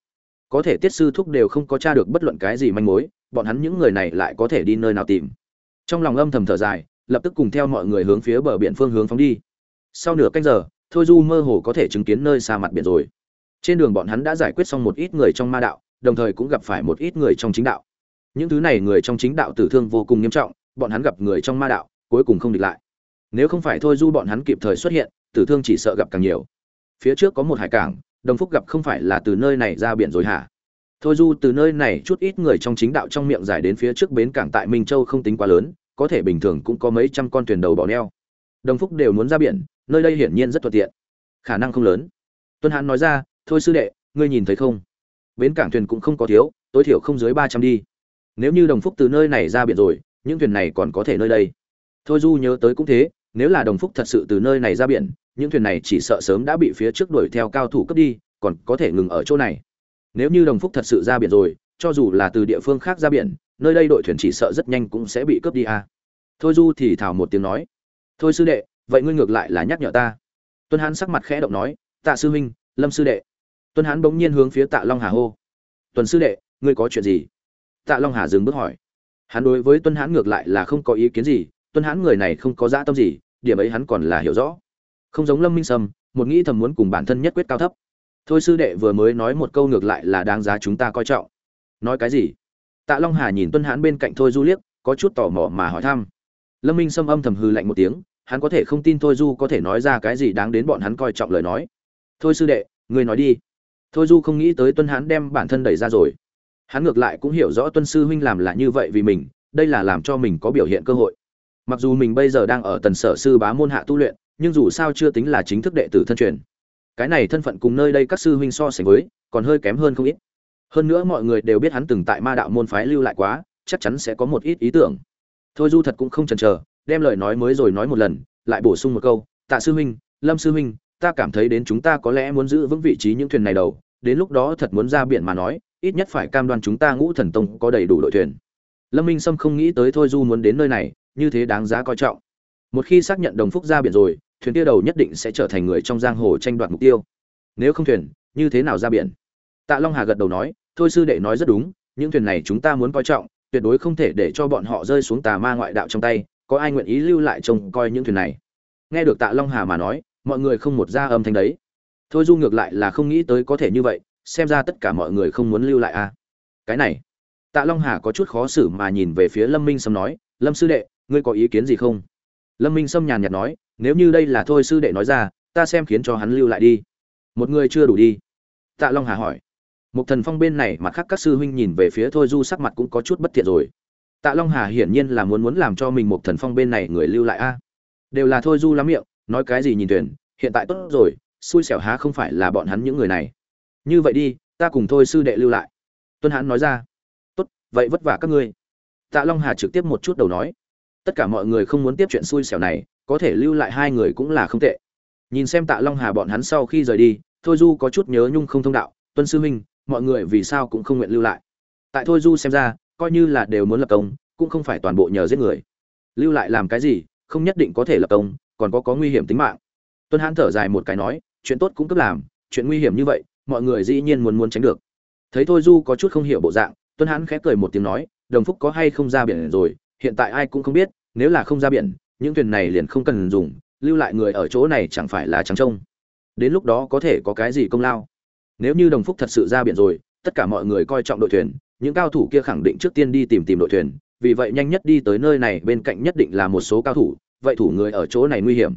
Có thể tiết sư thúc đều không có tra được bất luận cái gì manh mối, bọn hắn những người này lại có thể đi nơi nào tìm trong lòng âm thầm thở dài, lập tức cùng theo mọi người hướng phía bờ biển phương hướng phóng đi. Sau nửa canh giờ, thôi du mơ hồ có thể chứng kiến nơi xa mặt biển rồi. Trên đường bọn hắn đã giải quyết xong một ít người trong ma đạo, đồng thời cũng gặp phải một ít người trong chính đạo. Những thứ này người trong chính đạo tử thương vô cùng nghiêm trọng, bọn hắn gặp người trong ma đạo, cuối cùng không địch lại. Nếu không phải thôi du bọn hắn kịp thời xuất hiện, tử thương chỉ sợ gặp càng nhiều. Phía trước có một hải cảng, đồng phúc gặp không phải là từ nơi này ra biển rồi hả? Thôi du từ nơi này chút ít người trong chính đạo trong miệng giải đến phía trước bến cảng tại minh châu không tính quá lớn có thể bình thường cũng có mấy trăm con thuyền đầu bỏ neo. Đồng phúc đều muốn ra biển, nơi đây hiển nhiên rất thuận tiện. Khả năng không lớn. Tuân hãn nói ra, thôi sư đệ, ngươi nhìn thấy không? Bến cảng thuyền cũng không có thiếu, tối thiểu không dưới ba trăm đi. Nếu như đồng phúc từ nơi này ra biển rồi, những thuyền này còn có thể nơi đây. Thôi du nhớ tới cũng thế, nếu là đồng phúc thật sự từ nơi này ra biển, những thuyền này chỉ sợ sớm đã bị phía trước đuổi theo cao thủ cướp đi, còn có thể ngừng ở chỗ này. Nếu như đồng phúc thật sự ra biển rồi, cho dù là từ địa phương khác ra biển nơi đây đội thuyền chỉ sợ rất nhanh cũng sẽ bị cướp đi à. thôi du thì thảo một tiếng nói. Thôi sư đệ, vậy ngươi ngược lại là nhắc nhở ta. Tuân hán sắc mặt khẽ động nói, tạ sư huynh, lâm sư đệ. Tuân hán bỗng nhiên hướng phía tạ long hà hô. Tuần sư đệ, ngươi có chuyện gì? Tạ long hà dừng bước hỏi. Hắn đối với tuân hán ngược lại là không có ý kiến gì, tuân hán người này không có dã tâm gì, điểm ấy hắn còn là hiểu rõ. Không giống lâm minh sâm, một nghĩ thầm muốn cùng bản thân nhất quyết cao thấp. Thôi sư đệ vừa mới nói một câu ngược lại là đáng giá chúng ta coi trọng. Nói cái gì? Tạ long hà nhìn tuân hán bên cạnh thôi du liếc, có chút tò mò mà hỏi thăm. Lâm minh sâm âm thầm hư lạnh một tiếng, hắn có thể không tin thôi du có thể nói ra cái gì đáng đến bọn hắn coi trọng lời nói. Thôi sư đệ, người nói đi. Thôi du không nghĩ tới tuân hán đem bản thân đẩy ra rồi. Hắn ngược lại cũng hiểu rõ tuân sư huynh làm là như vậy vì mình, đây là làm cho mình có biểu hiện cơ hội. Mặc dù mình bây giờ đang ở tần sở sư bá môn hạ tu luyện, nhưng dù sao chưa tính là chính thức đệ tử thân truyền. Cái này thân phận cùng nơi đây các sư huynh so sánh với, còn hơi kém hơn không ít hơn nữa mọi người đều biết hắn từng tại ma đạo môn phái lưu lại quá, chắc chắn sẽ có một ít ý tưởng. Thôi du thật cũng không chần chờ, đem lời nói mới rồi nói một lần, lại bổ sung một câu, tạ sư huynh, lâm sư huynh, ta cảm thấy đến chúng ta có lẽ muốn giữ vững vị trí những thuyền này đầu, đến lúc đó thật muốn ra biển mà nói, ít nhất phải cam đoan chúng ta ngũ thần tông có đầy đủ đội thuyền. Lâm minh sâm không nghĩ tới thôi du muốn đến nơi này, như thế đáng giá coi trọng. Một khi xác nhận đồng phúc ra biển rồi, thuyền kia đầu nhất định sẽ trở thành người trong giang hồ tranh đoạt mục tiêu. Nếu không thuyền, như thế nào ra biển? Tạ long hà gật đầu nói, thôi sư đệ nói rất đúng, những thuyền này chúng ta muốn coi trọng, tuyệt đối không thể để cho bọn họ rơi xuống tà ma ngoại đạo trong tay, có ai nguyện ý lưu lại trông coi những thuyền này? Nghe được tạ long hà mà nói, mọi người không một ra âm thanh đấy. Thôi du ngược lại là không nghĩ tới có thể như vậy, xem ra tất cả mọi người không muốn lưu lại à. cái này, tạ long hà có chút khó xử mà nhìn về phía lâm minh sâm nói, lâm sư đệ, ngươi có ý kiến gì không? Lâm minh sâm nhàn nhạt nói, nếu như đây là thôi sư đệ nói ra, ta xem khiến cho hắn lưu lại đi. Một người chưa đủ đi. Tạ long hà hỏi một thần phong bên này mặt khác các sư huynh nhìn về phía thôi du sắc mặt cũng có chút bất thiện rồi. Tạ long hà hiển nhiên là muốn muốn làm cho mình một thần phong bên này người lưu lại a. Đều là thôi du lắm miệng, nói cái gì nhìn tuyển hiện tại tốt rồi, xui xẻo há không phải là bọn hắn những người này. Như vậy đi, ta cùng thôi sư đệ lưu lại. Tuân hãn nói ra. Tốt, vậy vất vả các ngươi. Tạ long hà trực tiếp một chút đầu nói. Tất cả mọi người không muốn tiếp chuyện xui xẻo này, có thể lưu lại hai người cũng là không tệ. Nhìn xem tạ long hà bọn hắn sau khi rời đi, thôi du có chút nhớ nhung không thông đạo. Tuân sư huynh mọi người vì sao cũng không nguyện lưu lại. Tại thôi du xem ra, coi như là đều muốn lập công, cũng không phải toàn bộ nhờ giết người. Lưu lại làm cái gì, không nhất định có thể lập công, còn có có nguy hiểm tính mạng. Tuân hãn thở dài một cái nói, chuyện tốt cũng cấp làm, chuyện nguy hiểm như vậy, mọi người dĩ nhiên muốn muốn tránh được. Thấy thôi du có chút không hiểu bộ dạng, tuân hãn khẽ cười một tiếng nói, đồng phúc có hay không ra biển rồi, hiện tại ai cũng không biết, nếu là không ra biển, những thuyền này liền không cần dùng, lưu lại người ở chỗ này chẳng phải là trắng trông. Đến lúc đó có thể có cái gì công lao? Nếu như đồng phúc thật sự ra biển rồi, tất cả mọi người coi trọng đội thuyền, những cao thủ kia khẳng định trước tiên đi tìm tìm đội thuyền, vì vậy nhanh nhất đi tới nơi này, bên cạnh nhất định là một số cao thủ, vậy thủ người ở chỗ này nguy hiểm.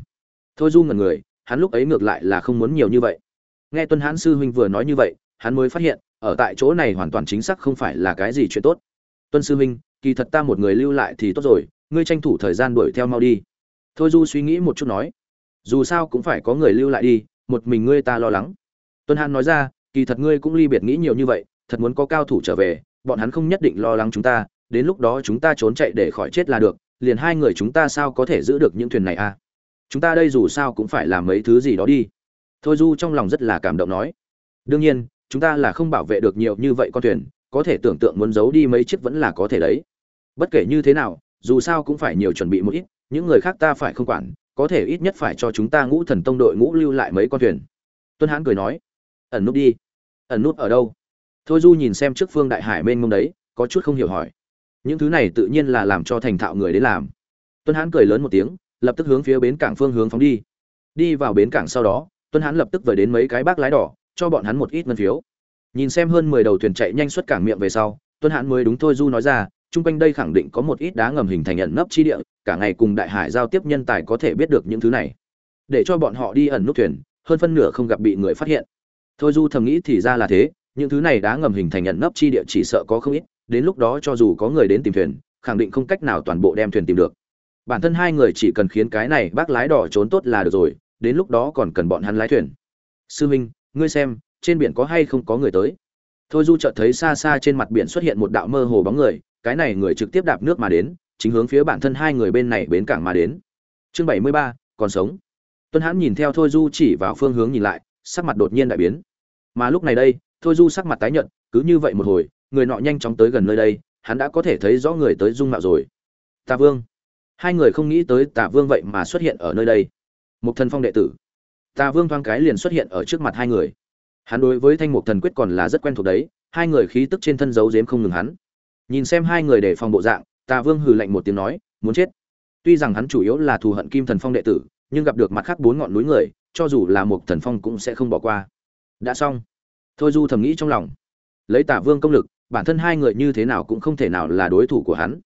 Thôi du ngần người, hắn lúc ấy ngược lại là không muốn nhiều như vậy. Nghe tuân hãn sư huynh vừa nói như vậy, hắn mới phát hiện, ở tại chỗ này hoàn toàn chính xác không phải là cái gì chuyện tốt. Tuân sư huynh, kỳ thật ta một người lưu lại thì tốt rồi, ngươi tranh thủ thời gian đuổi theo mau đi. Thôi du suy nghĩ một chút nói, dù sao cũng phải có người lưu lại đi, một mình ngươi ta lo lắng tuân hãn nói ra, kỳ thật ngươi cũng ly biệt nghĩ nhiều như vậy, thật muốn có cao thủ trở về, bọn hắn không nhất định lo lắng chúng ta, đến lúc đó chúng ta trốn chạy để khỏi chết là được, liền hai người chúng ta sao có thể giữ được những thuyền này à? Chúng ta đây dù sao cũng phải làm mấy thứ gì đó đi. Thôi du trong lòng rất là cảm động nói. Đương nhiên, chúng ta là không bảo vệ được nhiều như vậy con thuyền, có thể tưởng tượng muốn giấu đi mấy chiếc vẫn là có thể đấy. Bất kể như thế nào, dù sao cũng phải nhiều chuẩn bị một ít, những người khác ta phải không quản, có thể ít nhất phải cho chúng ta ngũ thần tông đội ngũ lưu lại mấy con thuyền. Tuân hãn cười nói ẩn nút đi. Ẩn nút ở đâu? Thôi du nhìn xem trước phương đại hải mênh mông đấy, có chút không hiểu hỏi. Những thứ này tự nhiên là làm cho thành thạo người đến làm. Tuân hãn cười lớn một tiếng, lập tức hướng phía bến cảng phương hướng phóng đi. Đi vào bến cảng sau đó, tuân hãn lập tức vời đến mấy cái bác lái đỏ, cho bọn hắn một ít ngân phiếu. Nhìn xem hơn mười đầu thuyền chạy nhanh xuất cảng miệng về sau, tuân hãn mới đúng thôi du nói ra, chung quanh đây khẳng định có một ít đá ngầm hình thành ẩn nấp chi địa, cả ngày cùng đại hải giao tiếp nhân tài có thể biết được những thứ này. Để cho bọn họ đi ẩn nút thuyền, hơn phân nửa không gặp bị người phát hiện thôi du thầm nghĩ thì ra là thế, những thứ này đã ngầm hình thành nhận nấp chi địa chỉ sợ có không ít, đến lúc đó cho dù có người đến tìm thuyền, khẳng định không cách nào toàn bộ đem thuyền tìm được. Bản thân hai người chỉ cần khiến cái này bác lái đỏ trốn tốt là được rồi, đến lúc đó còn cần bọn hắn lái thuyền. Sư minh, ngươi xem, trên biển có hay không có người tới? Thôi du chợt thấy xa xa trên mặt biển xuất hiện một đạo mơ hồ bóng người, cái này người trực tiếp đạp nước mà đến, chính hướng phía bản thân hai người bên này bến cảng mà đến. Chương bảy mươi ba, còn sống. Tuân hãn nhìn theo thôi du chỉ vào phương hướng nhìn lại sắc mặt đột nhiên đại biến. Mà lúc này đây, thôi du sắc mặt tái nhợt, cứ như vậy một hồi, người nọ nhanh chóng tới gần nơi đây, hắn đã có thể thấy rõ người tới dung mạo rồi. Tạ vương. Hai người không nghĩ tới Tạ vương vậy mà xuất hiện ở nơi đây. Một thần phong đệ tử. Tạ vương thoáng cái liền xuất hiện ở trước mặt hai người. Hắn đối với thanh mục thần quyết còn là rất quen thuộc đấy, hai người khí tức trên thân giấu giếm không ngừng hắn. Nhìn xem hai người để phòng bộ dạng Tạ vương hừ lạnh một tiếng nói, muốn chết. Tuy rằng hắn chủ yếu là thù hận kim thần phong đệ tử, nhưng gặp được mặt khác bốn ngọn núi người cho dù là một thần phong cũng sẽ không bỏ qua. Đã xong. Thôi du thầm nghĩ trong lòng. Lấy tả vương công lực, bản thân hai người như thế nào cũng không thể nào là đối thủ của hắn.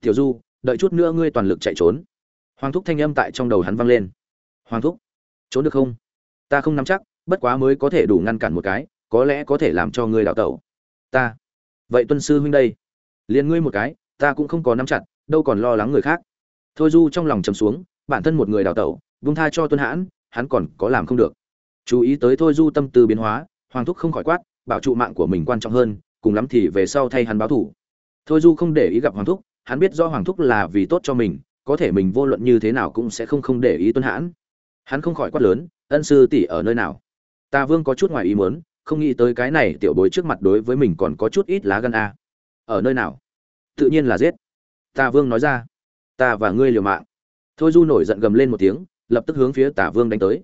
Tiểu du, đợi chút nữa ngươi toàn lực chạy trốn. Hoàng thúc thanh âm tại trong đầu hắn vang lên. Hoàng thúc, trốn được không? Ta không nắm chắc, bất quá mới có thể đủ ngăn cản một cái, có lẽ có thể làm cho ngươi đào tẩu. Ta. Vậy tuân sư huynh đây. Liền ngươi một cái, ta cũng không có nắm chặt, đâu còn lo lắng người khác. Thôi du trong lòng trầm xuống, bản thân một người đào tẩu vung tha cho tuân hãn hắn còn có làm không được. Chú ý tới thôi du tâm tư biến hóa, hoàng thúc không khỏi quát, bảo trụ mạng của mình quan trọng hơn, cùng lắm thì về sau thay hắn báo thủ. Thôi du không để ý gặp hoàng thúc, hắn biết do hoàng thúc là vì tốt cho mình, có thể mình vô luận như thế nào cũng sẽ không không để ý tuân hãn. Hắn không khỏi quát lớn, ân sư tỷ ở nơi nào? Ta vương có chút ngoài ý muốn, không nghĩ tới cái này tiểu bối trước mặt đối với mình còn có chút ít lá gan a. Ở nơi nào? Tự nhiên là giết. Ta vương nói ra. Ta và ngươi liều mạng. Thôi du nổi giận gầm lên một tiếng lập tức hướng phía tả vương đánh tới.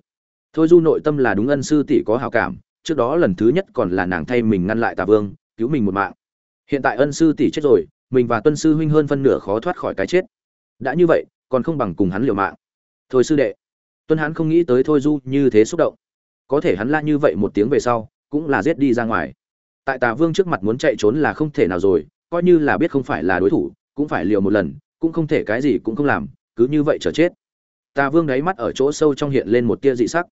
Thôi du nội tâm là đúng ân sư tỷ có hảo cảm, trước đó lần thứ nhất còn là nàng thay mình ngăn lại Tả vương, cứu mình một mạng. Hiện tại ân sư tỷ chết rồi, mình và tuân sư huynh hơn phân nửa khó thoát khỏi cái chết. Đã như vậy, còn không bằng cùng hắn liều mạng. Thôi sư đệ, tuân Hán không nghĩ tới thôi du như thế xúc động. Có thể hắn la như vậy một tiếng về sau, cũng là giết đi ra ngoài. Tại tà vương trước mặt muốn chạy trốn là không thể nào rồi, coi như là biết không phải là đối thủ, cũng phải liều một lần, cũng không thể cái gì cũng không làm, cứ như vậy chờ chết tà vương đáy mắt ở chỗ sâu trong hiện lên một tia dị sắc.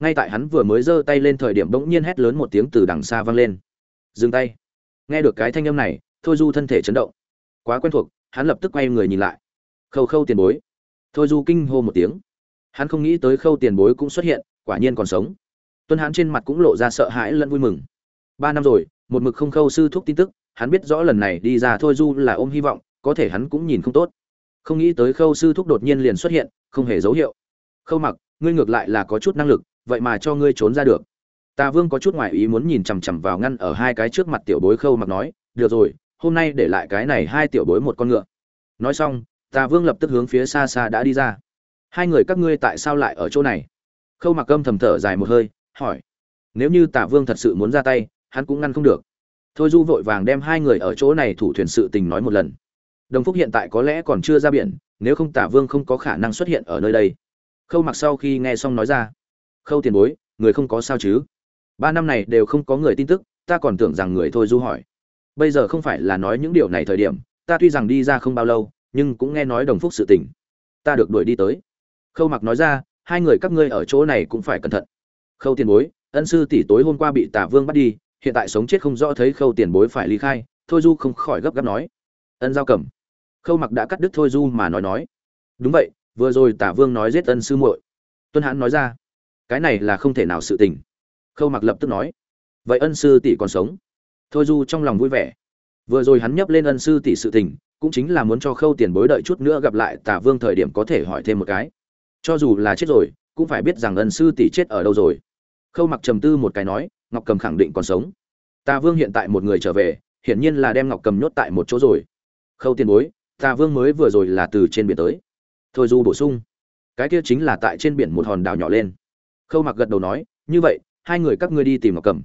Ngay tại hắn vừa mới giơ tay lên thời điểm bỗng nhiên hét lớn một tiếng từ đằng xa vang lên. Dừng tay. Nghe được cái thanh âm này, thôi du thân thể chấn động. Quá quen thuộc, hắn lập tức quay người nhìn lại. Khâu khâu tiền bối. Thôi du kinh hô một tiếng. Hắn không nghĩ tới khâu tiền bối cũng xuất hiện, quả nhiên còn sống. Tuân hãn trên mặt cũng lộ ra sợ hãi lẫn vui mừng. Ba năm rồi, một mực không khâu sư thúc tin tức, hắn biết rõ lần này đi ra thôi du là ôm hy vọng, có thể hắn cũng nhìn không tốt không nghĩ tới khâu sư thúc đột nhiên liền xuất hiện, không hề dấu hiệu. Khâu mặc, ngươi ngược lại là có chút năng lực, vậy mà cho ngươi trốn ra được. Tà vương có chút ngoại ý muốn nhìn chằm chằm vào ngăn ở hai cái trước mặt tiểu bối khâu mặc nói, được rồi, hôm nay để lại cái này hai tiểu bối một con ngựa. Nói xong, tà vương lập tức hướng phía xa xa đã đi ra. Hai người các ngươi tại sao lại ở chỗ này? Khâu mặc âm thầm thở dài một hơi, hỏi. Nếu như tả vương thật sự muốn ra tay, hắn cũng ngăn không được. Thôi du vội vàng đem hai người ở chỗ này thủ thuyền sự tình nói một lần đồng phúc hiện tại có lẽ còn chưa ra biển, nếu không tả vương không có khả năng xuất hiện ở nơi đây. Khâu mặc sau khi nghe xong nói ra, khâu tiền bối, người không có sao chứ? Ba năm này đều không có người tin tức, ta còn tưởng rằng người thôi du hỏi. Bây giờ không phải là nói những điều này thời điểm, ta tuy rằng đi ra không bao lâu, nhưng cũng nghe nói đồng phúc sự tình. Ta được đuổi đi tới. Khâu mặc nói ra, hai người các ngươi ở chỗ này cũng phải cẩn thận. Khâu tiền bối, ân sư tỷ tối hôm qua bị tả vương bắt đi, hiện tại sống chết không rõ thấy khâu tiền bối phải ly khai, thôi du không khỏi gấp gáp nói. Ân giao cầm khâu mặc đã cắt đứt thôi du mà nói nói. Đúng vậy, vừa rồi tả vương nói giết ân sư muội. Tuân hãn nói ra, cái này là không thể nào sự tình. Khâu mặc lập tức nói, vậy ân sư tỷ còn sống? Thôi du trong lòng vui vẻ. Vừa rồi hắn nhấp lên ân sư tỷ sự tình, cũng chính là muốn cho khâu tiền bối đợi chút nữa gặp lại tả vương thời điểm có thể hỏi thêm một cái. Cho dù là chết rồi, cũng phải biết rằng ân sư tỷ chết ở đâu rồi. Khâu mặc trầm tư một cái nói, ngọc cầm khẳng định còn sống. Tả vương hiện tại một người trở về, hiển nhiên là đem ngọc cầm nhốt tại một chỗ rồi. Khâu tiền bối tà vương mới vừa rồi là từ trên biển tới. Thôi du bổ sung. Cái kia chính là tại trên biển một hòn đảo nhỏ lên. Khâu mặc gật đầu nói, như vậy, hai người các ngươi đi tìm ngọc cầm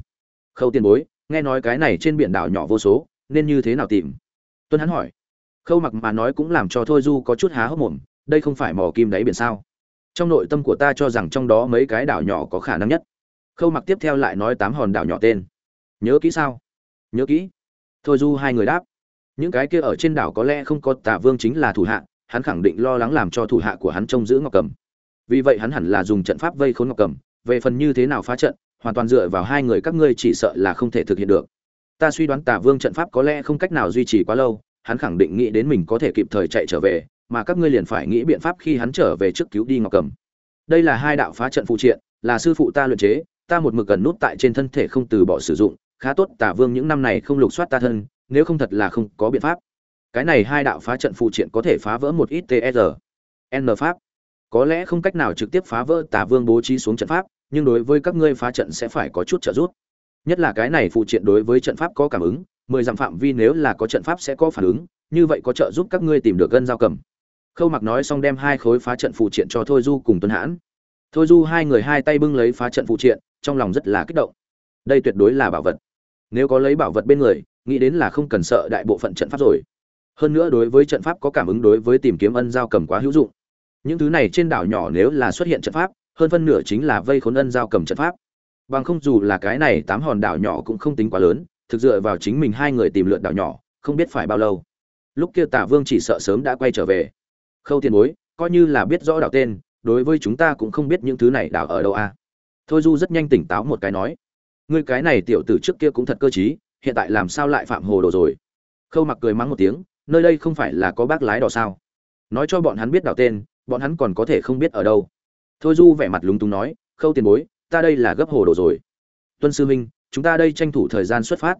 khâu tiền bối, nghe nói cái này trên biển đảo nhỏ vô số, nên như thế nào tìm? Tuân hắn hỏi. Khâu mặc mà nói cũng làm cho thôi du có chút há hốc mồm, đây không phải mò kim đáy biển sao? Trong nội tâm của ta cho rằng trong đó mấy cái đảo nhỏ có khả năng nhất. Khâu mặc tiếp theo lại nói tám hòn đảo nhỏ tên. Nhớ kỹ sao? Nhớ kỹ. Thôi du hai người đáp những cái kia ở trên đảo có lẽ không có tả vương chính là thủ hạ, hắn khẳng định lo lắng làm cho thủ hạ của hắn trông giữ ngọc cầm vì vậy hắn hẳn là dùng trận pháp vây khốn ngọc cầm về phần như thế nào phá trận, hoàn toàn dựa vào hai người các ngươi chỉ sợ là không thể thực hiện được. Ta suy đoán tả vương trận pháp có lẽ không cách nào duy trì quá lâu, hắn khẳng định nghĩ đến mình có thể kịp thời chạy trở về, mà các ngươi liền phải nghĩ biện pháp khi hắn trở về trước cứu đi ngọc cầm đây là hai đạo phá trận phụ triện, là sư phụ ta luyện chế, ta một mực cần nút tại trên thân thể không từ bỏ sử dụng, khá tốt tả vương những năm này không lục soát ta thân nếu không thật là không có biện pháp. Cái này hai đạo phá trận phụ triện có thể phá vỡ một ít tsr n pháp. Có lẽ không cách nào trực tiếp phá vỡ tà vương bố trí xuống trận pháp, nhưng đối với các ngươi phá trận sẽ phải có chút trợ giúp. Nhất là cái này phụ triện đối với trận pháp có cảm ứng, mười dặm phạm vi nếu là có trận pháp sẽ có phản ứng, như vậy có trợ giúp các ngươi tìm được gân giao cầm. Khâu mặc nói xong đem hai khối phá trận phụ triện cho thôi du cùng tuấn hãn. Thôi du hai người hai tay bưng lấy phá trận phụ triện, trong lòng rất là kích động. Đây tuyệt đối là bảo vật. Nếu có lấy bảo vật bên người nghĩ đến là không cần sợ đại bộ phận trận pháp rồi. Hơn nữa đối với trận pháp có cảm ứng đối với tìm kiếm ân giao cầm quá hữu dụng. Những thứ này trên đảo nhỏ nếu là xuất hiện trận pháp, hơn phân nửa chính là vây khốn ân giao cầm trận pháp. Bằng không dù là cái này tám hòn đảo nhỏ cũng không tính quá lớn, thực dựa vào chính mình hai người tìm lượn đảo nhỏ, không biết phải bao lâu. Lúc kia tả vương chỉ sợ sớm đã quay trở về. Khâu tiền bối, coi như là biết rõ đảo tên, đối với chúng ta cũng không biết những thứ này đảo ở đâu à. Thôi du rất nhanh tỉnh táo một cái nói, ngươi cái này tiểu tử trước kia cũng thật cơ t hiện tại làm sao lại phạm hồ đồ rồi? Khâu mặc cười mắng một tiếng, nơi đây không phải là có bác lái đò sao? Nói cho bọn hắn biết đảo tên, bọn hắn còn có thể không biết ở đâu. Thôi du vẻ mặt lúng túng nói, khâu tiền bối, ta đây là gấp hồ đồ rồi. Tuân sư minh chúng ta đây tranh thủ thời gian xuất phát.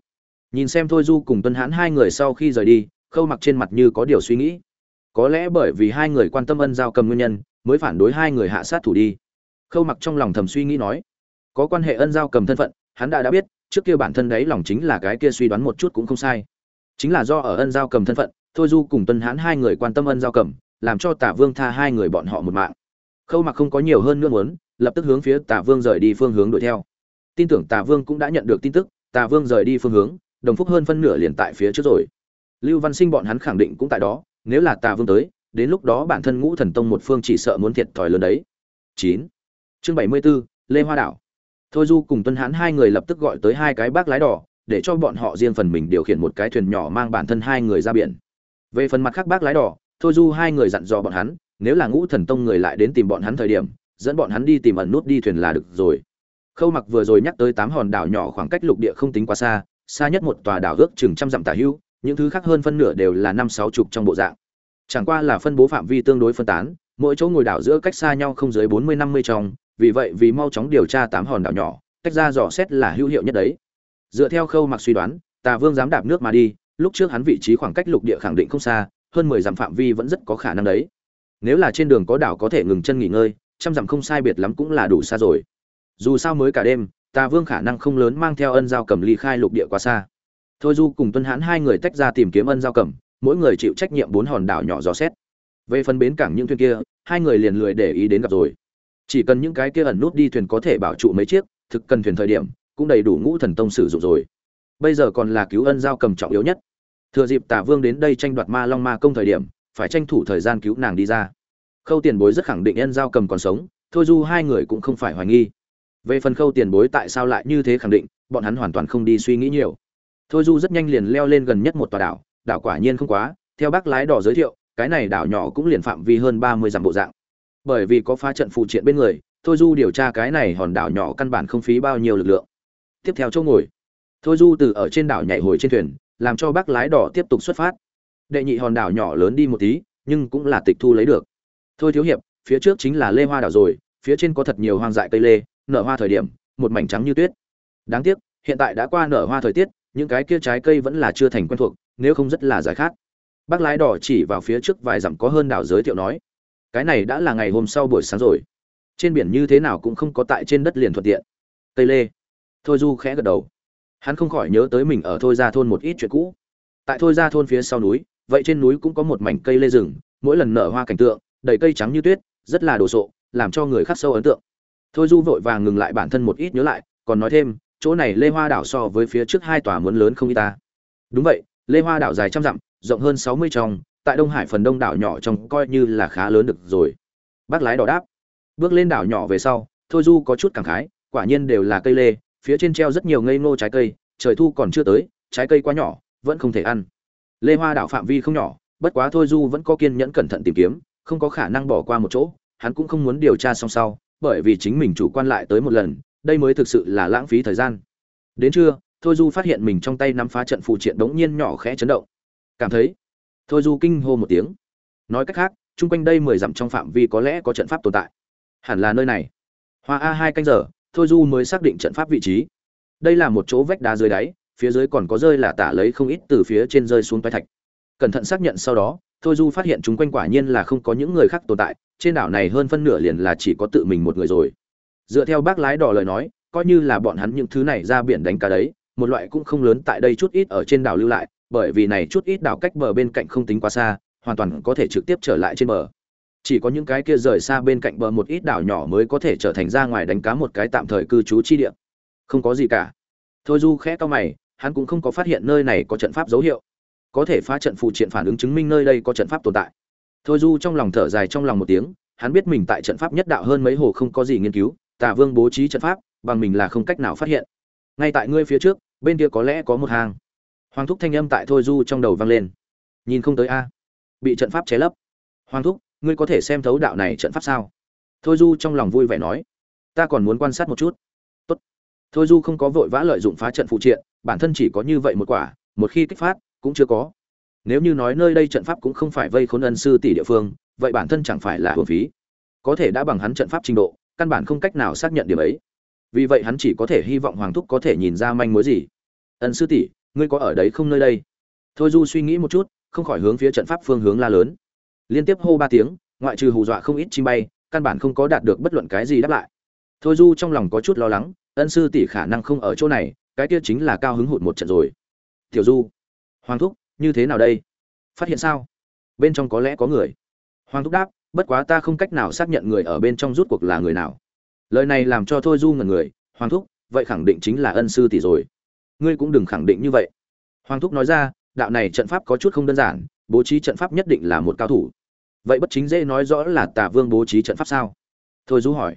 Nhìn xem thôi du cùng tuân hãn hai người sau khi rời đi, khâu mặc trên mặt như có điều suy nghĩ. Có lẽ bởi vì hai người quan tâm ân giao cầm nguyên nhân, mới phản đối hai người hạ sát thủ đi. Khâu mặc trong lòng thầm suy nghĩ nói, có quan hệ ân giao cầm thân phận, hắn đã đã biết trước kia bản thân đấy lòng chính là cái kia suy đoán một chút cũng không sai. Chính là do ở ân giao cầm thân phận thôi du cùng tuân hãn hai người quan tâm ân giao cầm làm cho tả vương tha hai người bọn họ một mạng. Khâu mặc không có nhiều hơn nữa muốn lập tức hướng phía tả vương rời đi phương hướng đuổi theo. Tin tưởng tả vương cũng đã nhận được tin tức tả vương rời đi phương hướng đồng phúc hơn phân nửa liền tại phía trước rồi. Lưu văn sinh bọn hắn khẳng định cũng tại đó nếu là tả vương tới đến lúc đó bản thân ngũ thần tông một phương chỉ sợ muốn thiệt thòi lớn đấy. Chín. Chương bảy mươi 74, lê hoa đảo thôi du cùng tuân hãn hai người lập tức gọi tới hai cái bác lái đỏ, để cho bọn họ riêng phần mình điều khiển một cái thuyền nhỏ mang bản thân hai người ra biển. Về phần mặt khác bác lái đỏ, thôi du hai người dặn dò bọn hắn, nếu là ngũ thần tông người lại đến tìm bọn hắn thời điểm, dẫn bọn hắn đi tìm ẩn nút đi thuyền là được rồi. Khâu mặc vừa rồi nhắc tới tám hòn đảo nhỏ khoảng cách lục địa không tính quá xa xa nhất một tòa đảo ước chừng trăm dặm tả hữu, những thứ khác hơn phân nửa đều là năm sáu chục trong bộ dạng. Chẳng qua là phân bố phạm vi tương đối phân tán, mỗi chỗ ngồi đảo giữa cách xa nhau không dưới bốn mươi năm mươi trong vì vậy vì mau chóng điều tra tám hòn đảo nhỏ, tách ra dò xét là hữu hiệu nhất đấy. Dựa theo khâu mặc suy đoán, tà vương dám đạp nước mà đi, lúc trước hắn vị trí khoảng cách lục địa khẳng định không xa, hơn mười dặm phạm vi vẫn rất có khả năng đấy. Nếu là trên đường có đảo có thể ngừng chân nghỉ ngơi, trăm dặm không sai biệt lắm cũng là đủ xa rồi. Dù sao mới cả đêm, tà vương khả năng không lớn mang theo ân giao cầm ly khai lục địa quá xa. Thôi du cùng tuân hãn hai người tách ra tìm kiếm ân giao cầm, mỗi người chịu trách nhiệm bốn hòn đảo nhỏ dò xét. Về phần bến cảng những thuyền kia, hai người liền lười để ý đến gặp rồi chỉ cần những cái kia ẩn nút đi thuyền có thể bảo trụ mấy chiếc, thực cần thuyền thời điểm, cũng đầy đủ ngũ thần tông sử dụng rồi. Bây giờ còn là cứu ân giao cầm trọng yếu nhất. Thừa dịp tả vương đến đây tranh đoạt ma long ma công thời điểm, phải tranh thủ thời gian cứu nàng đi ra. Khâu tiền bối rất khẳng định ân giao cầm còn sống, thôi du hai người cũng không phải hoài nghi. Về phần khâu tiền bối tại sao lại như thế khẳng định, bọn hắn hoàn toàn không đi suy nghĩ nhiều. Thôi du rất nhanh liền leo lên gần nhất một tòa đảo đảo quả nhiên không quá, theo bác lái đỏ giới thiệu, cái này đảo nhỏ cũng liền phạm vi hơn ba mươi dặm bộ dạng bởi vì có phá trận phụ triện bên người, thôi du điều tra cái này hòn đảo nhỏ căn bản không phí bao nhiêu lực lượng. Tiếp theo chỗ ngồi. Thôi du từ ở trên đảo nhảy hồi trên thuyền, làm cho bác lái đỏ tiếp tục xuất phát. Đệ nhị hòn đảo nhỏ lớn đi một tí, nhưng cũng là tịch thu lấy được. Thôi thiếu hiệp, phía trước chính là lê hoa đảo rồi, phía trên có thật nhiều hoang dại cây lê, nở hoa thời điểm, một mảnh trắng như tuyết. Đáng tiếc, hiện tại đã qua nở hoa thời tiết, những cái kia trái cây vẫn là chưa thành quen thuộc, nếu không rất là giải khát. Bác lái đỏ chỉ vào phía trước vài dặm có hơn đảo giới thiệu nói cái này đã là ngày hôm sau buổi sáng rồi. Trên biển như thế nào cũng không có tại trên đất liền thuận tiện. Tây lê. Thôi du khẽ gật đầu. Hắn không khỏi nhớ tới mình ở thôi ra thôn một ít chuyện cũ. Tại thôi ra thôn phía sau núi, vậy trên núi cũng có một mảnh cây lê rừng, mỗi lần nở hoa cảnh tượng, đầy cây trắng như tuyết, rất là đồ sộ, làm cho người khắc sâu ấn tượng. Thôi du vội vàng ngừng lại bản thân một ít nhớ lại, còn nói thêm, chỗ này lê hoa đảo so với phía trước hai tòa muốn lớn không y ta. Đúng vậy, lê hoa đảo dài trăm dặm, rộng hơn sáu mươi trong tại đông hải phần đông đảo nhỏ trong coi như là khá lớn được rồi. Bác lái đỏ đáp. Bước lên đảo nhỏ về sau, thôi du có chút cảm khái, quả nhiên đều là cây lê, phía trên treo rất nhiều ngây ngô trái cây, trời thu còn chưa tới, trái cây quá nhỏ, vẫn không thể ăn. Lê hoa đảo phạm vi không nhỏ, bất quá thôi du vẫn có kiên nhẫn cẩn thận tìm kiếm, không có khả năng bỏ qua một chỗ, hắn cũng không muốn điều tra song sau, bởi vì chính mình chủ quan lại tới một lần, đây mới thực sự là lãng phí thời gian. Đến trưa, thôi du phát hiện mình trong tay nắm phá trận phụ triện đống nhiên nhỏ khẽ chấn động. Cảm thấy thôi du kinh hô một tiếng. Nói cách khác, chung quanh đây mười dặm trong phạm vi có lẽ có trận pháp tồn tại. Hẳn là nơi này. Hoa a hai canh giờ, thôi du mới xác định trận pháp vị trí. Đây là một chỗ vách đá dưới đáy, phía dưới còn có rơi là tả lấy không ít từ phía trên rơi xuống toái thạch. Cẩn thận xác nhận sau đó, thôi du phát hiện chúng quanh quả nhiên là không có những người khác tồn tại, trên đảo này hơn phân nửa liền là chỉ có tự mình một người rồi. Dựa theo bác lái đỏ lời nói, coi như là bọn hắn những thứ này ra biển đánh cá đấy, một loại cũng không lớn tại đây chút ít ở trên đảo lưu lại bởi vì này chút ít đảo cách bờ bên cạnh không tính quá xa, hoàn toàn có thể trực tiếp trở lại trên bờ. Chỉ có những cái kia rời xa bên cạnh bờ một ít đảo nhỏ mới có thể trở thành ra ngoài đánh cá một cái tạm thời cư trú chi địa. Không có gì cả. Thôi du khẽ cau mày, hắn cũng không có phát hiện nơi này có trận pháp dấu hiệu. Có thể phá trận phụ triện phản ứng chứng minh nơi đây có trận pháp tồn tại. Thôi du trong lòng thở dài trong lòng một tiếng, hắn biết mình tại trận pháp nhất đạo hơn mấy hồ không có gì nghiên cứu tạ vương bố trí trận pháp, bằng mình là không cách nào phát hiện. Ngay tại ngươi phía trước, bên kia có lẽ có một hàng hoàng thúc thanh âm tại thôi du trong đầu vang lên. Nhìn không tới a. Bị trận pháp chế lấp. Hoàng thúc, ngươi có thể xem thấu đạo này trận pháp sao? Thôi du trong lòng vui vẻ nói. Ta còn muốn quan sát một chút. Tốt. thôi du không có vội vã lợi dụng phá trận phụ triện, bản thân chỉ có như vậy một quả, một khi kích phát, cũng chưa có. Nếu như nói nơi đây trận pháp cũng không phải vây khốn ân sư tỷ địa phương, vậy bản thân chẳng phải là hưởng phí. Có thể đã bằng hắn trận pháp trình độ, căn bản không cách nào xác nhận điểm ấy. Vì vậy hắn chỉ có thể hy vọng hoàng thúc có thể nhìn ra manh mối gì. Ân sư tỷ ngươi có ở đấy không nơi đây? Thôi du suy nghĩ một chút, không khỏi hướng phía trận pháp phương hướng la lớn. Liên tiếp hô ba tiếng, ngoại trừ hù dọa không ít chim bay, căn bản không có đạt được bất luận cái gì đáp lại. Thôi du trong lòng có chút lo lắng, ân sư tỷ khả năng không ở chỗ này, cái kia chính là cao hứng hụt một trận rồi. Tiểu du, hoàng thúc, như thế nào đây? Phát hiện sao? Bên trong có lẽ có người. Hoàng thúc đáp, bất quá ta không cách nào xác nhận người ở bên trong rút cuộc là người nào. Lời này làm cho thôi du ngần người, hoàng thúc, vậy khẳng định chính là ân sư tỷ rồi ngươi cũng đừng khẳng định như vậy. Hoàng thúc nói ra, đạo này trận pháp có chút không đơn giản, bố trí trận pháp nhất định là một cao thủ. Vậy bất chính dễ nói rõ là tà vương bố trí trận pháp sao? Thôi du hỏi.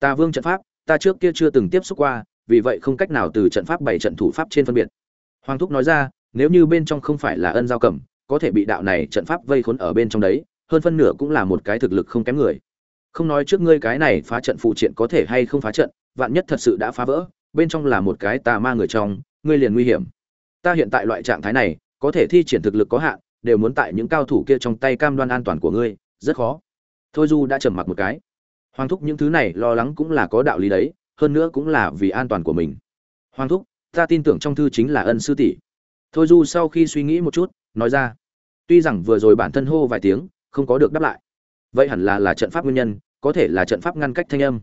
Tà vương trận pháp, ta trước kia chưa từng tiếp xúc qua, vì vậy không cách nào từ trận pháp bảy trận thủ pháp trên phân biệt. Hoàng thúc nói ra, nếu như bên trong không phải là ân giao cầm có thể bị đạo này trận pháp vây khốn ở bên trong đấy, hơn phân nửa cũng là một cái thực lực không kém người. Không nói trước ngươi cái này phá trận phụ triện có thể hay không phá trận, vạn nhất thật sự đã phá vỡ, bên trong là một cái tà ma người trong ngươi liền nguy hiểm. Ta hiện tại loại trạng thái này, có thể thi triển thực lực có hạn, đều muốn tại những cao thủ kia trong tay cam đoan an toàn của ngươi, rất khó. Thôi du đã trầm mặc một cái. Hoàng thúc những thứ này lo lắng cũng là có đạo lý đấy, hơn nữa cũng là vì an toàn của mình. Hoàng thúc, ta tin tưởng trong thư chính là ân sư tỷ. Thôi du sau khi suy nghĩ một chút, nói ra. Tuy rằng vừa rồi bản thân hô vài tiếng, không có được đáp lại. Vậy hẳn là là trận pháp nguyên nhân, có thể là trận pháp ngăn cách thanh âm.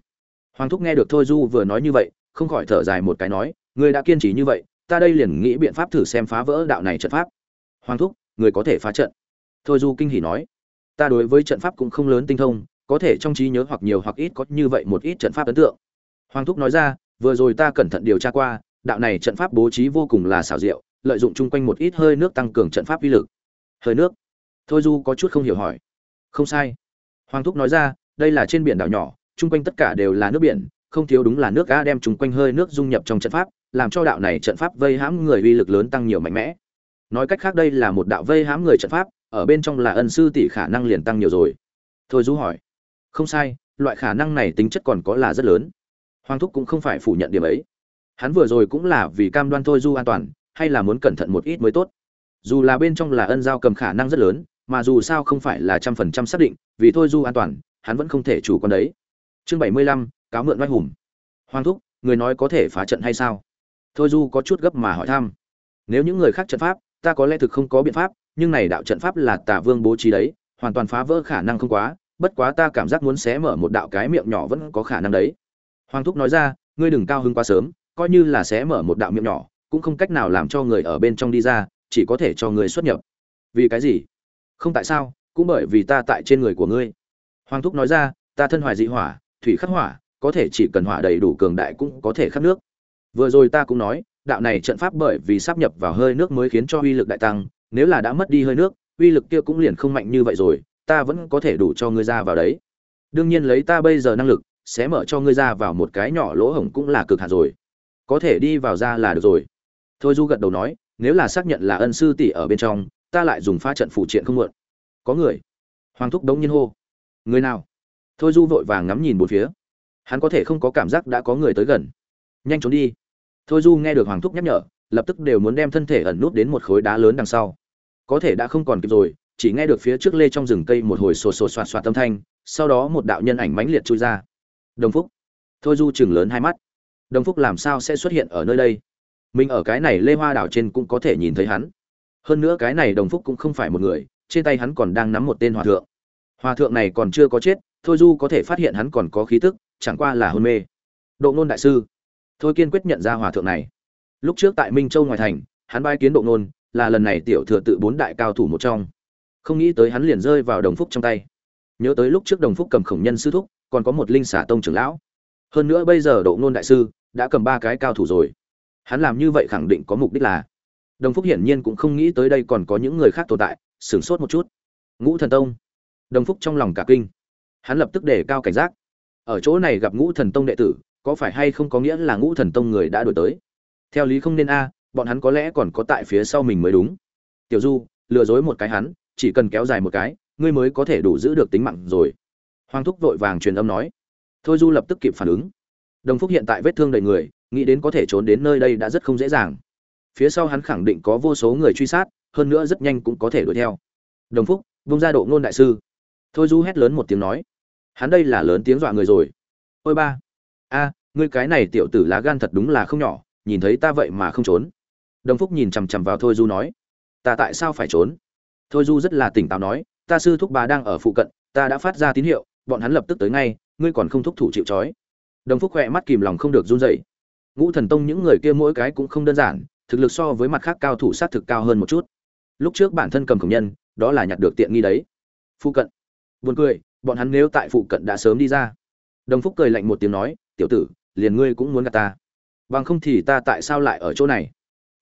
Hoàng thúc nghe được thôi du vừa nói như vậy, không khỏi thở dài một cái nói người đã kiên trì như vậy ta đây liền nghĩ biện pháp thử xem phá vỡ đạo này trận pháp. Hoàng thúc, người có thể phá trận. Thôi du kinh hỉ nói. Ta đối với trận pháp cũng không lớn tinh thông, có thể trong trí nhớ hoặc nhiều hoặc ít có như vậy một ít trận pháp ấn tượng. Hoàng thúc nói ra, vừa rồi ta cẩn thận điều tra qua, đạo này trận pháp bố trí vô cùng là xảo diệu, lợi dụng chung quanh một ít hơi nước tăng cường trận pháp uy lực. Hơi nước. Thôi du có chút không hiểu hỏi. Không sai. Hoàng thúc nói ra, đây là trên biển đảo nhỏ, chung quanh tất cả đều là nước biển, không thiếu đúng là nước ga đem chung quanh hơi nước dung nhập trong trận pháp làm cho đạo này trận pháp vây hãm người uy lực lớn tăng nhiều mạnh mẽ. Nói cách khác đây là một đạo vây hãm người trận pháp, ở bên trong là ân sư tỷ khả năng liền tăng nhiều rồi. Thôi du hỏi. Không sai, loại khả năng này tính chất còn có là rất lớn. Hoàng thúc cũng không phải phủ nhận điểm ấy. Hắn vừa rồi cũng là vì cam đoan thôi du an toàn, hay là muốn cẩn thận một ít mới tốt. Dù là bên trong là ân giao cầm khả năng rất lớn, mà dù sao không phải là trăm phần trăm xác định, vì thôi du an toàn, hắn vẫn không thể chủ quan đấy. Chương bảy mươi lăm, cáo mượn oai hùng. Hoàng thúc, người nói có thể phá trận hay sao? Thôi du có chút gấp mà hỏi thăm. Nếu những người khác trận pháp, ta có lẽ thực không có biện pháp, nhưng này đạo trận pháp là tả vương bố trí đấy, hoàn toàn phá vỡ khả năng không quá, bất quá ta cảm giác muốn xé mở một đạo cái miệng nhỏ vẫn có khả năng đấy. Hoàng thúc nói ra, ngươi đừng cao hứng quá sớm, coi như là xé mở một đạo miệng nhỏ, cũng không cách nào làm cho người ở bên trong đi ra, chỉ có thể cho người xuất nhập. Vì cái gì? Không tại sao, cũng bởi vì ta tại trên người của ngươi. Hoàng thúc nói ra, ta thân hoài dị hỏa, thủy khắc hỏa, có thể chỉ cần hỏa đầy đủ cường đại cũng có thể khắc nước vừa rồi ta cũng nói, đạo này trận pháp bởi vì sắp nhập vào hơi nước mới khiến cho uy lực đại tăng, nếu là đã mất đi hơi nước, uy lực kia cũng liền không mạnh như vậy rồi, ta vẫn có thể đủ cho ngươi ra vào đấy. Đương nhiên lấy ta bây giờ năng lực, sẽ mở cho ngươi ra vào một cái nhỏ lỗ hổng cũng là cực hạt rồi. Có thể đi vào ra là được rồi. Thôi du gật đầu nói, nếu là xác nhận là ân sư tỷ ở bên trong, ta lại dùng pha trận phụ triện không muộn. Có người. Hoàng thúc đống nhiên hô. Người nào? Thôi du vội vàng ngắm nhìn bốn phía. Hắn có thể không có cảm giác đã có người tới gần. Nhanh trốn đi thôi du nghe được hoàng thúc nhắc nhở, lập tức đều muốn đem thân thể ẩn nút đến một khối đá lớn đằng sau. Có thể đã không còn kịp rồi, chỉ nghe được phía trước lê trong rừng cây một hồi sồ sồ soạt soạt âm thanh, sau đó một đạo nhân ảnh mãnh liệt chui ra. Đồng phúc. Thôi du chừng lớn hai mắt. Đồng phúc làm sao sẽ xuất hiện ở nơi đây? Mình ở cái này lê hoa đảo trên cũng có thể nhìn thấy hắn. Hơn nữa cái này đồng phúc cũng không phải một người, trên tay hắn còn đang nắm một tên hòa thượng. Hòa thượng này còn chưa có chết, thôi du có thể phát hiện hắn còn có khí tức, chẳng qua là hôn mê. Độ nôn đại sư thôi kiên quyết nhận ra hòa thượng này. Lúc trước tại minh châu ngoài thành, hắn bai kiến độ nôn là lần này tiểu thừa tự bốn đại cao thủ một trong. Không nghĩ tới hắn liền rơi vào đồng phúc trong tay. Nhớ tới lúc trước đồng phúc cầm khổng nhân sư thúc, còn có một linh xả tông trưởng lão. Hơn nữa bây giờ độ nôn đại sư đã cầm ba cái cao thủ rồi. Hắn làm như vậy khẳng định có mục đích là. Đồng phúc hiển nhiên cũng không nghĩ tới đây còn có những người khác tồn tại, sửng sốt một chút. Ngũ thần tông. Đồng phúc trong lòng cả kinh. Hắn lập tức để cao cảnh giác. Ở chỗ này gặp ngũ thần tông đệ tử có phải hay không có nghĩa là ngũ thần tông người đã đổi tới? Theo lý không nên a, bọn hắn có lẽ còn có tại phía sau mình mới đúng. Tiểu du, lừa dối một cái hắn, chỉ cần kéo dài một cái, ngươi mới có thể đủ giữ được tính mạng rồi. Hoàng thúc vội vàng truyền âm nói. Thôi du lập tức kịp phản ứng. Đồng phúc hiện tại vết thương đầy người, nghĩ đến có thể trốn đến nơi đây đã rất không dễ dàng. Phía sau hắn khẳng định có vô số người truy sát, hơn nữa rất nhanh cũng có thể đuổi theo. Đồng phúc, vung ra độ ngôn đại sư. Thôi du hét lớn một tiếng nói. Hắn đây là lớn tiếng dọa người rồi. Ôi ba a, ngươi cái này tiểu tử lá gan thật đúng là không nhỏ, nhìn thấy ta vậy mà không trốn. Đồng phúc nhìn chằm chằm vào thôi du nói, ta tại sao phải trốn? Thôi du rất là tỉnh táo nói, ta sư thúc bà đang ở phụ cận, ta đã phát ra tín hiệu, bọn hắn lập tức tới ngay, ngươi còn không thúc thủ chịu trói. Đồng phúc khỏe mắt kìm lòng không được run dậy ngũ thần tông những người kia mỗi cái cũng không đơn giản, thực lực so với mặt khác cao thủ sát thực cao hơn một chút. Lúc trước bản thân cầm khổng nhân, đó là nhặt được tiện nghi đấy. Phụ cận. Buồn cười, bọn hắn nếu tại phụ cận đã sớm đi ra. Đồng phúc cười lạnh một tiếng nói tiểu tử, liền ngươi cũng muốn gặp ta. Bằng không thì ta tại sao lại ở chỗ này?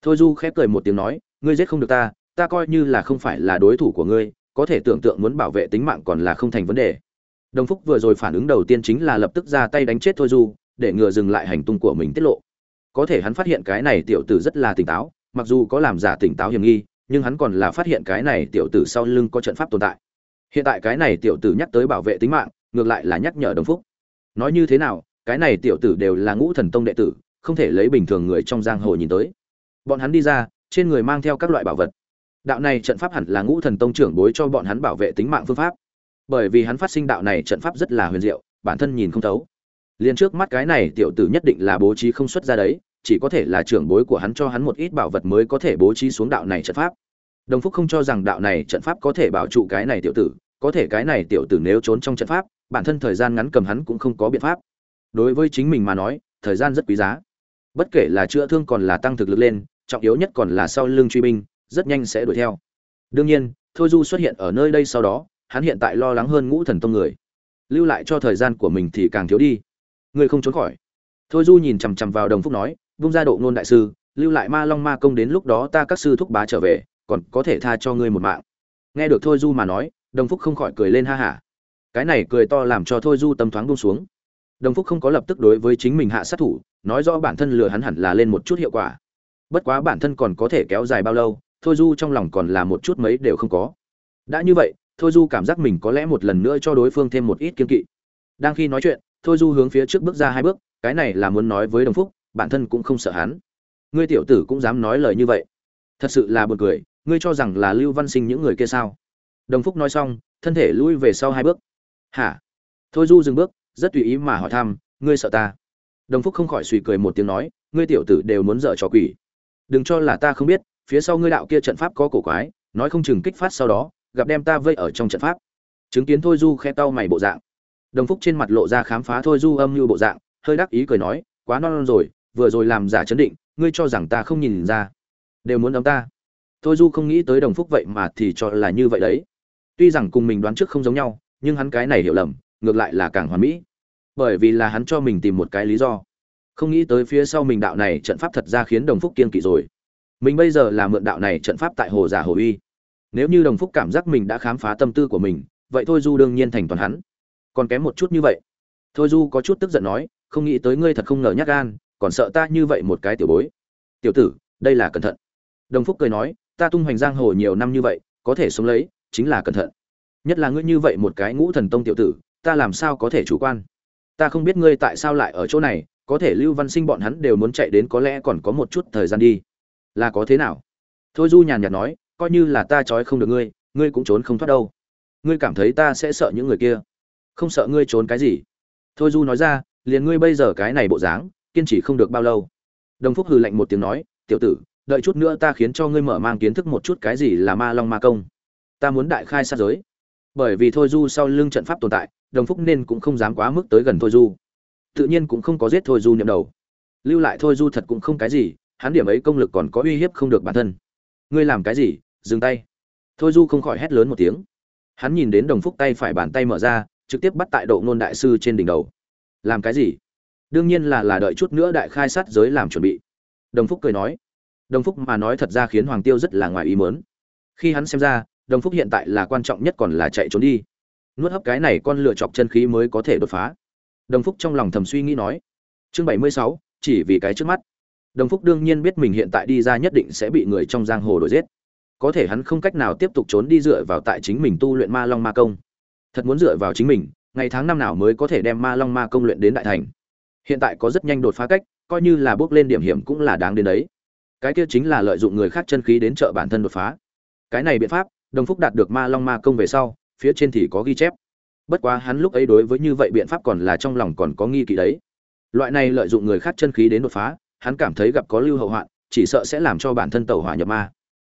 Thôi du khép cười một tiếng nói, ngươi giết không được ta ta coi như là không phải là đối thủ của ngươi, có thể tưởng tượng muốn bảo vệ tính mạng còn là không thành vấn đề. Đồng phúc vừa rồi phản ứng đầu tiên chính là lập tức ra tay đánh chết thôi du, để ngừa dừng lại hành tung của mình tiết lộ. Có thể hắn phát hiện cái này tiểu tử rất là tỉnh táo, mặc dù có làm giả tỉnh táo hiểm nghi, nhưng hắn còn là phát hiện cái này tiểu tử sau lưng có trận pháp tồn tại. Hiện tại cái này tiểu tử nhắc tới bảo vệ tính mạng, ngược lại là nhắc nhở đồng phúc. Nói như thế nào cái này tiểu tử đều là ngũ thần tông đệ tử, không thể lấy bình thường người trong giang hồ nhìn tới. Bọn hắn đi ra, trên người mang theo các loại bảo vật. Đạo này trận pháp hẳn là ngũ thần tông trưởng bối cho bọn hắn bảo vệ tính mạng phương pháp. Bởi vì hắn phát sinh đạo này trận pháp rất là huyền diệu, bản thân nhìn không thấu. Liền trước mắt cái này tiểu tử nhất định là bố trí không xuất ra đấy, chỉ có thể là trưởng bối của hắn cho hắn một ít bảo vật mới có thể bố trí xuống đạo này trận pháp. Đồng phúc không cho rằng đạo này trận pháp có thể bảo trụ cái này tiểu tử, có thể cái này tiểu tử nếu trốn trong trận pháp, bản thân thời gian ngắn cầm hắn cũng không có biện pháp đối với chính mình mà nói, thời gian rất quý giá. Bất kể là chữa thương còn là tăng thực lực lên, trọng yếu nhất còn là sau lưng truy binh, rất nhanh sẽ đuổi theo. Đương nhiên, thôi du xuất hiện ở nơi đây sau đó, hắn hiện tại lo lắng hơn ngũ thần tông người. Lưu lại cho thời gian của mình thì càng thiếu đi. Người không trốn khỏi. Thôi du nhìn chằm chằm vào đồng phúc nói, vung ra độ ngôn đại sư, lưu lại ma long ma công đến lúc đó ta các sư thúc bá trở về, còn có thể tha cho ngươi một mạng. Nghe được thôi du mà nói, đồng phúc không khỏi cười lên ha hả. Cái này cười to làm cho thôi du tâm thoáng buông xuống đồng phúc không có lập tức đối với chính mình hạ sát thủ, nói rõ bản thân lừa hắn hẳn là lên một chút hiệu quả. Bất quá bản thân còn có thể kéo dài bao lâu, thôi du trong lòng còn là một chút mấy đều không có. Đã như vậy, thôi du cảm giác mình có lẽ một lần nữa cho đối phương thêm một ít kiên kỵ. Đang khi nói chuyện, thôi du hướng phía trước bước ra hai bước, cái này là muốn nói với đồng phúc, bản thân cũng không sợ hắn. Ngươi tiểu tử cũng dám nói lời như vậy. Thật sự là buồn cười, ngươi cho rằng là lưu văn sinh những người kia sao? Đồng phúc nói xong, thân thể lui về sau hai bước. Hả? Thôi du dừng bước rất tùy ý mà hỏi thăm ngươi sợ ta? Đồng phúc không khỏi suy cười một tiếng nói ngươi tiểu tử đều muốn dở trò quỷ. Đừng cho là ta không biết phía sau ngươi đạo kia trận pháp có cổ quái nói không chừng kích phát sau đó gặp đem ta vây ở trong trận pháp. Chứng kiến thôi du khe tao mày bộ dạng. Đồng phúc trên mặt lộ ra khám phá thôi du âm như bộ dạng hơi đắc ý cười nói quá non, non rồi vừa rồi làm giả chấn định ngươi cho rằng ta không nhìn ra đều muốn đóng ta. Thôi du không nghĩ tới đồng phúc vậy mà thì cho là như vậy đấy. Tuy rằng cùng mình đoán trước không giống nhau nhưng hắn cái này hiểu lầm ngược lại là càng hoàn mỹ. Bởi vì là hắn cho mình tìm một cái lý do. Không nghĩ tới phía sau mình đạo này trận pháp thật ra khiến đồng phúc kiên kỵ rồi. Mình bây giờ là mượn đạo này trận pháp tại hồ giả hồ uy. Nếu như đồng phúc cảm giác mình đã khám phá tâm tư của mình, vậy thôi du đương nhiên thành toàn hắn. Còn kém một chút như vậy. Thôi du có chút tức giận nói, không nghĩ tới ngươi thật không ngờ nhắc gan, còn sợ ta như vậy một cái tiểu bối. Tiểu tử, đây là cẩn thận. Đồng phúc cười nói, ta tung hoành giang hồ nhiều năm như vậy, có thể sống lấy, chính là cẩn thận. Nhất là ngươi như vậy một cái ngũ thần tông tiểu tử ta làm sao có thể chủ quan? Ta không biết ngươi tại sao lại ở chỗ này, có thể lưu văn sinh bọn hắn đều muốn chạy đến có lẽ còn có một chút thời gian đi. Là có thế nào? Thôi du nhàn nhạt nói, coi như là ta trói không được ngươi ngươi cũng trốn không thoát đâu. Ngươi cảm thấy ta sẽ sợ những người kia? Không sợ ngươi trốn cái gì? Thôi du nói ra, liền ngươi bây giờ cái này bộ dáng, kiên trì không được bao lâu. Đồng phúc hừ lạnh một tiếng nói, tiểu tử, đợi chút nữa ta khiến cho ngươi mở mang kiến thức một chút cái gì là ma long ma công. Ta muốn đại khai sát giới. Bởi vì thôi du sau lưng trận pháp tồn tại đồng phúc nên cũng không dám quá mức tới gần thôi du. Tự nhiên cũng không có giết thôi du nhậm đầu. Lưu lại thôi du thật cũng không cái gì, hắn điểm ấy công lực còn có uy hiếp không được bản thân. Ngươi làm cái gì? Dừng tay. Thôi du không khỏi hét lớn một tiếng. Hắn nhìn đến đồng phúc tay phải bàn tay mở ra, trực tiếp bắt tại độ ngôn đại sư trên đỉnh đầu. Làm cái gì? Đương nhiên là là đợi chút nữa đại khai sát giới làm chuẩn bị. Đồng phúc cười nói. Đồng phúc mà nói thật ra khiến hoàng tiêu rất là ngoài ý mớn khi hắn xem ra, đồng phúc hiện tại là quan trọng nhất còn là chạy trốn đi nuốt hấp cái này con lựa chọc chân khí mới có thể đột phá. Đồng phúc trong lòng thầm suy nghĩ nói, chương bảy mươi sáu, chỉ vì cái trước mắt. Đồng phúc đương nhiên biết mình hiện tại đi ra nhất định sẽ bị người trong giang hồ đuổi giết. Có thể hắn không cách nào tiếp tục trốn đi dựa vào tại chính mình tu luyện ma long ma công. Thật muốn dựa vào chính mình, ngày tháng năm nào mới có thể đem ma long ma công luyện đến đại thành. Hiện tại có rất nhanh đột phá cách, coi như là bước lên điểm hiểm cũng là đáng đến đấy. Cái kia chính là lợi dụng người khác chân khí đến trợ bản thân đột phá. Cái này biện pháp, đồng phúc đạt được ma long ma công về sau phía trên thì có ghi chép. Bất quá hắn lúc ấy đối với như vậy biện pháp còn là trong lòng còn có nghi kỵ đấy. Loại này lợi dụng người khác chân khí đến đột phá, hắn cảm thấy gặp có lưu hậu hoạn, chỉ sợ sẽ làm cho bản thân tẩu hỏa nhập ma.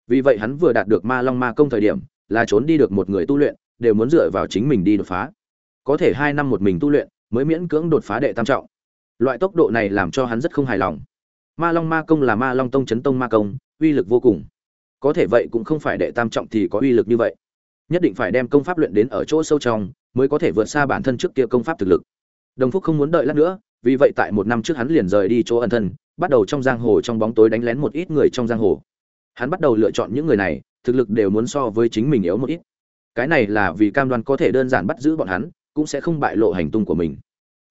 Vì vậy hắn vừa đạt được ma long ma công thời điểm, là trốn đi được một người tu luyện, đều muốn dựa vào chính mình đi đột phá. Có thể hai năm một mình tu luyện, mới miễn cưỡng đột phá đệ tam trọng. Loại tốc độ này làm cho hắn rất không hài lòng. Ma long ma công là ma long tông chấn tông ma công, uy lực vô cùng. Có thể vậy cũng không phải đệ tam trọng thì có uy lực như vậy nhất định phải đem công pháp luyện đến ở chỗ sâu trong, mới có thể vượt xa bản thân trước kia công pháp thực lực. Đồng phúc không muốn đợi lát nữa, vì vậy tại một năm trước hắn liền rời đi chỗ ẩn thân, bắt đầu trong giang hồ trong bóng tối đánh lén một ít người trong giang hồ. Hắn bắt đầu lựa chọn những người này, thực lực đều muốn so với chính mình yếu một ít. Cái này là vì cam đoan có thể đơn giản bắt giữ bọn hắn, cũng sẽ không bại lộ hành tung của mình.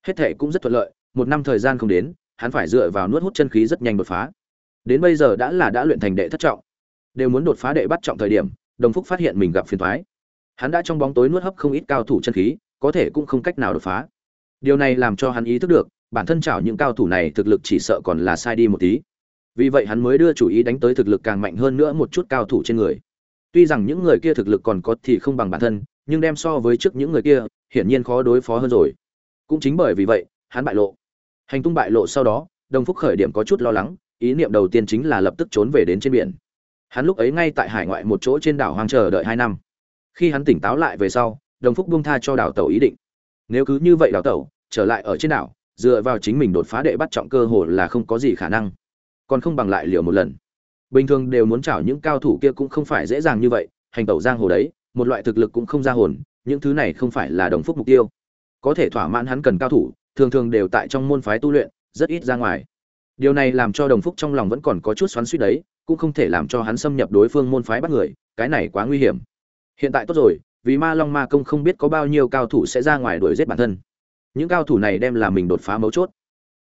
Hết thệ cũng rất thuận lợi, một năm thời gian không đến, hắn phải dựa vào nuốt hút chân khí rất nhanh đột phá. Đến bây giờ đã là đã luyện thành đệ thất trọng. Đều muốn đột phá đệ bắt trọng thời điểm, đồng phúc phát hiện mình gặp phiền thoái hắn đã trong bóng tối nuốt hấp không ít cao thủ chân khí, có thể cũng không cách nào đột phá. Điều này làm cho hắn ý thức được, bản thân chảo những cao thủ này thực lực chỉ sợ còn là sai đi một tí. Vì vậy hắn mới đưa chủ ý đánh tới thực lực càng mạnh hơn nữa một chút cao thủ trên người. Tuy rằng những người kia thực lực còn có thì không bằng bản thân, nhưng đem so với trước những người kia, hiển nhiên khó đối phó hơn rồi. Cũng chính bởi vì vậy, hắn bại lộ. Hành tung bại lộ sau đó, đồng phúc khởi điểm có chút lo lắng, ý niệm đầu tiên chính là lập tức trốn về đến trên biển. Hắn lúc ấy ngay tại hải ngoại một chỗ trên đảo hoang chờ đợi hai năm khi hắn tỉnh táo lại về sau, đồng phúc buông tha cho Đào Tẩu ý định. Nếu cứ như vậy Đào Tẩu, trở lại ở trên đảo, dựa vào chính mình đột phá đệ bắt trọng cơ hồ là không có gì khả năng. Còn không bằng lại liều một lần. Bình thường đều muốn chảo những cao thủ kia cũng không phải dễ dàng như vậy, hành tẩu giang hồ đấy, một loại thực lực cũng không ra hồn, những thứ này không phải là đồng phúc mục tiêu. Có thể thỏa mãn hắn cần cao thủ, thường thường đều tại trong môn phái tu luyện, rất ít ra ngoài. Điều này làm cho đồng phúc trong lòng vẫn còn có chút xoắn suýt đấy, cũng không thể làm cho hắn xâm nhập đối phương môn phái bắt người, cái này quá nguy hiểm hiện tại tốt rồi, vì ma long ma công không biết có bao nhiêu cao thủ sẽ ra ngoài đuổi giết bản thân. Những cao thủ này đem là mình đột phá mấu chốt.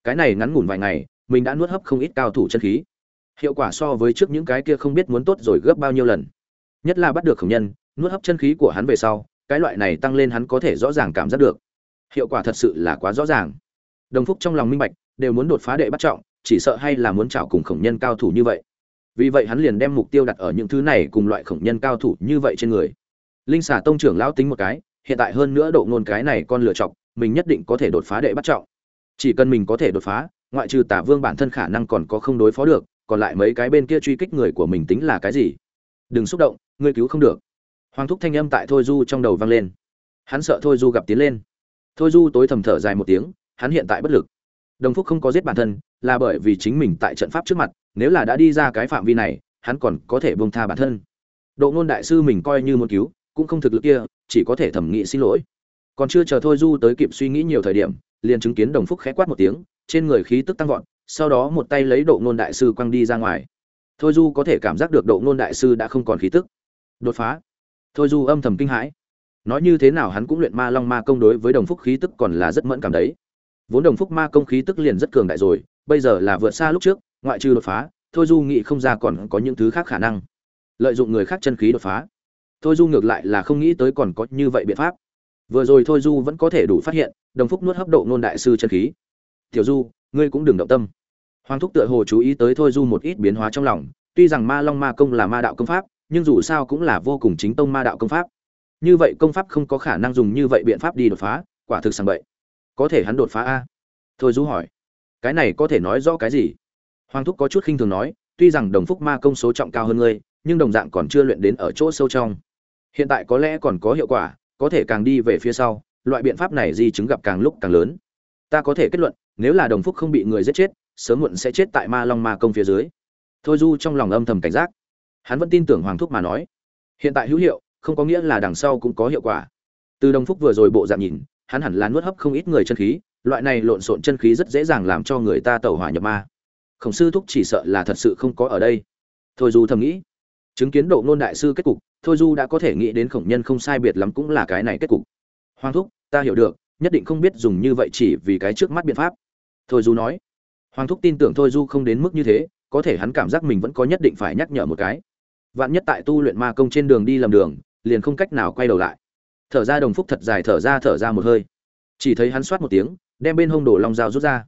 Cái này ngắn ngủn vài ngày, mình đã nuốt hấp không ít cao thủ chân khí. Hiệu quả so với trước những cái kia không biết muốn tốt rồi gấp bao nhiêu lần. Nhất là bắt được khổng nhân, nuốt hấp chân khí của hắn về sau, cái loại này tăng lên hắn có thể rõ ràng cảm giác được. Hiệu quả thật sự là quá rõ ràng. Đồng phúc trong lòng minh bạch, đều muốn đột phá đệ bắt trọng, chỉ sợ hay là muốn chảo cùng khổng nhân cao thủ như vậy. Vì vậy hắn liền đem mục tiêu đặt ở những thứ này cùng loại khổng nhân cao thủ như vậy trên người linh xà tông trưởng lão tính một cái, hiện tại hơn nữa độ ngôn cái này con lựa chọc, mình nhất định có thể đột phá đệ bắt trọng. Chỉ cần mình có thể đột phá, ngoại trừ tả vương bản thân khả năng còn có không đối phó được, còn lại mấy cái bên kia truy kích người của mình tính là cái gì? Đừng xúc động, ngươi cứu không được. Hoàng thúc thanh âm tại thôi du trong đầu vang lên. Hắn sợ thôi du gặp tiến lên. Thôi du tối thầm thở dài một tiếng, hắn hiện tại bất lực. Đồng phúc không có giết bản thân, là bởi vì chính mình tại trận pháp trước mặt, nếu là đã đi ra cái phạm vi này, hắn còn có thể buông tha bản thân. Độ ngôn đại sư mình coi như muốn cứu cũng không thực lực kia, chỉ có thể thẩm nghị xin lỗi. Còn chưa chờ thôi du tới kịp suy nghĩ nhiều thời điểm, liền chứng kiến đồng phúc khẽ quát một tiếng, trên người khí tức tăng vọt, sau đó một tay lấy độ ngôn đại sư quăng đi ra ngoài. Thôi du có thể cảm giác được độ ngôn đại sư đã không còn khí tức. Đột phá. Thôi du âm thầm kinh hãi. Nói như thế nào hắn cũng luyện ma long ma công đối với đồng phúc khí tức còn là rất mẫn cảm đấy. Vốn đồng phúc ma công khí tức liền rất cường đại rồi, bây giờ là vượt xa lúc trước, ngoại trừ đột phá, thôi du nghĩ không ra còn có những thứ khác khả năng. Lợi dụng người khác chân khí đột phá thôi du ngược lại là không nghĩ tới còn có như vậy biện pháp. Vừa rồi thôi du vẫn có thể đủ phát hiện, đồng phúc nuốt hấp độ nôn đại sư chân khí. Tiểu du, ngươi cũng đừng động tâm. Hoàng thúc tựa hồ chú ý tới thôi du một ít biến hóa trong lòng, tuy rằng ma long ma công là ma đạo công pháp, nhưng dù sao cũng là vô cùng chính tông ma đạo công pháp. Như vậy công pháp không có khả năng dùng như vậy biện pháp đi đột phá, quả thực sang bậy. Có thể hắn đột phá a? Thôi du hỏi. Cái này có thể nói rõ cái gì? Hoàng thúc có chút khinh thường nói, tuy rằng đồng phúc ma công số trọng cao hơn ngươi, nhưng đồng dạng còn chưa luyện đến ở chỗ sâu trong hiện tại có lẽ còn có hiệu quả, có thể càng đi về phía sau, loại biện pháp này di chứng gặp càng lúc càng lớn. Ta có thể kết luận, nếu là đồng phúc không bị người giết chết, sớm muộn sẽ chết tại ma long ma công phía dưới. Thôi du trong lòng âm thầm cảnh giác. Hắn vẫn tin tưởng hoàng thúc mà nói. Hiện tại hữu hiệu, không có nghĩa là đằng sau cũng có hiệu quả. Từ đồng phúc vừa rồi bộ dạng nhìn, hắn hẳn là nuốt hấp không ít người chân khí, loại này lộn xộn chân khí rất dễ dàng làm cho người ta tẩu hỏa nhập ma. Khổng sư thúc chỉ sợ là thật sự không có ở đây. Thôi du thầm nghĩ. Chứng kiến độ nôn đại sư kết cục thôi du đã có thể nghĩ đến khổng nhân không sai biệt lắm cũng là cái này kết cục. Hoàng thúc, ta hiểu được, nhất định không biết dùng như vậy chỉ vì cái trước mắt biện pháp. Thôi du nói. Hoàng thúc tin tưởng thôi du không đến mức như thế, có thể hắn cảm giác mình vẫn có nhất định phải nhắc nhở một cái. Vạn nhất tại tu luyện ma công trên đường đi lầm đường, liền không cách nào quay đầu lại. Thở ra đồng phúc thật dài thở ra thở ra một hơi. Chỉ thấy hắn soát một tiếng, đem bên hông đổ long dao rút ra.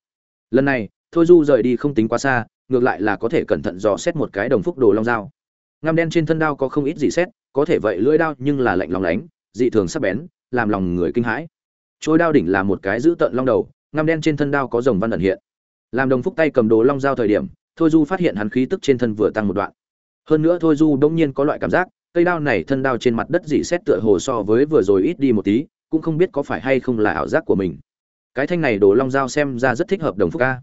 Lần này, thôi du rời đi không tính quá xa, ngược lại là có thể cẩn thận dò xét một cái đồng phúc đồ long dao. Ngăm đen trên thân đao có không ít gì xét có thể vậy lưỡi đao nhưng là lạnh lòng lánh, dị thường sắc bén, làm lòng người kinh hãi. Trôi đao đỉnh là một cái giữ tận long đầu, ngăm đen trên thân đao có rồng văn ẩn hiện. Làm đồng phúc tay cầm đồ long dao thời điểm, thôi du phát hiện hắn khí tức trên thân vừa tăng một đoạn. Hơn nữa thôi du bỗng nhiên có loại cảm giác, cây đao này thân đao trên mặt đất dị xét tựa hồ so với vừa rồi ít đi một tí, cũng không biết có phải hay không là ảo giác của mình. Cái thanh này đồ long dao xem ra rất thích hợp đồng phúc ca.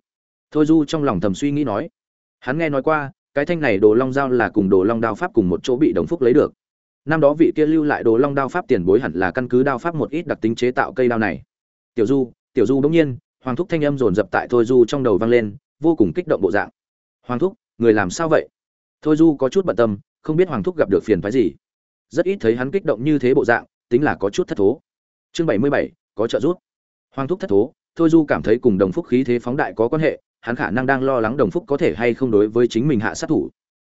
Thôi du trong lòng thầm suy nghĩ nói, hắn nghe nói qua, cái thanh này đồ long dao là cùng đồ long đao pháp cùng một chỗ bị đồng phúc lấy được năm đó vị kia lưu lại đồ long đao pháp tiền bối hẳn là căn cứ đao pháp một ít đặc tính chế tạo cây đao này. Tiểu du tiểu du bỗng nhiên, hoàng thúc thanh âm dồn dập tại thôi du trong đầu vang lên, vô cùng kích động bộ dạng. Hoàng thúc, người làm sao vậy? Thôi du có chút bận tâm, không biết hoàng thúc gặp được phiền phái gì. Rất ít thấy hắn kích động như thế bộ dạng, tính là có chút thất thố. Chương bảy mươi bảy, có trợ giúp. Hoàng thúc thất thố, thôi du cảm thấy cùng đồng phúc khí thế phóng đại có quan hệ, hắn khả năng đang lo lắng đồng phúc có thể hay không đối với chính mình hạ sát thủ.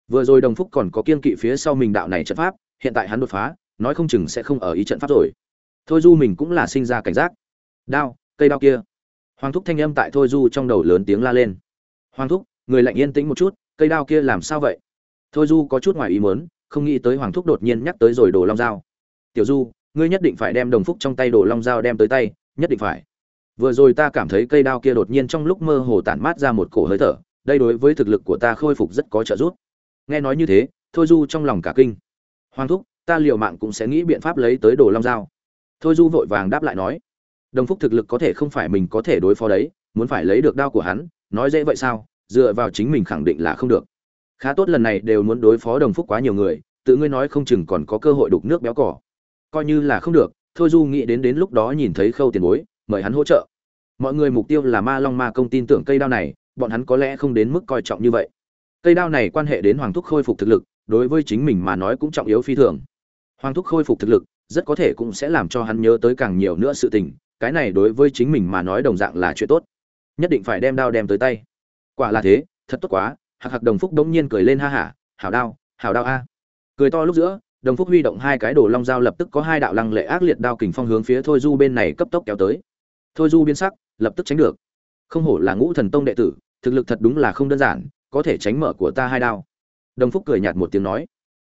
Vừa rồi đồng phúc còn có kiên kỵ phía sau mình đạo này trận pháp hiện tại hắn đột phá, nói không chừng sẽ không ở ý trận pháp rồi. Thôi du mình cũng là sinh ra cảnh giác. Đao, cây đao kia. Hoàng thúc thanh âm tại thôi du trong đầu lớn tiếng la lên. Hoàng thúc, người lạnh yên tĩnh một chút, cây đao kia làm sao vậy? Thôi du có chút ngoài ý muốn, không nghĩ tới hoàng thúc đột nhiên nhắc tới rồi đồ long dao. Tiểu du, ngươi nhất định phải đem đồng phúc trong tay đồ long dao đem tới tay, nhất định phải. Vừa rồi ta cảm thấy cây đao kia đột nhiên trong lúc mơ hồ tản mát ra một cổ hơi thở, đây đối với thực lực của ta khôi phục rất có trợ giúp. Nghe nói như thế, thôi du trong lòng cả kinh hoàng thúc, ta liều mạng cũng sẽ nghĩ biện pháp lấy tới đồ long dao thôi du vội vàng đáp lại nói, đồng phúc thực lực có thể không phải mình có thể đối phó đấy, muốn phải lấy được đao của hắn, nói dễ vậy sao, dựa vào chính mình khẳng định là không được. Khá tốt lần này đều muốn đối phó đồng phúc quá nhiều người, tự ngươi nói không chừng còn có cơ hội đục nước béo cỏ. Coi như là không được, thôi du nghĩ đến đến lúc đó nhìn thấy khâu tiền bối, mời hắn hỗ trợ. Mọi người mục tiêu là ma long ma công tin tưởng cây đao này, bọn hắn có lẽ không đến mức coi trọng như vậy. Cây đao này quan hệ đến hoàng thúc khôi phục thực lực đối với chính mình mà nói cũng trọng yếu phi thường. Hoàng thúc khôi phục thực lực, rất có thể cũng sẽ làm cho hắn nhớ tới càng nhiều nữa sự tình, cái này đối với chính mình mà nói đồng dạng là chuyện tốt. Nhất định phải đem đao đem tới tay. Quả là thế, thật tốt quá, hạc hạc đồng phúc đống nhiên cười lên ha hả, hảo đao hảo đao a. Cười to lúc giữa, đồng phúc huy động hai cái đồ long dao lập tức có hai đạo lăng lệ ác liệt đao kình phong hướng phía thôi du bên này cấp tốc kéo tới. Thôi du biến sắc, lập tức tránh được. Không hổ là ngũ thần tông đệ tử, thực lực thật đúng là không đơn giản, có thể tránh mở của ta hai đao đồng phúc cười nhạt một tiếng nói,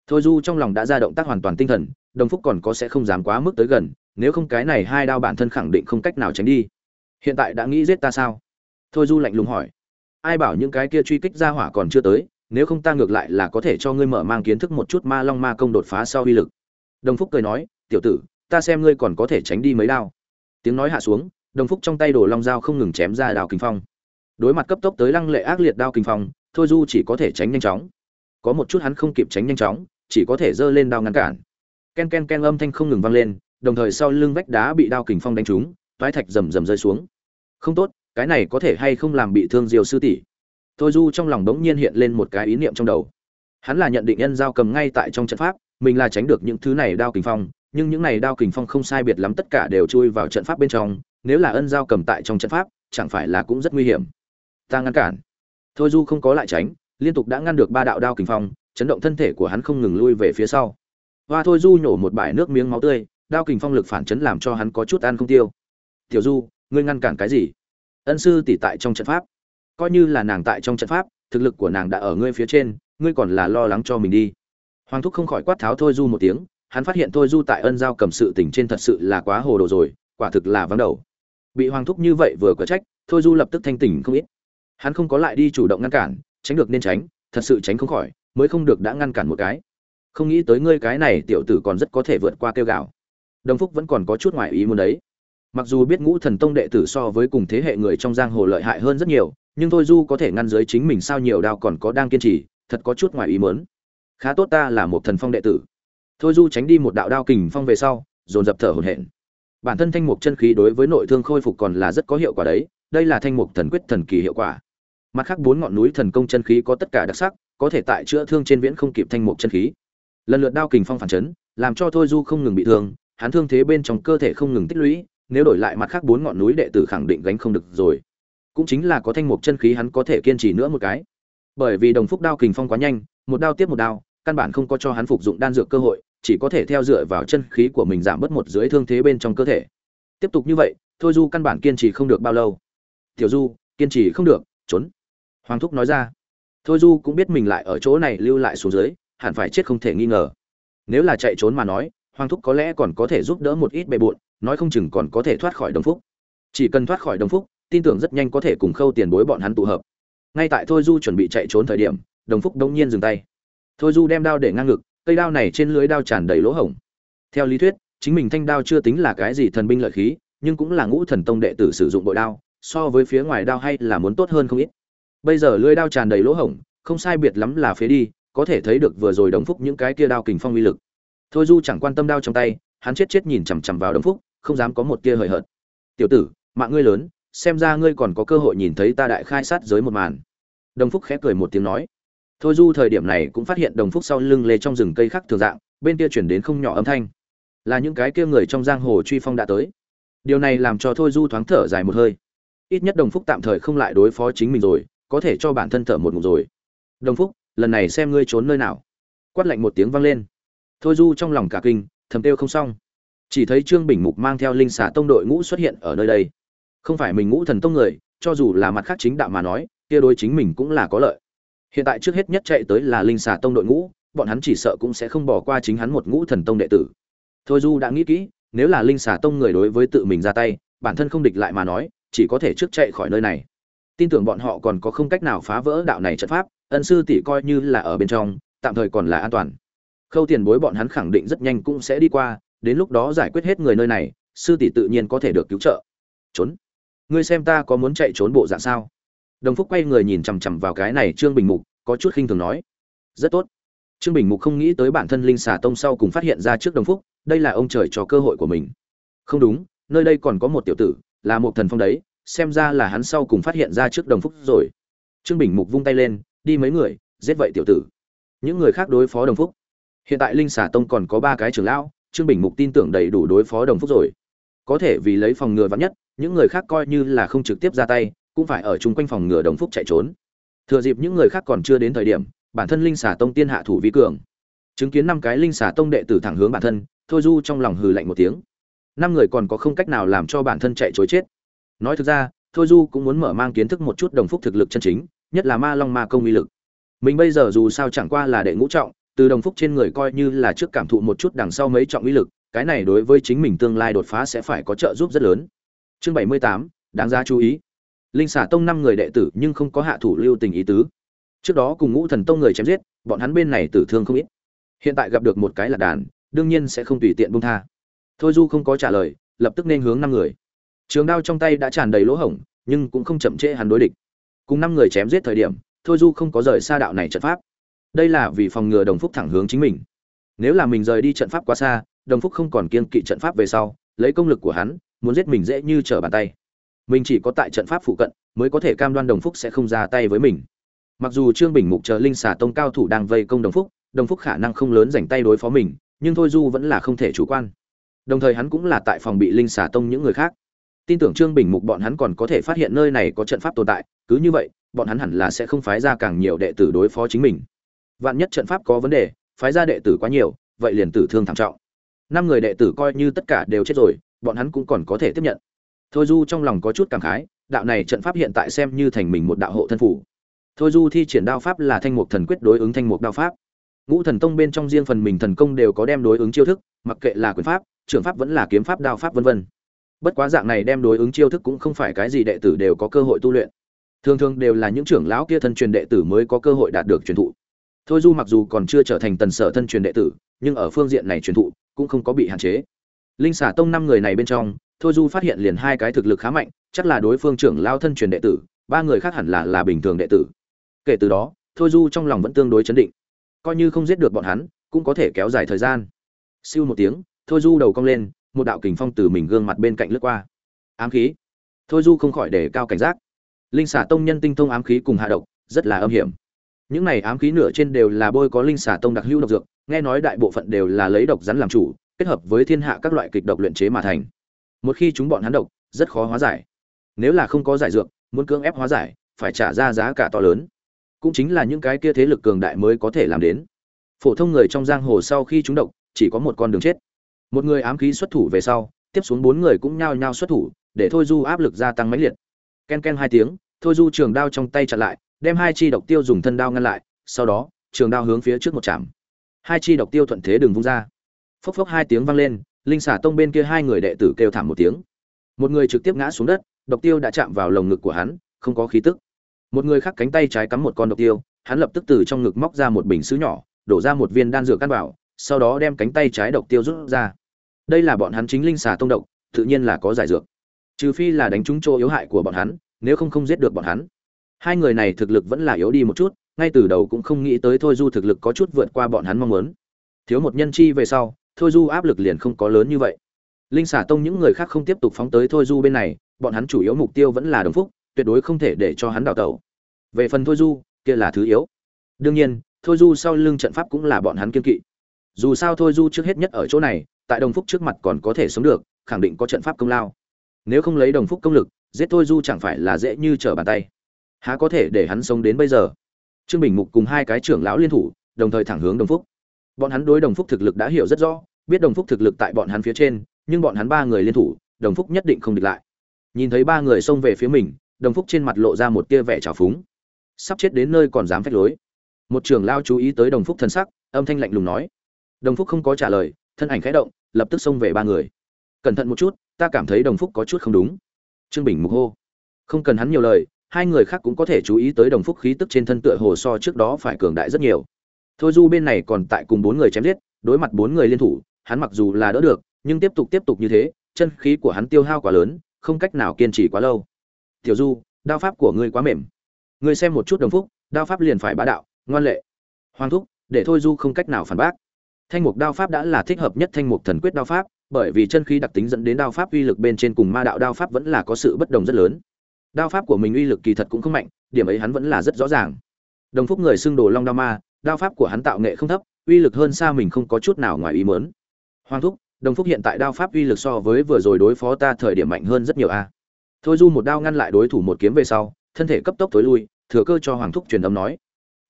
thôi du trong lòng đã ra động tác hoàn toàn tinh thần, đồng phúc còn có sẽ không dám quá mức tới gần, nếu không cái này hai đao bản thân khẳng định không cách nào tránh đi. Hiện tại đã nghĩ giết ta sao? Thôi du lạnh lùng hỏi, ai bảo những cái kia truy kích ra hỏa còn chưa tới, nếu không ta ngược lại là có thể cho ngươi mở mang kiến thức một chút ma long ma công đột phá sau uy lực. Đồng phúc cười nói, tiểu tử, ta xem ngươi còn có thể tránh đi mấy đao. Tiếng nói hạ xuống, đồng phúc trong tay đổ long dao không ngừng chém ra đào kinh phong. Đối mặt cấp tốc tới lăng lệ ác liệt đao kinh phong, thôi du chỉ có thể tránh nhanh chóng có một chút hắn không kịp tránh nhanh chóng, chỉ có thể giơ lên đao ngăn cản. Ken ken ken âm thanh không ngừng vang lên, đồng thời sau lưng vách đá bị đao kình phong đánh trúng, toái thạch rầm rầm rơi xuống. Không tốt, cái này có thể hay không làm bị thương diều sư tỷ? Thôi du trong lòng đống nhiên hiện lên một cái ý niệm trong đầu. Hắn là nhận định nhân giao cầm ngay tại trong trận pháp, mình là tránh được những thứ này đao kình phong, nhưng những này đao kình phong không sai biệt lắm tất cả đều chui vào trận pháp bên trong, nếu là ân giao cầm tại trong trận pháp, chẳng phải là cũng rất nguy hiểm. Ta ngăn cản. Thôi du không có lại tránh liên tục đã ngăn được ba đạo đao kình phong, chấn động thân thể của hắn không ngừng lui về phía sau. Hoa thôi du nhổ một bãi nước miếng máu tươi, đao kình phong lực phản chấn làm cho hắn có chút ăn không tiêu. Tiểu du, ngươi ngăn cản cái gì? Ân sư tỷ tại trong trận pháp. Coi như là nàng tại trong trận pháp, thực lực của nàng đã ở ngươi phía trên, ngươi còn là lo lắng cho mình đi. Hoàng thúc không khỏi quát tháo thôi du một tiếng, hắn phát hiện thôi du tại ân giao cầm sự tình trên thật sự là quá hồ đồ rồi, quả thực là vắng đầu. Bị hoàng thúc như vậy vừa có trách, thôi du lập tức thanh tỉnh không ít. Hắn không có lại đi chủ động ngăn cản tránh được nên tránh, thật sự tránh không khỏi, mới không được đã ngăn cản một cái. Không nghĩ tới ngươi cái này tiểu tử còn rất có thể vượt qua kêu gạo. đồng phúc vẫn còn có chút ngoại ý muốn đấy. Mặc dù biết ngũ thần tông đệ tử so với cùng thế hệ người trong giang hồ lợi hại hơn rất nhiều, nhưng thôi du có thể ngăn giới chính mình sao nhiều đao còn có đang kiên trì, thật có chút ngoài ý muốn. Khá tốt ta là một thần phong đệ tử. Thôi du tránh đi một đạo đao kình phong về sau, dồn dập thở hổn hển. Bản thân thanh mục chân khí đối với nội thương khôi phục còn là rất có hiệu quả đấy, đây là thanh mục thần quyết thần kỳ hiệu quả mặt khác bốn ngọn núi thần công chân khí có tất cả đặc sắc, có thể tại chữa thương trên viễn không kịp thanh mục chân khí. Lần lượt đao kình phong phản chấn, làm cho thôi du không ngừng bị thương, hắn thương thế bên trong cơ thể không ngừng tích lũy, nếu đổi lại mặt khác bốn ngọn núi đệ tử khẳng định gánh không được rồi. Cũng chính là có thanh mục chân khí hắn có thể kiên trì nữa một cái. Bởi vì đồng phúc đao kình phong quá nhanh, một đao tiếp một đao, căn bản không có cho hắn phục dụng đan dược cơ hội, chỉ có thể theo dựa vào chân khí của mình giảm bớt một dưới thương thế bên trong cơ thể. Tiếp tục như vậy, thôi du căn bản kiên trì không được bao lâu. Tiểu du, kiên trì không được, trốn hoàng thúc nói ra. Thôi du cũng biết mình lại ở chỗ này lưu lại xuống dưới, hẳn phải chết không thể nghi ngờ. Nếu là chạy trốn mà nói, hoàng thúc có lẽ còn có thể giúp đỡ một ít bề bộn, nói không chừng còn có thể thoát khỏi đồng phúc. Chỉ cần thoát khỏi đồng phúc, tin tưởng rất nhanh có thể cùng khâu tiền bối bọn hắn tụ hợp. Ngay tại thôi du chuẩn bị chạy trốn thời điểm, đồng phúc đông nhiên dừng tay. Thôi du đem đao để ngang ngực, cây đao này trên lưới đao tràn đầy lỗ hổng. Theo lý thuyết, chính mình thanh đao chưa tính là cái gì thần binh lợi khí, nhưng cũng là ngũ thần tông đệ tử sử dụng bội đao, so với phía ngoài đao hay là muốn tốt hơn không ít bây giờ lưỡi đao tràn đầy lỗ hổng, không sai biệt lắm là phế đi, có thể thấy được vừa rồi đồng phúc những cái kia đao kình phong uy lực. Thôi du chẳng quan tâm đao trong tay, hắn chết chết nhìn chằm chằm vào đồng phúc, không dám có một tia hời hợt. Tiểu tử, mạng ngươi lớn, xem ra ngươi còn có cơ hội nhìn thấy ta đại khai sát giới một màn. Đồng phúc khẽ cười một tiếng nói. Thôi du thời điểm này cũng phát hiện đồng phúc sau lưng lê trong rừng cây khác thường dạng, bên kia chuyển đến không nhỏ âm thanh. Là những cái kia người trong giang hồ truy phong đã tới. Điều này làm cho thôi du thoáng thở dài một hơi. Ít nhất đồng phúc tạm thời không lại đối phó chính mình rồi có thể cho bản thân thở một ngụm rồi. Đồng phúc, lần này xem ngươi trốn nơi nào. Quát lạnh một tiếng vang lên. Thôi du trong lòng cả kinh, thầm kêu không xong. Chỉ thấy trương bình mục mang theo linh xà tông đội ngũ xuất hiện ở nơi đây. Không phải mình ngũ thần tông người, cho dù là mặt khác chính đạo mà nói, kia đối chính mình cũng là có lợi. Hiện tại trước hết nhất chạy tới là linh xà tông đội ngũ, bọn hắn chỉ sợ cũng sẽ không bỏ qua chính hắn một ngũ thần tông đệ tử. Thôi du đã nghĩ kỹ, nếu là linh xà tông người đối với tự mình ra tay, bản thân không địch lại mà nói, chỉ có thể trước chạy khỏi nơi này tin tưởng bọn họ còn có không cách nào phá vỡ đạo này trận pháp, ân sư tỷ coi như là ở bên trong, tạm thời còn là an toàn. Khâu tiền bối bọn hắn khẳng định rất nhanh cũng sẽ đi qua, đến lúc đó giải quyết hết người nơi này, sư tỷ tự nhiên có thể được cứu trợ. Trốn. Ngươi xem ta có muốn chạy trốn bộ dạng sao? Đồng phúc quay người nhìn chằm chằm vào cái này trương bình mục, có chút khinh thường nói. Rất tốt. Trương bình mục không nghĩ tới bản thân linh xà tông sau cùng phát hiện ra trước đồng phúc, đây là ông trời cho cơ hội của mình. Không đúng, nơi đây còn có một tiểu tử, là một thần phong đấy xem ra là hắn sau cùng phát hiện ra trước đồng phúc rồi. Trương bình mục vung tay lên, đi mấy người, giết vậy tiểu tử. Những người khác đối phó đồng phúc. Hiện tại linh xà tông còn có ba cái trưởng lão, trương bình mục tin tưởng đầy đủ đối phó đồng phúc rồi. Có thể vì lấy phòng ngừa vắn nhất, những người khác coi như là không trực tiếp ra tay, cũng phải ở chung quanh phòng ngừa đồng phúc chạy trốn. Thừa dịp những người khác còn chưa đến thời điểm, bản thân linh xà tông tiên hạ thủ vi cường. Chứng kiến năm cái linh xà tông đệ tử thẳng hướng bản thân, thôi du trong lòng hừ lạnh một tiếng. Năm người còn có không cách nào làm cho bản thân chạy chối chết nói thực ra, thôi du cũng muốn mở mang kiến thức một chút đồng phúc thực lực chân chính, nhất là ma long ma công uy lực. Mình bây giờ dù sao chẳng qua là đệ ngũ trọng, từ đồng phúc trên người coi như là trước cảm thụ một chút đằng sau mấy trọng uy lực, cái này đối với chính mình tương lai đột phá sẽ phải có trợ giúp rất lớn. Chương bảy mươi tám, đáng ra chú ý. Linh xả tông năm người đệ tử nhưng không có hạ thủ lưu tình ý tứ. Trước đó cùng ngũ thần tông người chém giết, bọn hắn bên này tử thương không ít. Hiện tại gặp được một cái là đàn, đương nhiên sẽ không tùy tiện buông tha. Thôi du không có trả lời, lập tức nên hướng năm người trường đao trong tay đã tràn đầy lỗ hổng, nhưng cũng không chậm trễ hắn đối địch. Cùng năm người chém giết thời điểm, thôi du không có rời xa đạo này trận pháp. Đây là vì phòng ngừa đồng phúc thẳng hướng chính mình. Nếu là mình rời đi trận pháp quá xa, đồng phúc không còn kiên kỵ trận pháp về sau, lấy công lực của hắn, muốn giết mình dễ như trở bàn tay. Mình chỉ có tại trận pháp phụ cận, mới có thể cam đoan đồng phúc sẽ không ra tay với mình. Mặc dù trương bình mục chờ linh xà tông cao thủ đang vây công đồng phúc đồng phúc khả năng không lớn dành tay đối phó mình, nhưng thôi du vẫn là không thể chủ quan. Đồng thời hắn cũng là tại phòng bị linh xà tông những người khác tin tưởng trương bình mục bọn hắn còn có thể phát hiện nơi này có trận pháp tồn tại, cứ như vậy, bọn hắn hẳn là sẽ không phái ra càng nhiều đệ tử đối phó chính mình. Vạn nhất trận pháp có vấn đề, phái ra đệ tử quá nhiều, vậy liền tử thương thảm trọng. Năm người đệ tử coi như tất cả đều chết rồi, bọn hắn cũng còn có thể tiếp nhận. Thôi du trong lòng có chút cảm khái, đạo này trận pháp hiện tại xem như thành mình một đạo hộ thân phủ. Thôi du thi triển đao pháp là thanh mục thần quyết đối ứng thanh mục đao pháp. Ngũ thần tông bên trong riêng phần mình thần công đều có đem đối ứng chiêu thức, mặc kệ là quyền pháp, trưởng pháp vẫn là kiếm pháp, đao pháp vân vân bất quá dạng này đem đối ứng chiêu thức cũng không phải cái gì đệ tử đều có cơ hội tu luyện. Thường thường đều là những trưởng lão kia thân truyền đệ tử mới có cơ hội đạt được truyền thụ. Thôi du mặc dù còn chưa trở thành tần sở thân truyền đệ tử, nhưng ở phương diện này truyền thụ cũng không có bị hạn chế. Linh xả tông năm người này bên trong, thôi du phát hiện liền hai cái thực lực khá mạnh, chắc là đối phương trưởng lao thân truyền đệ tử, ba người khác hẳn là là bình thường đệ tử. Kể từ đó, thôi du trong lòng vẫn tương đối chấn định. Coi như không giết được bọn hắn, cũng có thể kéo dài thời gian. Siêu một tiếng, thôi du đầu cong lên một đạo kình phong từ mình gương mặt bên cạnh lướt qua. Ám khí. Thôi du không khỏi để cao cảnh giác. Linh xả tông nhân tinh thông ám khí cùng hạ độc, rất là âm hiểm. Những này ám khí nửa trên đều là bôi có linh xả tông đặc hữu độc dược, nghe nói đại bộ phận đều là lấy độc rắn làm chủ, kết hợp với thiên hạ các loại kịch độc luyện chế mà thành. Một khi chúng bọn hắn độc, rất khó hóa giải. Nếu là không có giải dược, muốn cưỡng ép hóa giải, phải trả ra giá cả to lớn. Cũng chính là những cái kia thế lực cường đại mới có thể làm đến. Phổ thông người trong giang hồ sau khi chúng độc, chỉ có một con đường chết một người ám khí xuất thủ về sau, tiếp xuống bốn người cũng nhao nhao xuất thủ, để thôi du áp lực gia tăng mãnh liệt. Ken ken hai tiếng, thôi du trường đao trong tay chặn lại, đem hai chi độc tiêu dùng thân đao ngăn lại, sau đó, trường đao hướng phía trước một chạm. Hai chi độc tiêu thuận thế đường vung ra. Phốc phốc hai tiếng vang lên, linh xả tông bên kia hai người đệ tử kêu thảm một tiếng. Một người trực tiếp ngã xuống đất, độc tiêu đã chạm vào lồng ngực của hắn, không có khí tức. Một người khác cánh tay trái cắm một con độc tiêu, hắn lập tức từ trong ngực móc ra một bình sứ nhỏ, đổ ra một viên đan dược căn bảo, sau đó đem cánh tay trái độc tiêu rút ra đây là bọn hắn chính linh xà tông độc, tự nhiên là có giải dược. Trừ phi là đánh trúng chỗ yếu hại của bọn hắn, nếu không không giết được bọn hắn. Hai người này thực lực vẫn là yếu đi một chút, ngay từ đầu cũng không nghĩ tới thôi du thực lực có chút vượt qua bọn hắn mong muốn. Thiếu một nhân chi về sau, thôi du áp lực liền không có lớn như vậy. Linh xả tông những người khác không tiếp tục phóng tới thôi du bên này, bọn hắn chủ yếu mục tiêu vẫn là đồng phúc, tuyệt đối không thể để cho hắn đào tẩu. Về phần thôi du, kia là thứ yếu. Đương nhiên, thôi du sau lưng trận pháp cũng là bọn hắn kiên kỵ. Dù sao thôi du trước hết nhất ở chỗ này tại đồng phúc trước mặt còn có thể sống được, khẳng định có trận pháp công lao. Nếu không lấy đồng phúc công lực, giết thôi du chẳng phải là dễ như trở bàn tay. Há có thể để hắn sống đến bây giờ? Trương bình mục cùng hai cái trưởng lão liên thủ, đồng thời thẳng hướng đồng phúc. Bọn hắn đối đồng phúc thực lực đã hiểu rất rõ, biết đồng phúc thực lực tại bọn hắn phía trên, nhưng bọn hắn ba người liên thủ, đồng phúc nhất định không địch lại. Nhìn thấy ba người xông về phía mình, đồng phúc trên mặt lộ ra một tia vẻ trào phúng. Sắp chết đến nơi còn dám phách lối. Một trưởng lao chú ý tới đồng phúc thân sắc, âm thanh lạnh lùng nói. Đồng phúc không có trả lời thân ảnh khẽ động, lập tức xông về ba người. Cẩn thận một chút, ta cảm thấy đồng phúc có chút không đúng. Trương bình mục hô. Không cần hắn nhiều lời, hai người khác cũng có thể chú ý tới đồng phúc khí tức trên thân tựa hồ so trước đó phải cường đại rất nhiều. Thôi du bên này còn tại cùng bốn người chém giết, đối mặt bốn người liên thủ, hắn mặc dù là đỡ được, nhưng tiếp tục tiếp tục như thế, chân khí của hắn tiêu hao quá lớn, không cách nào kiên trì quá lâu. Tiểu du, đao pháp của ngươi quá mềm. Ngươi xem một chút đồng phúc, đao pháp liền phải bá đạo, ngoan lệ. Hoàng thúc, để thôi du không cách nào phản bác thanh mục đao pháp đã là thích hợp nhất thanh mục thần quyết đao pháp, bởi vì chân khí đặc tính dẫn đến đao pháp uy lực bên trên cùng ma đạo đao pháp vẫn là có sự bất đồng rất lớn. Đao pháp của mình uy lực kỳ thật cũng không mạnh, điểm ấy hắn vẫn là rất rõ ràng. Đồng phúc người xưng đồ long đao ma, đao pháp của hắn tạo nghệ không thấp, uy lực hơn xa mình không có chút nào ngoài ý muốn. hoàng thúc, đồng phúc hiện tại đao pháp uy lực so với vừa rồi đối phó ta thời điểm mạnh hơn rất nhiều a. Thôi du một đao ngăn lại đối thủ một kiếm về sau, thân thể cấp tốc tối lui, thừa cơ cho hoàng thúc truyền âm nói.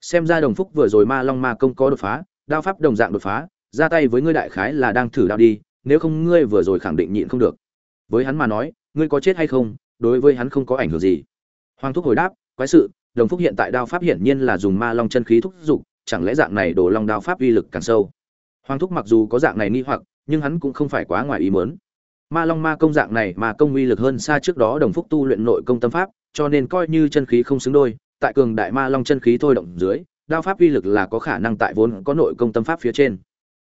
Xem ra đồng phúc vừa rồi ma long ma công có đột phá đao pháp đồng dạng đột phá, ra tay với ngươi đại khái là đang thử đao đi, nếu không ngươi vừa rồi khẳng định nhịn không được. Với hắn mà nói, ngươi có chết hay không, đối với hắn không có ảnh hưởng gì. Hoàng thúc hồi đáp, quái sự, đồng phúc hiện tại đao pháp hiển nhiên là dùng ma long chân khí thúc giục, chẳng lẽ dạng này đổ long đao pháp uy lực càng sâu? Hoàng thúc mặc dù có dạng này nghi hoặc, nhưng hắn cũng không phải quá ngoài ý muốn. Ma long ma công dạng này mà công uy lực hơn xa trước đó đồng phúc tu luyện nội công tâm pháp, cho nên coi như chân khí không xứng đôi, tại cường đại ma long chân khí thôi động dưới đao pháp uy lực là có khả năng tại vốn có nội công tâm pháp phía trên.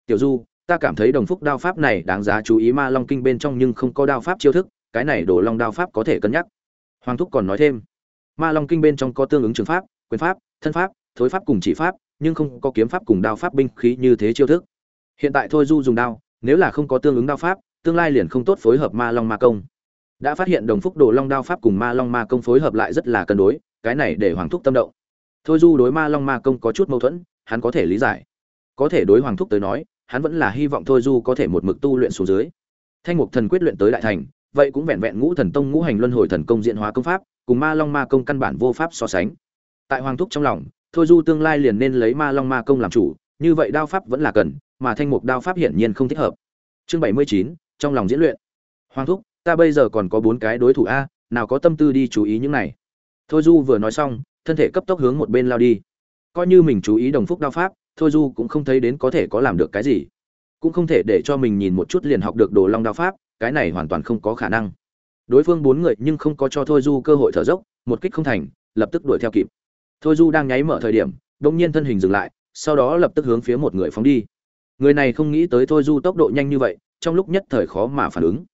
Tiểu du, ta cảm thấy đồng phúc đao pháp này đáng giá chú ý ma long kinh bên trong nhưng không có đao pháp chiêu thức, cái này đổ long đao pháp có thể cân nhắc. Hoàng thúc còn nói thêm, ma long kinh bên trong có tương ứng trường pháp, quyền pháp, thân pháp, thối pháp cùng chỉ pháp, nhưng không có kiếm pháp cùng đao pháp binh khí như thế chiêu thức. Hiện tại thôi du dùng đao, nếu là không có tương ứng đao pháp, tương lai liền không tốt phối hợp ma long ma công. Đã phát hiện đồng phúc đồ long đao pháp cùng ma long ma công phối hợp lại rất là cân đối, cái này để hoàng thúc tâm động thôi du đối ma long ma công có chút mâu thuẫn, hắn có thể lý giải. Có thể đối hoàng thúc tới nói, hắn vẫn là hy vọng thôi du có thể một mực tu luyện xuống dưới. Thanh mục thần quyết luyện tới đại thành, vậy cũng vẹn vẹn ngũ thần tông ngũ hành luân hồi thần công diện hóa công pháp, cùng ma long ma công căn bản vô pháp so sánh. Tại hoàng thúc trong lòng, thôi du tương lai liền nên lấy ma long ma công làm chủ, như vậy đao pháp vẫn là cần, mà thanh mục đao pháp hiển nhiên không thích hợp. Chương bảy mươi chín, trong lòng diễn luyện. Hoàng thúc, ta bây giờ còn có bốn cái đối thủ a, nào có tâm tư đi chú ý những này. Thôi du vừa nói xong thân thể cấp tốc hướng một bên lao đi. Coi như mình chú ý đồng phúc đao pháp, thôi du cũng không thấy đến có thể có làm được cái gì. Cũng không thể để cho mình nhìn một chút liền học được đồ long đao pháp, cái này hoàn toàn không có khả năng. Đối phương bốn người nhưng không có cho thôi du cơ hội thở dốc, một kích không thành, lập tức đuổi theo kịp. Thôi du đang nháy mở thời điểm đông nhiên thân hình dừng lại, sau đó lập tức hướng phía một người phóng đi. Người này không nghĩ tới thôi du tốc độ nhanh như vậy, trong lúc nhất thời khó mà phản ứng.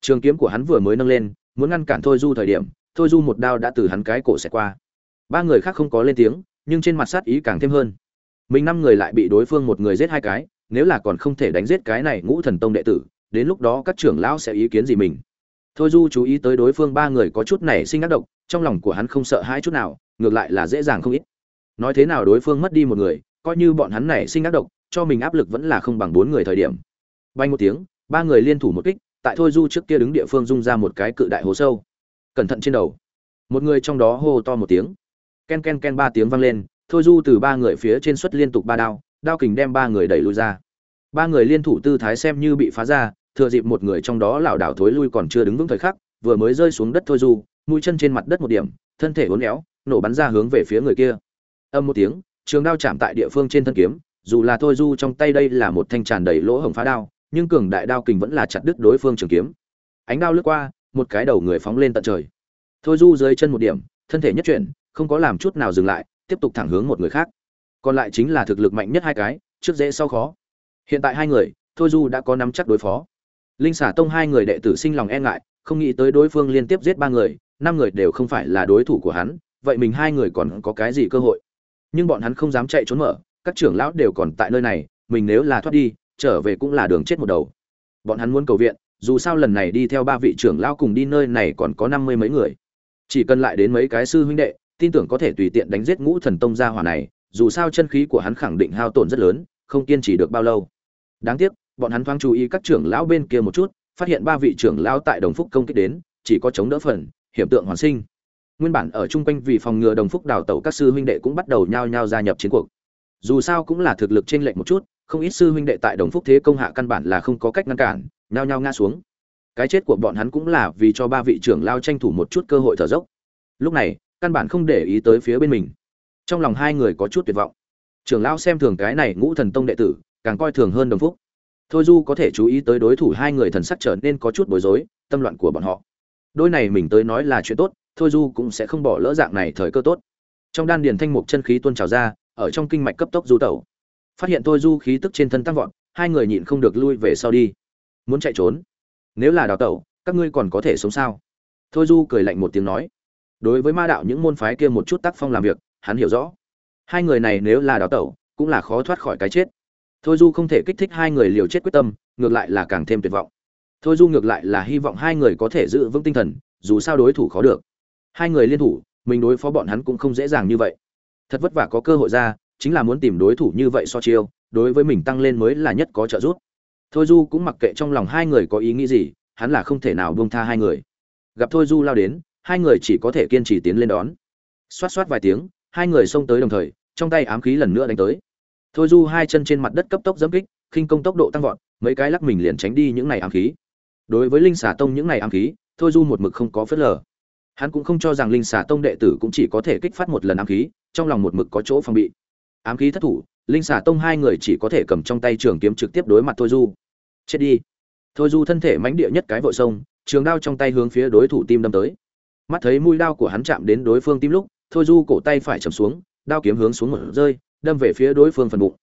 Trường kiếm của hắn vừa mới nâng lên, muốn ngăn cản thôi du thời điểm, thôi du một đao đã từ hắn cái cổ xẹt qua ba người khác không có lên tiếng, nhưng trên mặt sát ý càng thêm hơn. Mình năm người lại bị đối phương một người giết hai cái, nếu là còn không thể đánh giết cái này ngũ thần tông đệ tử, đến lúc đó các trưởng lão sẽ ý kiến gì mình? Thôi du chú ý tới đối phương ba người có chút nảy sinh ác độc, trong lòng của hắn không sợ hãi chút nào, ngược lại là dễ dàng không ít. Nói thế nào đối phương mất đi một người, coi như bọn hắn nảy sinh ác độc, cho mình áp lực vẫn là không bằng bốn người thời điểm. Bay một tiếng, ba người liên thủ một kích, tại thôi du trước kia đứng địa phương dung ra một cái cự đại hố sâu. Cẩn thận trên đầu. Một người trong đó hô to một tiếng ken ken ken ba tiếng vang lên, thôi du từ ba người phía trên xuất liên tục ba đao đao kình đem ba người đẩy lui ra. Ba người liên thủ tư thái xem như bị phá ra, thừa dịp một người trong đó lảo đảo thối lui còn chưa đứng vững thời khắc, vừa mới rơi xuống đất thôi du, mũi chân trên mặt đất một điểm, thân thể uốn éo, nổ bắn ra hướng về phía người kia. Âm một tiếng, trường đao chạm tại địa phương trên thân kiếm, dù là thôi du trong tay đây là một thanh tràn đầy lỗ hổng phá đao, nhưng cường đại đao kình vẫn là chặt đứt đối phương trường kiếm. Ánh đao lướt qua, một cái đầu người phóng lên tận trời. Thôi du dưới chân một điểm, thân thể nhất chuyển không có làm chút nào dừng lại, tiếp tục thẳng hướng một người khác. Còn lại chính là thực lực mạnh nhất hai cái, trước dễ sau khó. Hiện tại hai người, thôi du đã có nắm chắc đối phó. Linh xả tông hai người đệ tử sinh lòng e ngại, không nghĩ tới đối phương liên tiếp giết ba người, năm người đều không phải là đối thủ của hắn, vậy mình hai người còn có cái gì cơ hội? Nhưng bọn hắn không dám chạy trốn mở, các trưởng lão đều còn tại nơi này, mình nếu là thoát đi, trở về cũng là đường chết một đầu. Bọn hắn muốn cầu viện, dù sao lần này đi theo ba vị trưởng lão cùng đi nơi này còn có năm mươi mấy người. Chỉ cần lại đến mấy cái sư huynh đệ tin tưởng có thể tùy tiện đánh giết ngũ thần tông gia hỏa này, dù sao chân khí của hắn khẳng định hao tổn rất lớn, không kiên trì được bao lâu. Đáng tiếc, bọn hắn thoáng chú ý các trưởng lão bên kia một chút, phát hiện ba vị trưởng lão tại đồng phúc công kích đến, chỉ có chống đỡ phần, hiểm tượng hoàn sinh. Nguyên bản ở chung quanh vì phòng ngừa đồng phúc đào tẩu các sư huynh đệ cũng bắt đầu nhao nhao gia nhập chiến cuộc. Dù sao cũng là thực lực trên lệnh một chút, không ít sư huynh đệ tại đồng phúc thế công hạ căn bản là không có cách ngăn cản, nhao nhao ngã xuống. Cái chết của bọn hắn cũng là vì cho ba vị trưởng lao tranh thủ một chút cơ hội thở dốc. Lúc này căn bản không để ý tới phía bên mình. Trong lòng hai người có chút tuyệt vọng. Trưởng Lão xem thường cái này ngũ thần tông đệ tử, càng coi thường hơn đồng phúc. Thôi du có thể chú ý tới đối thủ hai người thần sắc trở nên có chút bối rối, tâm loạn của bọn họ. Đôi này mình tới nói là chuyện tốt, thôi du cũng sẽ không bỏ lỡ dạng này thời cơ tốt. Trong đan điền thanh mục chân khí tuôn trào ra, ở trong kinh mạch cấp tốc du tẩu. Phát hiện thôi du khí tức trên thân tăng vọt, hai người nhịn không được lui về sau đi. Muốn chạy trốn? Nếu là đào tẩu, các ngươi còn có thể sống sao? Thôi du cười lạnh một tiếng nói đối với ma đạo những môn phái kia một chút tác phong làm việc, hắn hiểu rõ. Hai người này nếu là đào tẩu, cũng là khó thoát khỏi cái chết. Thôi du không thể kích thích hai người liều chết quyết tâm, ngược lại là càng thêm tuyệt vọng. Thôi du ngược lại là hy vọng hai người có thể giữ vững tinh thần, dù sao đối thủ khó được. Hai người liên thủ, mình đối phó bọn hắn cũng không dễ dàng như vậy. Thật vất vả có cơ hội ra, chính là muốn tìm đối thủ như vậy so chiêu, đối với mình tăng lên mới là nhất có trợ giúp. Thôi du cũng mặc kệ trong lòng hai người có ý nghĩ gì, hắn là không thể nào buông tha hai người. Gặp thôi du lao đến hai người chỉ có thể kiên trì tiến lên đón. Xoát xoát vài tiếng, hai người xông tới đồng thời, trong tay ám khí lần nữa đánh tới. Thôi du hai chân trên mặt đất cấp tốc dẫm kích, khinh công tốc độ tăng vọt, mấy cái lắc mình liền tránh đi những này ám khí. Đối với linh xà tông những này ám khí, thôi du một mực không có phớt lờ. Hắn cũng không cho rằng linh xà tông đệ tử cũng chỉ có thể kích phát một lần ám khí, trong lòng một mực có chỗ phòng bị. Ám khí thất thủ, linh xà tông hai người chỉ có thể cầm trong tay trường kiếm trực tiếp đối mặt thôi du. Chết đi. Thôi du thân thể mãnh địa nhất cái vội sông, trường đao trong tay hướng phía đối thủ tim đâm tới mắt thấy mũi đao của hắn chạm đến đối phương tim lúc, thôi du cổ tay phải chầm xuống, đao kiếm hướng xuống một rơi, đâm về phía đối phương phần bụng.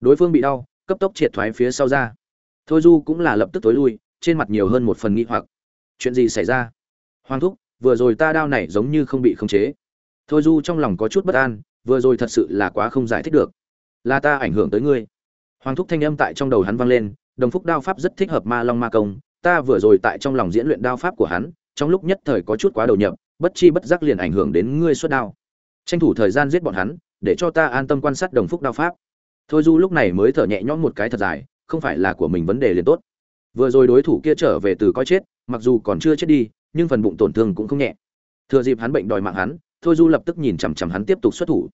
Đối phương bị đau, cấp tốc triệt thoái phía sau ra. Thôi du cũng là lập tức tối lui, trên mặt nhiều hơn một phần nghi hoặc. Chuyện gì xảy ra? Hoàng thúc, vừa rồi ta đao này giống như không bị khống chế. Thôi du trong lòng có chút bất an, vừa rồi thật sự là quá không giải thích được. Là ta ảnh hưởng tới ngươi. Hoàng thúc thanh âm tại trong đầu hắn vang lên, đồng phúc đao pháp rất thích hợp ma long ma công, ta vừa rồi tại trong lòng diễn luyện đao pháp của hắn trong lúc nhất thời có chút quá đầu nhập, bất chi bất giác liền ảnh hưởng đến ngươi xuất đao. Tranh thủ thời gian giết bọn hắn, để cho ta an tâm quan sát đồng phúc đao pháp. Thôi du lúc này mới thở nhẹ nhõm một cái thật dài, không phải là của mình vấn đề liền tốt. Vừa rồi đối thủ kia trở về từ coi chết, mặc dù còn chưa chết đi, nhưng phần bụng tổn thương cũng không nhẹ. Thừa dịp hắn bệnh đòi mạng hắn, thôi du lập tức nhìn chằm chằm hắn tiếp tục xuất thủ.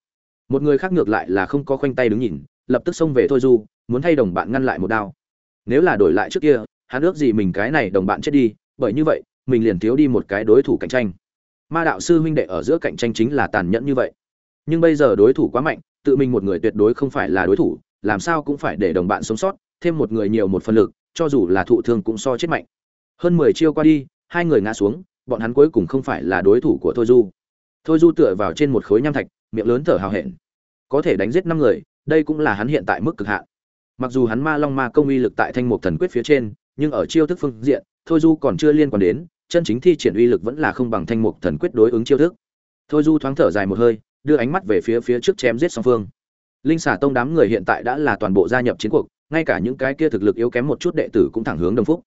Một người khác ngược lại là không có khoanh tay đứng nhìn, lập tức xông về thôi du, muốn thay đồng bạn ngăn lại một đao. Nếu là đổi lại trước kia, hắn ước gì mình cái này đồng bạn chết đi, bởi như vậy mình liền thiếu đi một cái đối thủ cạnh tranh. Ma đạo sư huynh đệ ở giữa cạnh tranh chính là tàn nhẫn như vậy. Nhưng bây giờ đối thủ quá mạnh, tự mình một người tuyệt đối không phải là đối thủ, làm sao cũng phải để đồng bạn sống sót, thêm một người nhiều một phần lực, cho dù là thụ thương cũng so chết mạnh. Hơn mười chiêu qua đi, hai người ngã xuống, bọn hắn cuối cùng không phải là đối thủ của thôi du. Thôi du tựa vào trên một khối nham thạch, miệng lớn thở hào hẹn. Có thể đánh giết năm người, đây cũng là hắn hiện tại mức cực hạn. Mặc dù hắn ma long ma công uy lực tại thanh mục thần quyết phía trên, nhưng ở chiêu thức phương diện, thôi du còn chưa liên quan đến chân chính thi triển uy lực vẫn là không bằng thanh mục thần quyết đối ứng chiêu thức. Thôi du thoáng thở dài một hơi, đưa ánh mắt về phía phía trước chém giết song phương. Linh xà tông đám người hiện tại đã là toàn bộ gia nhập chiến cuộc, ngay cả những cái kia thực lực yếu kém một chút đệ tử cũng thẳng hướng đồng phúc.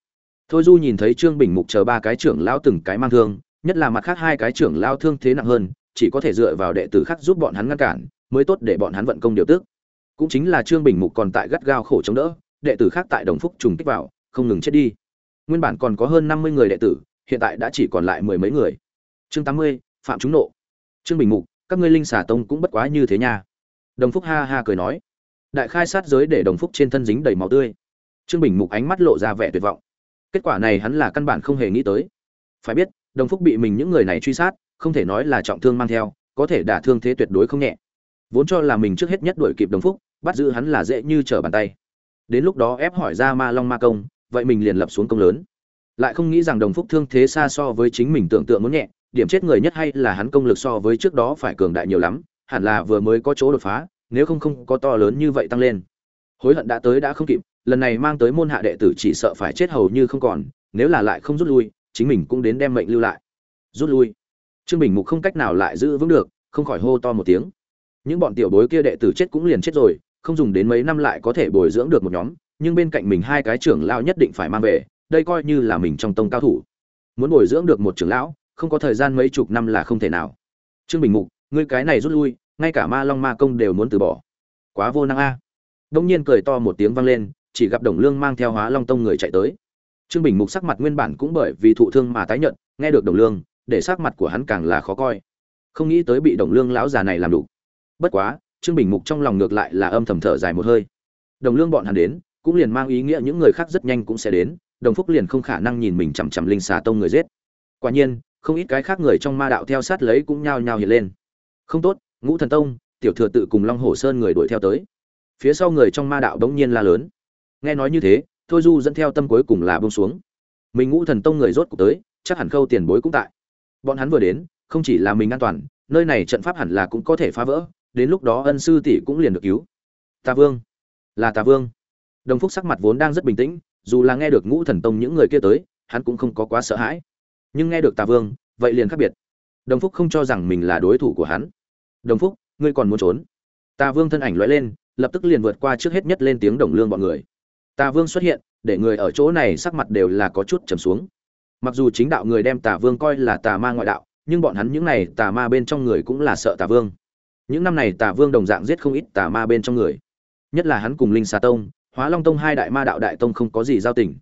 Thôi du nhìn thấy trương bình mục chờ ba cái trưởng lão từng cái mang thương, nhất là mặt khác hai cái trưởng lão thương thế nặng hơn, chỉ có thể dựa vào đệ tử khác giúp bọn hắn ngăn cản, mới tốt để bọn hắn vận công điều tước. Cũng chính là trương bình mục còn tại gắt gao khổ chống đỡ, đệ tử khác tại đồng phúc trùng kích vào, không ngừng chết đi. Nguyên bản còn có hơn năm mươi người đệ tử hiện tại đã chỉ còn lại mười mấy người. Chương tám mươi, phạm trúng nộ. Trương bình mục, các ngươi linh xà tông cũng bất quá như thế nha. Đồng phúc ha ha cười nói. Đại khai sát giới để đồng phúc trên thân dính đầy máu tươi. Trương bình mục ánh mắt lộ ra vẻ tuyệt vọng. Kết quả này hắn là căn bản không hề nghĩ tới. Phải biết, đồng phúc bị mình những người này truy sát, không thể nói là trọng thương mang theo, có thể đả thương thế tuyệt đối không nhẹ. Vốn cho là mình trước hết nhất đuổi kịp đồng phúc, bắt giữ hắn là dễ như trở bàn tay. Đến lúc đó ép hỏi ra ma long ma công, vậy mình liền lập xuống công lớn lại không nghĩ rằng đồng phúc thương thế xa so với chính mình tưởng tượng muốn nhẹ, điểm chết người nhất hay là hắn công lực so với trước đó phải cường đại nhiều lắm, hẳn là vừa mới có chỗ đột phá, nếu không không có to lớn như vậy tăng lên. Hối hận đã tới đã không kịp, lần này mang tới môn hạ đệ tử chỉ sợ phải chết hầu như không còn, nếu là lại không rút lui, chính mình cũng đến đem mệnh lưu lại. Rút lui. Trương bình mục không cách nào lại giữ vững được, không khỏi hô to một tiếng. Những bọn tiểu bối kia đệ tử chết cũng liền chết rồi, không dùng đến mấy năm lại có thể bồi dưỡng được một nhóm, nhưng bên cạnh mình hai cái trưởng lao nhất định phải mang về đây coi như là mình trong tông cao thủ. Muốn bồi dưỡng được một trưởng lão, không có thời gian mấy chục năm là không thể nào. Trương bình mục, ngươi cái này rút lui, ngay cả ma long ma công đều muốn từ bỏ. Quá vô năng a. Đông nhiên cười to một tiếng vang lên, chỉ gặp đồng lương mang theo hóa long tông người chạy tới. Trương bình mục sắc mặt nguyên bản cũng bởi vì thụ thương mà tái nhận nghe được đồng lương, để sắc mặt của hắn càng là khó coi. Không nghĩ tới bị đồng lương lão già này làm đủ. Bất quá, trương bình mục trong lòng ngược lại là âm thầm thở dài một hơi. Đồng lương bọn hắn đến, cũng liền mang ý nghĩa những người khác rất nhanh cũng sẽ đến đồng phúc liền không khả năng nhìn mình chằm chằm linh xà tông người giết. Quả nhiên, không ít cái khác người trong ma đạo theo sát lấy cũng nhao nhao hiện lên. Không tốt, ngũ thần tông, tiểu thừa tự cùng long hồ sơn người đuổi theo tới. Phía sau người trong ma đạo bỗng nhiên la lớn. Nghe nói như thế, thôi du dẫn theo tâm cuối cùng là bông xuống. Mình ngũ thần tông người rốt cuộc tới, chắc hẳn khâu tiền bối cũng tại. Bọn hắn vừa đến, không chỉ là mình an toàn, nơi này trận pháp hẳn là cũng có thể phá vỡ, đến lúc đó ân sư tỷ cũng liền được cứu. Tà vương. Là tà vương. Đồng phúc sắc mặt vốn đang rất bình tĩnh dù là nghe được ngũ thần tông những người kia tới, hắn cũng không có quá sợ hãi. Nhưng nghe được tà vương, vậy liền khác biệt. Đồng phúc không cho rằng mình là đối thủ của hắn. Đồng phúc, ngươi còn muốn trốn? Tà vương thân ảnh lóe lên, lập tức liền vượt qua trước hết nhất lên tiếng đồng lương bọn người. Tà vương xuất hiện, để người ở chỗ này sắc mặt đều là có chút trầm xuống. Mặc dù chính đạo người đem tà vương coi là tà ma ngoại đạo, nhưng bọn hắn những này tà ma bên trong người cũng là sợ tà vương. Những năm này tà vương đồng dạng giết không ít tà ma bên trong người. Nhất là hắn cùng linh xà tông hóa long tông hai đại ma đạo đại tông không có gì giao tình.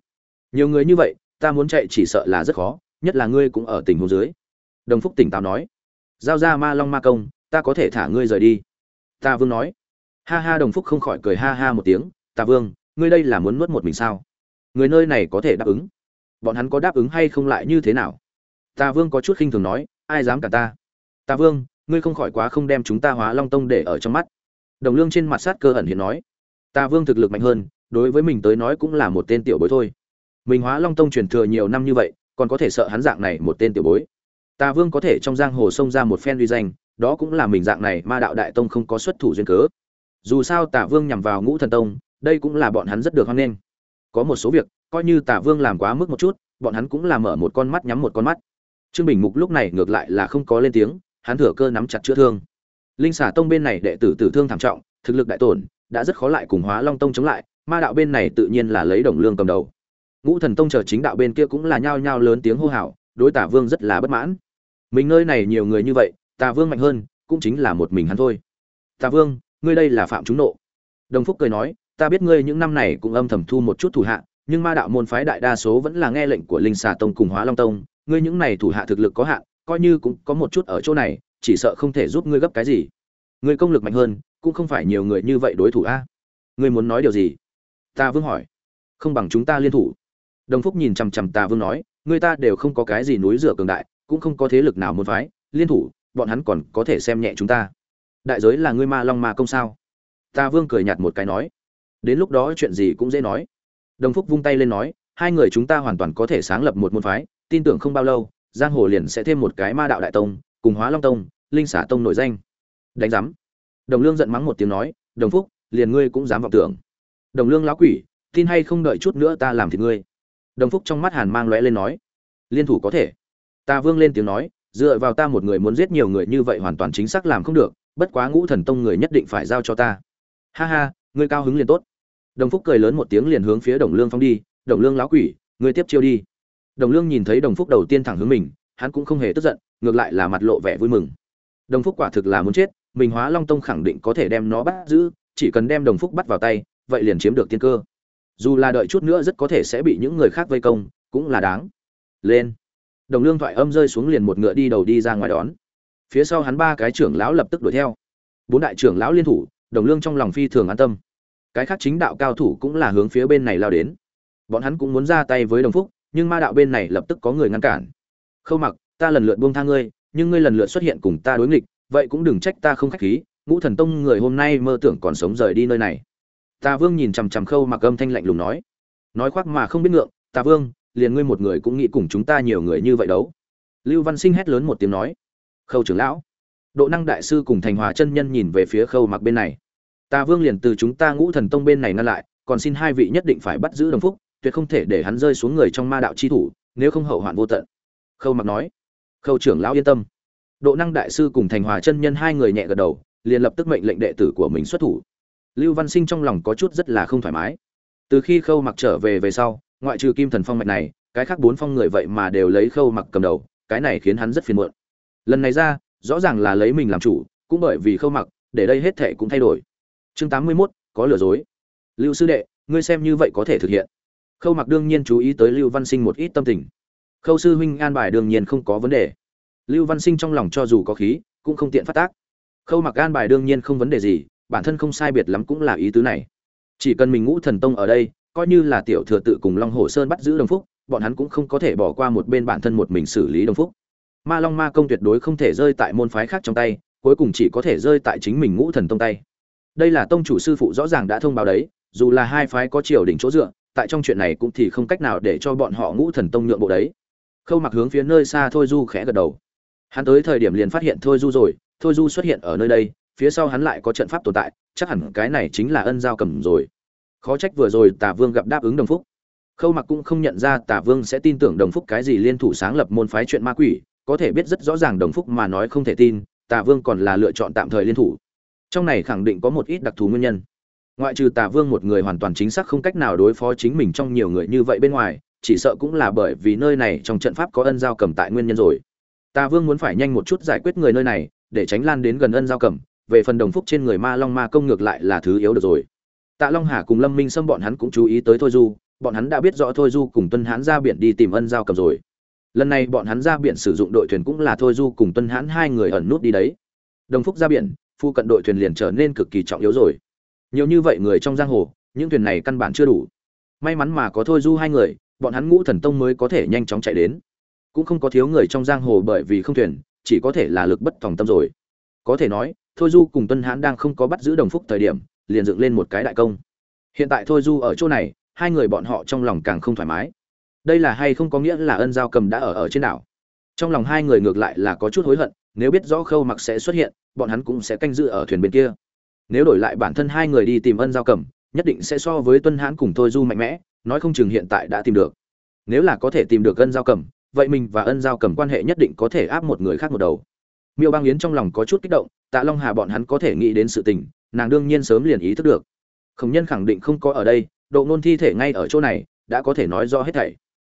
Nhiều người như vậy, ta muốn chạy chỉ sợ là rất khó, nhất là ngươi cũng ở tình huống dưới. Đồng phúc tỉnh táo nói. Giao ra ma long ma công, ta có thể thả ngươi rời đi. Ta vương nói. Ha ha, đồng phúc không khỏi cười ha ha một tiếng. Ta vương, ngươi đây là muốn nuốt một mình sao? Người nơi này có thể đáp ứng? Bọn hắn có đáp ứng hay không lại như thế nào? Ta vương có chút khinh thường nói. Ai dám cả ta? Ta vương, ngươi không khỏi quá không đem chúng ta hóa long tông để ở trong mắt. Đồng lương trên mặt sát cơ ẩn hiện nói ta vương thực lực mạnh hơn, đối với mình tới nói cũng là một tên tiểu bối thôi. Mình hóa long tông truyền thừa nhiều năm như vậy, còn có thể sợ hắn dạng này một tên tiểu bối. Ta vương có thể trong giang hồ xông ra một phen uy danh, đó cũng là mình dạng này ma đạo đại tông không có xuất thủ duyên cớ. Dù sao tả vương nhằm vào ngũ thần tông, đây cũng là bọn hắn rất được hoan nghênh. Có một số việc, coi như tả vương làm quá mức một chút, bọn hắn cũng là mở một con mắt nhắm một con mắt. Trương bình mục lúc này ngược lại là không có lên tiếng, hắn thừa cơ nắm chặt chữa thương. Linh xả tông bên này đệ tử tử thương thảm trọng, thực lực đại tổn đã rất khó lại cùng hóa long tông chống lại, ma đạo bên này tự nhiên là lấy đồng lương cầm đầu. Ngũ thần tông chờ chính đạo bên kia cũng là nhao nhao lớn tiếng hô hào, đối tả vương rất là bất mãn. Mình nơi này nhiều người như vậy tà vương mạnh hơn, cũng chính là một mình hắn thôi. Tà vương, ngươi đây là phạm chúng nộ. Đồng phúc cười nói, ta biết ngươi những năm này cũng âm thầm thu một chút thủ hạ, nhưng ma đạo môn phái đại đa số vẫn là nghe lệnh của linh xà tông cùng hóa long tông, ngươi những này thủ hạ thực lực có hạn, coi như cũng có một chút ở chỗ này, chỉ sợ không thể giúp ngươi gấp cái gì. Ngươi công lực mạnh hơn cũng không phải nhiều người như vậy đối thủ a. Ngươi muốn nói điều gì? Ta vương hỏi. Không bằng chúng ta liên thủ. Đồng phúc nhìn chằm chằm ta vương nói, người ta đều không có cái gì núi rửa cường đại, cũng không có thế lực nào muốn phái, liên thủ, bọn hắn còn có thể xem nhẹ chúng ta. Đại giới là ngươi ma long ma công sao? Ta vương cười nhạt một cái nói. Đến lúc đó chuyện gì cũng dễ nói. Đồng phúc vung tay lên nói, hai người chúng ta hoàn toàn có thể sáng lập một môn phái, tin tưởng không bao lâu, giang hồ liền sẽ thêm một cái ma đạo đại tông, cùng hóa long tông, linh xả tông nổi danh. Đánh giám đồng lương giận mắng một tiếng nói, đồng phúc, liền ngươi cũng dám vọng tưởng. Đồng lương lão quỷ, tin hay không đợi chút nữa ta làm thì ngươi. Đồng phúc trong mắt hàn mang lóe lên nói, liên thủ có thể. Ta vương lên tiếng nói, dựa vào ta một người muốn giết nhiều người như vậy hoàn toàn chính xác làm không được, bất quá ngũ thần tông người nhất định phải giao cho ta. Ha ha, ngươi cao hứng liền tốt. Đồng phúc cười lớn một tiếng liền hướng phía đồng lương phong đi, đồng lương lão quỷ, ngươi tiếp chiêu đi. Đồng lương nhìn thấy đồng phúc đầu tiên thẳng hướng mình, hắn cũng không hề tức giận, ngược lại là mặt lộ vẻ vui mừng. Đồng phúc quả thực là muốn chết mình hóa long tông khẳng định có thể đem nó bắt giữ, chỉ cần đem đồng phúc bắt vào tay, vậy liền chiếm được tiên cơ. Dù là đợi chút nữa rất có thể sẽ bị những người khác vây công, cũng là đáng. Lên. Đồng lương thoại âm rơi xuống liền một ngựa đi đầu đi ra ngoài đón. Phía sau hắn ba cái trưởng lão lập tức đuổi theo. Bốn đại trưởng lão liên thủ, đồng lương trong lòng phi thường an tâm. Cái khác chính đạo cao thủ cũng là hướng phía bên này lao đến. Bọn hắn cũng muốn ra tay với đồng phúc, nhưng ma đạo bên này lập tức có người ngăn cản. Khâu mặc, ta lần lượt buông tha ngươi, nhưng ngươi lần lượt xuất hiện cùng ta đối nghịch vậy cũng đừng trách ta không khách khí, ngũ thần tông người hôm nay mơ tưởng còn sống rời đi nơi này. Ta vương nhìn chằm chằm khâu mặc âm thanh lạnh lùng nói. Nói khoác mà không biết ngượng, ta vương, liền ngươi một người cũng nghĩ cùng chúng ta nhiều người như vậy đấu. Lưu văn sinh hét lớn một tiếng nói. Khâu trưởng lão, độ năng đại sư cùng thành hòa chân nhân nhìn về phía khâu mặc bên này. Ta vương liền từ chúng ta ngũ thần tông bên này ngăn lại, còn xin hai vị nhất định phải bắt giữ đồng phúc, tuyệt không thể để hắn rơi xuống người trong ma đạo chi thủ, nếu không hậu hoạn vô tận. Khâu mặc nói. Khâu trưởng lão yên tâm độ năng đại sư cùng thành hòa chân nhân hai người nhẹ gật đầu liền lập tức mệnh lệnh đệ tử của mình xuất thủ. Lưu văn sinh trong lòng có chút rất là không thoải mái. Từ khi khâu mặc trở về về sau ngoại trừ kim thần phong mạch này cái khác bốn phong người vậy mà đều lấy khâu mặc cầm đầu cái này khiến hắn rất phiền muộn. Lần này ra rõ ràng là lấy mình làm chủ cũng bởi vì khâu mặc để đây hết thệ cũng thay đổi. Chương tám mươi 81, có lừa dối. Lưu sư đệ ngươi xem như vậy có thể thực hiện. Khâu mặc đương nhiên chú ý tới lưu văn sinh một ít tâm tình. Khâu sư huynh an bài đương nhiên không có vấn đề lưu văn sinh trong lòng cho dù có khí, cũng không tiện phát tác. Khâu mặc an bài đương nhiên không vấn đề gì, bản thân không sai biệt lắm cũng là ý tứ này. Chỉ cần mình ngũ thần tông ở đây, coi như là tiểu thừa tự cùng long hồ sơn bắt giữ đồng phúc, bọn hắn cũng không có thể bỏ qua một bên bản thân một mình xử lý đồng phúc. Ma long ma công tuyệt đối không thể rơi tại môn phái khác trong tay, cuối cùng chỉ có thể rơi tại chính mình ngũ thần tông tay. Đây là tông chủ sư phụ rõ ràng đã thông báo đấy, dù là hai phái có triều đỉnh chỗ dựa, tại trong chuyện này cũng thì không cách nào để cho bọn họ ngũ thần tông nhượng bộ đấy. Khâu mặc hướng phía nơi xa thôi du khẽ gật đầu hắn tới thời điểm liền phát hiện thôi du rồi, thôi du xuất hiện ở nơi đây, phía sau hắn lại có trận pháp tồn tại, chắc hẳn cái này chính là ân giao cầm rồi. Khó trách vừa rồi tả vương gặp đáp ứng đồng phúc. Khâu mặc cũng không nhận ra tả vương sẽ tin tưởng đồng phúc cái gì liên thủ sáng lập môn phái chuyện ma quỷ, có thể biết rất rõ ràng đồng phúc mà nói không thể tin, tả vương còn là lựa chọn tạm thời liên thủ. Trong này khẳng định có một ít đặc thù nguyên nhân. Ngoại trừ tả vương một người hoàn toàn chính xác không cách nào đối phó chính mình trong nhiều người như vậy bên ngoài, chỉ sợ cũng là bởi vì nơi này trong trận pháp có ân giao cầm tại nguyên nhân rồi. Ta vương muốn phải nhanh một chút giải quyết người nơi này, để tránh lan đến gần ân giao cầm, về phần đồng phúc trên người ma long ma công ngược lại là thứ yếu được rồi. Tạ long hà cùng lâm minh Sâm bọn hắn cũng chú ý tới thôi du, bọn hắn đã biết rõ thôi du cùng tuân hãn ra biển đi tìm ân giao cầm rồi. Lần này bọn hắn ra biển sử dụng đội thuyền cũng là thôi du cùng tuân hãn hai người ẩn nút đi đấy. Đồng phúc ra biển, phu cận đội thuyền liền trở nên cực kỳ trọng yếu rồi. Nhiều như vậy người trong giang hồ, những thuyền này căn bản chưa đủ. May mắn mà có thôi du hai người, bọn hắn ngũ thần tông mới có thể nhanh chóng chạy đến cũng không có thiếu người trong giang hồ bởi vì không thuyền, chỉ có thể là lực bất thòng tâm rồi. Có thể nói, thôi du cùng tuân hãn đang không có bắt giữ đồng phúc thời điểm, liền dựng lên một cái đại công. Hiện tại thôi du ở chỗ này, hai người bọn họ trong lòng càng không thoải mái. Đây là hay không có nghĩa là ân giao cầm đã ở ở trên đảo? Trong lòng hai người ngược lại là có chút hối hận, nếu biết rõ khâu mặc sẽ xuất hiện, bọn hắn cũng sẽ canh giữ ở thuyền bên kia. Nếu đổi lại bản thân hai người đi tìm ân giao cầm, nhất định sẽ so với tuân hãn cùng thôi du mạnh mẽ, nói không chừng hiện tại đã tìm được. Nếu là có thể tìm được ân giao cầm vậy mình và ân giao cầm quan hệ nhất định có thể áp một người khác một đầu. Miêu bang yến trong lòng có chút kích động, tạ long hà bọn hắn có thể nghĩ đến sự tình, nàng đương nhiên sớm liền ý thức được. Khổng nhân khẳng định không có ở đây, độ nôn thi thể ngay ở chỗ này, đã có thể nói rõ hết thảy.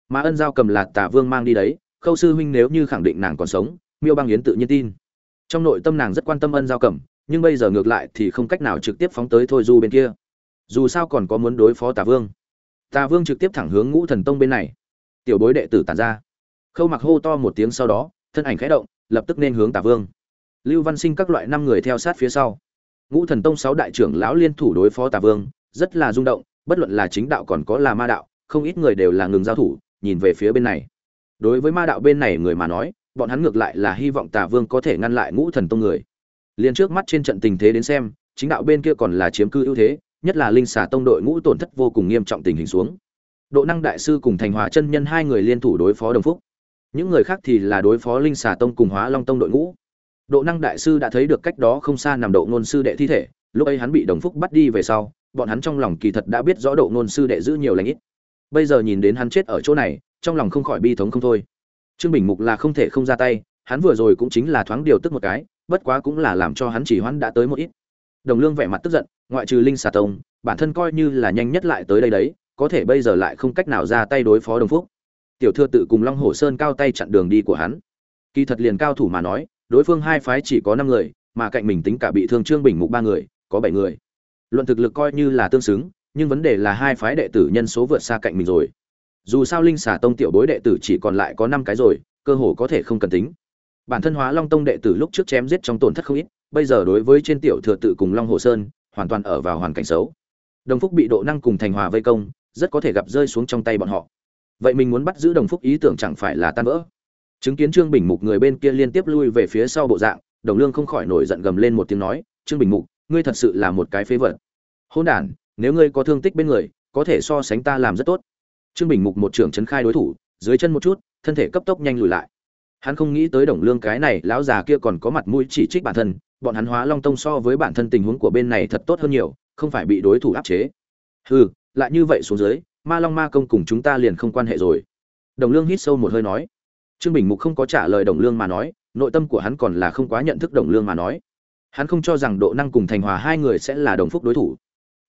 Mà ân giao cầm là tả vương mang đi đấy, khâu sư huynh nếu như khẳng định nàng còn sống, miêu bang yến tự nhiên tin. Trong nội tâm nàng rất quan tâm ân giao cầm, nhưng bây giờ ngược lại thì không cách nào trực tiếp phóng tới thôi du bên kia. Dù sao còn có muốn đối phó tả vương. Tà vương trực tiếp thẳng hướng ngũ thần tông bên này. Tiểu bối đệ tử tàn ra khâu mặc hô to một tiếng sau đó, thân ảnh khẽ động, lập tức nên hướng tà vương. Lưu văn sinh các loại năm người theo sát phía sau. Ngũ thần tông sáu đại trưởng lão liên thủ đối phó tà vương, rất là rung động, bất luận là chính đạo còn có là ma đạo, không ít người đều là ngừng giao thủ, nhìn về phía bên này. Đối với ma đạo bên này người mà nói, bọn hắn ngược lại là hy vọng tà vương có thể ngăn lại ngũ thần tông người. Liền trước mắt trên trận tình thế đến xem, chính đạo bên kia còn là chiếm cư ưu thế, nhất là linh xà tông đội ngũ tổn thất vô cùng nghiêm trọng tình hình xuống. Độ năng đại sư cùng thành hòa chân nhân hai người liên thủ đối phó đồng phúc những người khác thì là đối phó linh xà tông cùng hóa long tông đội ngũ. Độ năng đại sư đã thấy được cách đó không xa nằm độ ngôn sư đệ thi thể, lúc ấy hắn bị đồng phúc bắt đi về sau, bọn hắn trong lòng kỳ thật đã biết rõ độ ngôn sư đệ giữ nhiều lãnh ít. Bây giờ nhìn đến hắn chết ở chỗ này, trong lòng không khỏi bi thống không thôi. Trương bình mục là không thể không ra tay, hắn vừa rồi cũng chính là thoáng điều tức một cái, bất quá cũng là làm cho hắn chỉ hoãn đã tới một ít. Đồng lương vẻ mặt tức giận, ngoại trừ linh xà tông, bản thân coi như là nhanh nhất lại tới đây đấy, có thể bây giờ lại không cách nào ra tay đối phó đồng phúc tiểu thừa tự cùng long hổ sơn cao tay chặn đường đi của hắn. Kỳ thật liền cao thủ mà nói, đối phương hai phái chỉ có năm người, mà cạnh mình tính cả bị thương trương bình mục ba người, có bảy người. Luận thực lực coi như là tương xứng, nhưng vấn đề là hai phái đệ tử nhân số vượt xa cạnh mình rồi. Dù sao linh xà tông tiểu bối đệ tử chỉ còn lại có năm cái rồi, cơ hồ có thể không cần tính. Bản thân hóa long tông đệ tử lúc trước chém giết trong tổn thất không ít, bây giờ đối với trên tiểu thừa tự cùng long hồ sơn, hoàn toàn ở vào hoàn cảnh xấu. Đồng phúc bị độ năng cùng thành hòa vây công, rất có thể gặp rơi xuống trong tay bọn họ vậy mình muốn bắt giữ đồng phúc ý tưởng chẳng phải là tan vỡ. Chứng kiến trương bình mục người bên kia liên tiếp lui về phía sau bộ dạng, đồng lương không khỏi nổi giận gầm lên một tiếng nói, trương bình mục, ngươi thật sự là một cái phế vật. Hôn đ nếu ngươi có thương tích bên người, có thể so sánh ta làm rất tốt. Trương bình mục một trưởng trấn khai đối thủ, dưới chân một chút, thân thể cấp tốc nhanh lùi lại. Hắn không nghĩ tới đồng lương cái này lão già kia còn có mặt mũi chỉ trích bản thân, bọn hắn hóa long tông so với bản thân tình huống của bên này thật tốt hơn nhiều, không phải bị đối thủ áp chế. Hừ, lại như vậy xuống dưới ma long ma công cùng chúng ta liền không quan hệ rồi. Đồng lương hít sâu một hơi nói. Trương bình mục không có trả lời đồng lương mà nói, nội tâm của hắn còn là không quá nhận thức đồng lương mà nói. Hắn không cho rằng độ năng cùng thành hòa hai người sẽ là đồng phúc đối thủ.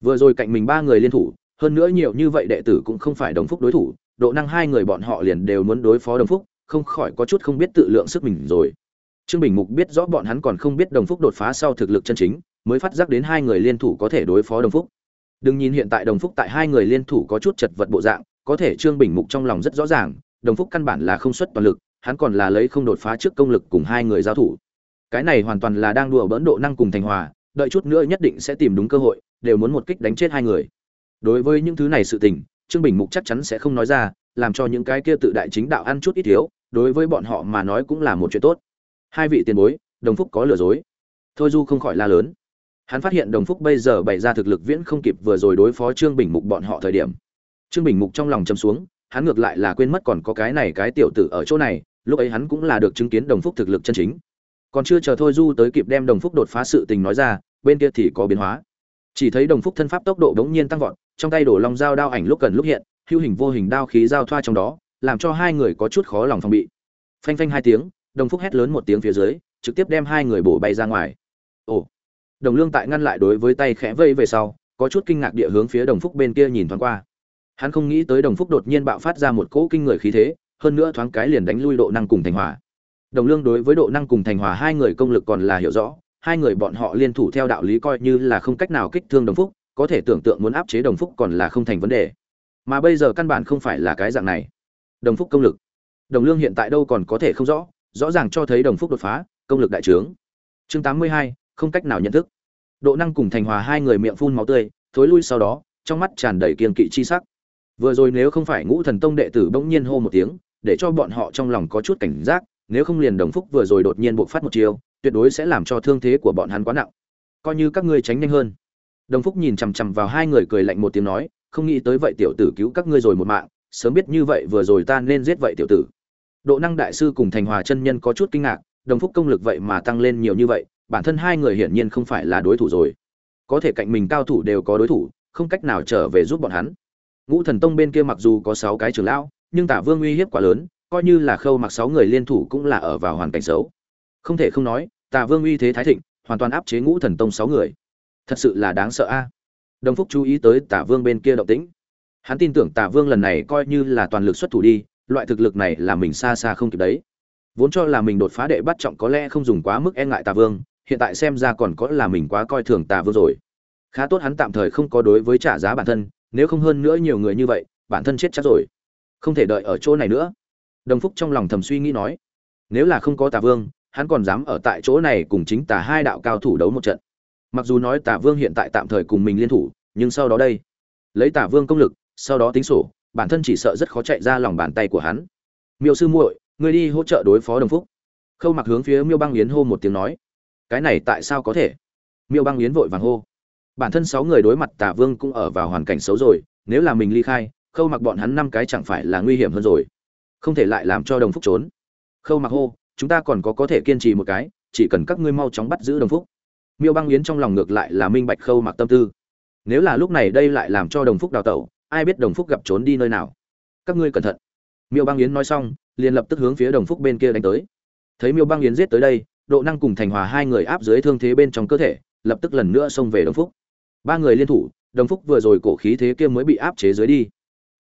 Vừa rồi cạnh mình ba người liên thủ, hơn nữa nhiều như vậy đệ tử cũng không phải đồng phúc đối thủ, độ năng hai người bọn họ liền đều muốn đối phó đồng phúc, không khỏi có chút không biết tự lượng sức mình rồi. Trương bình mục biết rõ bọn hắn còn không biết đồng phúc đột phá sau thực lực chân chính, mới phát giác đến hai người liên thủ có thể đối phó đồng phúc đừng nhìn hiện tại đồng phúc tại hai người liên thủ có chút chật vật bộ dạng, có thể trương bình mục trong lòng rất rõ ràng, đồng phúc căn bản là không xuất toàn lực, hắn còn là lấy không đột phá trước công lực cùng hai người giao thủ. Cái này hoàn toàn là đang đùa bỡn độ năng cùng thành hòa, đợi chút nữa nhất định sẽ tìm đúng cơ hội, đều muốn một kích đánh chết hai người. Đối với những thứ này sự tình, trương bình mục chắc chắn sẽ không nói ra, làm cho những cái kia tự đại chính đạo ăn chút ít thiếu, đối với bọn họ mà nói cũng là một chuyện tốt. Hai vị tiền bối, đồng phúc có lừa dối. Thôi du không khỏi la lớn hắn phát hiện đồng phúc bây giờ bày ra thực lực viễn không kịp vừa rồi đối phó trương bình mục bọn họ thời điểm. Trương bình mục trong lòng châm xuống, hắn ngược lại là quên mất còn có cái này cái tiểu tử ở chỗ này, lúc ấy hắn cũng là được chứng kiến đồng phúc thực lực chân chính. Còn chưa chờ thôi du tới kịp đem đồng phúc đột phá sự tình nói ra, bên kia thì có biến hóa. Chỉ thấy đồng phúc thân pháp tốc độ đống nhiên tăng vọt, trong tay đổ long dao đao ảnh lúc cần lúc hiện hưu hình vô hình đao khí giao thoa trong đó, làm cho hai người có chút khó lòng phòng bị. Phanh phanh hai tiếng, đồng phúc hét lớn một tiếng phía dưới, trực tiếp đem hai người bổ bay ra ngoài. Ồ! Đồng lương tại ngăn lại đối với tay khẽ vây về sau, có chút kinh ngạc địa hướng phía đồng phúc bên kia nhìn thoáng qua. Hắn không nghĩ tới đồng phúc đột nhiên bạo phát ra một cỗ kinh người khí thế, hơn nữa thoáng cái liền đánh lui độ năng cùng thành hòa. Đồng lương đối với độ năng cùng thành hòa hai người công lực còn là hiểu rõ, hai người bọn họ liên thủ theo đạo lý coi như là không cách nào kích thương đồng phúc, có thể tưởng tượng muốn áp chế đồng phúc còn là không thành vấn đề. Mà bây giờ căn bản không phải là cái dạng này. Đồng phúc công lực. Đồng lương hiện tại đâu còn có thể không rõ rõ ràng cho thấy đồng phúc đột phá, công lực đại trướng. Chương tám mươi hai không cách nào nhận thức. Độ năng cùng thành hòa hai người miệng phun máu tươi, thối lui sau đó, trong mắt tràn đầy kiên kỵ chi sắc. Vừa rồi nếu không phải ngũ thần tông đệ tử bỗng nhiên hô một tiếng, để cho bọn họ trong lòng có chút cảnh giác, nếu không liền đồng phúc vừa rồi đột nhiên bộc phát một chiều tuyệt đối sẽ làm cho thương thế của bọn hắn quá nặng. Coi như các ngươi tránh nhanh hơn. Đồng phúc nhìn chằm chằm vào hai người cười lạnh một tiếng nói, không nghĩ tới vậy tiểu tử cứu các ngươi rồi một mạng, sớm biết như vậy vừa rồi ta nên giết vậy tiểu tử. Độ năng đại sư cùng thành hòa chân nhân có chút kinh ngạc, đồng phúc công lực vậy mà tăng lên nhiều như vậy bản thân hai người hiển nhiên không phải là đối thủ rồi. Có thể cạnh mình cao thủ đều có đối thủ, không cách nào trở về giúp bọn hắn. Ngũ thần tông bên kia mặc dù có sáu cái trưởng lão, nhưng tả vương uy hiếp quá lớn, coi như là khâu mặc sáu người liên thủ cũng là ở vào hoàn cảnh xấu. Không thể không nói, tả vương uy thế thái thịnh, hoàn toàn áp chế ngũ thần tông sáu người. Thật sự là đáng sợ a. Đồng phúc chú ý tới tả vương bên kia động tĩnh. Hắn tin tưởng tả vương lần này coi như là toàn lực xuất thủ đi, loại thực lực này là mình xa xa không kịp đấy. Vốn cho là mình đột phá đệ bắt trọng có lẽ không dùng quá mức e ngại tả vương hiện tại xem ra còn có là mình quá coi thường tả vương rồi. Khá tốt hắn tạm thời không có đối với trả giá bản thân, nếu không hơn nữa nhiều người như vậy, bản thân chết chắc rồi. Không thể đợi ở chỗ này nữa. Đồng phúc trong lòng thầm suy nghĩ nói, nếu là không có tà vương, hắn còn dám ở tại chỗ này cùng chính tà hai đạo cao thủ đấu một trận. Mặc dù nói tà vương hiện tại tạm thời cùng mình liên thủ, nhưng sau đó đây, lấy tà vương công lực, sau đó tính sổ, bản thân chỉ sợ rất khó chạy ra lòng bàn tay của hắn. Miêu sư muội người đi hỗ trợ đối phó đồng phúc. Khâu mặc hướng phía miêu băng yến hô một tiếng nói cái này tại sao có thể? Miêu băng yến vội vàng hô. Bản thân sáu người đối mặt Tả vương cũng ở vào hoàn cảnh xấu rồi, nếu là mình ly khai, khâu mặc bọn hắn năm cái chẳng phải là nguy hiểm hơn rồi. Không thể lại làm cho đồng phúc trốn. Khâu mặc hô, chúng ta còn có có thể kiên trì một cái, chỉ cần các ngươi mau chóng bắt giữ đồng phúc. Miêu băng yến trong lòng ngược lại là minh bạch khâu mặc tâm tư. Nếu là lúc này đây lại làm cho đồng phúc đào tẩu, ai biết đồng phúc gặp trốn đi nơi nào? Các ngươi cẩn thận. Miêu băng yến nói xong, liền lập tức hướng phía đồng phúc bên kia đánh tới. Thấy miêu băng yến giết tới đây độ năng cùng thành hòa hai người áp dưới thương thế bên trong cơ thể, lập tức lần nữa xông về đồng phúc. Ba người liên thủ, đồng phúc vừa rồi cổ khí thế kia mới bị áp chế dưới đi.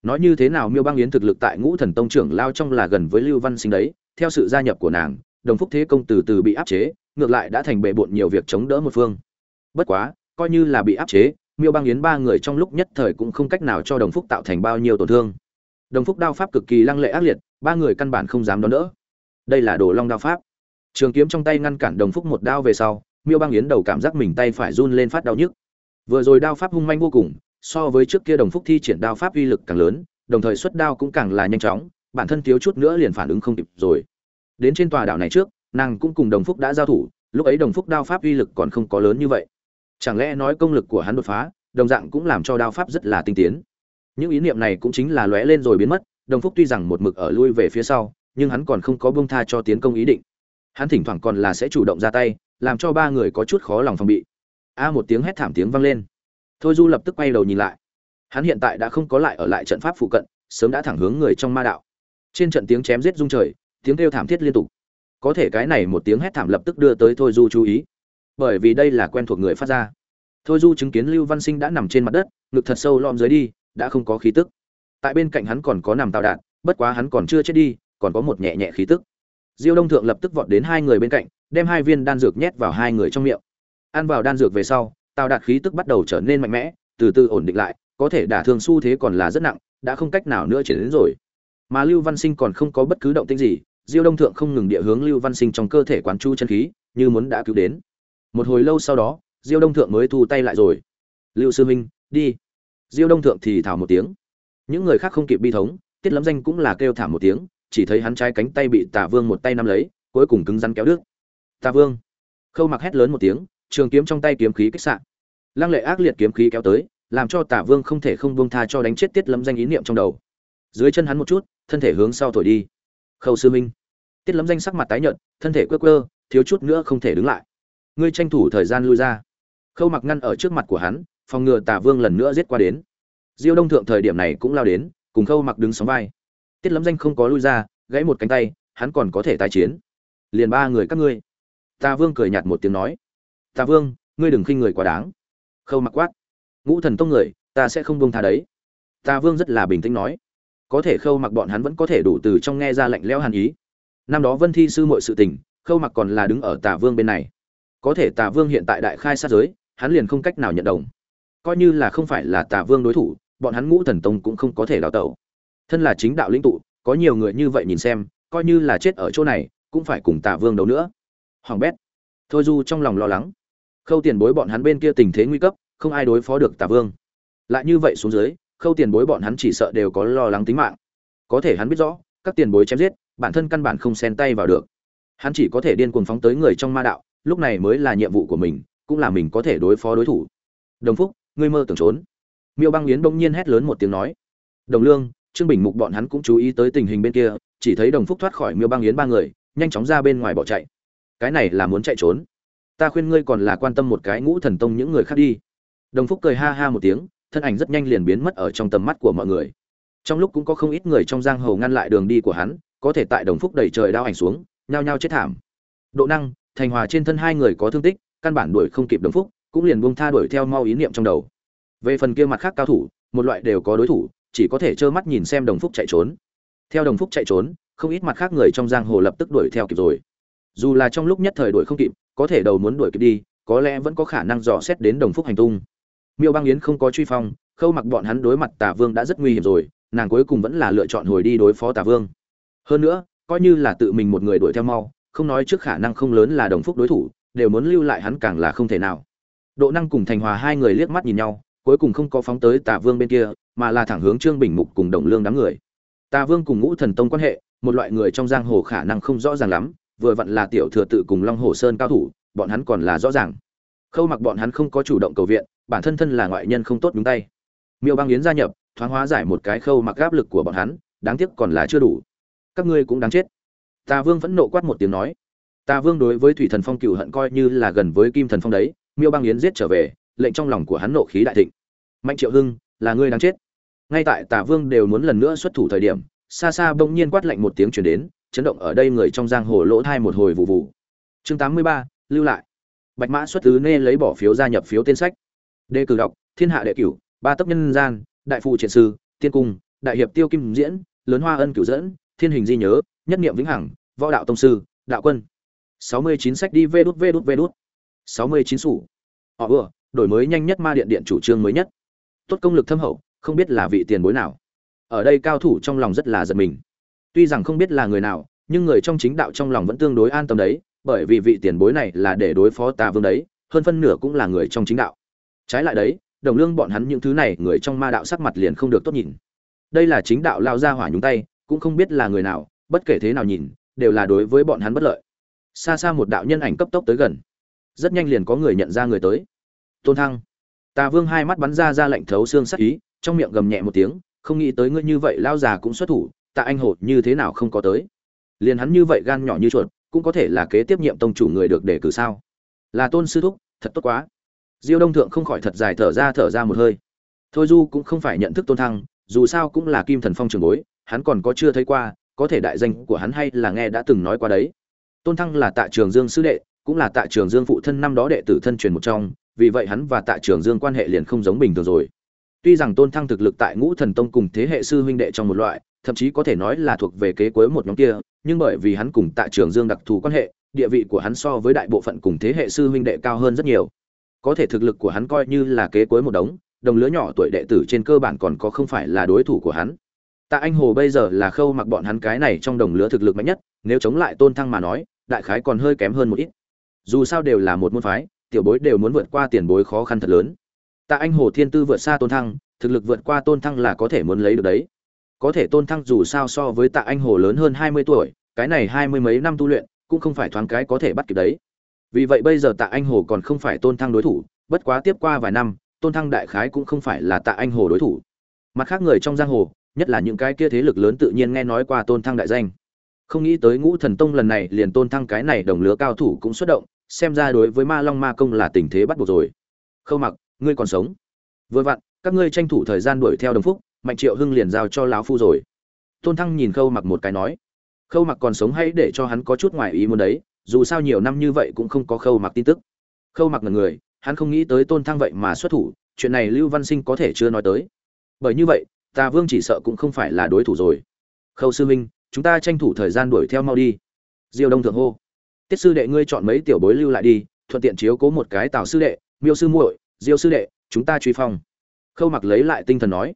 Nói như thế nào miêu băng yến thực lực tại ngũ thần tông trưởng lao trong là gần với lưu văn sinh đấy, theo sự gia nhập của nàng, đồng phúc thế công từ từ bị áp chế, ngược lại đã thành bệ bộn nhiều việc chống đỡ một phương. Bất quá, coi như là bị áp chế, miêu băng yến ba người trong lúc nhất thời cũng không cách nào cho đồng phúc tạo thành bao nhiêu tổn thương. Đồng phúc đao pháp cực kỳ lăng lệ ác liệt, ba người căn bản không dám đón đỡ. Đây là đồ long đao pháp trường kiếm trong tay ngăn cản đồng phúc một đao về sau, miêu băng yến đầu cảm giác mình tay phải run lên phát đau nhức. Vừa rồi đao pháp hung manh vô cùng, so với trước kia đồng phúc thi triển đao pháp uy lực càng lớn, đồng thời xuất đao cũng càng là nhanh chóng, bản thân thiếu chút nữa liền phản ứng không kịp rồi. Đến trên tòa đảo này trước, nàng cũng cùng đồng phúc đã giao thủ, lúc ấy đồng phúc đao pháp uy lực còn không có lớn như vậy. Chẳng lẽ nói công lực của hắn đột phá, đồng dạng cũng làm cho đao pháp rất là tinh tiến. Những ý niệm này cũng chính là lóe lên rồi biến mất, đồng phúc tuy rằng một mực ở lui về phía sau, nhưng hắn còn không có bông tha cho tiến công ý định hắn thỉnh thoảng còn là sẽ chủ động ra tay, làm cho ba người có chút khó lòng phòng bị. A một tiếng hét thảm tiếng vang lên. Thôi du lập tức quay đầu nhìn lại. Hắn hiện tại đã không có lại ở lại trận pháp phụ cận, sớm đã thẳng hướng người trong ma đạo. Trên trận tiếng chém giết rung trời, tiếng kêu thảm thiết liên tục. Có thể cái này một tiếng hét thảm lập tức đưa tới thôi du chú ý. Bởi vì đây là quen thuộc người phát ra. Thôi du chứng kiến lưu văn sinh đã nằm trên mặt đất, ngực thật sâu lom dưới đi, đã không có khí tức. Tại bên cạnh hắn còn có nằm tạo đạn, bất quá hắn còn chưa chết đi, còn có một nhẹ nhẹ khí tức diêu đông thượng lập tức vọt đến hai người bên cạnh, đem hai viên đan dược nhét vào hai người trong miệng. Ăn vào đan dược về sau tào đạt khí tức bắt đầu trở nên mạnh mẽ, từ từ ổn định lại, có thể đả thương xu thế còn là rất nặng, đã không cách nào nữa chuyển đến rồi. Mà lưu văn sinh còn không có bất cứ động tĩnh gì, diêu đông thượng không ngừng địa hướng lưu văn sinh trong cơ thể quán chu chân khí, như muốn đã cứu đến. Một hồi lâu sau đó, diêu đông thượng mới thu tay lại rồi. Lưu sư minh đi. Diêu đông thượng thì thảo một tiếng. Những người khác không kịp bi thống, tiết lấm danh cũng là kêu thảm một tiếng chỉ thấy hắn trái cánh tay bị tả vương một tay nắm lấy, cuối cùng cứng rắn kéo đứt. Tả vương. Khâu mặc hét lớn một tiếng, trường kiếm trong tay kiếm khí kích xạ. lăng lệ ác liệt kiếm khí kéo tới, làm cho tả vương không thể không buông tha cho đánh chết tiết Lâm danh ý niệm trong đầu. Dưới chân hắn một chút, thân thể hướng sau thổi đi. Khâu sư minh. Tiết Lâm danh sắc mặt tái nhợt, thân thể quơ quơ, thiếu chút nữa không thể đứng lại. Ngươi tranh thủ thời gian lui ra. Khâu mặc ngăn ở trước mặt của hắn, phòng ngừa tả vương lần nữa giết qua đến. Diêu đông thượng thời điểm này cũng lao đến, cùng khâu mặc đứng sóng vai tiết lâm danh không có lui ra, gãy một cánh tay, hắn còn có thể tái chiến. Liền ba người các ngươi. Tà vương cười nhạt một tiếng nói. Tà vương, ngươi đừng khinh người quá đáng. Khâu mặc quát. Ngũ thần tông người, ta sẽ không buông tha đấy. Tà vương rất là bình tĩnh nói. Có thể khâu mặc bọn hắn vẫn có thể đủ từ trong nghe ra lạnh lẽo hàn ý. Năm đó vân thi sư mọi sự tình, khâu mặc còn là đứng ở tà vương bên này. Có thể tà vương hiện tại đại khai sát giới, hắn liền không cách nào nhận đồng. Coi như là không phải là tà vương đối thủ, bọn hắn ngũ thần tông cũng không có thể đào tẩu thân là chính đạo lĩnh tụ, có nhiều người như vậy nhìn xem, coi như là chết ở chỗ này, cũng phải cùng Tả vương đấu nữa. Hoàng bét. Thôi du trong lòng lo lắng. Khâu tiền bối bọn hắn bên kia tình thế nguy cấp, không ai đối phó được Tả vương. Lại như vậy xuống dưới, khâu tiền bối bọn hắn chỉ sợ đều có lo lắng tính mạng. Có thể hắn biết rõ, các tiền bối chém giết, bản thân căn bản không xen tay vào được. Hắn chỉ có thể điên cuồng phóng tới người trong ma đạo, lúc này mới là nhiệm vụ của mình, cũng là mình có thể đối phó đối thủ. Đồng phúc, ngươi mơ tưởng trốn. Miêu băng yến bỗng nhiên hét lớn một tiếng nói. Đồng lương trương bình mục bọn hắn cũng chú ý tới tình hình bên kia, chỉ thấy đồng phúc thoát khỏi miêu băng yến ba người, nhanh chóng ra bên ngoài bỏ chạy. Cái này là muốn chạy trốn. Ta khuyên ngươi còn là quan tâm một cái ngũ thần tông những người khác đi. Đồng phúc cười ha ha một tiếng, thân ảnh rất nhanh liền biến mất ở trong tầm mắt của mọi người. Trong lúc cũng có không ít người trong giang hồ ngăn lại đường đi của hắn, có thể tại đồng phúc đẩy trời đao ảnh xuống, nhao nhao chết thảm. Độ năng, thành hòa trên thân hai người có thương tích, căn bản đuổi không kịp đồng phúc, cũng liền buông tha đuổi theo mau ý niệm trong đầu. Về phần kia mặt khác cao thủ, một loại đều có đối thủ chỉ có thể trơ mắt nhìn xem đồng phúc chạy trốn. Theo đồng phúc chạy trốn, không ít mặt khác người trong giang hồ lập tức đuổi theo kịp rồi. Dù là trong lúc nhất thời đuổi không kịp, có thể đầu muốn đuổi kịp đi, có lẽ vẫn có khả năng dò xét đến đồng phúc hành tung. Miêu băng yến không có truy phong, khâu mặc bọn hắn đối mặt tả vương đã rất nguy hiểm rồi, nàng cuối cùng vẫn là lựa chọn hồi đi đối phó tả vương. Hơn nữa, coi như là tự mình một người đuổi theo mau, không nói trước khả năng không lớn là đồng phúc đối thủ, đều muốn lưu lại hắn càng là không thể nào. Độ năng cùng thành hòa hai người liếc mắt nhìn nhau, cuối cùng không có phóng tới tả vương bên kia mà là thẳng hướng trương bình mục cùng đồng lương đám người. Tà vương cùng ngũ thần tông quan hệ, một loại người trong giang hồ khả năng không rõ ràng lắm, vừa vặn là tiểu thừa tự cùng long hồ sơn cao thủ, bọn hắn còn là rõ ràng. Khâu mặc bọn hắn không có chủ động cầu viện, bản thân thân là ngoại nhân không tốt đúng tay. Miêu băng yến gia nhập, thoáng hóa giải một cái khâu mặc áp lực của bọn hắn, đáng tiếc còn là chưa đủ. Các ngươi cũng đáng chết. Tà vương vẫn nộ quát một tiếng nói. Tà vương đối với thủy thần phong cựu hận coi như là gần với kim thần phong đấy, miêu băng yến giết trở về, lệnh trong lòng của hắn nộ khí đại thịnh. Mạnh triệu hưng, là ngươi đáng chết ngay tại tả vương đều muốn lần nữa xuất thủ thời điểm, xa xa bỗng nhiên quát lạnh một tiếng chuyển đến, chấn động ở đây người trong giang hồ lỗ thai một hồi vụ vụ chương tám mươi ba, lưu lại. Bạch mã xuất tứ nê lấy bỏ phiếu gia nhập phiếu tên sách. Đề cử đọc, thiên hạ đệ cửu, ba tấc nhân gian, đại phụ triện sư, tiên cung, đại hiệp tiêu kim diễn, lớn hoa ân cửu dẫn, thiên hình di nhớ, nhất niệm vĩnh hằng, võ đạo tông sư, đạo quân. sáu mươi chín sách đi vê đút vê đút vê đút. sáu mươi chín sủ. Họ vừa, đổi mới nhanh nhất ma điện điện chủ trương mới nhất. Tốt công lực thâm hậu không biết là vị tiền bối nào. Ở đây cao thủ trong lòng rất là giật mình. Tuy rằng không biết là người nào, nhưng người trong chính đạo trong lòng vẫn tương đối an tâm đấy, bởi vì vị tiền bối này là để đối phó tà vương đấy, hơn phân nửa cũng là người trong chính đạo. Trái lại đấy, đồng lương bọn hắn những thứ này, người trong ma đạo sắc mặt liền không được tốt nhìn. Đây là chính đạo lao ra hỏa nhúng tay, cũng không biết là người nào, bất kể thế nào nhìn, đều là đối với bọn hắn bất lợi. Xa xa một đạo nhân ảnh cấp tốc tới gần. Rất nhanh liền có người nhận ra người tới. Tôn thăng. Tà vương hai mắt bắn ra ra lệnh thấu xương sắc ý trong miệng gầm nhẹ một tiếng, không nghĩ tới ngươi như vậy lao già cũng xuất thủ, tạ anh hột như thế nào không có tới. Liền hắn như vậy gan nhỏ như chuột, cũng có thể là kế tiếp nhiệm tông chủ người được đề cử sao? Là tôn sư thúc, thật tốt quá. Diêu đông thượng không khỏi thật dài thở ra thở ra một hơi. Thôi du cũng không phải nhận thức tôn thăng, dù sao cũng là kim thần phong trường bối, hắn còn có chưa thấy qua, có thể đại danh của hắn hay là nghe đã từng nói qua đấy. Tôn thăng là tạ trường dương sư đệ, cũng là tạ trường dương phụ thân năm đó đệ tử thân truyền một trong, vì vậy hắn và tạ trường dương quan hệ liền không giống bình thường rồi tuy rằng tôn thăng thực lực tại ngũ thần tông cùng thế hệ sư huynh đệ trong một loại, thậm chí có thể nói là thuộc về kế cuối một nhóm kia, nhưng bởi vì hắn cùng tạ trường dương đặc thù quan hệ, địa vị của hắn so với đại bộ phận cùng thế hệ sư huynh đệ cao hơn rất nhiều. Có thể thực lực của hắn coi như là kế cuối một đống, đồng lứa nhỏ tuổi đệ tử trên cơ bản còn có không phải là đối thủ của hắn. Tạ anh hồ bây giờ là khâu mặc bọn hắn cái này trong đồng lứa thực lực mạnh nhất, nếu chống lại tôn thăng mà nói, đại khái còn hơi kém hơn một ít. Dù sao đều là một môn phái, tiểu bối đều muốn vượt qua tiền bối khó khăn thật lớn tạ anh hồ thiên tư vượt xa tôn thăng, thực lực vượt qua tôn thăng là có thể muốn lấy được đấy. Có thể tôn thăng dù sao so với tạ anh hồ lớn hơn hai mươi tuổi, cái này hai mươi mấy năm tu luyện, cũng không phải thoáng cái có thể bắt kịp đấy. Vì vậy bây giờ tạ anh hồ còn không phải tôn thăng đối thủ, bất quá tiếp qua vài năm, tôn thăng đại khái cũng không phải là tạ anh hồ đối thủ. Mặt khác người trong giang hồ, nhất là những cái kia thế lực lớn tự nhiên nghe nói qua tôn thăng đại danh. Không nghĩ tới ngũ thần tông lần này liền tôn thăng cái này đồng lứa cao thủ cũng xuất động, xem ra đối với ma long ma công là tình thế bắt buộc rồi. Khâu mặc ngươi còn sống. Vừa vặn, các ngươi tranh thủ thời gian đuổi theo đồng phúc, mạnh triệu hưng liền giao cho lão phu rồi. Tôn thăng nhìn khâu mặc một cái nói, khâu mặc còn sống hay để cho hắn có chút ngoài ý muốn đấy, dù sao nhiều năm như vậy cũng không có khâu mặc tin tức. Khâu mặc là người, hắn không nghĩ tới tôn thăng vậy mà xuất thủ, chuyện này lưu văn sinh có thể chưa nói tới. Bởi như vậy tà vương chỉ sợ cũng không phải là đối thủ rồi. Khâu sư minh, chúng ta tranh thủ thời gian đuổi theo mau đi. Diêu đông thượng hô, tiết sư đệ ngươi chọn mấy tiểu bối lưu lại đi, thuận tiện chiếu cố một cái tào sư đệ, miêu sư muội diêu sư đệ, chúng ta truy phong. Khâu mặc lấy lại tinh thần nói.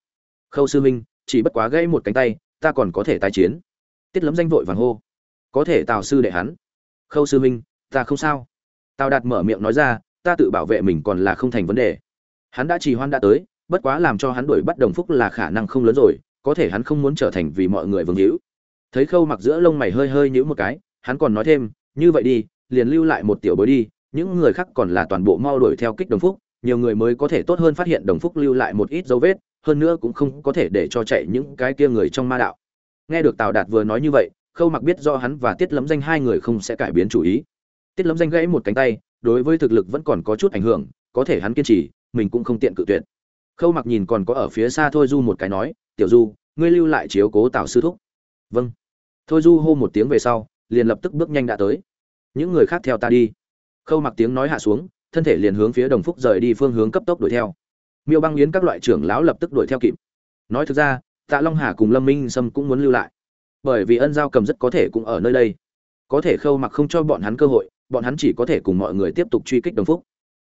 Khâu sư minh chỉ bất quá gây một cánh tay, ta còn có thể tái chiến. Tiết lấm danh vội vàng hô. Có thể tào sư đệ hắn. Khâu sư minh ta không sao. Tào đạt mở miệng nói ra, ta tự bảo vệ mình còn là không thành vấn đề. Hắn đã trì hoan đã tới, bất quá làm cho hắn đuổi bắt đồng phúc là khả năng không lớn rồi, có thể hắn không muốn trở thành vì mọi người vương hữu. Thấy khâu mặc giữa lông mày hơi hơi nhíu một cái, hắn còn nói thêm, như vậy đi, liền lưu lại một tiểu bối đi, những người khác còn là toàn bộ mau đuổi theo kích đồng phúc nhiều người mới có thể tốt hơn phát hiện đồng phúc lưu lại một ít dấu vết, hơn nữa cũng không có thể để cho chạy những cái kia người trong ma đạo. Nghe được tào đạt vừa nói như vậy, khâu mặc biết do hắn và tiết lấm danh hai người không sẽ cải biến chủ ý. Tiết lấm danh gãy một cánh tay, đối với thực lực vẫn còn có chút ảnh hưởng, có thể hắn kiên trì, mình cũng không tiện cự tuyệt. Khâu mặc nhìn còn có ở phía xa thôi du một cái nói, tiểu du, ngươi lưu lại chiếu cố tào sư thúc. Vâng. Thôi du hô một tiếng về sau, liền lập tức bước nhanh đã tới. Những người khác theo ta đi. Khâu mặc tiếng nói hạ xuống thân thể liền hướng phía đồng phúc rời đi phương hướng cấp tốc đuổi theo. Miêu băng yến các loại trưởng lão lập tức đuổi theo kịp. Nói thực ra, tạ long hà cùng lâm minh sâm cũng muốn lưu lại. Bởi vì ân giao cầm rất có thể cũng ở nơi đây. Có thể khâu mặc không cho bọn hắn cơ hội, bọn hắn chỉ có thể cùng mọi người tiếp tục truy kích đồng phúc.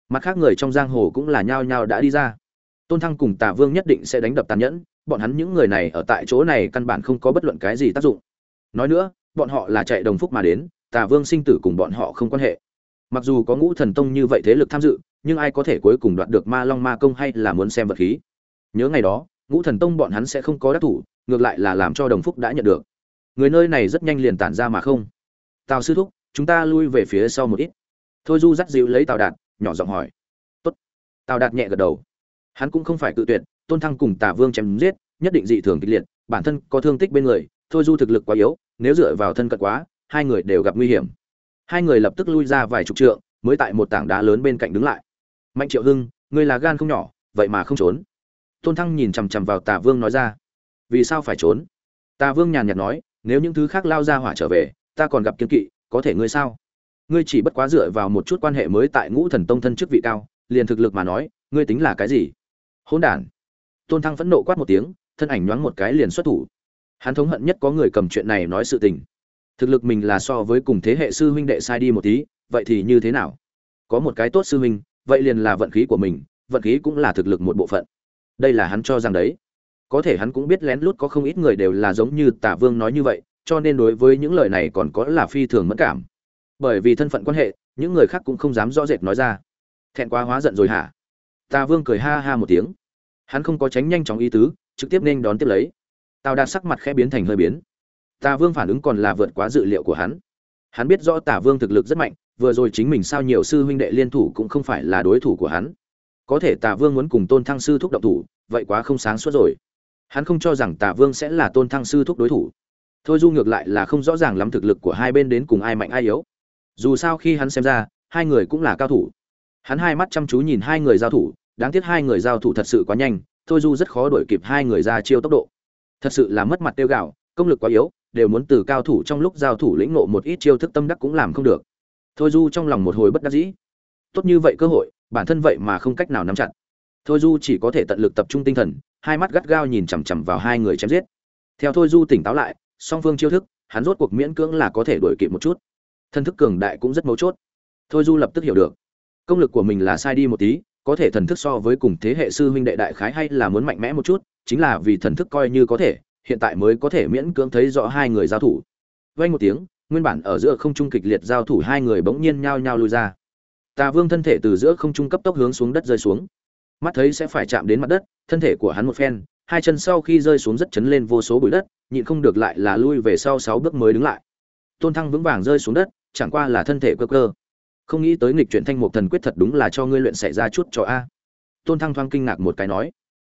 Mặt khác người trong giang hồ cũng là nhao nhao đã đi ra. Tôn thăng cùng tả vương nhất định sẽ đánh đập tàn nhẫn, bọn hắn những người này ở tại chỗ này căn bản không có bất luận cái gì tác dụng. Nói nữa, bọn họ là chạy đồng phúc mà đến tà vương sinh tử cùng bọn họ không quan hệ mặc dù có ngũ thần tông như vậy thế lực tham dự, nhưng ai có thể cuối cùng đoạt được ma long ma công hay là muốn xem vật khí? Nhớ ngày đó, ngũ thần tông bọn hắn sẽ không có đắc thủ, ngược lại là làm cho đồng phúc đã nhận được. Người nơi này rất nhanh liền tản ra mà không. Tào sư thúc, chúng ta lui về phía sau một ít. Thôi du dắt dịu lấy tào đạt, nhỏ giọng hỏi. Tốt. Tào đạt nhẹ gật đầu. Hắn cũng không phải tự tuyệt, tôn thăng cùng tả vương chém giết, nhất định dị thường kịch liệt, bản thân có thương tích bên người, thôi du thực lực quá yếu, nếu dựa vào thân cận quá, hai người đều gặp nguy hiểm hai người lập tức lui ra vài chục trượng, mới tại một tảng đá lớn bên cạnh đứng lại. Mạnh triệu hưng, ngươi là gan không nhỏ, vậy mà không trốn. Tôn thăng nhìn chằm chằm vào tà vương nói ra. Vì sao phải trốn? Tà vương nhàn nhạt nói, nếu những thứ khác lao ra hỏa trở về, ta còn gặp kiên kỵ, có thể ngươi sao? Ngươi chỉ bất quá dựa vào một chút quan hệ mới tại ngũ thần tông thân chức vị cao, liền thực lực mà nói, ngươi tính là cái gì? Hỗn đản. Tôn thăng phẫn nộ quát một tiếng, thân ảnh nhoáng một cái liền xuất thủ. Hắn thống hận nhất có người cầm chuyện này nói sự tình thực lực mình là so với cùng thế hệ sư huynh đệ sai đi một tí, vậy thì như thế nào? Có một cái tốt sư huynh, vậy liền là vận khí của mình, vận khí cũng là thực lực một bộ phận. Đây là hắn cho rằng đấy. Có thể hắn cũng biết lén lút có không ít người đều là giống như tả vương nói như vậy, cho nên đối với những lời này còn có là phi thường mất cảm. Bởi vì thân phận quan hệ, những người khác cũng không dám rõ rệt nói ra. Thẹn quá hóa giận rồi hả? Tà vương cười ha ha một tiếng. Hắn không có tránh nhanh chóng ý tứ, trực tiếp nên đón tiếp lấy. Tào đạt sắc mặt khẽ biến thành hơi biến tà vương phản ứng còn là vượt quá dự liệu của hắn. Hắn biết rõ tà vương thực lực rất mạnh, vừa rồi chính mình sao nhiều sư huynh đệ liên thủ cũng không phải là đối thủ của hắn. Có thể tà vương muốn cùng tôn thăng sư thúc động thủ, vậy quá không sáng suốt rồi. Hắn không cho rằng tà vương sẽ là tôn thăng sư thúc đối thủ. Thôi du ngược lại là không rõ ràng lắm thực lực của hai bên đến cùng ai mạnh ai yếu. Dù sao khi hắn xem ra, hai người cũng là cao thủ. Hắn hai mắt chăm chú nhìn hai người giao thủ, đáng tiếc hai người giao thủ thật sự quá nhanh, thôi du rất khó đuổi kịp hai người ra chiêu tốc độ. Thật sự là mất mặt tiêu gạo, công lực quá yếu đều muốn từ cao thủ trong lúc giao thủ lĩnh ngộ một ít chiêu thức tâm đắc cũng làm không được. Thôi du trong lòng một hồi bất đắc dĩ. Tốt như vậy cơ hội, bản thân vậy mà không cách nào nắm chặt. Thôi du chỉ có thể tận lực tập trung tinh thần, hai mắt gắt gao nhìn chằm chằm vào hai người chém giết. Theo thôi du tỉnh táo lại, song phương chiêu thức, hắn rốt cuộc miễn cưỡng là có thể đuổi kịp một chút. Thân thức cường đại cũng rất mấu chốt. Thôi du lập tức hiểu được. Công lực của mình là sai đi một tí, có thể thần thức so với cùng thế hệ sư huynh đệ đại khái hay là muốn mạnh mẽ một chút, chính là vì thần thức coi như có thể hiện tại mới có thể miễn cưỡng thấy rõ hai người giao thủ. Vay một tiếng, nguyên bản ở giữa không trung kịch liệt giao thủ hai người bỗng nhiên nhao nhao lui ra. Tà vương thân thể từ giữa không trung cấp tốc hướng xuống đất rơi xuống. Mắt thấy sẽ phải chạm đến mặt đất, thân thể của hắn một phen, hai chân sau khi rơi xuống rất chấn lên vô số bụi đất, nhịn không được lại là lui về sau sáu bước mới đứng lại. Tôn thăng vững vàng rơi xuống đất, chẳng qua là thân thể cơ cơ. Không nghĩ tới nghịch chuyển thanh mục thần quyết thật đúng là cho ngươi luyện xảy ra chút cho a. Tôn thăng thoáng kinh ngạc một cái nói.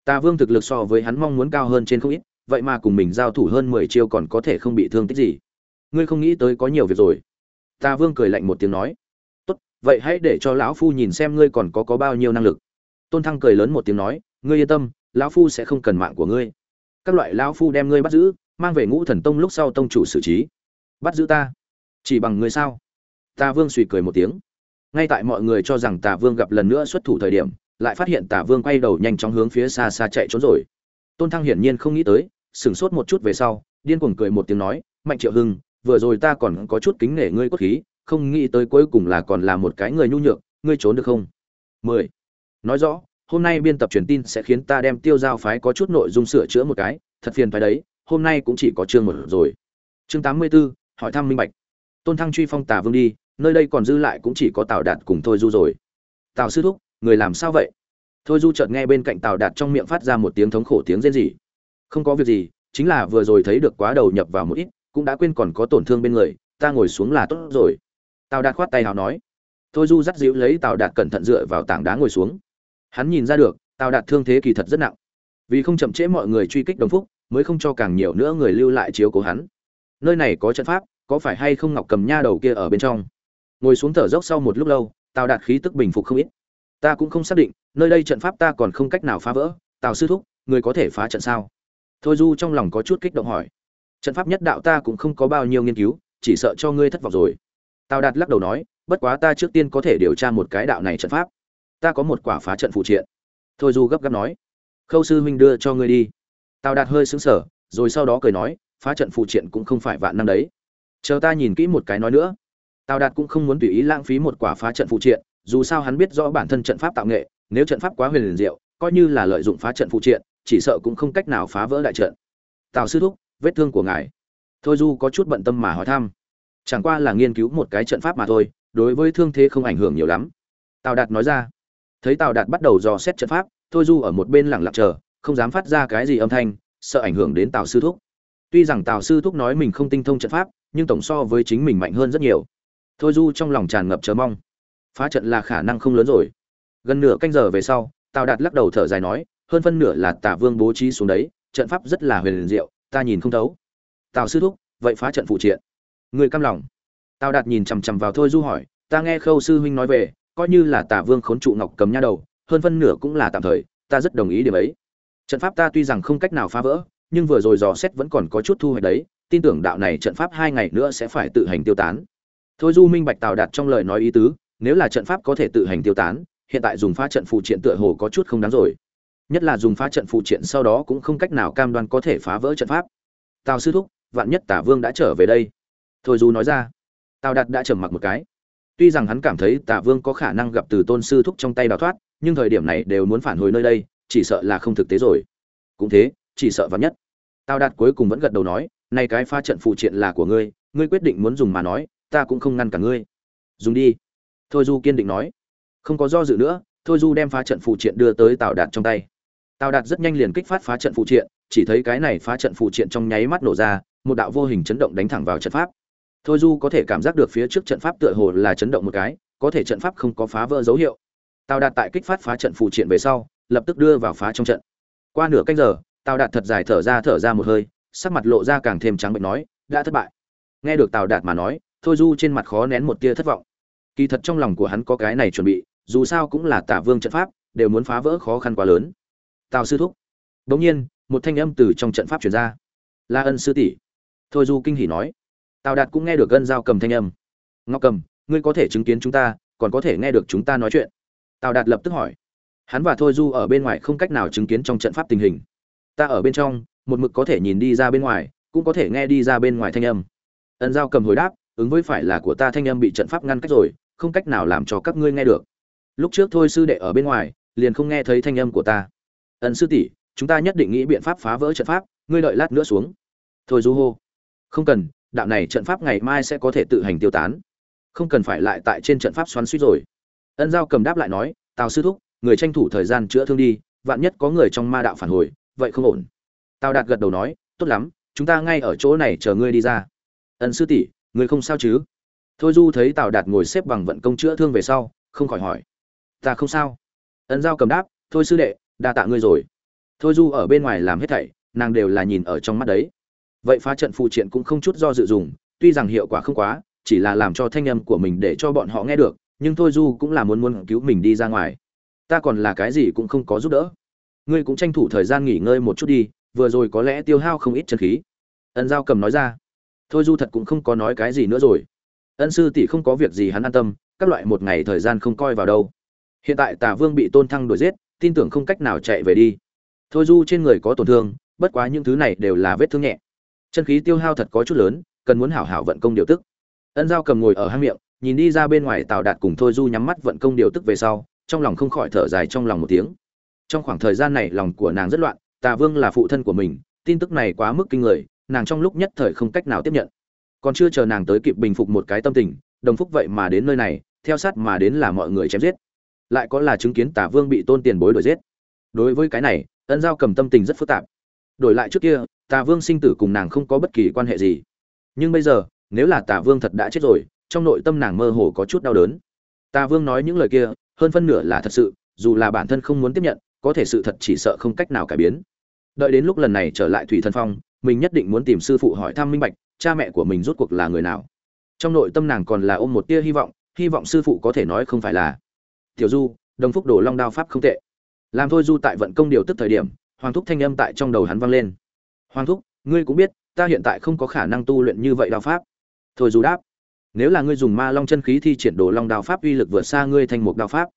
Tà vương thực lực so với hắn mong muốn cao hơn trên không ít vậy mà cùng mình giao thủ hơn mười chiêu còn có thể không bị thương tích gì. Ngươi không nghĩ tới có nhiều việc rồi. Tà vương cười lạnh một tiếng nói. Tốt, vậy hãy để cho lão phu nhìn xem ngươi còn có có bao nhiêu năng lực. Tôn thăng cười lớn một tiếng nói, ngươi yên tâm, lão phu sẽ không cần mạng của ngươi. Các loại lão phu đem ngươi bắt giữ, mang về ngũ thần tông lúc sau tông chủ xử trí. Bắt giữ ta? Chỉ bằng ngươi sao? Tà vương suy cười một tiếng. Ngay tại mọi người cho rằng tà vương gặp lần nữa xuất thủ thời điểm, lại phát hiện tà vương quay đầu nhanh chóng hướng phía xa xa chạy trốn rồi. Tôn thăng hiển nhiên không nghĩ tới sửng sốt một chút về sau điên cuồng cười một tiếng nói mạnh triệu hưng vừa rồi ta còn có chút kính nể ngươi cốt khí không nghĩ tới cuối cùng là còn là một cái người nhu nhược ngươi trốn được không? Mười. Nói rõ hôm nay biên tập truyền tin sẽ khiến ta đem tiêu giao phái có chút nội dung sửa chữa một cái thật phiền phải đấy hôm nay cũng chỉ có chương một rồi. Chương tám mươi 84, hỏi thăm minh bạch. Tôn thăng truy phong tà vương đi nơi đây còn dư lại cũng chỉ có tào đạt cùng thôi du rồi. Tào sư thúc người làm sao vậy? Thôi du chợt nghe bên cạnh tào đạt trong miệng phát ra một tiếng thống khổ tiếng rên rỉ không có việc gì, chính là vừa rồi thấy được quá đầu nhập vào một ít, cũng đã quên còn có tổn thương bên người, ta ngồi xuống là tốt rồi. Tào đạt khoát tay hào nói. Thôi du dắt dịu lấy tào đạt cẩn thận dựa vào tảng đá ngồi xuống. Hắn nhìn ra được, tào đạt thương thế kỳ thật rất nặng. Vì không chậm trễ mọi người truy kích đồng phúc, mới không cho càng nhiều nữa người lưu lại chiếu cố hắn. Nơi này có trận pháp, có phải hay không ngọc cầm nha đầu kia ở bên trong? Ngồi xuống thở dốc sau một lúc lâu, tào đạt khí tức bình phục không ít. Ta cũng không xác định, nơi đây trận pháp ta còn không cách nào phá vỡ. Tào sư thúc, người có thể phá trận sao? Thôi du trong lòng có chút kích động hỏi, trận pháp nhất đạo ta cũng không có bao nhiêu nghiên cứu, chỉ sợ cho ngươi thất vọng rồi. Tào đạt lắc đầu nói, bất quá ta trước tiên có thể điều tra một cái đạo này trận pháp. Ta có một quả phá trận phụ triện. Thôi du gấp gáp nói, khâu sư huynh đưa cho ngươi đi. Tào đạt hơi xứng sở rồi sau đó cười nói, phá trận phụ triện cũng không phải vạn năm đấy. Chờ ta nhìn kỹ một cái nói nữa. Tào đạt cũng không muốn tùy ý lãng phí một quả phá trận phụ triện, dù sao hắn biết rõ bản thân trận pháp tạo nghệ, nếu trận pháp quá huyền liền diệu, coi như là lợi dụng phá trận phụ triện chỉ sợ cũng không cách nào phá vỡ đại trận. Tào sư thúc, vết thương của ngài. Thôi du có chút bận tâm mà hỏi thăm. Chẳng qua là nghiên cứu một cái trận pháp mà thôi, đối với thương thế không ảnh hưởng nhiều lắm. Tào đạt nói ra. Thấy tào đạt bắt đầu dò xét trận pháp, thôi du ở một bên lặng lặng chờ, không dám phát ra cái gì âm thanh, sợ ảnh hưởng đến tào sư thúc. Tuy rằng tào sư thúc nói mình không tinh thông trận pháp, nhưng tổng so với chính mình mạnh hơn rất nhiều. Thôi du trong lòng tràn ngập chờ mong. Phá trận là khả năng không lớn rồi. Gần nửa canh giờ về sau, tào đạt lắc đầu thở dài nói hơn phân nửa là tả vương bố trí xuống đấy, trận pháp rất là huyền diệu, ta nhìn không thấu. Tào sư thúc, vậy phá trận phụ triện. Người cam lòng. Tào đạt nhìn chằm chằm vào thôi du hỏi, ta nghe khâu sư huynh nói về, coi như là tả vương khốn trụ ngọc cầm nha đầu, hơn phân nửa cũng là tạm thời, ta rất đồng ý điểm ấy. Trận pháp ta tuy rằng không cách nào phá vỡ, nhưng vừa rồi dò xét vẫn còn có chút thu hoạch đấy, tin tưởng đạo này trận pháp hai ngày nữa sẽ phải tự hành tiêu tán. Thôi du minh bạch tào đạt trong lời nói ý tứ, nếu là trận pháp có thể tự hành tiêu tán, hiện tại dùng phá trận phụ triện tựa hồ có chút không đáng rồi nhất là dùng phá trận phụ triện sau đó cũng không cách nào cam đoan có thể phá vỡ trận pháp. Tào sư thúc, vạn nhất tả vương đã trở về đây. Thôi du nói ra. Tào đạt đã trầm mặc một cái. Tuy rằng hắn cảm thấy tả vương có khả năng gặp từ tôn sư thúc trong tay đào thoát, nhưng thời điểm này đều muốn phản hồi nơi đây, chỉ sợ là không thực tế rồi. Cũng thế, chỉ sợ vạn nhất. Tào đạt cuối cùng vẫn gật đầu nói nay cái pha trận phụ triện là của ngươi ngươi quyết định muốn dùng mà nói, ta cũng không ngăn cả ngươi. Dùng đi. Thôi du kiên định nói. Không có do dự nữa, thôi du đem phá trận phụ triện đưa tới tào đạt trong tay tào đạt rất nhanh liền kích phát phá trận phụ triện, chỉ thấy cái này phá trận phụ triện trong nháy mắt nổ ra, một đạo vô hình chấn động đánh thẳng vào trận pháp. Thôi du có thể cảm giác được phía trước trận pháp tựa hồ là chấn động một cái, có thể trận pháp không có phá vỡ dấu hiệu. Tào đạt tại kích phát phá trận phụ triện về sau, lập tức đưa vào phá trong trận. Qua nửa canh giờ, tào đạt thật dài thở ra thở ra một hơi, sắc mặt lộ ra càng thêm trắng bệnh nói, đã thất bại. Nghe được tào đạt mà nói, thôi du trên mặt khó nén một tia thất vọng. Kỳ thật trong lòng của hắn có cái này chuẩn bị, dù sao cũng là tả vương trận pháp, đều muốn phá vỡ khó khăn quá lớn tào sư thúc. Bỗng nhiên, một thanh âm từ trong trận pháp chuyển ra. La ân sư tỷ. Thôi du kinh hỉ nói. Tào đạt cũng nghe được gân dao cầm thanh âm. Ngọc cầm, ngươi có thể chứng kiến chúng ta, còn có thể nghe được chúng ta nói chuyện. Tào đạt lập tức hỏi. Hắn và thôi du ở bên ngoài không cách nào chứng kiến trong trận pháp tình hình. Ta ở bên trong, một mực có thể nhìn đi ra bên ngoài, cũng có thể nghe đi ra bên ngoài thanh âm. Ân giao cầm hồi đáp, ứng với phải là của ta thanh âm bị trận pháp ngăn cách rồi, không cách nào làm cho các ngươi nghe được. Lúc trước thôi sư đệ ở bên ngoài, liền không nghe thấy thanh âm của ta ẩn sư tỷ, chúng ta nhất định nghĩ biện pháp phá vỡ trận pháp, ngươi đợi lát nữa xuống. Thôi du hô. Không cần, đạo này trận pháp ngày mai sẽ có thể tự hành tiêu tán. Không cần phải lại tại trên trận pháp xoắn suýt rồi. Ân giao cầm đáp lại nói, tào sư thúc, người tranh thủ thời gian chữa thương đi, vạn nhất có người trong ma đạo phản hồi, vậy không ổn. Tào đạt gật đầu nói, tốt lắm, chúng ta ngay ở chỗ này chờ ngươi đi ra. Ân sư tỷ, người không sao chứ? Thôi du thấy tào đạt ngồi xếp bằng vận công chữa thương về sau, không khỏi hỏi. Ta không sao. Ân giao cầm đáp, thôi sư đệ đa tạ ngươi rồi. Thôi du ở bên ngoài làm hết thảy, nàng đều là nhìn ở trong mắt đấy. Vậy phá trận phụ triện cũng không chút do dự dùng, tuy rằng hiệu quả không quá, chỉ là làm cho thanh âm của mình để cho bọn họ nghe được, nhưng thôi du cũng là muốn muốn cứu mình đi ra ngoài. Ta còn là cái gì cũng không có giúp đỡ. Ngươi cũng tranh thủ thời gian nghỉ ngơi một chút đi, vừa rồi có lẽ tiêu hao không ít chân khí. Ân giao cầm nói ra. Thôi du thật cũng không có nói cái gì nữa rồi. Ân sư tỷ không có việc gì hắn an tâm, các loại một ngày thời gian không coi vào đâu. Hiện tại tả vương bị tôn thăng đuổi giết tin tưởng không cách nào chạy về đi. Thôi du trên người có tổn thương, bất quá những thứ này đều là vết thương nhẹ. Chân khí tiêu hao thật có chút lớn, cần muốn hảo hảo vận công điều tức. Ân giao cầm ngồi ở hang miệng, nhìn đi ra bên ngoài tào đạt cùng thôi du nhắm mắt vận công điều tức về sau, trong lòng không khỏi thở dài trong lòng một tiếng. Trong khoảng thời gian này lòng của nàng rất loạn, tà vương là phụ thân của mình, tin tức này quá mức kinh người, nàng trong lúc nhất thời không cách nào tiếp nhận. Còn chưa chờ nàng tới kịp bình phục một cái tâm tình, đồng phúc vậy mà đến nơi này, theo sát mà đến là mọi người chém giết lại có là chứng kiến tả vương bị tôn tiền bối đuổi giết. Đối với cái này, ân giao cầm tâm tình rất phức tạp. Đổi lại trước kia tà vương sinh tử cùng nàng không có bất kỳ quan hệ gì. Nhưng bây giờ, nếu là tà vương thật đã chết rồi, trong nội tâm nàng mơ hồ có chút đau đớn. Tà vương nói những lời kia, hơn phân nửa là thật sự, dù là bản thân không muốn tiếp nhận, có thể sự thật chỉ sợ không cách nào cải biến. Đợi đến lúc lần này trở lại thủy thân phong, mình nhất định muốn tìm sư phụ hỏi thăm minh bạch, cha mẹ của mình rốt cuộc là người nào. Trong nội tâm nàng còn là ôm một tia hy vọng hy vọng sư phụ có thể nói không phải là tiểu du, đồng phúc đổ long đao pháp không tệ. Làm thôi du tại vận công điều tức thời điểm, hoàng thúc thanh âm tại trong đầu hắn vang lên. Hoàng thúc, ngươi cũng biết, ta hiện tại không có khả năng tu luyện như vậy đao pháp. Thôi du đáp, nếu là ngươi dùng ma long chân khí thi triển đồ long đao pháp uy lực vượt xa ngươi thành một đao pháp.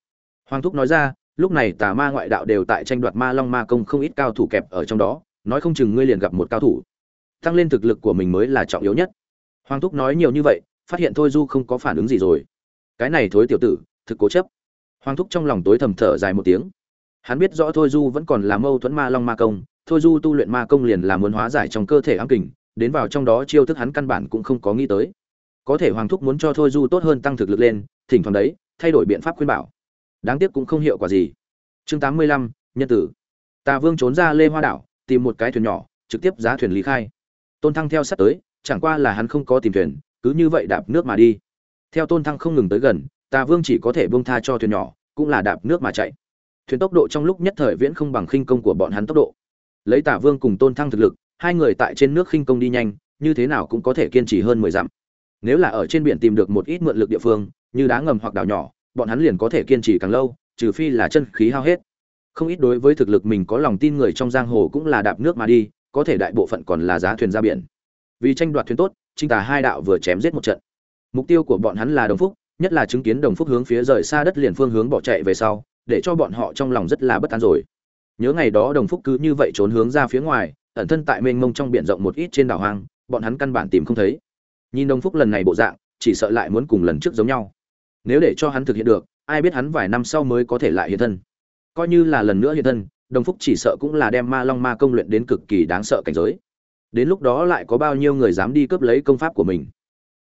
Hoàng thúc nói ra, lúc này tà ma ngoại đạo đều tại tranh đoạt ma long ma công không ít cao thủ kẹp ở trong đó, nói không chừng ngươi liền gặp một cao thủ. Tăng lên thực lực của mình mới là trọng yếu nhất. Hoàng thúc nói nhiều như vậy, phát hiện thôi du không có phản ứng gì rồi. Cái này thối tiểu tử, thực cố chấp hoàng thúc trong lòng tối thầm thở dài một tiếng. Hắn biết rõ thôi du vẫn còn là mâu thuẫn ma long ma công, thôi du tu luyện ma công liền là muốn hóa giải trong cơ thể ám kình, đến vào trong đó chiêu thức hắn căn bản cũng không có nghĩ tới. Có thể hoàng thúc muốn cho thôi du tốt hơn tăng thực lực lên, thỉnh thoảng đấy, thay đổi biện pháp khuyên bảo. Đáng tiếc cũng không hiệu quả gì. Chương tám mươi lăm, nhân tử. Tà vương trốn ra lê hoa đảo, tìm một cái thuyền nhỏ, trực tiếp giá thuyền lý khai. Tôn thăng theo sát tới, chẳng qua là hắn không có tìm thuyền, cứ như vậy đạp nước mà đi. Theo tôn thăng không ngừng tới gần tà vương chỉ có thể buông tha cho thuyền nhỏ, cũng là đạp nước mà chạy. Thuyền tốc độ trong lúc nhất thời viễn không bằng khinh công của bọn hắn tốc độ. Lấy Tà vương cùng tôn thăng thực lực, hai người tại trên nước khinh công đi nhanh, như thế nào cũng có thể kiên trì hơn mười dặm. Nếu là ở trên biển tìm được một ít mượn lực địa phương, như đá ngầm hoặc đảo nhỏ, bọn hắn liền có thể kiên trì càng lâu, trừ phi là chân khí hao hết. Không ít đối với thực lực mình có lòng tin người trong giang hồ cũng là đạp nước mà đi, có thể đại bộ phận còn là giá thuyền ra biển. Vì tranh đoạt thuyền tốt, trinh tà hai đạo vừa chém giết một trận. Mục tiêu của bọn hắn là đồng phúc nhất là chứng kiến đồng phúc hướng phía rời xa đất liền phương hướng bỏ chạy về sau, để cho bọn họ trong lòng rất là bất an rồi. Nhớ ngày đó đồng phúc cứ như vậy trốn hướng ra phía ngoài, ẩn thân tại mênh mông trong biển rộng một ít trên đảo hoang, bọn hắn căn bản tìm không thấy. Nhìn đồng phúc lần này bộ dạng, chỉ sợ lại muốn cùng lần trước giống nhau. Nếu để cho hắn thực hiện được, ai biết hắn vài năm sau mới có thể lại hiện thân. Coi như là lần nữa hiện thân, đồng phúc chỉ sợ cũng là đem ma long ma công luyện đến cực kỳ đáng sợ cảnh giới. Đến lúc đó lại có bao nhiêu người dám đi cướp lấy công pháp của mình?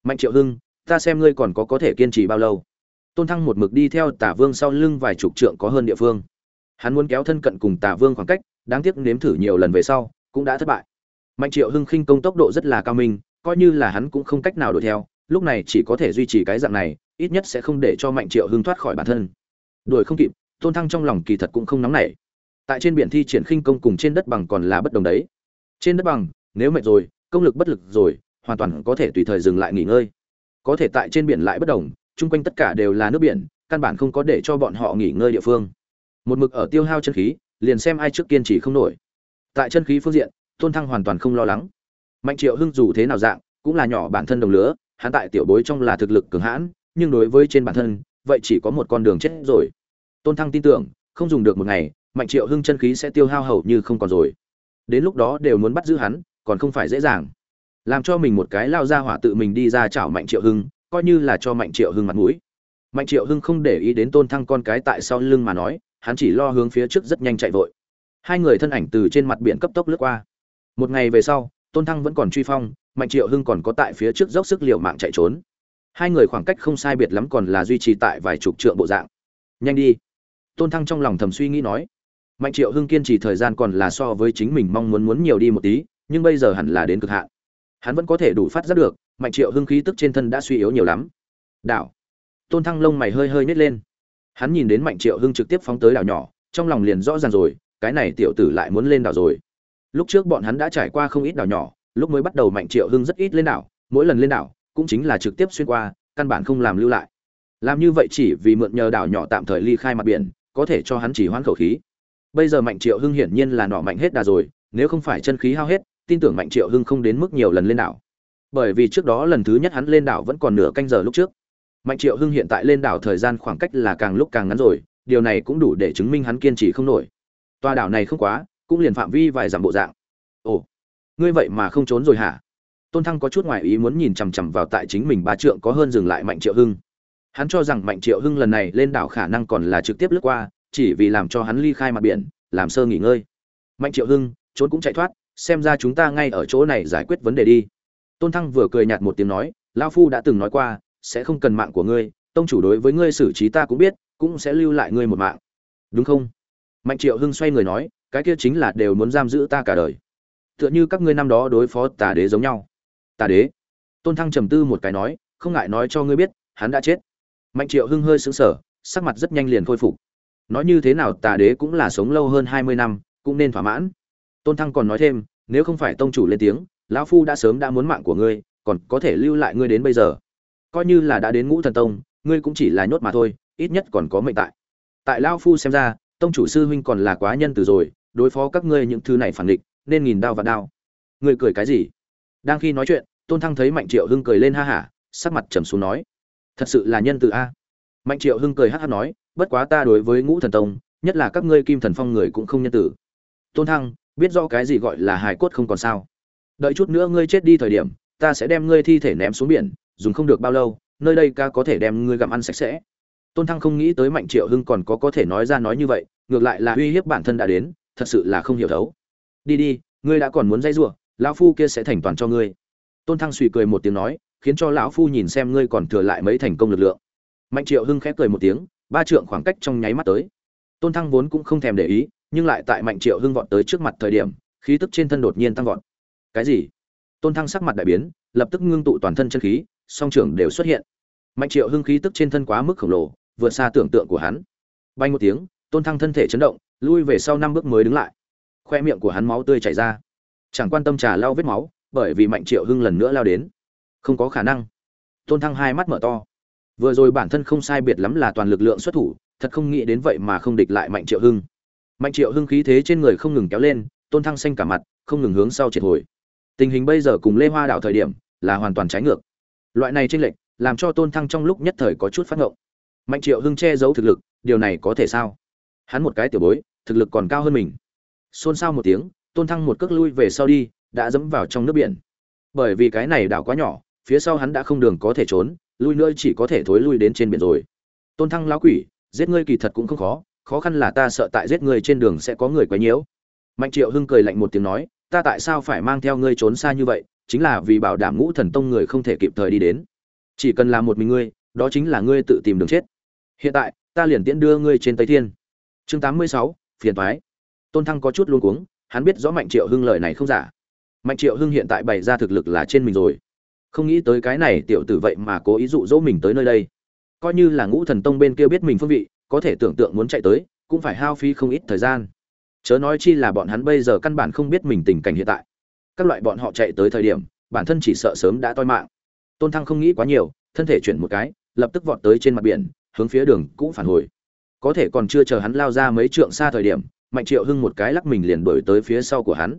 Mạnh triệu hưng ta xem ngươi còn có có thể kiên trì bao lâu. Tôn thăng một mực đi theo tả vương sau lưng vài chục trượng có hơn địa phương. Hắn muốn kéo thân cận cùng tả vương khoảng cách, đáng tiếc nếm thử nhiều lần về sau, cũng đã thất bại. Mạnh triệu hưng khinh công tốc độ rất là cao minh, coi như là hắn cũng không cách nào đuổi theo, lúc này chỉ có thể duy trì cái dạng này, ít nhất sẽ không để cho mạnh triệu hưng thoát khỏi bản thân. Đuổi không kịp, tôn thăng trong lòng kỳ thật cũng không nóng nảy. Tại trên biển thi triển khinh công cùng trên đất bằng còn là bất đồng đấy. Trên đất bằng, nếu mệt rồi, công lực bất lực rồi, hoàn toàn có thể tùy thời dừng lại nghỉ ngơi có thể tại trên biển lại bất đồng, chung quanh tất cả đều là nước biển, căn bản không có để cho bọn họ nghỉ ngơi địa phương. Một mực ở tiêu hao chân khí, liền xem ai trước kiên trì không nổi. Tại chân khí phương diện, tôn thăng hoàn toàn không lo lắng. Mạnh triệu hưng dù thế nào dạng, cũng là nhỏ bản thân đồng lứa, hắn tại tiểu bối trong là thực lực cường hãn, nhưng đối với trên bản thân, vậy chỉ có một con đường chết rồi. Tôn thăng tin tưởng, không dùng được một ngày, mạnh triệu hưng chân khí sẽ tiêu hao hầu như không còn rồi. Đến lúc đó đều muốn bắt giữ hắn, còn không phải dễ dàng làm cho mình một cái lao ra hỏa tự mình đi ra chảo mạnh triệu hưng, coi như là cho mạnh triệu hưng mặt mũi. Mạnh triệu hưng không để ý đến tôn thăng con cái tại sau lưng mà nói, hắn chỉ lo hướng phía trước rất nhanh chạy vội. Hai người thân ảnh từ trên mặt biển cấp tốc lướt qua. Một ngày về sau, tôn thăng vẫn còn truy phong, mạnh triệu hưng còn có tại phía trước dốc sức liều mạng chạy trốn. Hai người khoảng cách không sai biệt lắm còn là duy trì tại vài chục trượng bộ dạng. Nhanh đi. Tôn thăng trong lòng thầm suy nghĩ nói. Mạnh triệu hưng kiên trì thời gian còn là so với chính mình mong muốn muốn nhiều đi một tí, nhưng bây giờ hẳn là đến cực hạn hắn vẫn có thể đủ phát giác được, mạnh triệu hưng khí tức trên thân đã suy yếu nhiều lắm. Đảo. Tôn thăng lông mày hơi hơi nhét lên. Hắn nhìn đến mạnh triệu hưng trực tiếp phóng tới đảo nhỏ, trong lòng liền rõ ràng rồi, cái này tiểu tử lại muốn lên đảo rồi. Lúc trước bọn hắn đã trải qua không ít đảo nhỏ, lúc mới bắt đầu mạnh triệu hưng rất ít lên đảo, mỗi lần lên đảo, cũng chính là trực tiếp xuyên qua, căn bản không làm lưu lại. Làm như vậy chỉ vì mượn nhờ đảo nhỏ tạm thời ly khai mặt biển, có thể cho hắn chỉ hoãn khẩu khí. Bây giờ mạnh triệu hưng hiển nhiên là nọ mạnh hết đà rồi, nếu không phải chân khí hao hết tin tưởng mạnh triệu hưng không đến mức nhiều lần lên đảo. Bởi vì trước đó lần thứ nhất hắn lên đảo vẫn còn nửa canh giờ lúc trước. Mạnh triệu hưng hiện tại lên đảo thời gian khoảng cách là càng lúc càng ngắn rồi, điều này cũng đủ để chứng minh hắn kiên trì không nổi. Toa đảo này không quá, cũng liền phạm vi vài dặm bộ dạng. Ồ, ngươi vậy mà không trốn rồi hả? Tôn thăng có chút ngoại ý muốn nhìn chằm chằm vào tại chính mình ba trượng có hơn dừng lại mạnh triệu hưng. Hắn cho rằng mạnh triệu hưng lần này lên đảo khả năng còn là trực tiếp lướt qua, chỉ vì làm cho hắn ly khai mặt biển, làm sơ nghỉ ngơi. Mạnh triệu hưng, trốn cũng chạy thoát xem ra chúng ta ngay ở chỗ này giải quyết vấn đề đi. Tôn thăng vừa cười nhạt một tiếng nói lao phu đã từng nói qua, sẽ không cần mạng của ngươi, tông chủ đối với ngươi xử trí ta cũng biết, cũng sẽ lưu lại ngươi một mạng. Đúng không? Mạnh triệu hưng xoay người nói, cái kia chính là đều muốn giam giữ ta cả đời. Tựa như các ngươi năm đó đối phó tà đế giống nhau. Tà đế? Tôn thăng trầm tư một cái nói, không ngại nói cho ngươi biết, hắn đã chết. Mạnh triệu hưng hơi sững sờ, sắc mặt rất nhanh liền khôi phục. Nói như thế nào tà đế cũng là sống lâu hơn hai mươi năm, cũng nên thỏa mãn. Tôn thăng còn nói thêm nếu không phải tông chủ lên tiếng, lão phu đã sớm đã muốn mạng của ngươi, còn có thể lưu lại ngươi đến bây giờ. Coi như là đã đến ngũ thần tông, ngươi cũng chỉ là nhốt mà thôi, ít nhất còn có mệnh tại. Tại lão phu xem ra, tông chủ sư huynh còn là quá nhân từ rồi, đối phó các ngươi những thứ này phản địch nên nghìn đao và đao. Ngươi cười cái gì? Đang khi nói chuyện, tôn thăng thấy mạnh triệu hưng cười lên ha hả, sắc mặt trầm xuống nói, thật sự là nhân từ a? Mạnh triệu hưng cười hát hát nói, bất quá ta đối với ngũ thần tông, nhất là các ngươi kim thần phong người cũng không nhân tử tôn thăng biết rõ cái gì gọi là hài cốt không còn sao. Đợi chút nữa ngươi chết đi thời điểm, ta sẽ đem ngươi thi thể ném xuống biển, dùng không được bao lâu, nơi đây ca có thể đem ngươi gặm ăn sạch sẽ. Tôn thăng không nghĩ tới mạnh triệu hưng còn có có thể nói ra nói như vậy, ngược lại là uy hiếp bản thân đã đến, thật sự là không hiểu thấu. Đi đi, ngươi đã còn muốn dây giụa lão phu kia sẽ thành toàn cho ngươi. Tôn thăng suy cười một tiếng nói, khiến cho lão phu nhìn xem ngươi còn thừa lại mấy thành công lực lượng. Mạnh triệu hưng khép cười một tiếng, ba trượng khoảng cách trong nháy mắt tới. Tôn thăng vốn cũng không thèm để ý nhưng lại tại mạnh triệu hưng vọt tới trước mặt thời điểm, khí tức trên thân đột nhiên tăng vọt. Cái gì? Tôn thăng sắc mặt đại biến, lập tức ngưng tụ toàn thân chân khí, song trưởng đều xuất hiện. Mạnh triệu hưng khí tức trên thân quá mức khổng lồ, vượt xa tưởng tượng của hắn. Bay một tiếng, tôn thăng thân thể chấn động, lui về sau năm bước mới đứng lại. Khoe miệng của hắn máu tươi chảy ra. Chẳng quan tâm trà lau vết máu, bởi vì mạnh triệu hưng lần nữa lao đến. Không có khả năng. Tôn thăng hai mắt mở to. Vừa rồi bản thân không sai biệt lắm là toàn lực lượng xuất thủ, thật không nghĩ đến vậy mà không địch lại mạnh triệu hưng mạnh triệu hưng khí thế trên người không ngừng kéo lên, tôn thăng xanh cả mặt, không ngừng hướng sau triệt hồi. Tình hình bây giờ cùng lê hoa đảo thời điểm là hoàn toàn trái ngược. Loại này tranh lệch làm cho tôn thăng trong lúc nhất thời có chút phát ngộng. Mạnh triệu hưng che giấu thực lực, điều này có thể sao? Hắn một cái tiểu bối, thực lực còn cao hơn mình. Xôn xao một tiếng, tôn thăng một cước lui về sau đi, đã dẫm vào trong nước biển. Bởi vì cái này đảo quá nhỏ, phía sau hắn đã không đường có thể trốn, lui nữa chỉ có thể thối lui đến trên biển rồi. Tôn thăng lão quỷ, giết ngươi kỳ thật cũng không khó khó khăn là ta sợ tại giết ngươi trên đường sẽ có người quấy nhiễu. Mạnh triệu hưng cười lạnh một tiếng nói, ta tại sao phải mang theo ngươi trốn xa như vậy, chính là vì bảo đảm ngũ thần tông người không thể kịp thời đi đến. Chỉ cần làm một mình ngươi, đó chính là ngươi tự tìm đường chết. Hiện tại, ta liền tiễn đưa ngươi trên tây thiên. Chương tám mươi sáu, phiền thoái tôn thăng có chút luôn cuống, hắn biết rõ mạnh triệu hưng lời này không giả. Mạnh triệu hưng hiện tại bày ra thực lực là trên mình rồi. Không nghĩ tới cái này tiểu tử vậy mà cố ý dụ dỗ mình tới nơi đây. Coi như là ngũ thần tông bên kia biết mình phương vị có thể tưởng tượng muốn chạy tới, cũng phải hao phí không ít thời gian. Chớ nói chi là bọn hắn bây giờ căn bản không biết mình tình cảnh hiện tại. Các loại bọn họ chạy tới thời điểm, bản thân chỉ sợ sớm đã toi mạng. Tôn thăng không nghĩ quá nhiều, thân thể chuyển một cái, lập tức vọt tới trên mặt biển, hướng phía đường cũ phản hồi. Có thể còn chưa chờ hắn lao ra mấy trượng xa thời điểm, mạnh triệu hưng một cái lắc mình liền đổi tới phía sau của hắn.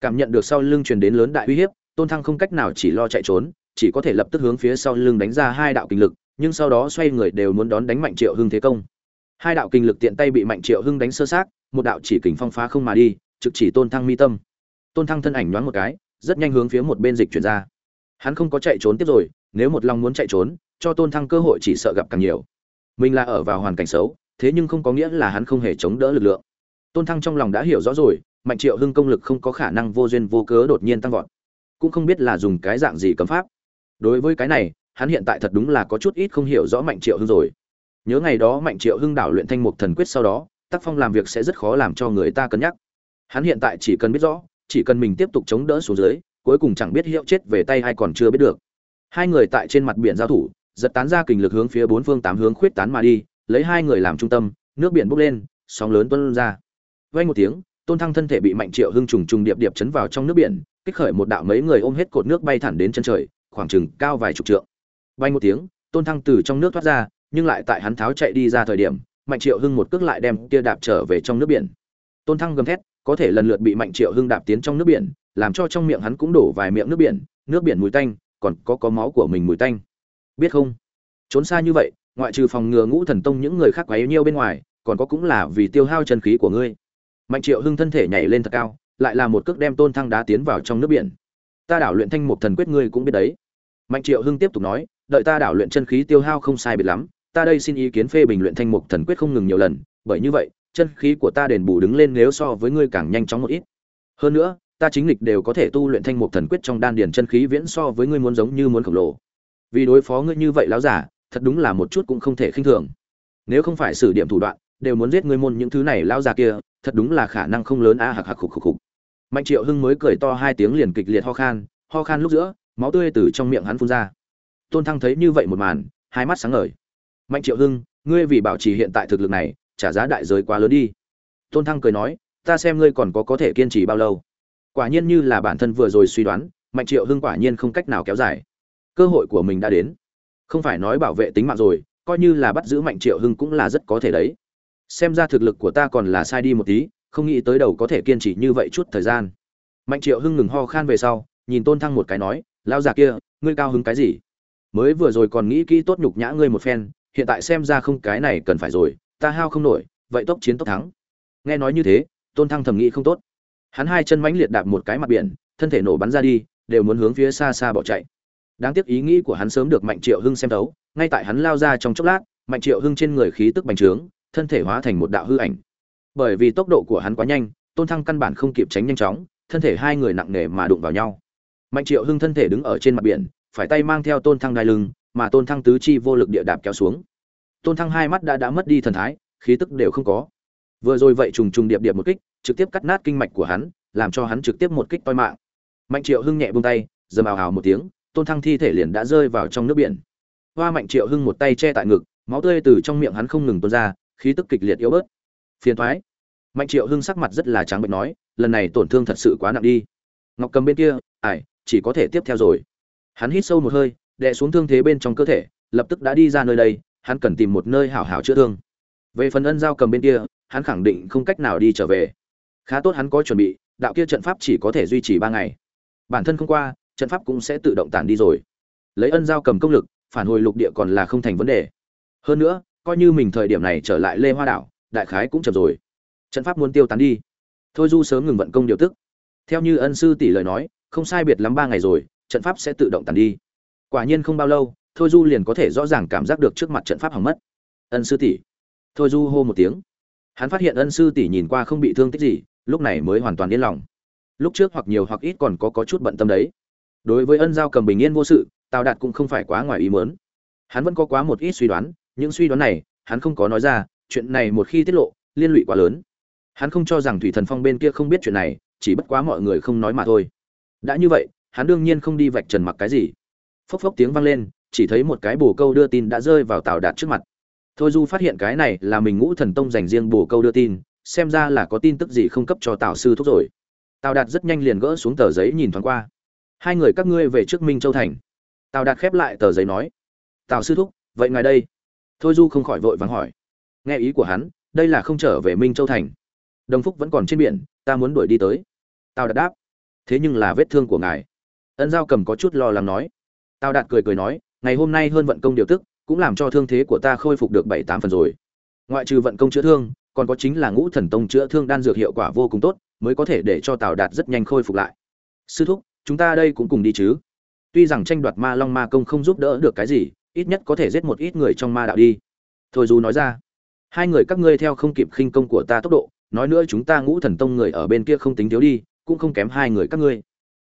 Cảm nhận được sau lưng truyền đến lớn đại uy hiếp, tôn thăng không cách nào chỉ lo chạy trốn, chỉ có thể lập tức hướng phía sau lưng đánh ra hai đạo kinh lực, nhưng sau đó xoay người đều muốn đón đánh mạnh triệu hưng thế công hai đạo kinh lực tiện tay bị mạnh triệu hưng đánh sơ sát một đạo chỉ kình phong phá không mà đi, trực chỉ tôn thăng mi tâm. Tôn thăng thân ảnh nhoáng một cái, rất nhanh hướng phía một bên dịch chuyển ra. Hắn không có chạy trốn tiếp rồi, nếu một lòng muốn chạy trốn, cho tôn thăng cơ hội chỉ sợ gặp càng nhiều. Mình là ở vào hoàn cảnh xấu, thế nhưng không có nghĩa là hắn không hề chống đỡ lực lượng. Tôn thăng trong lòng đã hiểu rõ rồi, mạnh triệu hưng công lực không có khả năng vô duyên vô cớ đột nhiên tăng vọt. Cũng không biết là dùng cái dạng gì cấm pháp. Đối với cái này, hắn hiện tại thật đúng là có chút ít không hiểu rõ mạnh triệu hưng rồi nhớ ngày đó mạnh triệu hưng đảo luyện thanh mục thần quyết sau đó tác phong làm việc sẽ rất khó làm cho người ta cân nhắc. Hắn hiện tại chỉ cần biết rõ, chỉ cần mình tiếp tục chống đỡ xuống dưới, cuối cùng chẳng biết hiệu chết về tay hay còn chưa biết được. Hai người tại trên mặt biển giao thủ, giật tán ra kình lực hướng phía bốn phương tám hướng khuyết tán mà đi, lấy hai người làm trung tâm, nước biển bốc lên, sóng lớn tuôn ra. Vay một tiếng, tôn thăng thân thể bị mạnh triệu hưng trùng trùng điệp điệp chấn vào trong nước biển, kích khởi một đạo mấy người ôm hết cột nước bay thẳng đến chân trời, khoảng chừng cao vài chục trượng. Vay một tiếng, tôn thăng từ trong nước thoát ra nhưng lại tại hắn tháo chạy đi ra thời điểm, mạnh triệu hưng một cước lại đem kia đạp trở về trong nước biển. Tôn thăng gầm thét, có thể lần lượt bị mạnh triệu hưng đạp tiến trong nước biển, làm cho trong miệng hắn cũng đổ vài miệng nước biển nước biển mùi tanh, còn có có máu của mình mùi tanh. Biết không? Trốn xa như vậy, ngoại trừ phòng ngừa ngũ thần tông những người khác quấy nhiêu bên ngoài, còn có cũng là vì tiêu hao chân khí của ngươi. Mạnh triệu hưng thân thể nhảy lên thật cao, lại là một cước đem tôn thăng đá tiến vào trong nước biển. Ta đảo luyện thanh một thần quyết ngươi cũng biết đấy. Mạnh triệu hưng tiếp tục nói, đợi ta đảo luyện chân khí tiêu hao không sai biệt lắm ta đây xin ý kiến phê bình luyện thanh mục thần quyết không ngừng nhiều lần, bởi như vậy, chân khí của ta đền bù đứng lên nếu so với ngươi càng nhanh chóng một ít. Hơn nữa, ta chính lịch đều có thể tu luyện thanh mục thần quyết trong đan điền chân khí viễn so với ngươi muốn giống như muốn khổng lồ. Vì đối phó ngươi như vậy láo giả, thật đúng là một chút cũng không thể khinh thường. Nếu không phải sử điểm thủ đoạn, đều muốn giết ngươi môn những thứ này lao già kia, thật đúng là khả năng không lớn a hạc hạc khục khục khục. Mạnh triệu hưng mới cười to hai tiếng liền kịch liệt ho khan ho khan lúc giữa, máu tươi từ trong miệng hắn phun ra. Tôn thăng thấy như vậy một màn, hai mắt sáng ngời mạnh triệu hưng, ngươi vì bảo trì hiện tại thực lực này, trả giá đại giới quá lớn đi. Tôn thăng cười nói, ta xem ngươi còn có có thể kiên trì bao lâu. Quả nhiên như là bản thân vừa rồi suy đoán, mạnh triệu hưng quả nhiên không cách nào kéo dài. Cơ hội của mình đã đến. Không phải nói bảo vệ tính mạng rồi, coi như là bắt giữ mạnh triệu hưng cũng là rất có thể đấy. Xem ra thực lực của ta còn là sai đi một tí, không nghĩ tới đầu có thể kiên trì như vậy chút thời gian. Mạnh triệu hưng ngừng ho khan về sau, nhìn tôn thăng một cái nói lao già kia, ngươi cao hứng cái gì? Mới vừa rồi còn nghĩ kỹ tốt nhục nhã ngươi một phen hiện tại xem ra không cái này cần phải rồi, ta hao không nổi, vậy tốc chiến tốc thắng. Nghe nói như thế, tôn thăng thầm nghĩ không tốt. Hắn hai chân mãnh liệt đạp một cái mặt biển, thân thể nổ bắn ra đi, đều muốn hướng phía xa xa bỏ chạy. Đáng tiếc ý nghĩ của hắn sớm được mạnh triệu hưng xem thấu, ngay tại hắn lao ra trong chốc lát, mạnh triệu hưng trên người khí tức bành trướng, thân thể hóa thành một đạo hư ảnh. Bởi vì tốc độ của hắn quá nhanh, tôn thăng căn bản không kịp tránh nhanh chóng, thân thể hai người nặng nề mà đụng vào nhau. Mạnh triệu hưng thân thể đứng ở trên mặt biển, phải tay mang theo tôn thăng đai lưng mà tôn thăng tứ chi vô lực địa đạp kéo xuống. Tôn thăng hai mắt đã đã mất đi thần thái, khí tức đều không có. Vừa rồi vậy trùng trùng điệp điệp một kích, trực tiếp cắt nát kinh mạch của hắn, làm cho hắn trực tiếp một kích toi mạng. Mạnh triệu hưng nhẹ buông tay, dầm ào ào một tiếng, tôn thăng thi thể liền đã rơi vào trong nước biển. Hoa mạnh triệu hưng một tay che tại ngực, máu tươi từ trong miệng hắn không ngừng tuôn ra, khí tức kịch liệt yếu bớt. Phiền thoái mạnh triệu hưng sắc mặt rất là trắng bệnh nói, lần này tổn thương thật sự quá nặng đi. Ngọc cầm bên kia ải chỉ có thể tiếp theo rồi. Hắn hít sâu một hơi đè xuống thương thế bên trong cơ thể, lập tức đã đi ra nơi đây, hắn cần tìm một nơi hảo hảo chữa thương. Về phần ân giao cầm bên kia, hắn khẳng định không cách nào đi trở về. Khá tốt hắn có chuẩn bị, đạo kia trận pháp chỉ có thể duy trì ba ngày. Bản thân không qua, trận pháp cũng sẽ tự động tản đi rồi. Lấy ân giao cầm công lực, phản hồi lục địa còn là không thành vấn đề. Hơn nữa, coi như mình thời điểm này trở lại lê hoa đảo, đại khái cũng chậm rồi. Trận pháp muốn tiêu tán đi. Thôi du sớm ngừng vận công điều tức. Theo như ân sư tỷ lời nói, không sai biệt lắm ba ngày rồi, trận pháp sẽ tự động tản đi quả nhiên không bao lâu thôi du liền có thể rõ ràng cảm giác được trước mặt trận pháp hỏng mất. Ân sư tỷ. Thôi du hô một tiếng. Hắn phát hiện ân sư tỷ nhìn qua không bị thương tích gì lúc này mới hoàn toàn yên lòng. Lúc trước hoặc nhiều hoặc ít còn có, có chút bận tâm đấy. Đối với ân giao cầm bình yên vô sự tào đạt cũng không phải quá ngoài ý mớn hắn vẫn có quá một ít suy đoán những suy đoán này hắn không có nói ra chuyện này một khi tiết lộ liên lụy quá lớn. Hắn không cho rằng thủy thần phong bên kia không biết chuyện này chỉ bất quá mọi người không nói mà thôi. Đã như vậy hắn đương nhiên không đi vạch trần mặc cái gì phốc phốc tiếng vang lên, chỉ thấy một cái bồ câu đưa tin đã rơi vào tào đạt trước mặt. Thôi du phát hiện cái này là mình ngũ thần tông dành riêng bồ câu đưa tin, xem ra là có tin tức gì không cấp cho tào sư thúc rồi. Tào đạt rất nhanh liền gỡ xuống tờ giấy nhìn thoáng qua. Hai người các ngươi về trước minh châu thành. Tào đạt khép lại tờ giấy nói. Tào sư thúc, vậy ngài đây? Thôi du không khỏi vội vàng hỏi. Nghe ý của hắn, đây là không trở về minh châu thành. Đồng phúc vẫn còn trên biển, ta muốn đuổi đi tới. Tào đạt đáp. Thế nhưng là vết thương của ngài. Ân giao cầm có chút lo lắng nói tào đạt cười cười nói, ngày hôm nay hơn vận công điều tức, cũng làm cho thương thế của ta khôi phục được bảy tám phần rồi. Ngoại trừ vận công chữa thương, còn có chính là ngũ thần tông chữa thương đan dược hiệu quả vô cùng tốt, mới có thể để cho tào đạt rất nhanh khôi phục lại. Sư thúc, chúng ta đây cũng cùng đi chứ. Tuy rằng tranh đoạt ma long ma công không giúp đỡ được cái gì, ít nhất có thể giết một ít người trong ma đạo đi. Thôi dù nói ra, hai người các ngươi theo không kịp khinh công của ta tốc độ, nói nữa chúng ta ngũ thần tông người ở bên kia không tính thiếu đi, cũng không kém hai người các ngươi.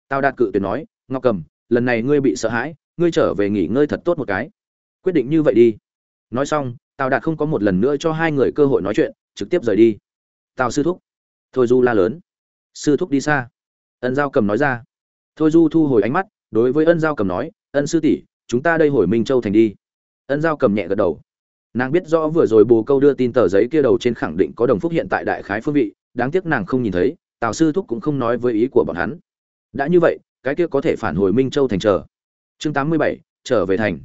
Tao đạt cự tuyệt nói, ngọc cầm, lần này ngươi bị sợ hãi ngươi trở về nghỉ ngơi thật tốt một cái. Quyết định như vậy đi. Nói xong, tào đạt không có một lần nữa cho hai người cơ hội nói chuyện, trực tiếp rời đi. Tào sư thúc. Thôi du la lớn. Sư thúc đi xa. Ân giao cầm nói ra. Thôi du thu hồi ánh mắt, đối với ân giao cầm nói, ân sư tỷ, chúng ta đây hồi minh châu thành đi. Ân giao cầm nhẹ gật đầu. Nàng biết rõ vừa rồi bồ câu đưa tin tờ giấy kia đầu trên khẳng định có đồng phúc hiện tại đại khái phương vị, đáng tiếc nàng không nhìn thấy, tào sư thúc cũng không nói với ý của bọn hắn. Đã như vậy, cái kia có thể phản hồi minh châu thành chờ chương tám mươi bảy, trở về thành.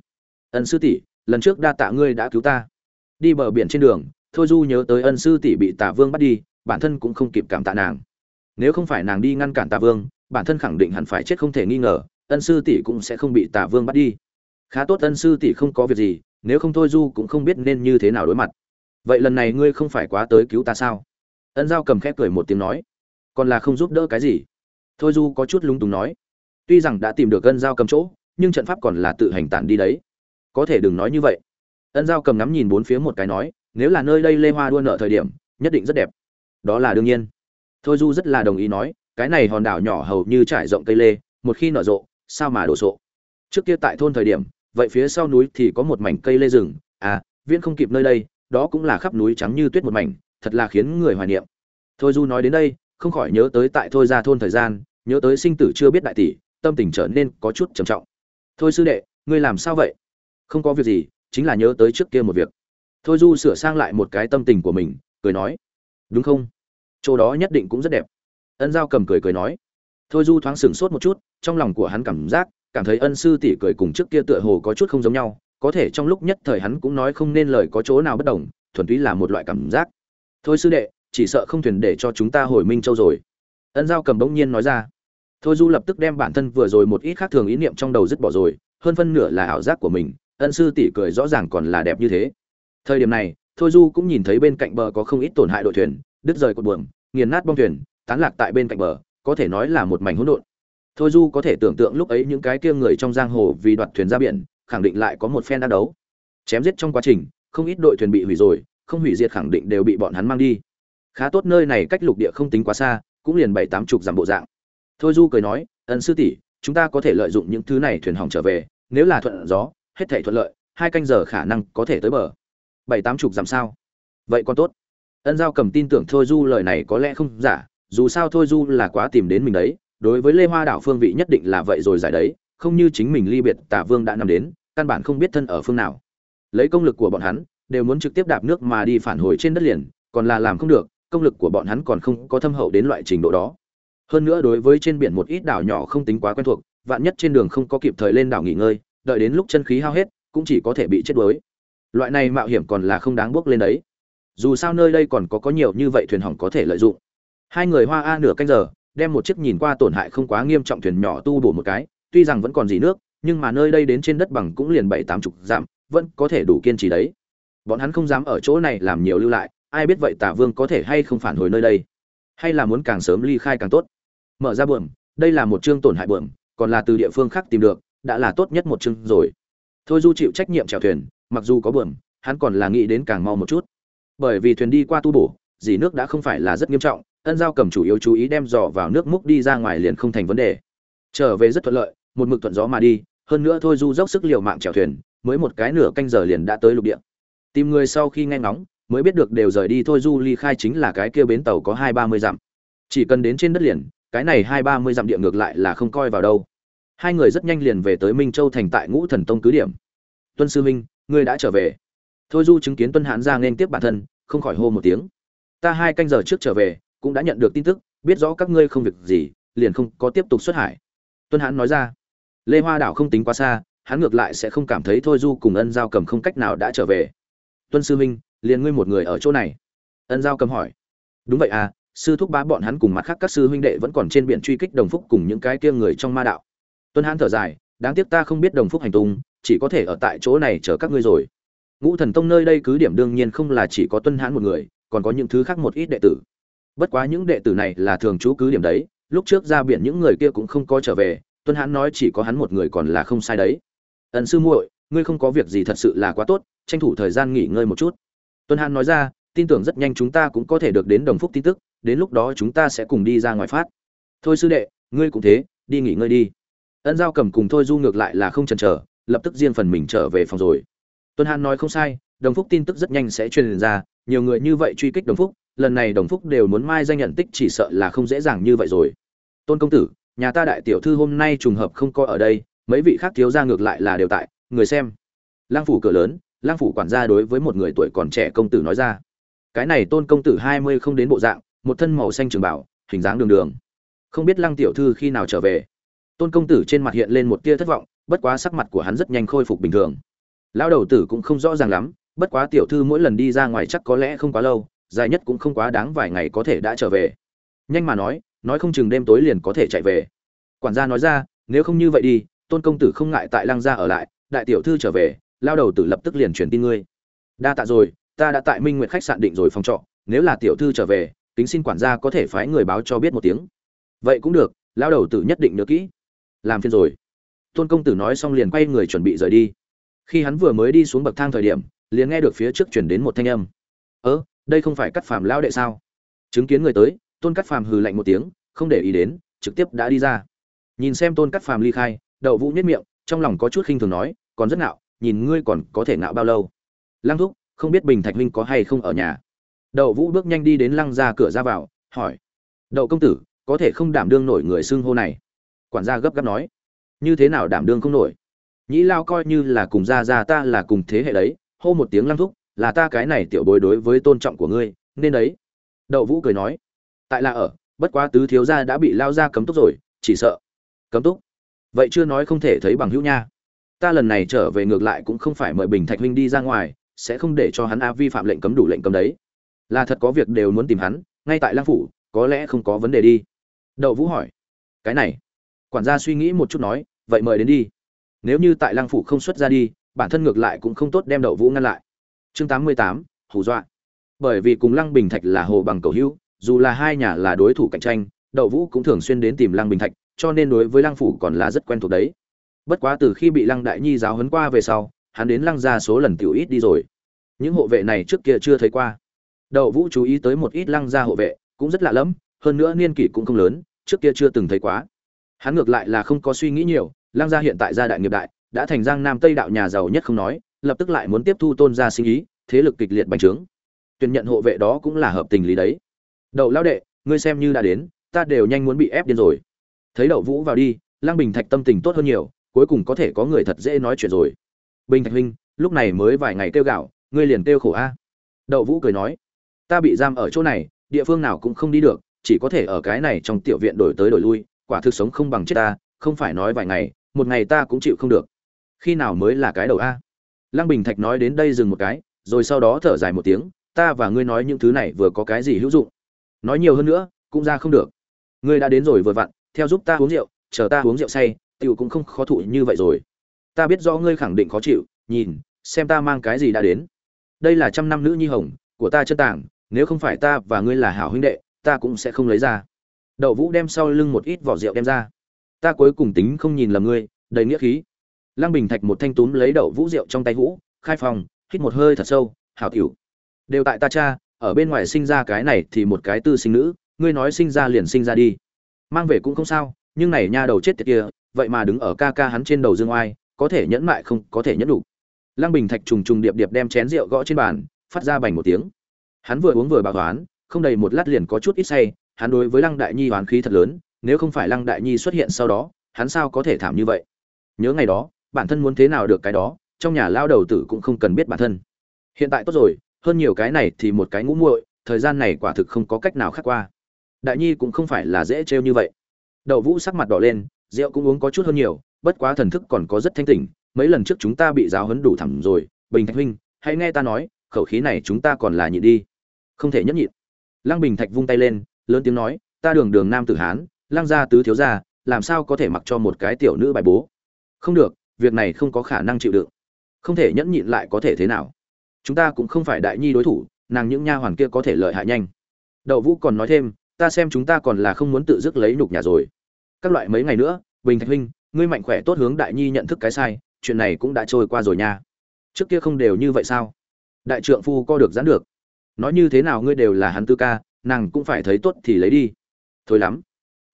Ân sư tỷ, lần trước đa tạ ngươi đã cứu ta. Đi bờ biển trên đường, thôi du nhớ tới ân sư tỷ bị tả vương bắt đi, bản thân cũng không kịp cảm tạ nàng. Nếu không phải nàng đi ngăn cản tả vương, bản thân khẳng định hẳn phải chết không thể nghi ngờ, ân sư tỷ cũng sẽ không bị tả vương bắt đi. Khá tốt ân sư tỷ không có việc gì, nếu không thôi du cũng không biết nên như thế nào đối mặt. Vậy lần này ngươi không phải quá tới cứu ta sao? Ân giao cầm khép cười một tiếng nói. Còn là không giúp đỡ cái gì? Thôi du có chút lung túng nói. Tuy rằng đã tìm được ân giao cầm chỗ nhưng trận pháp còn là tự hành tản đi đấy. Có thể đừng nói như vậy. Ân giao cầm ngắm nhìn bốn phía một cái nói, nếu là nơi đây lê hoa đua nợ thời điểm, nhất định rất đẹp. Đó là đương nhiên. Thôi du rất là đồng ý nói, cái này hòn đảo nhỏ hầu như trải rộng cây lê, một khi nở rộ, sao mà đổ sộ? Trước kia tại thôn thời điểm, vậy phía sau núi thì có một mảnh cây lê rừng. À viễn không kịp nơi đây, đó cũng là khắp núi trắng như tuyết một mảnh, thật là khiến người hoài niệm. Thôi du nói đến đây, không khỏi nhớ tới tại thôi ra thôn thời gian, nhớ tới sinh tử chưa biết đại tỷ, tâm tình trở nên có chút trầm trọng thôi sư đệ, ngươi làm sao vậy? Không có việc gì, chính là nhớ tới trước kia một việc. Thôi du sửa sang lại một cái tâm tình của mình, cười nói. Đúng không? Chỗ đó nhất định cũng rất đẹp. Ân giao cầm cười cười nói. Thôi du thoáng sửng sốt một chút, trong lòng của hắn cảm giác, cảm thấy ân sư tỷ cười cùng trước kia tựa hồ có chút không giống nhau, có thể trong lúc nhất thời hắn cũng nói không nên lời có chỗ nào bất đồng, thuần túy là một loại cảm giác. Thôi sư đệ, chỉ sợ không thuyền để cho chúng ta hồi minh châu rồi. Ân giao cầm bỗng nhiên nói ra thôi du lập tức đem bản thân vừa rồi một ít khác thường ý niệm trong đầu dứt bỏ rồi, hơn phân nửa là ảo giác của mình, ân sư tỷ cười rõ ràng còn là đẹp như thế. Thời điểm này, thôi du cũng nhìn thấy bên cạnh bờ có không ít tổn hại đội thuyền, đứt rời cột buồm, nghiền nát bong thuyền, tán lạc tại bên cạnh bờ, có thể nói là một mảnh hỗn độn. Thôi du có thể tưởng tượng lúc ấy những cái kia người trong giang hồ vì đoạt thuyền ra biển, khẳng định lại có một phen đá đấu. Chém giết trong quá trình, không ít đội thuyền bị hủy rồi, không hủy diệt khẳng định đều bị bọn hắn mang đi. Khá tốt nơi này cách lục địa không tính quá xa, cũng liền bảy tám chục dặm bộ dạng thôi du cười nói, ân sư tỷ, chúng ta có thể lợi dụng những thứ này thuyền hỏng trở về, nếu là thuận gió, hết thể thuận lợi, hai canh giờ khả năng có thể tới bờ. Bảy tám chục dặm sao? Vậy còn tốt. Ân giao cầm tin tưởng thôi du lời này có lẽ không giả, dù sao thôi du là quá tìm đến mình đấy, đối với lê hoa đảo phương vị nhất định là vậy rồi giải đấy, không như chính mình ly biệt tả vương đã nằm đến, căn bản không biết thân ở phương nào. Lấy công lực của bọn hắn, đều muốn trực tiếp đạp nước mà đi phản hồi trên đất liền, còn là làm không được, công lực của bọn hắn còn không có thâm hậu đến loại trình độ đó hơn nữa đối với trên biển một ít đảo nhỏ không tính quá quen thuộc, vạn nhất trên đường không có kịp thời lên đảo nghỉ ngơi, đợi đến lúc chân khí hao hết, cũng chỉ có thể bị chết đuối. Loại này mạo hiểm còn là không đáng bước lên đấy. Dù sao nơi đây còn có có nhiều như vậy thuyền hỏng có thể lợi dụng. Hai người hoa a nửa canh giờ, đem một chiếc nhìn qua tổn hại không quá nghiêm trọng thuyền nhỏ tu bổ một cái, tuy rằng vẫn còn gì nước, nhưng mà nơi đây đến trên đất bằng cũng liền bảy tám chục dặm, vẫn có thể đủ kiên trì đấy. Bọn hắn không dám ở chỗ này làm nhiều lưu lại, ai biết vậy tả vương có thể hay không phản hồi nơi đây, hay là muốn càng sớm ly khai càng tốt mở ra bượm đây là một chương tổn hại bượm còn là từ địa phương khác tìm được, đã là tốt nhất một chương rồi. Thôi du chịu trách nhiệm chèo thuyền, mặc dù có bượm hắn còn là nghĩ đến càng mau một chút. Bởi vì thuyền đi qua tu bổ, dì nước đã không phải là rất nghiêm trọng, ân giao cầm chủ yếu chú ý đem dò vào nước múc đi ra ngoài liền không thành vấn đề. Trở về rất thuận lợi, một mực thuận gió mà đi, hơn nữa thôi du dốc sức liều mạng chèo thuyền, mới một cái nửa canh giờ liền đã tới lục địa. Tìm người sau khi nghe ngóng, mới biết được đều rời đi thôi du ly khai chính là cái kia bến tàu có hai ba mươi dặm. Chỉ cần đến trên đất liền cái này hai ba mươi dặm địa ngược lại là không coi vào đâu. Hai người rất nhanh liền về tới minh châu thành tại ngũ thần tông cứ điểm. Tuân sư minh ngươi đã trở về. Thôi du chứng kiến tuân hãn ra nên tiếp bản thân, không khỏi hô một tiếng. Ta hai canh giờ trước trở về, cũng đã nhận được tin tức, biết rõ các ngươi không việc gì, liền không có tiếp tục xuất hải. Tuân hãn nói ra. Lê hoa đảo không tính quá xa, hắn ngược lại sẽ không cảm thấy thôi du cùng ân giao cầm không cách nào đã trở về. Tuân sư minh liền ngươi một người ở chỗ này. Ân giao cầm hỏi. Đúng vậy à sư thúc bá bọn hắn cùng mặt khác các sư huynh đệ vẫn còn trên biển truy kích đồng phúc cùng những cái kia người trong ma đạo. Tuân hãn thở dài, đáng tiếc ta không biết đồng phúc hành tung, chỉ có thể ở tại chỗ này chờ các ngươi rồi. Ngũ thần tông nơi đây cứ điểm đương nhiên không là chỉ có tuân hãn một người, còn có những thứ khác một ít đệ tử. Bất quá những đệ tử này là thường trú cứ điểm đấy, lúc trước ra biển những người kia cũng không có trở về, tuân hãn nói chỉ có hắn một người còn là không sai đấy. Ẩn sư muội, ngươi không có việc gì thật sự là quá tốt, tranh thủ thời gian nghỉ ngơi một chút. Tuân hãn nói ra, tin tưởng rất nhanh chúng ta cũng có thể được đến đồng phúc tin tức đến lúc đó chúng ta sẽ cùng đi ra ngoài phát. Thôi sư đệ, ngươi cũng thế, đi nghỉ ngơi đi. Ân giao cầm cùng thôi du ngược lại là không chần chờ, lập tức riêng phần mình trở về phòng rồi. Tuân hàn nói không sai, đồng phúc tin tức rất nhanh sẽ truyền ra, nhiều người như vậy truy kích đồng phúc, lần này đồng phúc đều muốn mai danh nhận tích chỉ sợ là không dễ dàng như vậy rồi. Tôn công tử, nhà ta đại tiểu thư hôm nay trùng hợp không coi ở đây, mấy vị khác thiếu gia ngược lại là đều tại, người xem. Lang phủ cửa lớn lang phủ quản gia đối với một người tuổi còn trẻ công tử nói ra. Cái này tôn công tử hai mươi không đến bộ dạng một thân màu xanh trường bảo, hình dáng đường đường. Không biết lăng tiểu thư khi nào trở về. Tôn công tử trên mặt hiện lên một tia thất vọng, bất quá sắc mặt của hắn rất nhanh khôi phục bình thường. Lão đầu tử cũng không rõ ràng lắm, bất quá tiểu thư mỗi lần đi ra ngoài chắc có lẽ không quá lâu, dài nhất cũng không quá đáng vài ngày có thể đã trở về. Nhanh mà nói nói không chừng đêm tối liền có thể chạy về. Quản gia nói ra, nếu không như vậy đi, tôn công tử không ngại tại lăng gia ở lại, đại tiểu thư trở về lao đầu tử lập tức liền truyền tin ngươi. Đa tạ rồi, ta đã tại minh nguyện khách sạn định rồi phòng trọ, nếu là tiểu thư trở về tính xin quản gia có thể phái người báo cho biết một tiếng. Vậy cũng được, lao đầu tử nhất định nhớ kỹ. Làm phiền rồi. Tôn công tử nói xong liền quay người chuẩn bị rời đi. Khi hắn vừa mới đi xuống bậc thang thời điểm, liền nghe được phía trước chuyển đến một thanh âm. Ớ đây không phải cắt phàm lão đệ sao? Chứng kiến người tới, tôn cắt phàm hừ lạnh một tiếng, không để ý đến, trực tiếp đã đi ra. Nhìn xem tôn cắt phàm ly khai, đậu vũ nhất miệng, trong lòng có chút khinh thường nói, còn rất ngạo, nhìn ngươi còn có thể ngạo bao lâu? Lăng thúc, không biết bình thạch huynh có hay không ở nhà đậu vũ bước nhanh đi đến lăng ra cửa ra vào, hỏi, đậu công tử, có thể không đảm đương nổi người xưng hô này? Quản gia gấp gáp nói, như thế nào đảm đương không nổi? Nhĩ lao coi như là cùng gia gia ta là cùng thế hệ đấy, hô một tiếng lăng thúc, là ta cái này tiểu bối đối với tôn trọng của ngươi, nên đấy. Đậu vũ cười nói, tại là ở, bất quá tứ thiếu gia đã bị lao ra cấm túc rồi, chỉ sợ. Cấm túc? Vậy chưa nói không thể thấy bằng hữu nha. Ta lần này trở về ngược lại cũng không phải mời bình thạch huynh đi ra ngoài, sẽ không để cho hắn a vi phạm lệnh cấm đủ lệnh cấm đấy là thật có việc đều muốn tìm hắn, ngay tại lang phủ, có lẽ không có vấn đề đi. Đậu vũ hỏi, cái này? Quản gia suy nghĩ một chút nói, vậy mời đến đi. Nếu như tại lang phủ không xuất ra đi, bản thân ngược lại cũng không tốt đem đậu vũ ngăn lại. Chương tám mươi tám, hù dọa. Bởi vì cùng lăng bình thạch là hồ bằng cầu hữu, dù là hai nhà là đối thủ cạnh tranh, đậu vũ cũng thường xuyên đến tìm lăng bình thạch, cho nên đối với lăng phủ còn là rất quen thuộc đấy. Bất quá từ khi bị lăng đại nhi giáo huấn qua về sau, hắn đến lăng ra số lần tiểu ít đi rồi. Những hộ vệ này trước kia chưa thấy qua đậu vũ chú ý tới một ít lăng gia hộ vệ, cũng rất lạ lẫm, hơn nữa niên kỷ cũng không lớn, trước kia chưa từng thấy quá. Hắn ngược lại là không có suy nghĩ nhiều, lăng gia hiện tại gia đại nghiệp đại, đã thành giang nam tây đạo nhà giàu nhất không nói, lập tức lại muốn tiếp thu tôn gia sinh ý, thế lực kịch liệt bành trướng. Tuyển nhận hộ vệ đó cũng là hợp tình lý đấy. Đậu lão đệ, ngươi xem như đã đến, ta đều nhanh muốn bị ép điên rồi. Thấy đậu vũ vào đi, lăng bình thạch tâm tình tốt hơn nhiều, cuối cùng có thể có người thật dễ nói chuyện rồi. Bình thạch huynh, lúc này mới vài ngày kêu gạo, ngươi liền kêu khổ a. Đậu vũ cười nói ta bị giam ở chỗ này, địa phương nào cũng không đi được, chỉ có thể ở cái này trong tiểu viện đổi tới đổi lui, quả thực sống không bằng chết ta, không phải nói vài ngày, một ngày ta cũng chịu không được. Khi nào mới là cái đầu a? Lăng bình thạch nói đến đây dừng một cái, rồi sau đó thở dài một tiếng, ta và ngươi nói những thứ này vừa có cái gì hữu dụng? Nói nhiều hơn nữa, cũng ra không được. Ngươi đã đến rồi vừa vặn, theo giúp ta uống rượu, chờ ta uống rượu say, tiểu cũng không khó thụ như vậy rồi. Ta biết rõ ngươi khẳng định khó chịu, nhìn, xem ta mang cái gì đã đến. Đây là trăm năm nữ nhi hồng, của ta chân tảng nếu không phải ta và ngươi là hảo huynh đệ ta cũng sẽ không lấy ra. Đậu vũ đem sau lưng một ít vỏ rượu đem ra. Ta cuối cùng tính không nhìn lầm ngươi đầy nghĩa khí. Lăng bình thạch một thanh túm lấy đậu vũ rượu trong tay hũ, khai phòng hít một hơi thật sâu hảo tiểu đều tại ta cha ở bên ngoài sinh ra cái này thì một cái tư sinh nữ ngươi nói sinh ra liền sinh ra đi. Mang về cũng không sao nhưng này nha đầu chết tiệt kia vậy mà đứng ở ca ca hắn trên đầu dương oai có thể nhẫn mại không có thể nhẫn đủ. Lăng bình thạch trùng trùng điệp điệp đem chén rượu gõ trên bàn phát ra bành một tiếng hắn vừa uống vừa bảo toán không đầy một lát liền có chút ít say, hắn đối với lăng đại nhi oán khí thật lớn, nếu không phải lăng đại nhi xuất hiện sau đó, hắn sao có thể thảm như vậy? Nhớ ngày đó, bản thân muốn thế nào được cái đó, trong nhà lao đầu tử cũng không cần biết bản thân. Hiện tại tốt rồi, hơn nhiều cái này thì một cái ngũ muội, thời gian này quả thực không có cách nào khác qua. Đại nhi cũng không phải là dễ trêu như vậy. Đậu vũ sắc mặt đỏ lên, rượu cũng uống có chút hơn nhiều, bất quá thần thức còn có rất thanh tỉnh, mấy lần trước chúng ta bị giáo hấn đủ thẳng rồi, bình thạch huynh, hãy nghe ta nói, khẩu khí này chúng ta còn là nhịn đi không thể nhẫn nhịn. Lăng bình thạch vung tay lên, lớn tiếng nói, ta đường đường nam tử hán, lăng gia tứ thiếu gia, làm sao có thể mặc cho một cái tiểu nữ bài bố? Không được, việc này không có khả năng chịu đựng. Không thể nhẫn nhịn lại có thể thế nào? Chúng ta cũng không phải đại nhi đối thủ, nàng những nha hoàn kia có thể lợi hại nhanh. Đậu vũ còn nói thêm, ta xem chúng ta còn là không muốn tự dứt lấy nhục nhà rồi. Các loại mấy ngày nữa, bình thạch huynh, ngươi mạnh khỏe tốt hướng đại nhi nhận thức cái sai, chuyện này cũng đã trôi qua rồi nha. Trước kia không đều như vậy sao? Đại trượng phu co được giãn được nói như thế nào ngươi đều là hắn tư ca, nàng cũng phải thấy tốt thì lấy đi. Thôi lắm.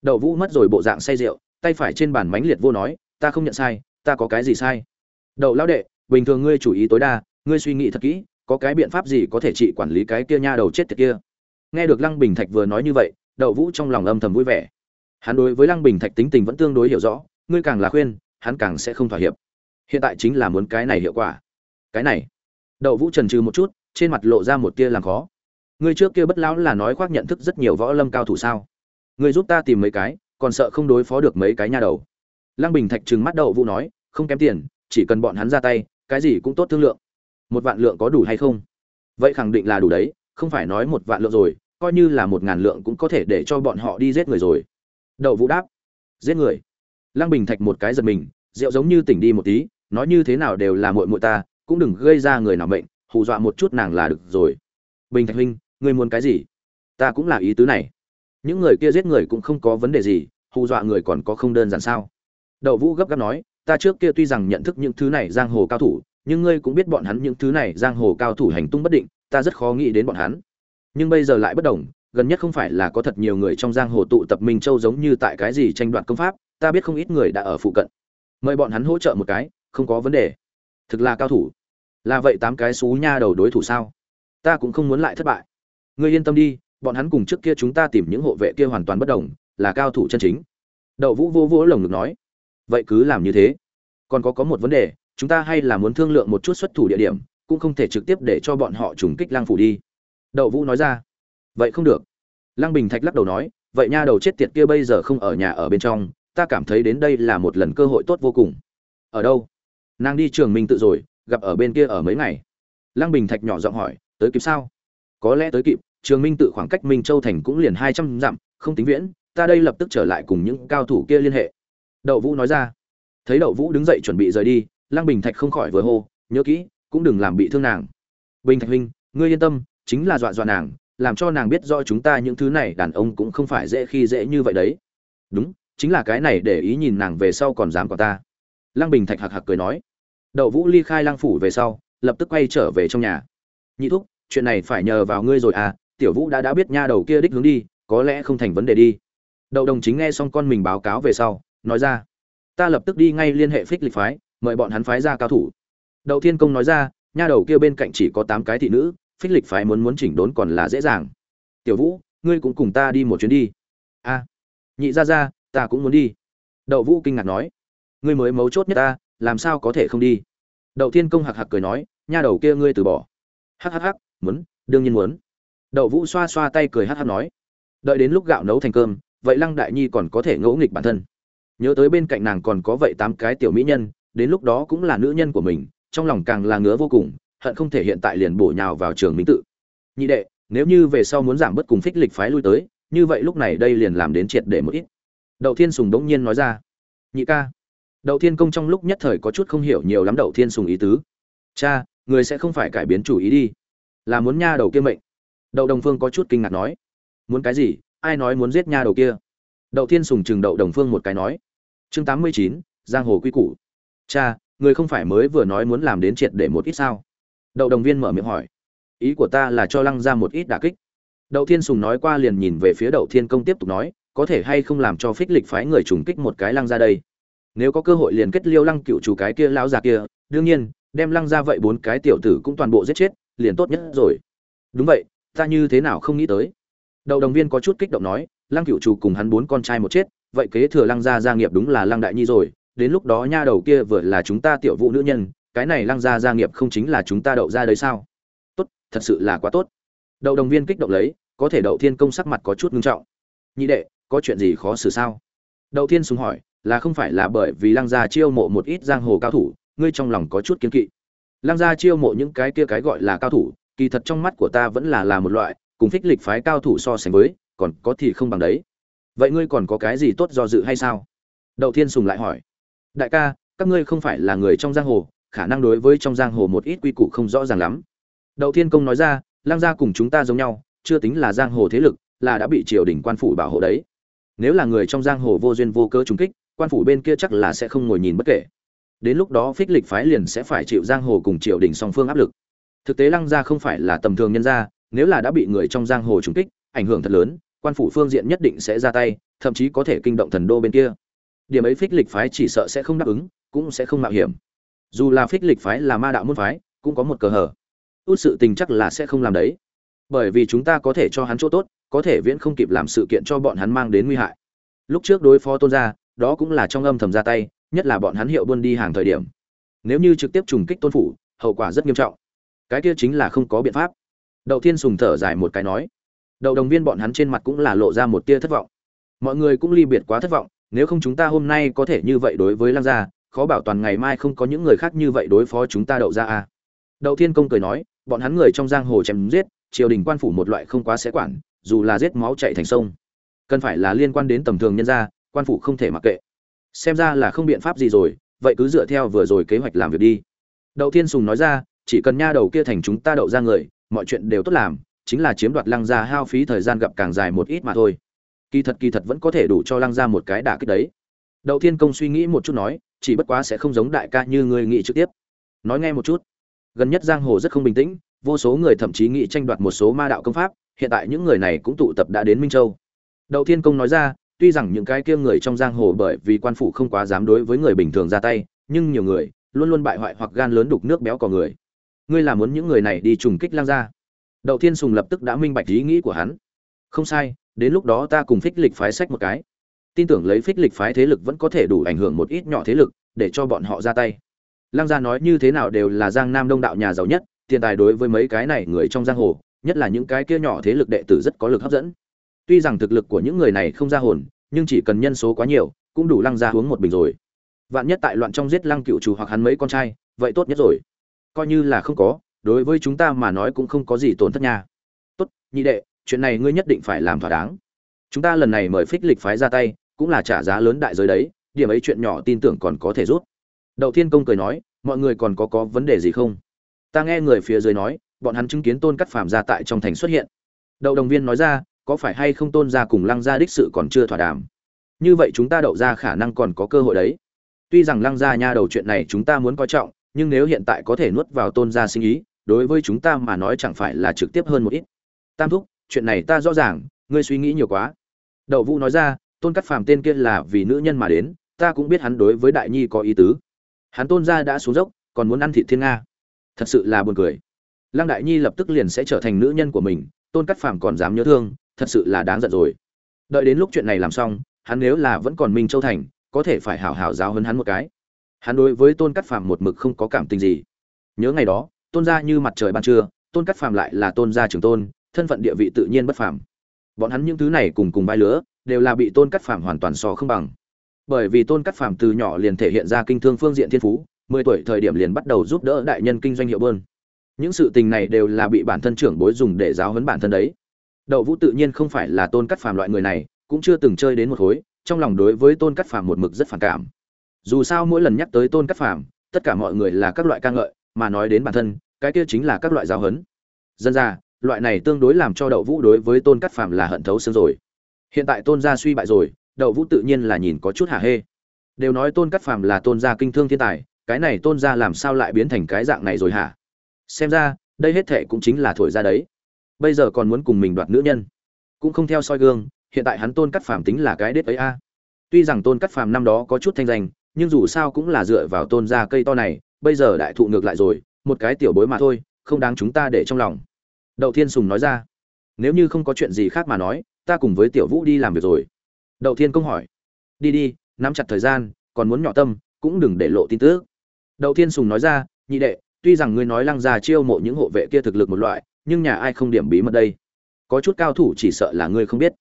Đậu vũ mất rồi bộ dạng say rượu, tay phải trên bàn mánh liệt vô nói, ta không nhận sai, ta có cái gì sai? Đậu lão đệ, bình thường ngươi chủ ý tối đa, ngươi suy nghĩ thật kỹ, có cái biện pháp gì có thể trị quản lý cái kia nha đầu chết tiệt kia? Nghe được lăng bình thạch vừa nói như vậy, đậu vũ trong lòng âm thầm vui vẻ. Hắn đối với lăng bình thạch tính tình vẫn tương đối hiểu rõ, ngươi càng là khuyên, hắn càng sẽ không thỏa hiệp. Hiện tại chính là muốn cái này hiệu quả. Cái này. Đậu vũ trần trừ một chút trên mặt lộ ra một tia làm khó. Ngươi trước kia bất lão là nói khoác nhận thức rất nhiều võ lâm cao thủ sao? Ngươi giúp ta tìm mấy cái, còn sợ không đối phó được mấy cái nha đầu. Lăng bình thạch trừng mắt đậu vũ nói, không kém tiền, chỉ cần bọn hắn ra tay, cái gì cũng tốt thương lượng. Một vạn lượng có đủ hay không? Vậy khẳng định là đủ đấy, không phải nói một vạn lượng rồi, coi như là một ngàn lượng cũng có thể để cho bọn họ đi giết người rồi. Đậu vũ đáp, giết người. Lăng bình thạch một cái giật mình, rượu giống như tỉnh đi một tí, nói như thế nào đều là muội muội ta, cũng đừng gây ra người nào mệnh hù dọa một chút nàng là được rồi. Bình thạch huynh, ngươi muốn cái gì? Ta cũng là ý tứ này. Những người kia giết người cũng không có vấn đề gì, hù dọa người còn có không đơn giản sao? Đậu vũ gấp gáp nói, ta trước kia tuy rằng nhận thức những thứ này giang hồ cao thủ, nhưng ngươi cũng biết bọn hắn những thứ này giang hồ cao thủ hành tung bất định, ta rất khó nghĩ đến bọn hắn. Nhưng bây giờ lại bất đồng, gần nhất không phải là có thật nhiều người trong giang hồ tụ tập minh châu giống như tại cái gì tranh đoạt công pháp, ta biết không ít người đã ở phụ cận. Mời bọn hắn hỗ trợ một cái, không có vấn đề. Thực là cao thủ là vậy tám cái xú nha đầu đối thủ sao? Ta cũng không muốn lại thất bại. Ngươi yên tâm đi, bọn hắn cùng trước kia chúng ta tìm những hộ vệ kia hoàn toàn bất đồng, là cao thủ chân chính. Đậu vũ vô vỗ lồng ngực nói. Vậy cứ làm như thế. Còn có có một vấn đề, chúng ta hay là muốn thương lượng một chút xuất thủ địa điểm, cũng không thể trực tiếp để cho bọn họ trùng kích lang phủ đi. Đậu vũ nói ra. Vậy không được. Lăng bình thạch lắc đầu nói, vậy nha đầu chết tiệt kia bây giờ không ở nhà ở bên trong, ta cảm thấy đến đây là một lần cơ hội tốt vô cùng. Ở đâu? Nàng đi trường minh tự rồi gặp ở bên kia ở mấy ngày. Lăng bình thạch nhỏ giọng hỏi, tới kịp sao? Có lẽ tới kịp, trường minh tự khoảng cách minh châu thành cũng liền hai trăm dặm, không tính viễn, ta đây lập tức trở lại cùng những cao thủ kia liên hệ. Đậu vũ nói ra. Thấy đậu vũ đứng dậy chuẩn bị rời đi, lăng bình thạch không khỏi vừa hô, nhớ kỹ, cũng đừng làm bị thương nàng. Bình thạch huynh, ngươi yên tâm, chính là dọa dọa nàng, làm cho nàng biết do chúng ta những thứ này đàn ông cũng không phải dễ khi dễ như vậy đấy. Đúng, chính là cái này để ý nhìn nàng về sau còn dám có ta. Lăng bình thạch hạc hạc cười nói đậu vũ ly khai Lang phủ về sau, lập tức quay trở về trong nhà. Nhị thúc, chuyện này phải nhờ vào ngươi rồi à tiểu vũ đã đã biết nha đầu kia đích hướng đi, có lẽ không thành vấn đề đi. Đậu đồng chính nghe xong con mình báo cáo về sau, nói ra, ta lập tức đi ngay liên hệ phích lịch phái, mời bọn hắn phái ra cao thủ. Đậu thiên công nói ra, nha đầu kia bên cạnh chỉ có tám cái thị nữ, phích lịch phái muốn muốn chỉnh đốn còn là dễ dàng. Tiểu vũ, ngươi cũng cùng ta đi một chuyến đi. A, nhị ra ra, ta cũng muốn đi. Đậu vũ kinh ngạc nói, ngươi mới mấu chốt nhất ta làm sao có thể không đi? Đậu thiên công hạc hạc cười nói, nha đầu kia ngươi từ bỏ. Hắc hắc hắc, muốn, đương nhiên muốn. Đậu vũ xoa xoa tay cười hắc hắc nói, đợi đến lúc gạo nấu thành cơm, vậy lăng đại nhi còn có thể ngẫu nghịch bản thân. Nhớ tới bên cạnh nàng còn có vậy tám cái tiểu mỹ nhân, đến lúc đó cũng là nữ nhân của mình, trong lòng càng là ngứa vô cùng, hận không thể hiện tại liền bổ nhào vào trường minh tự. Nhị đệ, nếu như về sau muốn giảm bớt cùng phích lịch phái lui tới, như vậy lúc này đây liền làm đến triệt để một ít. Đậu thiên sùng đống nhiên nói ra, nhị ca đậu thiên công trong lúc nhất thời có chút không hiểu nhiều lắm đậu thiên sùng ý tứ. Cha, người sẽ không phải cải biến chủ ý đi. Là muốn nha đầu kia mệnh. Đậu đồng phương có chút kinh ngạc nói. Muốn cái gì? Ai nói muốn giết nha đầu kia? Đậu thiên sùng chừng đậu đồng phương một cái nói. Chương tám mươi chín, giang hồ quy củ. Cha, người không phải mới vừa nói muốn làm đến triệt để một ít sao? Đậu đồng viên mở miệng hỏi. Ý của ta là cho lăng ra một ít đả kích. Đậu thiên sùng nói qua liền nhìn về phía đậu thiên công tiếp tục nói. Có thể hay không làm cho phích lịch phái người trùng kích một cái lăng ra đây? Nếu có cơ hội liền kết liêu lăng cựu chủ cái kia lão già kia, đương nhiên, đem lăng ra vậy bốn cái tiểu tử cũng toàn bộ giết chết, liền tốt nhất rồi. Đúng vậy, ta như thế nào không nghĩ tới? Đậu đồng viên có chút kích động nói, lăng cựu chủ cùng hắn bốn con trai một chết, vậy kế thừa lăng gia gia nghiệp đúng là lăng đại nhi rồi, đến lúc đó nha đầu kia vừa là chúng ta tiểu vụ nữ nhân, cái này lăng gia gia nghiệp không chính là chúng ta đậu ra đấy sao? Tốt, thật sự là quá tốt. Đậu đồng viên kích động lấy, có thể đậu thiên công sắc mặt có chút ngưng trọng. Nhị đệ, có chuyện gì khó xử sao? Đậu thiên sùng hỏi là không phải là bởi vì lăng gia chiêu mộ một ít giang hồ cao thủ, ngươi trong lòng có chút kiên kỵ. Lăng gia chiêu mộ những cái kia cái gọi là cao thủ, kỳ thật trong mắt của ta vẫn là là một loại, cùng phích lịch phái cao thủ so sánh với, còn có thì không bằng đấy. Vậy ngươi còn có cái gì tốt do dự hay sao? Đậu thiên sùng lại hỏi. Đại ca, các ngươi không phải là người trong giang hồ, khả năng đối với trong giang hồ một ít quy củ không rõ ràng lắm. Đậu thiên công nói ra lang gia cùng chúng ta giống nhau, chưa tính là giang hồ thế lực, là đã bị triều đình quan phủ bảo hộ đấy. Nếu là người trong giang hồ vô duyên vô cớ trúng kích quan phủ bên kia chắc là sẽ không ngồi nhìn bất kể. Đến lúc đó phích lịch phái liền sẽ phải chịu giang hồ cùng triều đình song phương áp lực. Thực tế lăng gia không phải là tầm thường nhân gia, nếu là đã bị người trong giang hồ trúng kích, ảnh hưởng thật lớn, quan phủ phương diện nhất định sẽ ra tay, thậm chí có thể kinh động thần đô bên kia. Điểm ấy phích lịch phái chỉ sợ sẽ không đáp ứng, cũng sẽ không mạo hiểm. Dù là phích lịch phái là ma đạo môn phái, cũng có một cờ hở. Út sự tình chắc là sẽ không làm đấy. Bởi vì chúng ta có thể cho hắn chỗ tốt, có thể viễn không kịp làm sự kiện cho bọn hắn mang đến nguy hại. Lúc trước đối phó tôn gia đó cũng là trong âm thầm ra tay, nhất là bọn hắn hiệu buôn đi hàng thời điểm. Nếu như trực tiếp trùng kích tôn phủ, hậu quả rất nghiêm trọng. Cái kia chính là không có biện pháp. Đậu thiên sùng thở dài một cái nói. Đậu đồng viên bọn hắn trên mặt cũng là lộ ra một tia thất vọng. Mọi người cũng ly biệt quá thất vọng, nếu không chúng ta hôm nay có thể như vậy đối với lăng gia, khó bảo toàn ngày mai không có những người khác như vậy đối phó chúng ta đậu ra à. đậu thiên công cười nói, bọn hắn người trong giang hồ chém giết, triều đình quan phủ một loại không quá sẽ quản, dù là giết máu chạy thành sông. Cần phải là liên quan đến tầm thường nhân gia quan phủ không thể mặc kệ. Xem ra là không biện pháp gì rồi, vậy cứ dựa theo vừa rồi kế hoạch làm việc đi. Đậu thiên sùng nói ra, chỉ cần nha đầu kia thành chúng ta đậu ra người, mọi chuyện đều tốt làm, chính là chiếm đoạt lăng gia hao phí thời gian gặp càng dài một ít mà thôi. Kỳ thật kỳ thật vẫn có thể đủ cho lăng gia một cái đả kích đấy. Đậu thiên công suy nghĩ một chút nói, chỉ bất quá sẽ không giống đại ca như người nghĩ trực tiếp. Nói nghe một chút. Gần nhất giang hồ rất không bình tĩnh, vô số người thậm chí nghĩ tranh đoạt một số ma đạo công pháp, hiện tại những người này cũng tụ tập đã đến minh châu. Đậu thiên công nói ra tuy rằng những cái kia người trong giang hồ bởi vì quan phủ không quá dám đối với người bình thường ra tay, nhưng nhiều người luôn luôn bại hoại hoặc gan lớn đục nước béo cò người. Ngươi là muốn những người này đi trùng kích lang Gia? đậu thiên sùng lập tức đã minh bạch ý nghĩ của hắn. Không sai, đến lúc đó ta cùng phích lịch phái sách một cái. Tin tưởng lấy phích lịch phái thế lực vẫn có thể đủ ảnh hưởng một ít nhỏ thế lực, để cho bọn họ ra tay. Lang gia nói như thế nào đều là giang nam đông đạo nhà giàu nhất, tiền tài đối với mấy cái này người trong giang hồ, nhất là những cái kia nhỏ thế lực đệ tử rất có lực hấp dẫn tuy rằng thực lực của những người này không ra hồn, nhưng chỉ cần nhân số quá nhiều, cũng đủ lăng ra uống một bình rồi. Vạn nhất tại loạn trong giết lăng cựu chủ hoặc hắn mấy con trai, vậy tốt nhất rồi. Coi như là không có, đối với chúng ta mà nói cũng không có gì tổn thất nha. Tốt, nhị đệ, chuyện này ngươi nhất định phải làm thỏa đáng. Chúng ta lần này mời phích lịch phái ra tay, cũng là trả giá lớn đại giới đấy, điểm ấy chuyện nhỏ tin tưởng còn có thể rút. Đậu thiên công cười nói, mọi người còn có có vấn đề gì không? Ta nghe người phía dưới nói, bọn hắn chứng kiến tôn cắt phàm ra tại trong thành xuất hiện. Đậu đồng viên nói ra có phải hay không tôn gia cùng lăng gia đích sự còn chưa thỏa đàm? Như vậy chúng ta đậu ra khả năng còn có cơ hội đấy. Tuy rằng lăng gia nha đầu chuyện này chúng ta muốn coi trọng, nhưng nếu hiện tại có thể nuốt vào tôn gia sinh ý, đối với chúng ta mà nói chẳng phải là trực tiếp hơn một ít. Tam thúc, chuyện này ta rõ ràng, ngươi suy nghĩ nhiều quá. Đậu vũ nói ra, tôn cắt phàm tên kia là vì nữ nhân mà đến, ta cũng biết hắn đối với đại nhi có ý tứ. Hắn tôn gia đã xuống dốc, còn muốn ăn thịt thiên nga. Thật sự là buồn cười. Lăng đại nhi lập tức liền sẽ trở thành nữ nhân của mình, tôn cắt phàm còn dám nhớ thương thật sự là đáng giận rồi. Đợi đến lúc chuyện này làm xong, hắn nếu là vẫn còn minh châu thành, có thể phải hảo hảo giáo hấn hắn một cái. Hắn đối với tôn cắt phàm một mực không có cảm tình gì. Nhớ ngày đó, tôn gia như mặt trời ban trưa, tôn cắt phàm lại là tôn gia trường tôn, thân phận địa vị tự nhiên bất phàm. Bọn hắn những thứ này cùng cùng vai lứa, đều là bị tôn cắt phàm hoàn toàn so không bằng. Bởi vì tôn cắt phàm từ nhỏ liền thể hiện ra kinh thương phương diện thiên phú, mười tuổi thời điểm liền bắt đầu giúp đỡ đại nhân kinh doanh hiệu bơn. Những sự tình này đều là bị bản thân trưởng bối dùng để giáo huấn bản thân đấy đậu vũ tự nhiên không phải là tôn cắt phàm loại người này, cũng chưa từng chơi đến một khối, trong lòng đối với tôn cắt phàm một mực rất phản cảm. Dù sao mỗi lần nhắc tới tôn cắt phàm, tất cả mọi người là các loại ca ngợi, mà nói đến bản thân, cái kia chính là các loại giáo hấn. dân ra, loại này tương đối làm cho đậu vũ đối với tôn cắt phàm là hận thấu xương rồi. Hiện tại tôn gia suy bại rồi, đậu vũ tự nhiên là nhìn có chút hả hê. Đều nói tôn cắt phàm là tôn gia kinh thương thiên tài, cái này tôn gia làm sao lại biến thành cái dạng này rồi hả? Xem ra, đây hết thệ cũng chính là thổi ra đấy bây giờ còn muốn cùng mình đoạt nữ nhân. Cũng không theo soi gương, hiện tại hắn tôn cắt phàm tính là cái đếp ấy a. Tuy rằng tôn cắt phàm năm đó có chút thanh danh, nhưng dù sao cũng là dựa vào tôn gia cây to này, bây giờ đại thụ ngược lại rồi, một cái tiểu bối mà thôi, không đáng chúng ta để trong lòng. Đậu thiên sùng nói ra, nếu như không có chuyện gì khác mà nói, ta cùng với tiểu vũ đi làm việc rồi. Đậu thiên công hỏi, đi đi, nắm chặt thời gian, còn muốn nhỏ tâm, cũng đừng để lộ tin tức. Đậu thiên sùng nói ra, nhị đệ, tuy rằng ngươi nói lăng già chiêu mộ những hộ vệ kia thực lực một loại nhưng nhà ai không điểm bí mật đây? Có chút cao thủ chỉ sợ là ngươi không biết.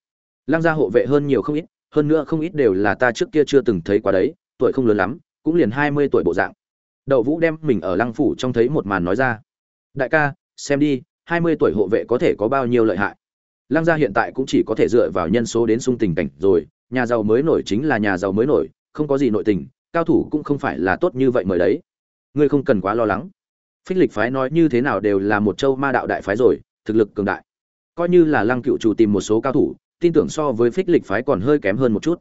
Lăng gia hộ vệ hơn nhiều không ít, hơn nữa không ít đều là ta trước kia chưa từng thấy qua đấy, tuổi không lớn lắm, cũng liền hai mươi tuổi bộ dạng. Đậu vũ đem mình ở lăng phủ trong thấy một màn nói ra. Đại ca, xem đi, hai mươi tuổi hộ vệ có thể có bao nhiêu lợi hại? Lăng gia hiện tại cũng chỉ có thể dựa vào nhân số đến sung tình cảnh rồi, nhà giàu mới nổi chính là nhà giàu mới nổi, không có gì nội tình, cao thủ cũng không phải là tốt như vậy mời đấy. Ngươi không cần quá lo lắng phích lịch phái nói như thế nào đều là một châu ma đạo đại phái rồi, thực lực cường đại. Coi như là lăng cựu chủ tìm một số cao thủ, tin tưởng so với phích lịch phái còn hơi kém hơn một chút.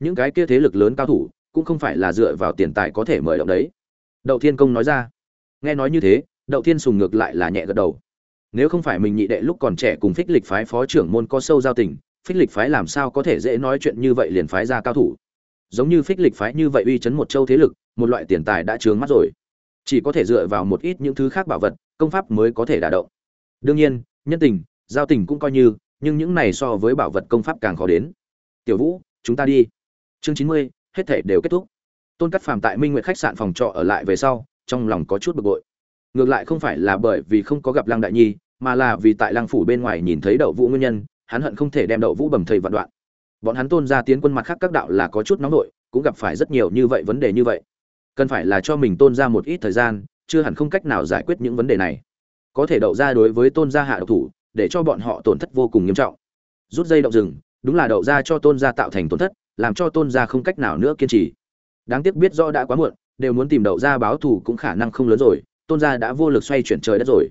Những cái kia thế lực lớn cao thủ, cũng không phải là dựa vào tiền tài có thể mời động đấy. Đậu thiên công nói ra. Nghe nói như thế, đậu thiên sùng ngược lại là nhẹ gật đầu. Nếu không phải mình nhị đệ lúc còn trẻ cùng phích lịch phái phó trưởng môn có sâu giao tình, phích lịch phái làm sao có thể dễ nói chuyện như vậy liền phái ra cao thủ? Giống như phích lịch phái như vậy uy chấn một châu thế lực, một loại tiền tài đã trướng mắt rồi chỉ có thể dựa vào một ít những thứ khác bảo vật, công pháp mới có thể đả động. Đương nhiên, nhân tình, giao tình cũng coi như, nhưng những này so với bảo vật công pháp càng khó đến. Tiểu vũ, chúng ta đi. Chương chín mươi, hết thể đều kết thúc. Tôn cắt phàm tại minh nguyện khách sạn phòng trọ ở lại về sau, trong lòng có chút bực bội. Ngược lại không phải là bởi vì không có gặp lăng đại nhi, mà là vì tại lăng phủ bên ngoài nhìn thấy đậu vũ nguyên nhân, hắn hận không thể đem đậu vũ bầm thầy vạn đoạn. Bọn hắn tôn ra tiến quân mặt khác các đạo là có chút nóng nổi cũng gặp phải rất nhiều như vậy vấn đề như vậy cần phải là cho mình tôn ra một ít thời gian, chưa hẳn không cách nào giải quyết những vấn đề này. Có thể đậu ra đối với tôn gia hạ độc thủ, để cho bọn họ tổn thất vô cùng nghiêm trọng. Rút dây động rừng, đúng là đậu ra cho tôn gia tạo thành tổn thất, làm cho tôn gia không cách nào nữa kiên trì. Đáng tiếc biết rõ đã quá muộn, đều muốn tìm đậu ra báo thù cũng khả năng không lớn rồi, tôn gia đã vô lực xoay chuyển trời đất rồi.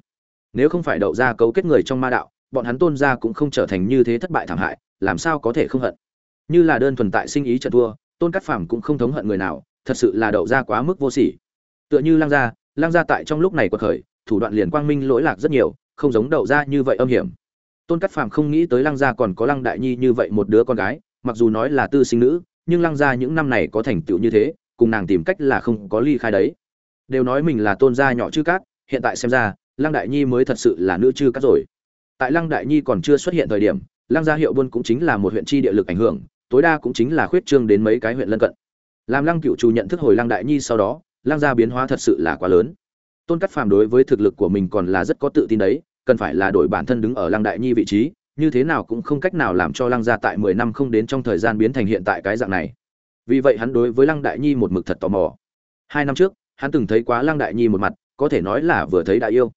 Nếu không phải đậu ra cấu kết người trong ma đạo, bọn hắn tôn gia cũng không trở thành như thế thất bại thảm hại, làm sao có thể không hận. Như là đơn thuần tại sinh ý trận thua, tôn cắt phàm cũng không thống hận người nào thật sự là đậu ra quá mức vô sỉ. Tựa như lang gia lang gia tại trong lúc này quật khởi, thủ đoạn liền quang minh lỗi lạc rất nhiều, không giống đậu ra như vậy âm hiểm. Tôn cắt phàm không nghĩ tới lăng gia còn có lăng đại nhi như vậy một đứa con gái, mặc dù nói là tư sinh nữ, nhưng lăng gia những năm này có thành tựu như thế, cùng nàng tìm cách là không có ly khai đấy. Đều nói mình là tôn gia nhỏ chư cát, hiện tại xem ra, lăng đại nhi mới thật sự là nữ chư cát rồi. Tại lăng đại nhi còn chưa xuất hiện thời điểm, lăng gia hiệu buôn cũng chính là một huyện chi địa lực ảnh hưởng, tối đa cũng chính là khuyết trương đến mấy cái huyện lân cận làm lăng cựu chủ nhận thức hồi lăng đại nhi sau đó, lăng gia biến hóa thật sự là quá lớn. Tôn cắt phàm đối với thực lực của mình còn là rất có tự tin đấy, cần phải là đổi bản thân đứng ở lăng đại nhi vị trí, như thế nào cũng không cách nào làm cho lăng gia tại mười năm không đến trong thời gian biến thành hiện tại cái dạng này. Vì vậy hắn đối với lăng đại nhi một mực thật tò mò. Hai năm trước, hắn từng thấy quá lăng đại nhi một mặt, có thể nói là vừa thấy đại yêu.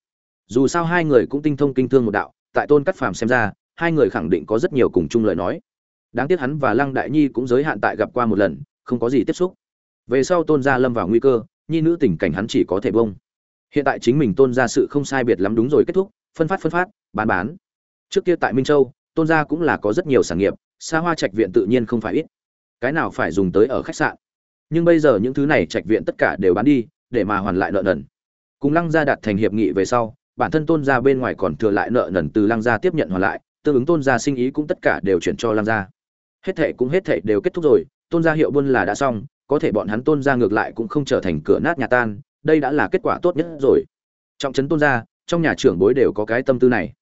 Dù sao hai người cũng tinh thông kinh thương một đạo, tại tôn cắt phàm xem ra, hai người khẳng định có rất nhiều cùng chung lời nói. Đáng tiếc hắn và lăng đại nhi cũng giới hạn tại gặp qua một lần không có gì tiếp xúc. Về sau tôn gia lâm vào nguy cơ, nhi nữ tình cảnh hắn chỉ có thể bông hiện tại chính mình tôn gia sự không sai biệt lắm đúng rồi kết thúc, phân phát phân phát, bán bán. Trước kia tại minh châu, tôn gia cũng là có rất nhiều sản nghiệp, xa hoa trạch viện tự nhiên không phải ít. Cái nào phải dùng tới ở khách sạn. Nhưng bây giờ những thứ này trạch viện tất cả đều bán đi, để mà hoàn lại nợ nần. Cùng lăng gia đạt thành hiệp nghị về sau, bản thân tôn gia bên ngoài còn thừa lại nợ nần từ lăng gia tiếp nhận hoàn lại, tương ứng tôn gia sinh ý cũng tất cả đều chuyển cho lăng gia. Hết thệ cũng hết thệ đều kết thúc rồi tôn gia hiệu buôn là đã xong, có thể bọn hắn tôn gia ngược lại cũng không trở thành cửa nát nhà tan, đây đã là kết quả tốt nhất rồi. Trọng trấn tôn gia, trong nhà trưởng bối đều có cái tâm tư này.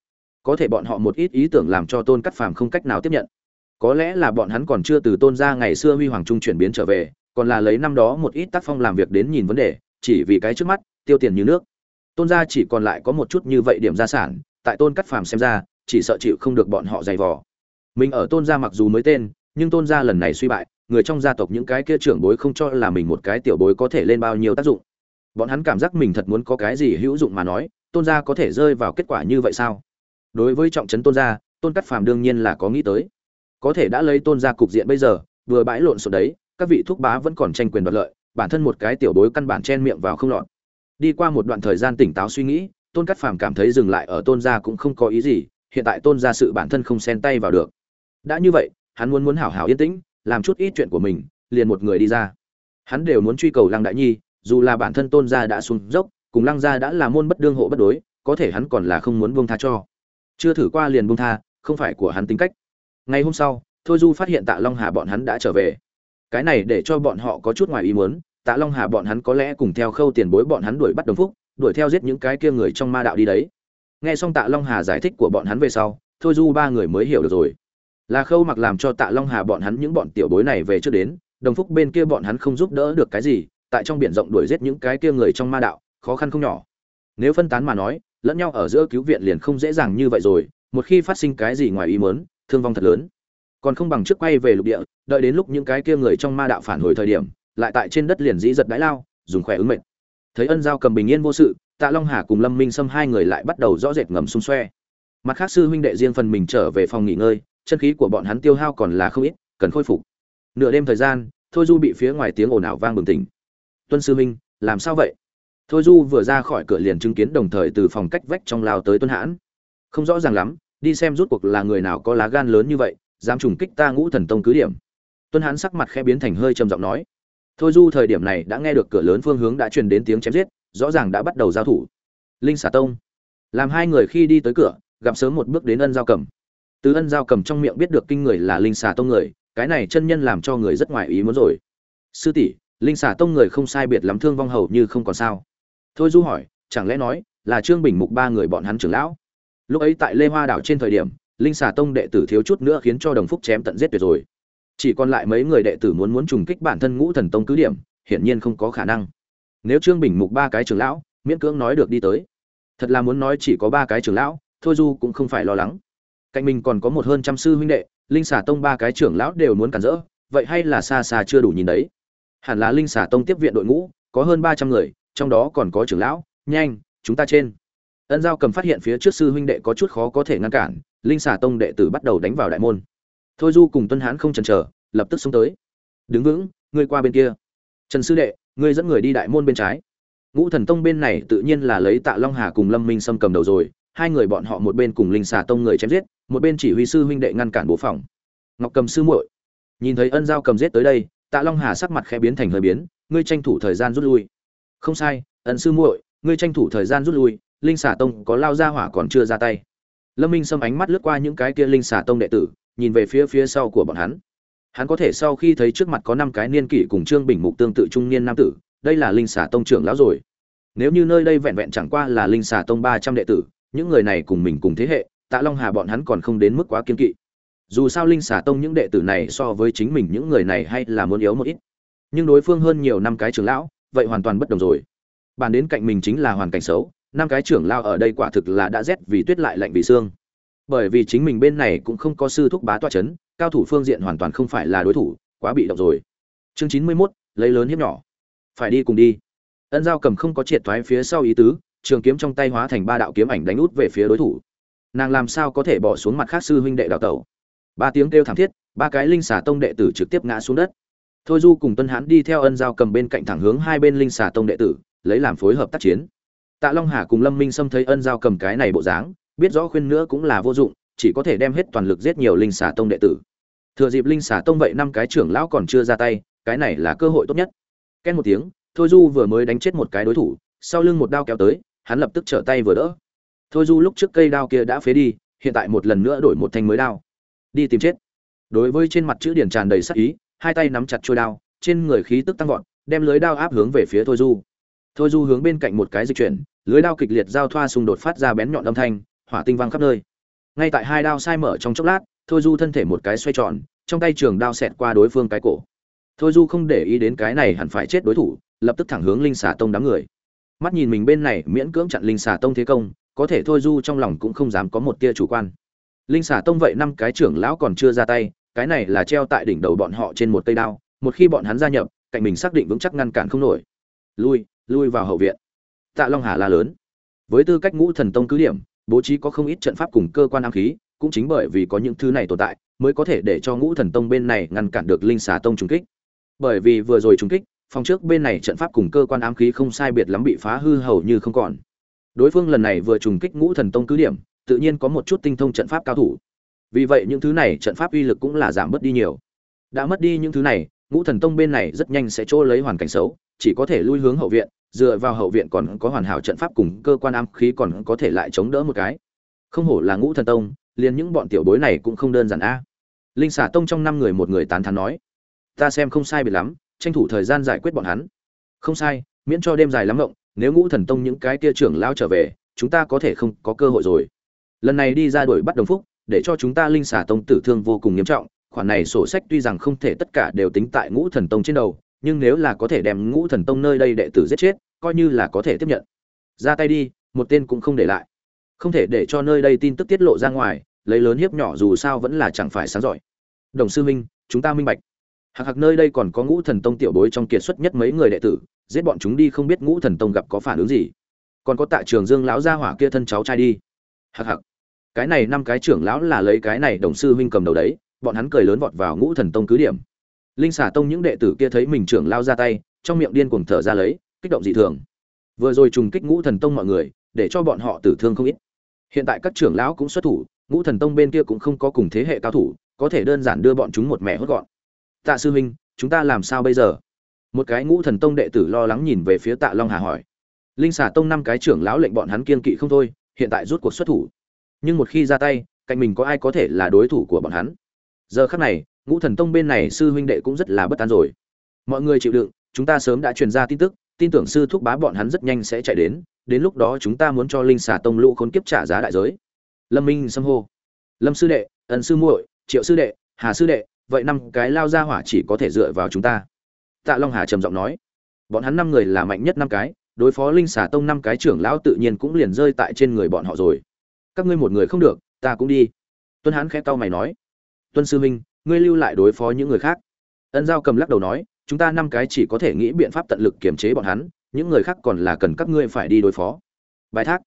Có thể bọn họ một ít ý tưởng làm cho tôn cắt phàm không cách nào tiếp nhận. Có lẽ là bọn hắn còn chưa từ tôn gia ngày xưa huy hoàng trung chuyển biến trở về, còn là lấy năm đó một ít tác phong làm việc đến nhìn vấn đề, chỉ vì cái trước mắt, tiêu tiền như nước. Tôn gia chỉ còn lại có một chút như vậy điểm gia sản, tại tôn cắt phàm xem ra, chỉ sợ chịu không được bọn họ dày vò. Mình ở tôn gia mặc dù mới tên, nhưng tôn gia lần này suy bại người trong gia tộc những cái kia trưởng bối không cho là mình một cái tiểu bối có thể lên bao nhiêu tác dụng. Bọn hắn cảm giác mình thật muốn có cái gì hữu dụng mà nói, tôn gia có thể rơi vào kết quả như vậy sao? Đối với trọng trấn tôn gia, tôn cắt phàm đương nhiên là có nghĩ tới. Có thể đã lấy tôn gia cục diện bây giờ, vừa bãi lộn xộn đấy, các vị thúc bá vẫn còn tranh quyền đoạt lợi, bản thân một cái tiểu bối căn bản chen miệng vào không lọt. Đi qua một đoạn thời gian tỉnh táo suy nghĩ, tôn cắt phàm cảm thấy dừng lại ở tôn gia cũng không có ý gì, hiện tại tôn gia sự bản thân không xen tay vào được. Đã như vậy, hắn muốn muốn hảo hảo yên tĩnh làm chút ít chuyện của mình, liền một người đi ra. Hắn đều muốn truy cầu lăng đại nhi, dù là bản thân tôn gia đã xuống dốc, cùng lăng gia đã là môn bất đương hộ bất đối, có thể hắn còn là không muốn buông tha cho. Chưa thử qua liền buông tha, không phải của hắn tính cách. Ngày hôm sau, thôi du phát hiện tạ long hà bọn hắn đã trở về. Cái này để cho bọn họ có chút ngoài ý muốn, tạ long hà bọn hắn có lẽ cùng theo khâu tiền bối bọn hắn đuổi bắt đồng phúc, đuổi theo giết những cái kia người trong ma đạo đi đấy. Nghe xong tạ long hà giải thích của bọn hắn về sau, thôi du ba người mới hiểu được rồi là khâu mặc làm cho tạ long hà bọn hắn những bọn tiểu bối này về trước đến, đồng phúc bên kia bọn hắn không giúp đỡ được cái gì, tại trong biển rộng đuổi giết những cái kia người trong ma đạo, khó khăn không nhỏ. Nếu phân tán mà nói, lẫn nhau ở giữa cứu viện liền không dễ dàng như vậy rồi, một khi phát sinh cái gì ngoài ý muốn, thương vong thật lớn. Còn không bằng trước quay về lục địa, đợi đến lúc những cái kia người trong ma đạo phản hồi thời điểm, lại tại trên đất liền dĩ giật đái lao, dùng khỏe ứng mệnh. Thấy ân giao cầm bình yên vô sự, tạ long hà cùng lâm minh xâm hai người lại bắt đầu rõ rệt ngầm xung xoe. Mặt khác sư huynh đệ riêng phần mình trở về phòng nghỉ ngơi chân khí của bọn hắn tiêu hao còn là không ít, cần khôi phục. Nửa đêm thời gian, thôi du bị phía ngoài tiếng ồn ào vang bừng tỉnh. Tuân sư huynh, làm sao vậy? Thôi du vừa ra khỏi cửa liền chứng kiến đồng thời từ phòng cách vách trong lao tới tuân hãn. Không rõ ràng lắm, đi xem rút cuộc là người nào có lá gan lớn như vậy, dám trùng kích ta ngũ thần tông cứ điểm. Tuân hãn sắc mặt khẽ biến thành hơi trầm giọng nói. Thôi du thời điểm này đã nghe được cửa lớn phương hướng đã truyền đến tiếng chém giết, rõ ràng đã bắt đầu giao thủ. Linh xà tông. Làm hai người khi đi tới cửa, gặp sớm một bước đến ân giao cầm tứ ân giao cầm trong miệng biết được kinh người là linh xà tông người, cái này chân nhân làm cho người rất ngoài ý muốn rồi. Sư tỷ, linh xà tông người không sai biệt lắm thương vong hầu như không còn sao. Thôi du hỏi, chẳng lẽ nói là trương bình mục ba người bọn hắn trưởng lão? Lúc ấy tại lê hoa đảo trên thời điểm, linh xà tông đệ tử thiếu chút nữa khiến cho đồng phúc chém tận giết tuyệt rồi. Chỉ còn lại mấy người đệ tử muốn muốn trùng kích bản thân ngũ thần tông cứ điểm, hiển nhiên không có khả năng. Nếu trương bình mục ba cái trưởng lão, miễn cưỡng nói được đi tới. Thật là muốn nói chỉ có ba cái trưởng lão, thôi du cũng không phải lo lắng cạnh mình còn có một hơn trăm sư huynh đệ, linh xà tông ba cái trưởng lão đều muốn cản rỡ, vậy hay là xa xa chưa đủ nhìn đấy. Hẳn là linh xà tông tiếp viện đội ngũ, có hơn ba trăm người, trong đó còn có trưởng lão, nhanh, chúng ta trên. Ân giao cầm phát hiện phía trước sư huynh đệ có chút khó có thể ngăn cản, linh xà tông đệ tử bắt đầu đánh vào đại môn. Thôi du cùng tuân hán không chần chờ, lập tức xông tới. Đứng vững, ngươi qua bên kia. Trần sư đệ, ngươi dẫn người đi đại môn bên trái. Ngũ thần tông bên này tự nhiên là lấy tạ long hà cùng lâm minh sâm cầm đầu rồi hai người bọn họ một bên cùng linh xà tông người chém giết, một bên chỉ huy sư huynh đệ ngăn cản bố phòng. Ngọc cầm sư muội, nhìn thấy ân giao cầm giết tới đây, tạ long hà sắc mặt khẽ biến thành hơi biến, ngươi tranh thủ thời gian rút lui. Không sai, ân sư muội, ngươi tranh thủ thời gian rút lui, linh xà tông có lao ra hỏa còn chưa ra tay. Lâm minh xâm ánh mắt lướt qua những cái kia linh xà tông đệ tử, nhìn về phía phía sau của bọn hắn. Hắn có thể sau khi thấy trước mặt có năm cái niên kỷ cùng trương bình mục tương tự trung niên nam tử, đây là linh xà tông trưởng lão rồi. Nếu như nơi đây vẹn vẹn chẳng qua là linh xà tông ba trăm đệ tử những người này cùng mình cùng thế hệ, tạ long hà bọn hắn còn không đến mức quá kiên kỵ. Dù sao linh xà tông những đệ tử này so với chính mình những người này hay là muốn yếu một ít. Nhưng đối phương hơn nhiều năm cái trưởng lão, vậy hoàn toàn bất đồng rồi. Bàn đến cạnh mình chính là hoàn cảnh xấu, năm cái trưởng lao ở đây quả thực là đã rét vì tuyết lại lạnh vì xương. Bởi vì chính mình bên này cũng không có sư thúc bá toa c h ấ n cao thủ phương diện hoàn toàn không phải là đối thủ, quá bị động rồi. Chương chín mươi mốt, lấy lớn hiếp nhỏ. Phải đi cùng đi. Ân giao cầm không có triệt thoái phía sau ý tứ trường kiếm trong tay hóa thành ba đạo kiếm ảnh đánh út về phía đối thủ. Nàng làm sao có thể bỏ xuống mặt khác sư huynh đệ đào tẩu? Ba tiếng kêu thảm thiết, ba cái linh xà tông đệ tử trực tiếp ngã xuống đất. Thôi du cùng tuân hán đi theo ân giao cầm bên cạnh thẳng hướng hai bên linh xà tông đệ tử, lấy làm phối hợp tác chiến. Tạ long hà cùng lâm minh sâm thấy ân giao cầm cái này bộ dáng, biết rõ khuyên nữa cũng là vô dụng, chỉ có thể đem hết toàn lực giết nhiều linh xà tông đệ tử. Thừa dịp linh xà tông vậy năm cái trưởng lão còn chưa ra tay, cái này là cơ hội tốt nhất. Ken một tiếng, thôi du vừa mới đánh chết một cái đối thủ, sau lưng một đao kéo tới hắn lập tức trở tay vừa đỡ. Thôi du lúc trước cây đao kia đã phế đi, hiện tại một lần nữa đổi một thanh mới đao. Đi tìm chết. Đối với trên mặt chữ điển tràn đầy sắc ý, hai tay nắm chặt trôi đao, trên người khí tức tăng vọt, đem lưới đao áp hướng về phía thôi du. Thôi du hướng bên cạnh một cái dịch chuyển, lưới đao kịch liệt giao thoa xung đột phát ra bén nhọn âm thanh, hỏa tinh văng khắp nơi. Ngay tại hai đao sai mở trong chốc lát, thôi du thân thể một cái xoay tròn, trong tay trường đao xẹt qua đối phương cái cổ. Thôi du không để ý đến cái này hẳn phải chết đối thủ, lập tức thẳng hướng linh xà tông đám người mắt nhìn mình bên này miễn cưỡng chặn linh xà tông thế công, có thể thôi du trong lòng cũng không dám có một tia chủ quan. Linh xà tông vậy năm cái trưởng lão còn chưa ra tay, cái này là treo tại đỉnh đầu bọn họ trên một cây đao, một khi bọn hắn gia nhập, cạnh mình xác định vững chắc ngăn cản không nổi. Lui lui vào hậu viện. Tạ long hà la lớn. Với tư cách ngũ thần tông cứ điểm, bố trí có không ít trận pháp cùng cơ quan ám khí, cũng chính bởi vì có những thứ này tồn tại, mới có thể để cho ngũ thần tông bên này ngăn cản được linh xà tông trùng kích. Bởi vì vừa rồi trùng kích phòng trước bên này trận pháp cùng cơ quan ám khí không sai biệt lắm bị phá hư hầu như không còn. Đối phương lần này vừa trùng kích ngũ thần tông cứ điểm, tự nhiên có một chút tinh thông trận pháp cao thủ. Vì vậy những thứ này trận pháp uy lực cũng là giảm bớt đi nhiều. Đã mất đi những thứ này, ngũ thần tông bên này rất nhanh sẽ trôi lấy hoàn cảnh xấu, chỉ có thể lui hướng hậu viện, dựa vào hậu viện còn có hoàn hảo trận pháp cùng cơ quan ám khí còn có thể lại chống đỡ một cái. Không hổ là ngũ thần tông, liền những bọn tiểu bối này cũng không đơn giản a. Linh Xà tông trong năm người một người tán thán nói, ta xem không sai biệt lắm tranh thủ thời gian giải quyết bọn hắn. Không sai, miễn cho đêm dài lắm rộng nếu ngũ thần tông những cái tia trưởng lao trở về, chúng ta có thể không có cơ hội rồi. Lần này đi ra đuổi bắt đồng phúc, để cho chúng ta linh xả tông tử thương vô cùng nghiêm trọng, khoản này sổ sách tuy rằng không thể tất cả đều tính tại ngũ thần tông trên đầu, nhưng nếu là có thể đem ngũ thần tông nơi đây đệ tử giết chết, coi như là có thể tiếp nhận. Ra tay đi, một tên cũng không để lại. Không thể để cho nơi đây tin tức tiết lộ ra ngoài, lấy lớn hiếp nhỏ dù sao vẫn là chẳng phải sáng giỏi. Đồng sư minh, chúng ta minh bạch hạc hạc nơi đây còn có ngũ thần tông tiểu bối trong kiệt xuất nhất mấy người đệ tử, giết bọn chúng đi không biết ngũ thần tông gặp có phản ứng gì. Còn có tại trường dương lão gia hỏa kia thân cháu trai đi. Hạc hạc, cái này năm cái trưởng lão là lấy cái này đồng sư huynh cầm đầu đấy, bọn hắn cười lớn vọt vào ngũ thần tông cứ điểm. Linh xả tông những đệ tử kia thấy mình trưởng lao ra tay, trong miệng điên cuồng thở ra lấy, kích động dị thường. Vừa rồi trùng kích ngũ thần tông mọi người, để cho bọn họ tử thương không ít. Hiện tại các trưởng lão cũng xuất thủ, ngũ thần tông bên kia cũng không có cùng thế hệ cao thủ, có thể đơn giản đưa bọn chúng một mẹ hốt gọn tạ sư huynh, chúng ta làm sao bây giờ? Một cái ngũ thần tông đệ tử lo lắng nhìn về phía tạ long hà hỏi. Linh xà tông năm cái trưởng lão lệnh bọn hắn kiên kỵ không thôi, hiện tại rút cuộc xuất thủ. Nhưng một khi ra tay, cạnh mình có ai có thể là đối thủ của bọn hắn? Giờ khắc này, ngũ thần tông bên này sư huynh đệ cũng rất là bất an rồi. Mọi người chịu đựng, chúng ta sớm đã truyền ra tin tức, tin tưởng sư thúc bá bọn hắn rất nhanh sẽ chạy đến đến lúc đó chúng ta muốn cho linh xà tông lũ khốn kiếp trả giá đại giới. Lâm minh xâm hô. Lâm sư đệ ẩn sư muội, triệu sư đệ, hà sư đệ vậy năm cái lao ra hỏa chỉ có thể dựa vào chúng ta. Tạ long hà trầm giọng nói. Bọn hắn năm người là mạnh nhất năm cái, đối phó linh xà tông năm cái trưởng lão tự nhiên cũng liền rơi tại trên người bọn họ rồi. Các ngươi một người không được, ta cũng đi. Tuân hán khẽ cau mày nói. Tuân sư minh, ngươi lưu lại đối phó những người khác. Ân giao cầm lắc đầu nói, chúng ta năm cái chỉ có thể nghĩ biện pháp tận lực kiềm chế bọn hắn, những người khác còn là cần các ngươi phải đi đối phó. Bài thác.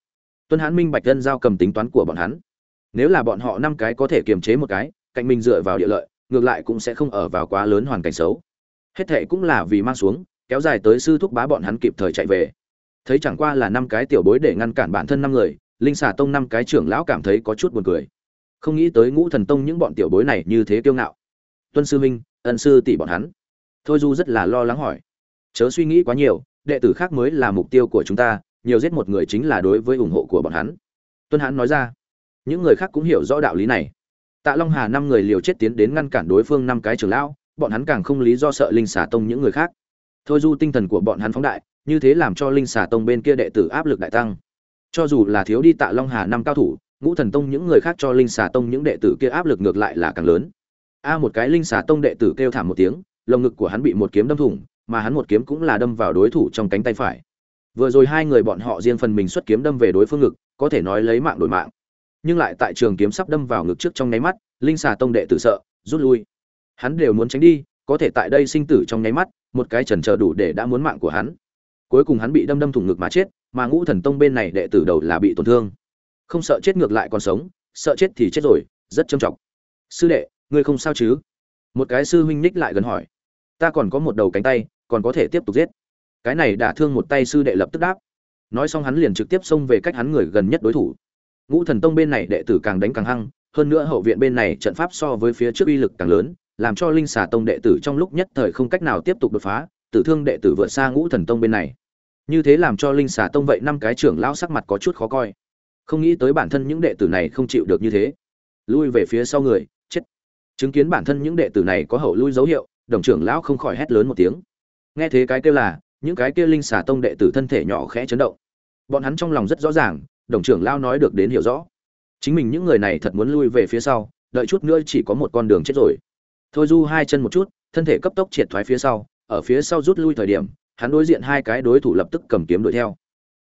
Tuân hán minh bạch ân giao cầm tính toán của bọn hắn. Nếu là bọn họ năm cái có thể kiềm chế một cái, cạnh mình dựa vào địa lợi ngược lại cũng sẽ không ở vào quá lớn hoàn cảnh xấu. Hết thệ cũng là vì mang xuống, kéo dài tới sư thúc bá bọn hắn kịp thời chạy về. Thấy chẳng qua là năm cái tiểu bối để ngăn cản bản thân năm người, linh xà tông năm cái trưởng lão cảm thấy có chút buồn cười. Không nghĩ tới ngũ thần tông những bọn tiểu bối này như thế kiêu ngạo. Tuân sư minh ân sư tỷ bọn hắn. Thôi du rất là lo lắng hỏi. Chớ suy nghĩ quá nhiều, đệ tử khác mới là mục tiêu của chúng ta, nhiều giết một người chính là đối với ủng hộ của bọn hắn. Tuân hãn nói ra. Những người khác cũng hiểu rõ đạo lý này tạ long hà năm người liều chết tiến đến ngăn cản đối phương năm cái trưởng lão, bọn hắn càng không lý do sợ linh xà tông những người khác. Thôi du tinh thần của bọn hắn phóng đại, như thế làm cho linh xà tông bên kia đệ tử áp lực đại tăng. Cho dù là thiếu đi tạ long hà năm cao thủ, ngũ thần tông những người khác cho linh xà tông những đệ tử kia áp lực ngược lại là càng lớn. A một cái linh xà tông đệ tử kêu thảm một tiếng, lồng ngực của hắn bị một kiếm đâm thủng, mà hắn một kiếm cũng là đâm vào đối thủ trong cánh tay phải. Vừa rồi hai người bọn họ riêng phần mình xuất kiếm đâm về đối phương ngực, có thể nói lấy mạng đổi mạng nhưng lại tại trường kiếm sắp đâm vào ngực trước trong nháy mắt, linh xà tông đệ tử sợ, rút lui. Hắn đều muốn tránh đi, có thể tại đây sinh tử trong nháy mắt, một cái chần chờ đủ để đã muốn mạng của hắn. Cuối cùng hắn bị đâm đâm thủng ngực mà chết, mà ngũ thần tông bên này đệ tử đầu là bị tổn thương. Không sợ chết ngược lại còn sống, sợ chết thì chết rồi, rất trầm trọng. Sư đệ, ngươi không sao chứ? Một cái sư huynh ních lại gần hỏi. Ta còn có một đầu cánh tay, còn có thể tiếp tục giết. Cái này đả thương một tay sư đệ lập tức đáp. Nói xong hắn liền trực tiếp xông về cách hắn người gần nhất đối thủ ngũ thần tông bên này đệ tử càng đánh càng hăng, hơn nữa hậu viện bên này trận pháp so với phía trước uy lực càng lớn, làm cho linh xà tông đệ tử trong lúc nhất thời không cách nào tiếp tục đột phá, tử thương đệ tử vượt xa ngũ thần tông bên này. Như thế làm cho linh xà tông vậy năm cái trưởng lão sắc mặt có chút khó coi. Không nghĩ tới bản thân những đệ tử này không chịu được như thế. Lui về phía sau người, chết. Chứng kiến bản thân những đệ tử này có hậu lui dấu hiệu, đồng trưởng lão không khỏi hét lớn một tiếng. Nghe thế cái kêu là, những cái kia linh xà tông đệ tử thân thể nhỏ khẽ chấn động. Bọn hắn trong lòng rất rõ ràng đồng trưởng lao nói được đến hiểu rõ. Chính mình những người này thật muốn lui về phía sau, đợi chút nữa chỉ có một con đường chết rồi. Thôi du hai chân một chút, thân thể cấp tốc triệt thoái phía sau, ở phía sau rút lui thời điểm, hắn đối diện hai cái đối thủ lập tức cầm kiếm đuổi theo.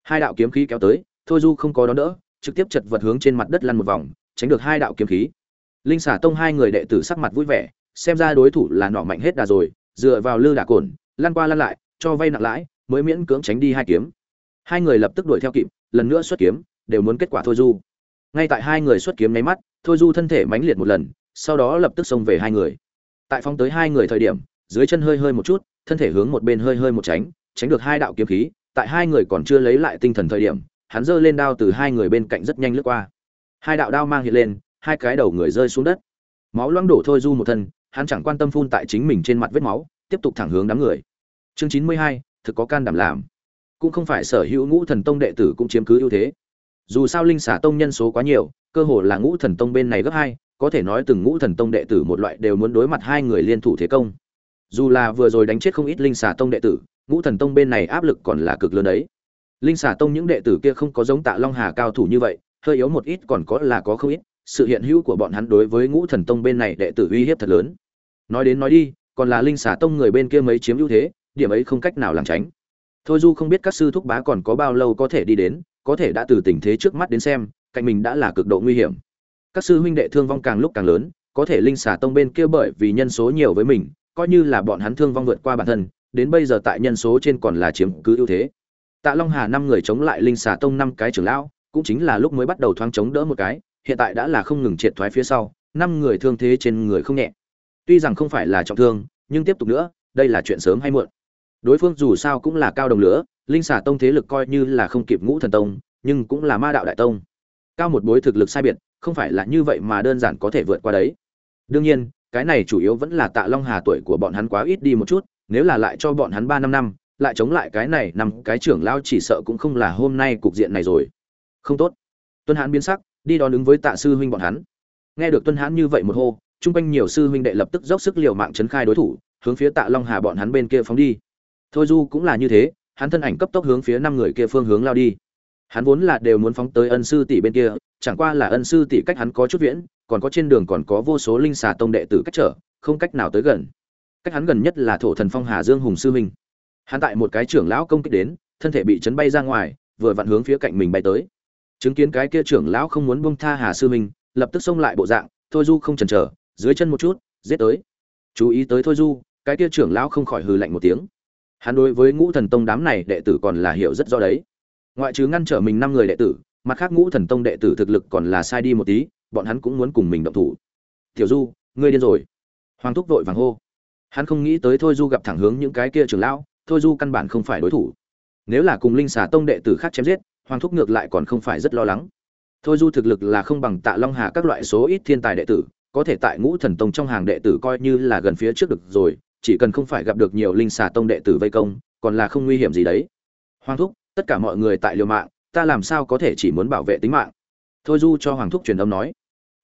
Hai đạo kiếm khí kéo tới, thôi du không có đón đỡ, trực tiếp chật vật hướng trên mặt đất lăn một vòng, tránh được hai đạo kiếm khí. Linh xả tông hai người đệ tử sắc mặt vui vẻ, xem ra đối thủ là nọ mạnh hết đà rồi, dựa vào lư đà cồn lăn qua lăn lại, cho vay nặng lãi, mới miễn cưỡng tránh đi hai kiếm. Hai người lập tức đuổi theo kịp, lần nữa xuất kiếm đều muốn kết quả thôi du. Ngay tại hai người xuất kiếm nháy mắt, thôi du thân thể mãnh liệt một lần, sau đó lập tức xông về hai người. Tại phong tới hai người thời điểm, dưới chân hơi hơi một chút, thân thể hướng một bên hơi hơi một tránh tránh được hai đạo kiếm khí, tại hai người còn chưa lấy lại tinh thần thời điểm, hắn giơ lên đao từ hai người bên cạnh rất nhanh lướt qua. Hai đạo đao mang hiện lên, hai cái đầu người rơi xuống đất. Máu loang đổ thôi du một thân, hắn chẳng quan tâm phun tại chính mình trên mặt vết máu, tiếp tục thẳng hướng đám người. Chương chín mươi hai, thực có can đảm làm. Cũng không phải sở hữu ngũ thần tông đệ tử cũng chiếm cứ ưu thế dù sao linh xả tông nhân số quá nhiều, cơ hồ là ngũ thần tông bên này gấp hai, có thể nói từng ngũ thần tông đệ tử một loại đều muốn đối mặt hai người liên thủ thế công. Dù là vừa rồi đánh chết không ít linh xà tông đệ tử, ngũ thần tông bên này áp lực còn là cực lớn đấy. Linh xà tông những đệ tử kia không có giống tạ long hà cao thủ như vậy, hơi yếu một ít còn có là có không ít, sự hiện hữu của bọn hắn đối với ngũ thần tông bên này đệ tử uy hiếp thật lớn. Nói đến nói đi, còn là linh xà tông người bên kia mấy chiếm ưu thế, điểm ấy không cách nào làm tránh. Thôi du không biết các sư thúc bá còn có bao lâu có thể đi đến có thể đã từ tình thế trước mắt đến xem, cạnh mình đã là cực độ nguy hiểm. Các sư huynh đệ thương vong càng lúc càng lớn, có thể linh xà tông bên kia bởi vì nhân số nhiều với mình, coi như là bọn hắn thương vong vượt qua bản thân, đến bây giờ tại nhân số trên còn là chiếm cứ ưu thế. Tạ long hà năm người chống lại linh xà tông năm cái trưởng lão, cũng chính là lúc mới bắt đầu thoáng chống đỡ một cái, hiện tại đã là không ngừng triệt thoái phía sau, năm người thương thế trên người không nhẹ. Tuy rằng không phải là trọng thương, nhưng tiếp tục nữa, đây là chuyện sớm hay muộn. Đối phương dù sao cũng là cao đồng lửa linh xà tông thế lực coi như là không kịp ngũ thần tông, nhưng cũng là ma đạo đại tông. Cao một bối thực lực sai biệt, không phải là như vậy mà đơn giản có thể vượt qua đấy. Đương nhiên, cái này chủ yếu vẫn là tạ long hà tuổi của bọn hắn quá ít đi một chút, nếu là lại cho bọn hắn ba năm năm, lại chống lại cái này nằm cái trưởng lao chỉ sợ cũng không là hôm nay cục diện này rồi. Không tốt. Tuân hãn biến sắc, đi đón ứng với tạ sư huynh bọn hắn. Nghe được tuân hãn như vậy một hô, chung quanh nhiều sư huynh đệ lập tức dốc sức liều mạng trấn khai đối thủ, hướng phía tạ long hà bọn hắn bên kia phóng đi. Thôi du cũng là như thế hắn thân ảnh cấp tốc hướng phía năm người kia phương hướng lao đi. Hắn vốn là đều muốn phóng tới ân sư tỷ bên kia, chẳng qua là ân sư tỷ cách hắn có chút viễn, còn có trên đường còn có vô số linh xà tông đệ tử cách trở, không cách nào tới gần. Cách hắn gần nhất là thổ thần phong hà dương hùng sư huynh. Hắn tại một cái trưởng lão công kích đến, thân thể bị chấn bay ra ngoài, vừa vặn hướng phía cạnh mình bay tới. Chứng kiến cái kia trưởng lão không muốn buông tha hà sư huynh, lập tức xông lại bộ dạng, thôi du không chần chờ, dưới chân một chút, giết tới. Chú ý tới thôi du, cái kia trưởng lão không khỏi hừ lạnh một tiếng hắn đối với ngũ thần tông đám này đệ tử còn là hiểu rất rõ đấy. Ngoại trừ ngăn trở mình năm người đệ tử, mặt khác ngũ thần tông đệ tử thực lực còn là sai đi một tí, bọn hắn cũng muốn cùng mình động thủ. Tiểu du, ngươi điên rồi. Hoàng thúc vội vàng hô. Hắn không nghĩ tới thôi du gặp thẳng hướng những cái kia trưởng lão, thôi du căn bản không phải đối thủ. Nếu là cùng linh xà tông đệ tử khác chém giết, hoàng thúc ngược lại còn không phải rất lo lắng. Thôi du thực lực là không bằng tạ long hà các loại số ít thiên tài đệ tử, có thể tại ngũ thần tông trong hàng đệ tử coi như là gần phía trước được rồi chỉ cần không phải gặp được nhiều linh xà tông đệ tử vây công, còn là không nguy hiểm gì đấy. Hoàng thúc, tất cả mọi người tại liều mạng, ta làm sao có thể chỉ muốn bảo vệ tính mạng? Thôi du cho hoàng thúc truyền âm nói.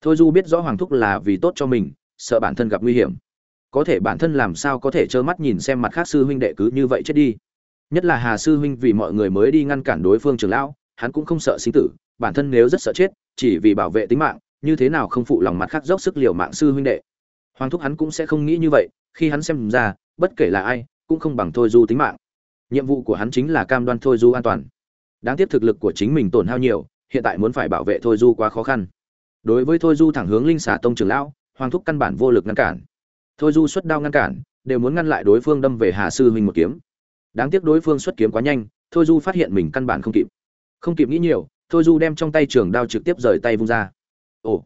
Thôi du biết rõ hoàng thúc là vì tốt cho mình, sợ bản thân gặp nguy hiểm. Có thể bản thân làm sao có thể trơ mắt nhìn xem mặt khác sư huynh đệ cứ như vậy chết đi. Nhất là hà sư huynh vì mọi người mới đi ngăn cản đối phương trường lão, hắn cũng không sợ sinh tử, bản thân nếu rất sợ chết, chỉ vì bảo vệ tính mạng, như thế nào không phụ lòng mặt khác dốc sức liều mạng sư huynh đệ? Hoàng thúc hắn cũng sẽ không nghĩ như vậy khi hắn xem ra, bất kể là ai, cũng không bằng thôi du tính mạng. Nhiệm vụ của hắn chính là cam đoan thôi du an toàn. Đáng tiếc thực lực của chính mình tổn hao nhiều, hiện tại muốn phải bảo vệ thôi du quá khó khăn. Đối với thôi du thẳng hướng linh xà tông trường lão, hoàng thúc căn bản vô lực ngăn cản. Thôi du xuất đao ngăn cản, đều muốn ngăn lại đối phương đâm về hà sư huynh một kiếm. Đáng tiếc đối phương xuất kiếm quá nhanh, thôi du phát hiện mình căn bản không kịp. Không kịp nghĩ nhiều, thôi du đem trong tay trường đao trực tiếp rời tay vung ra. Ồ!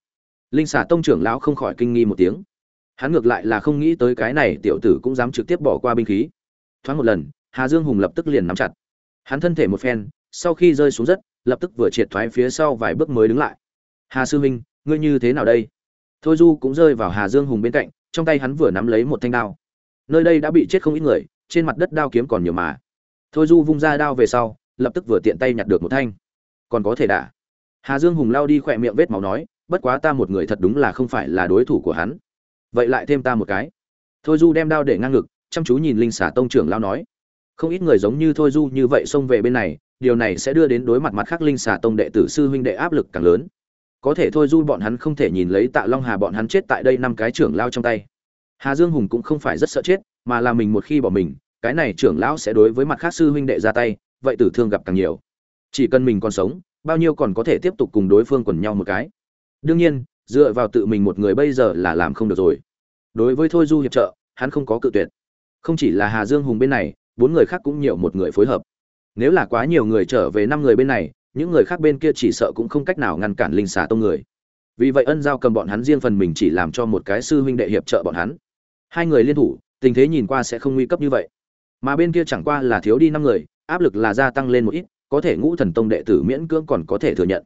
Linh xà tông trưởng lão không khỏi kinh nghi một tiếng hắn ngược lại là không nghĩ tới cái này tiểu tử cũng dám trực tiếp bỏ qua binh khí. Thoáng một lần, hà dương hùng lập tức liền nắm chặt. Hắn thân thể một phen, sau khi rơi xuống đất lập tức vừa triệt thoái phía sau vài bước mới đứng lại. Hà sư huynh ngươi như thế nào đây? Thôi du cũng rơi vào hà dương hùng bên cạnh, trong tay hắn vừa nắm lấy một thanh đao. Nơi đây đã bị chết không ít người, trên mặt đất đao kiếm còn nhiều mà. Thôi du vung ra đao về sau, lập tức vừa tiện tay nhặt được một thanh. Còn có thể đả. Hà dương hùng lao đi khỏe miệng vết máu nói, bất quá ta một người thật đúng là không phải là đối thủ của hắn vậy lại thêm ta một cái. Thôi du đem đao để ngang ngực, chăm chú nhìn linh xả tông trưởng lao nói. Không ít người giống như thôi du như vậy xông về bên này, điều này sẽ đưa đến đối mặt mặt khác linh xả tông đệ tử sư huynh đệ áp lực càng lớn. Có thể thôi du bọn hắn không thể nhìn lấy tạ long hà bọn hắn chết tại đây năm cái trưởng lao trong tay. Hà dương hùng cũng không phải rất sợ chết, mà là mình một khi bỏ mình, cái này trưởng lão sẽ đối với mặt khác sư huynh đệ ra tay, vậy tử thương gặp càng nhiều. Chỉ cần mình còn sống, bao nhiêu còn có thể tiếp tục cùng đối phương quần nhau một cái. Đương nhiên dựa vào tự mình một người bây giờ là làm không được rồi. Đối với thôi du hiệp trợ, hắn không có cự tuyệt. Không chỉ là hà dương hùng bên này, bốn người khác cũng nhiều một người phối hợp. Nếu là quá nhiều người trở về năm người bên này, những người khác bên kia chỉ sợ cũng không cách nào ngăn cản linh xà tông người. Vì vậy ân giao cầm bọn hắn riêng phần mình chỉ làm cho một cái sư huynh đệ hiệp trợ bọn hắn. Hai người liên thủ, tình thế nhìn qua sẽ không nguy cấp như vậy. Mà bên kia chẳng qua là thiếu đi năm người, áp lực là gia tăng lên một ít, có thể ngũ thần tông đệ tử miễn cưỡng còn có thể thừa nhận.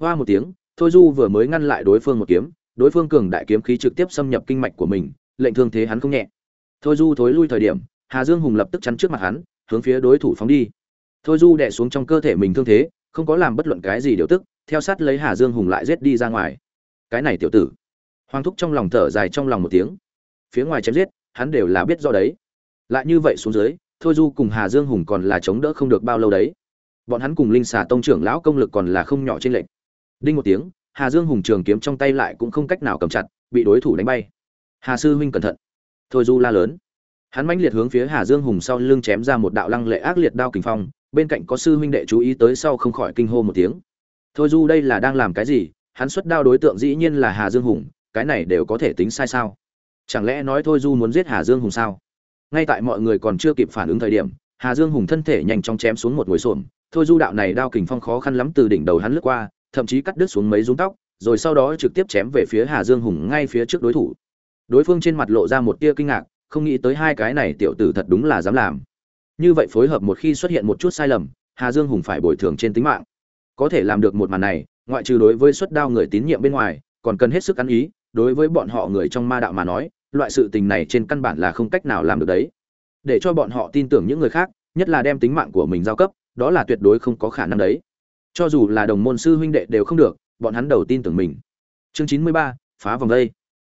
Hoa một tiếng thôi du vừa mới ngăn lại đối phương một kiếm, đối phương cường đại kiếm khí trực tiếp xâm nhập kinh mạch của mình, lệnh thương thế hắn không nhẹ. Thôi du thối lui thời điểm, hà dương hùng lập tức chắn trước mặt hắn, hướng phía đối thủ phóng đi. Thôi du đè xuống trong cơ thể mình thương thế, không có làm bất luận cái gì điều tức, theo sát lấy hà dương hùng lại giết đi ra ngoài. Cái này tiểu tử. Hoàng thúc trong lòng thở dài trong lòng một tiếng. Phía ngoài chém giết, hắn đều là biết do đấy. Lại như vậy xuống dưới, thôi du cùng hà dương hùng còn là chống đỡ không được bao lâu đấy. Bọn hắn cùng linh xà tông trưởng lão công lực còn là không nhỏ trên lệnh đinh một tiếng, hà dương hùng trường kiếm trong tay lại cũng không cách nào cầm chặt, bị đối thủ đánh bay. Hà sư huynh cẩn thận. Thôi du la lớn. Hắn mãnh liệt hướng phía hà dương hùng sau lưng chém ra một đạo lăng lệ ác liệt đao kình phong, bên cạnh có sư huynh đệ chú ý tới sau không khỏi kinh hô một tiếng. Thôi du đây là đang làm cái gì? Hắn xuất đao đối tượng dĩ nhiên là hà dương hùng, cái này đều có thể tính sai sao? Chẳng lẽ nói thôi du muốn giết hà dương hùng sao? Ngay tại mọi người còn chưa kịp phản ứng thời điểm, hà dương hùng thân thể nhanh chóng chém xuống một ngồi xổm. Thôi du đạo này đao kình phong khó khăn lắm từ đỉnh đầu hắn lướt qua thậm chí cắt đứt xuống mấy rúng tóc, rồi sau đó trực tiếp chém về phía hà dương hùng ngay phía trước đối thủ. Đối phương trên mặt lộ ra một tia kinh ngạc, không nghĩ tới hai cái này tiểu tử thật đúng là dám làm. Như vậy phối hợp một khi xuất hiện một chút sai lầm, hà dương hùng phải bồi thường trên tính mạng. Có thể làm được một màn này, ngoại trừ đối với suất đao người tín nhiệm bên ngoài, còn cần hết sức ăn ý, đối với bọn họ người trong ma đạo mà nói, loại sự tình này trên căn bản là không cách nào làm được đấy. Để cho bọn họ tin tưởng những người khác, nhất là đem tính mạng của mình giao cấp, đó là tuyệt đối không có khả năng đấy cho dù là đồng môn sư huynh đệ đều không được, bọn hắn đầu tin tưởng mình. Chương chín mươi ba, phá vòng đây.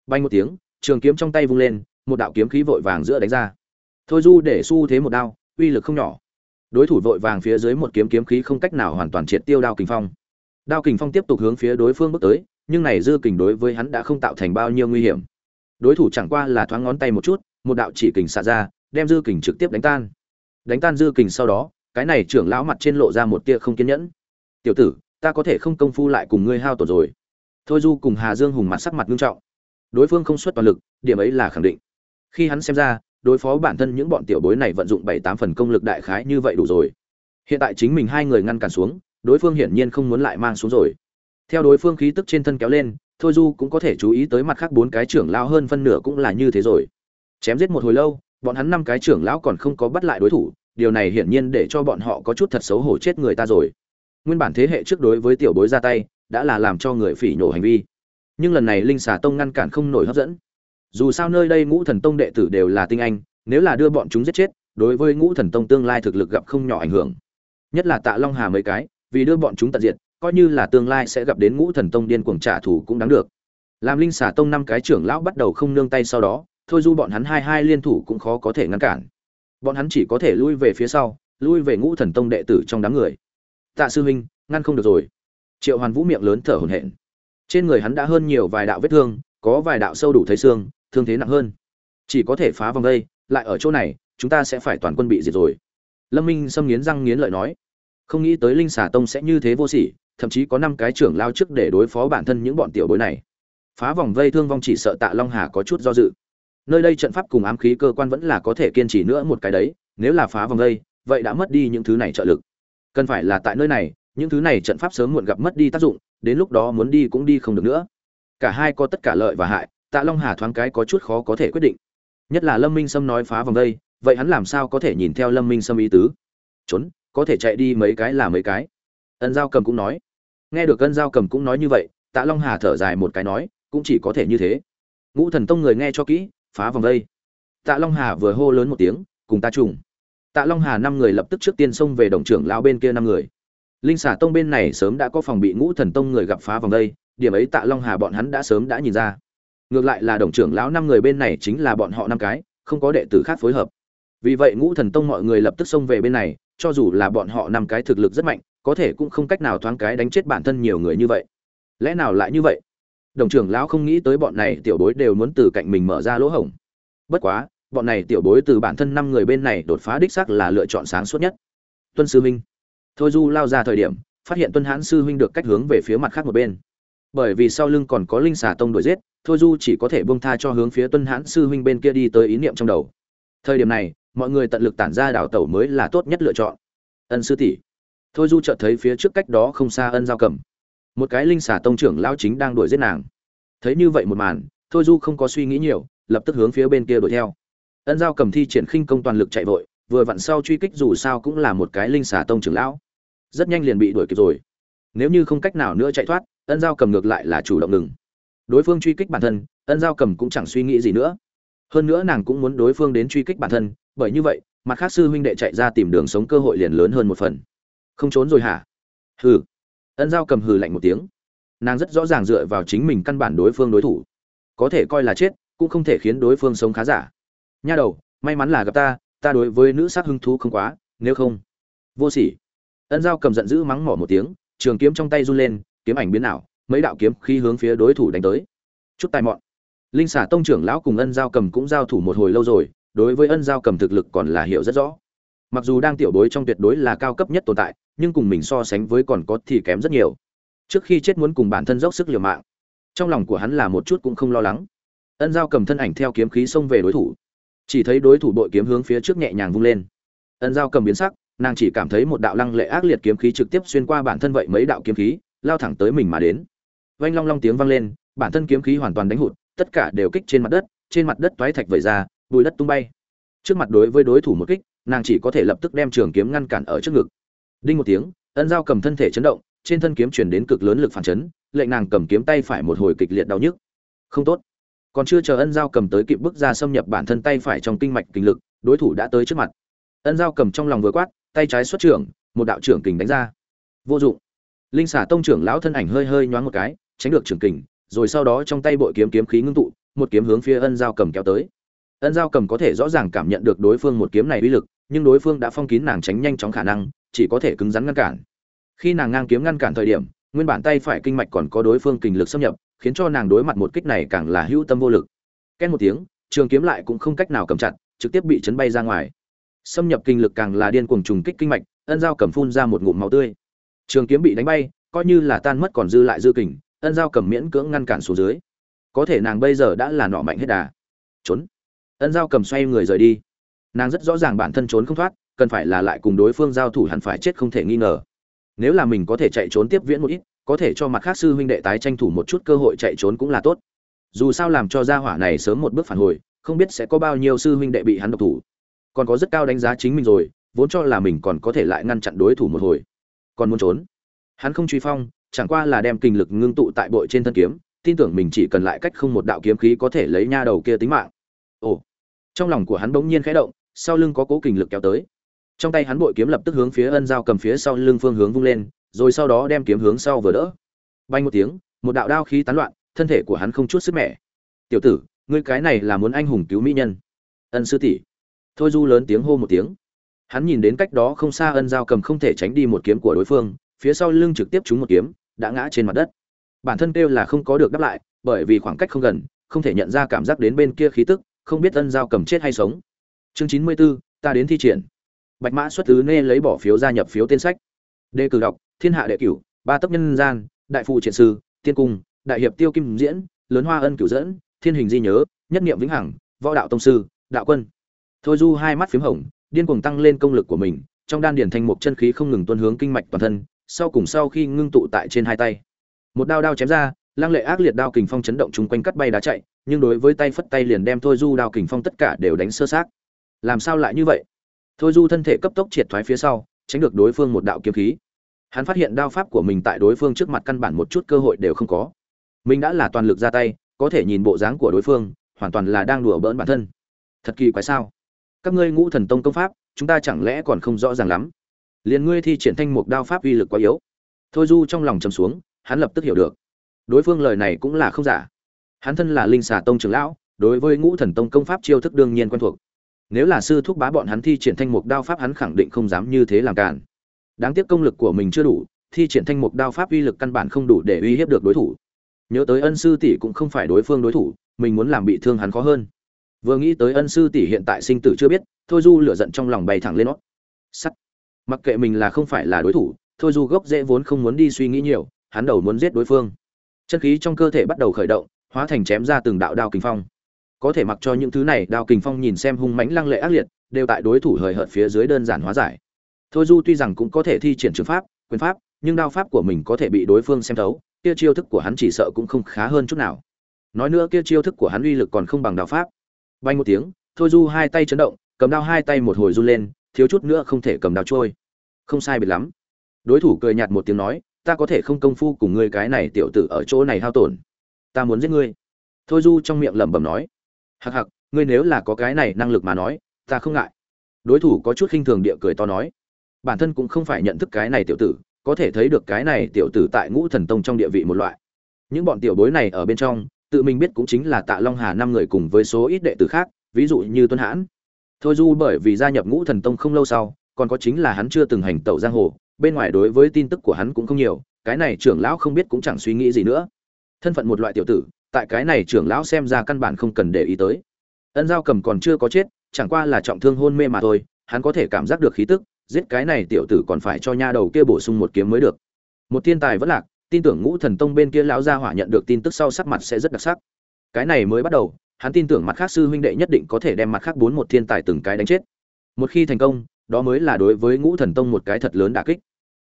Bay một tiếng, trường kiếm trong tay vung lên, một đạo kiếm khí vội vàng giữa đánh ra. Thôi du để xu thế một đao, uy lực không nhỏ. Đối thủ vội vàng phía dưới một kiếm kiếm khí không cách nào hoàn toàn triệt tiêu đao kình phong. Đao kình phong tiếp tục hướng phía đối phương bước tới, nhưng này dư kình đối với hắn đã không tạo thành bao nhiêu nguy hiểm. Đối thủ chẳng qua là thoáng ngón tay một chút, một đạo chỉ kình xạ ra, đem dư kình trực tiếp đánh tan. Đánh tan dư kình sau đó, cái này trưởng lão mặt trên lộ ra một tia không kiên nhẫn tiểu tử, ta có thể không công phu lại cùng ngươi hao tổn rồi. Thôi du cùng hà dương hùng mặt sắc mặt nghiêm trọng. Đối phương không xuất toàn lực, điểm ấy là khẳng định. Khi hắn xem ra, đối phó bản thân những bọn tiểu bối này vận dụng bảy tám phần công lực đại khái như vậy đủ rồi. Hiện tại chính mình hai người ngăn cản xuống, đối phương hiển nhiên không muốn lại mang xuống rồi. Theo đối phương khí tức trên thân kéo lên, thôi du cũng có thể chú ý tới mặt khác bốn cái trưởng lão hơn phân nửa cũng là như thế rồi. Chém giết một hồi lâu, bọn hắn năm cái trưởng lão còn không có bắt lại đối thủ, điều này hiển nhiên để cho bọn họ có chút thật xấu hổ chết người ta rồi nguyên bản thế hệ trước đối với tiểu bối ra tay, đã là làm cho người phỉ nhổ hành vi. Nhưng lần này linh xà tông ngăn cản không nổi hấp dẫn. Dù sao nơi đây ngũ thần tông đệ tử đều là tinh anh, nếu là đưa bọn chúng giết chết, đối với ngũ thần tông tương lai thực lực gặp không nhỏ ảnh hưởng. Nhất là tạ long hà mấy cái, vì đưa bọn chúng tận diệt, coi như là tương lai sẽ gặp đến ngũ thần tông điên cuồng trả thù cũng đáng được. Làm linh xà tông năm cái trưởng lão bắt đầu không nương tay sau đó, thôi du bọn hắn hai hai liên thủ cũng khó có thể ngăn cản. Bọn hắn chỉ có thể lui về phía sau, lui về ngũ thần tông đệ tử trong đám người tạ sư huynh, ngăn không được rồi. Triệu hoàn vũ miệng lớn thở hổn hển. Trên người hắn đã hơn nhiều vài đạo vết thương, có vài đạo sâu đủ thấy xương, thương thế nặng hơn. Chỉ có thể phá vòng đây, lại ở chỗ này, chúng ta sẽ phải toàn quân bị diệt rồi. Lâm minh xâm nghiến răng nghiến lợi nói. Không nghĩ tới linh xà tông sẽ như thế vô sỉ, thậm chí có năm cái trưởng lao trước để đối phó bản thân những bọn tiểu bối này. Phá vòng vây thương vong chỉ sợ tạ long hà có chút do dự. Nơi đây trận pháp cùng ám khí cơ quan vẫn là có thể kiên trì nữa một cái đấy, nếu là phá vòng vây, vậy đã mất đi những thứ này trợ lực cần phải là tại nơi này, những thứ này trận pháp sớm muộn gặp mất đi tác dụng, đến lúc đó muốn đi cũng đi không được nữa. Cả hai có tất cả lợi và hại, tạ long hà thoáng cái có chút khó có thể quyết định. Nhất là lâm minh sâm nói phá vòng đây, vậy hắn làm sao có thể nhìn theo lâm minh sâm ý tứ? Trốn, có thể chạy đi mấy cái là mấy cái. Ân giao cầm cũng nói. Nghe được ân giao cầm cũng nói như vậy, tạ long hà thở dài một cái nói, cũng chỉ có thể như thế. Ngũ thần tông người nghe cho kỹ, phá vòng đây. Tạ long hà vừa hô lớn một tiếng, cùng ta trùng tạ long hà năm người lập tức trước tiên xông về đồng trưởng lão bên kia năm người. Linh xà tông bên này sớm đã có phòng bị ngũ thần tông người gặp phá vòng đây, điểm ấy tạ long hà bọn hắn đã sớm đã nhìn ra. Ngược lại là đồng trưởng lão năm người bên này chính là bọn họ năm cái, không có đệ tử khác phối hợp. Vì vậy ngũ thần tông mọi người lập tức xông về bên này, cho dù là bọn họ năm cái thực lực rất mạnh, có thể cũng không cách nào thoáng cái đánh chết bản thân nhiều người như vậy. Lẽ nào lại như vậy? Đồng trưởng lão không nghĩ tới bọn này tiểu bối đều muốn từ cạnh mình mở ra lỗ hổng. Bất quá bọn này tiểu bối từ bản thân năm người bên này đột phá đích xác là lựa chọn sáng suốt nhất. Tuân sư minh. Thôi du lao ra thời điểm, phát hiện tuân hãn sư huynh được cách hướng về phía mặt khác một bên. Bởi vì sau lưng còn có linh xà tông đuổi giết, thôi du chỉ có thể buông tha cho hướng phía tuân hãn sư huynh bên kia đi tới ý niệm trong đầu. Thời điểm này, mọi người tận lực tản ra đảo tẩu mới là tốt nhất lựa chọn. Ân sư tỷ. Thôi du chợt thấy phía trước cách đó không xa ân giao cầm. Một cái linh xà tông trưởng lão chính đang đuổi giết nàng. Thấy như vậy một màn, thôi du không có suy nghĩ nhiều, lập tức hướng phía bên kia đuổi theo ân giao cầm thi triển khinh công toàn lực chạy vội, vừa vặn sau truy kích dù sao cũng là một cái linh xà tông trưởng lão. Rất nhanh liền bị đuổi kịp rồi. Nếu như không cách nào nữa chạy thoát, ân giao cầm ngược lại là chủ động ngừng. Đối phương truy kích bản thân, ân giao cầm cũng chẳng suy nghĩ gì nữa. Hơn nữa nàng cũng muốn đối phương đến truy kích bản thân, bởi như vậy, mặt khác sư huynh đệ chạy ra tìm đường sống cơ hội liền lớn hơn một phần. Không trốn rồi hả? Hừ. Ân giao cầm hừ lạnh một tiếng. Nàng rất rõ ràng dựa vào chính mình căn bản đối phương đối thủ. Có thể coi là chết, cũng không thể khiến đối phương sống khá giả nha đầu, may mắn là gặp ta ta đối với nữ sắc hứng thú không quá, nếu không. Vô sỉ. Ân giao cầm giận dữ mắng mỏ một tiếng, trường kiếm trong tay run lên, kiếm ảnh biến ảo, mấy đạo kiếm khi hướng phía đối thủ đánh tới. Chút tài mọn. Linh xả tông trưởng lão cùng ân giao cầm cũng giao thủ một hồi lâu rồi, đối với ân giao cầm thực lực còn là hiểu rất rõ. Mặc dù đang tiểu đối trong tuyệt đối là cao cấp nhất tồn tại, nhưng cùng mình so sánh với còn có thì kém rất nhiều. Trước khi chết muốn cùng bản thân dốc sức liều mạng. Trong lòng của hắn là một chút cũng không lo lắng. Ân giao cầm thân ảnh theo kiếm khí xông về đối thủ chỉ thấy đối thủ bội kiếm hướng phía trước nhẹ nhàng vung lên. Ân giao cầm biến sắc, nàng chỉ cảm thấy một đạo lăng lệ ác liệt kiếm khí trực tiếp xuyên qua bản thân vậy mấy đạo kiếm khí, lao thẳng tới mình mà đến. Vanh long long tiếng vang lên, bản thân kiếm khí hoàn toàn đánh hụt, tất cả đều kích trên mặt đất, trên mặt đất toái thạch vẩy ra, bùi đất tung bay. Trước mặt đối với đối thủ một kích, nàng chỉ có thể lập tức đem trường kiếm ngăn cản ở trước ngực. Đinh một tiếng, ân giao cầm thân thể chấn động, trên thân kiếm chuyển đến cực lớn lực phản chấn, lệnh nàng cầm kiếm tay phải một hồi kịch liệt đau nhức. Không tốt còn chưa chờ ân giao cầm tới kịp bước ra xâm nhập bản thân tay phải trong kinh mạch kinh lực, đối thủ đã tới trước mặt. Ân giao cầm trong lòng vừa quát, tay trái xuất trưởng, một đạo trưởng kình đánh ra. Vô dụng. Linh xả tông trưởng lão thân ảnh hơi hơi nhoáng một cái, tránh được trưởng kình, rồi sau đó trong tay bội kiếm kiếm khí ngưng tụ, một kiếm hướng phía ân giao cầm kéo tới. Ân giao cầm có thể rõ ràng cảm nhận được đối phương một kiếm này uy lực, nhưng đối phương đã phong kín nàng tránh nhanh chóng khả năng, chỉ có thể cứng rắn ngăn cản. Khi nàng ngang kiếm ngăn cản thời điểm, nguyên bản tay phải kinh mạch còn có đối phương kình lực xâm nhập khiến cho nàng đối mặt một kích này càng là hữu tâm vô lực. Ken một tiếng, trường kiếm lại cũng không cách nào cầm chặt, trực tiếp bị chấn bay ra ngoài. Xâm nhập kinh lực càng là điên cuồng trùng kích kinh mạch, ân giao cầm phun ra một ngụm máu tươi. Trường kiếm bị đánh bay, coi như là tan mất còn dư lại dư kình, ân giao cầm miễn cưỡng ngăn cản xuống dưới. Có thể nàng bây giờ đã là nọ mạnh hết đà. Trốn. Ân giao cầm xoay người rời đi. Nàng rất rõ ràng bản thân trốn không thoát, cần phải là lại cùng đối phương giao thủ hẳn phải chết không thể nghi ngờ. Nếu là mình có thể chạy trốn tiếp viễn một ít có thể cho mặt khác sư huynh đệ tái tranh thủ một chút cơ hội chạy trốn cũng là tốt. Dù sao làm cho gia hỏa này sớm một bước phản hồi, không biết sẽ có bao nhiêu sư huynh đệ bị hắn độc thủ. Còn có rất cao đánh giá chính mình rồi, vốn cho là mình còn có thể lại ngăn chặn đối thủ một hồi. Còn muốn trốn? Hắn không truy phong, chẳng qua là đem kinh lực ngưng tụ tại bội trên thân kiếm, tin tưởng mình chỉ cần lại cách không một đạo kiếm khí có thể lấy nha đầu kia tính mạng. Ồ. Trong lòng của hắn bỗng nhiên khẽ động, sau lưng có cố kình lực kéo tới. Trong tay hắn bội kiếm lập tức hướng phía ân giao cầm phía sau lưng phương hướng vung lên rồi sau đó đem kiếm hướng sau vừa đỡ. Bay một tiếng một đạo đao khí tán loạn thân thể của hắn không chút sức mẻ. Tiểu tử ngươi cái này là muốn anh hùng cứu mỹ nhân. Ân sư tỷ. Thôi du lớn tiếng hô một tiếng. Hắn nhìn đến cách đó không xa ân giao cầm không thể tránh đi một kiếm của đối phương phía sau lưng trực tiếp trúng một kiếm đã ngã trên mặt đất. Bản thân kêu là không có được đáp lại bởi vì khoảng cách không gần không thể nhận ra cảm giác đến bên kia khí tức không biết ân giao cầm chết hay sống. Chương chín mươi 94, ta đến thi triển. Bạch mã xuất tứ nê lấy bỏ phiếu gia nhập phiếu tên sách đề cử đọc, thiên hạ đệ cửu, ba tấp nhân gian, đại phụ triển sư, tiên cung, đại hiệp tiêu kim diễn, lớn hoa ân cửu dẫn, thiên hình di nhớ, nhất niệm vĩnh hằng, võ đạo tông sư, đạo quân. Thôi du hai mắt phím hồng, điên cuồng tăng lên công lực của mình, trong đan điển thành một chân khí không ngừng tuôn hướng kinh mạch toàn thân, sau cùng sau khi ngưng tụ tại trên hai tay. Một đao đao chém ra, lăng lệ ác liệt đao kình phong chấn động chung quanh cắt bay đá chạy, nhưng đối với tay phất tay liền đem thôi du đao kình phong tất cả đều đánh sơ sát làm sao lại như vậy? Thôi du thân thể cấp tốc triệt thoái phía sau tránh được đối phương một đạo kiếm khí. Hắn phát hiện đao pháp của mình tại đối phương trước mặt căn bản một chút cơ hội đều không có. Mình đã là toàn lực ra tay, có thể nhìn bộ dáng của đối phương, hoàn toàn là đang đùa bỡn bản thân. Thật kỳ quái sao? Các ngươi ngũ thần tông công pháp, chúng ta chẳng lẽ còn không rõ ràng lắm? Liền ngươi thi triển thanh mục đao pháp uy lực quá yếu. Thôi du trong lòng trầm xuống, hắn lập tức hiểu được. Đối phương lời này cũng là không giả. Hắn thân là linh xà tông trưởng lão, đối với ngũ thần tông công pháp chiêu thức đương nhiên quen thuộc nếu là sư thúc bá bọn hắn thi triển thanh mục đao pháp hắn khẳng định không dám như thế làm cản đáng tiếc công lực của mình chưa đủ, thi triển thanh mục đao pháp uy lực căn bản không đủ để uy hiếp được đối thủ. Nhớ tới ân sư tỷ cũng không phải đối phương đối thủ, mình muốn làm bị thương hắn khó hơn. Vừa nghĩ tới ân sư tỷ hiện tại sinh tử chưa biết, thôi du lửa giận trong lòng bay thẳng lên nó. sắt. Mặc kệ mình là không phải là đối thủ, thôi du gốc dễ vốn không muốn đi suy nghĩ nhiều, hắn đầu muốn giết đối phương. Chân khí trong cơ thể bắt đầu khởi động, hóa thành chém ra từng đạo đao kình phong có thể mặc cho những thứ này đao kình phong nhìn xem hung mãnh lăng lệ ác liệt, đều tại đối thủ hời hợt phía dưới đơn giản hóa giải. Thôi du tuy rằng cũng có thể thi triển trường pháp, quyền pháp, nhưng đao pháp của mình có thể bị đối phương xem thấu, kia chiêu thức của hắn chỉ sợ cũng không khá hơn chút nào. Nói nữa, kia chiêu thức của hắn uy lực còn không bằng đao pháp. Bay một tiếng, thôi du hai tay chấn động, cầm đao hai tay một hồi run lên, thiếu chút nữa không thể cầm đao trôi. Không sai biệt lắm. Đối thủ cười nhạt một tiếng nói, ta có thể không công phu cùng ngươi cái này tiểu tử ở chỗ này hao tổn. Ta muốn giết ngươi. Thôi du trong miệng lẩm bẩm nói hặc hặc ngươi nếu là có cái này năng lực mà nói, ta không ngại. Đối thủ có chút khinh thường địa cười to nói. Bản thân cũng không phải nhận thức cái này tiểu tử, có thể thấy được cái này tiểu tử tại ngũ thần tông trong địa vị một loại. Những bọn tiểu bối này ở bên trong, tự mình biết cũng chính là tạ long hà năm người cùng với số ít đệ tử khác, ví dụ như tuân hãn. Thôi du bởi vì gia nhập ngũ thần tông không lâu sau, còn có chính là hắn chưa từng hành tẩu giang hồ, bên ngoài đối với tin tức của hắn cũng không nhiều, cái này trưởng lão không biết cũng chẳng suy nghĩ gì nữa. Thân phận một loại tiểu tử tại cái này trưởng lão xem ra căn bản không cần để ý tới. Ân giao cầm còn chưa có chết, chẳng qua là trọng thương hôn mê mà thôi, hắn có thể cảm giác được khí tức, giết cái này tiểu tử còn phải cho nha đầu kia bổ sung một kiếm mới được. Một thiên tài vẫn lạc, tin tưởng ngũ thần tông bên kia lão gia hỏa nhận được tin tức sau sắc mặt sẽ rất đặc sắc. Cái này mới bắt đầu, hắn tin tưởng mặt khác sư huynh đệ nhất định có thể đem mặt khác bốn một thiên tài từng cái đánh chết. Một khi thành công, đó mới là đối với ngũ thần tông một cái thật lớn đả kích.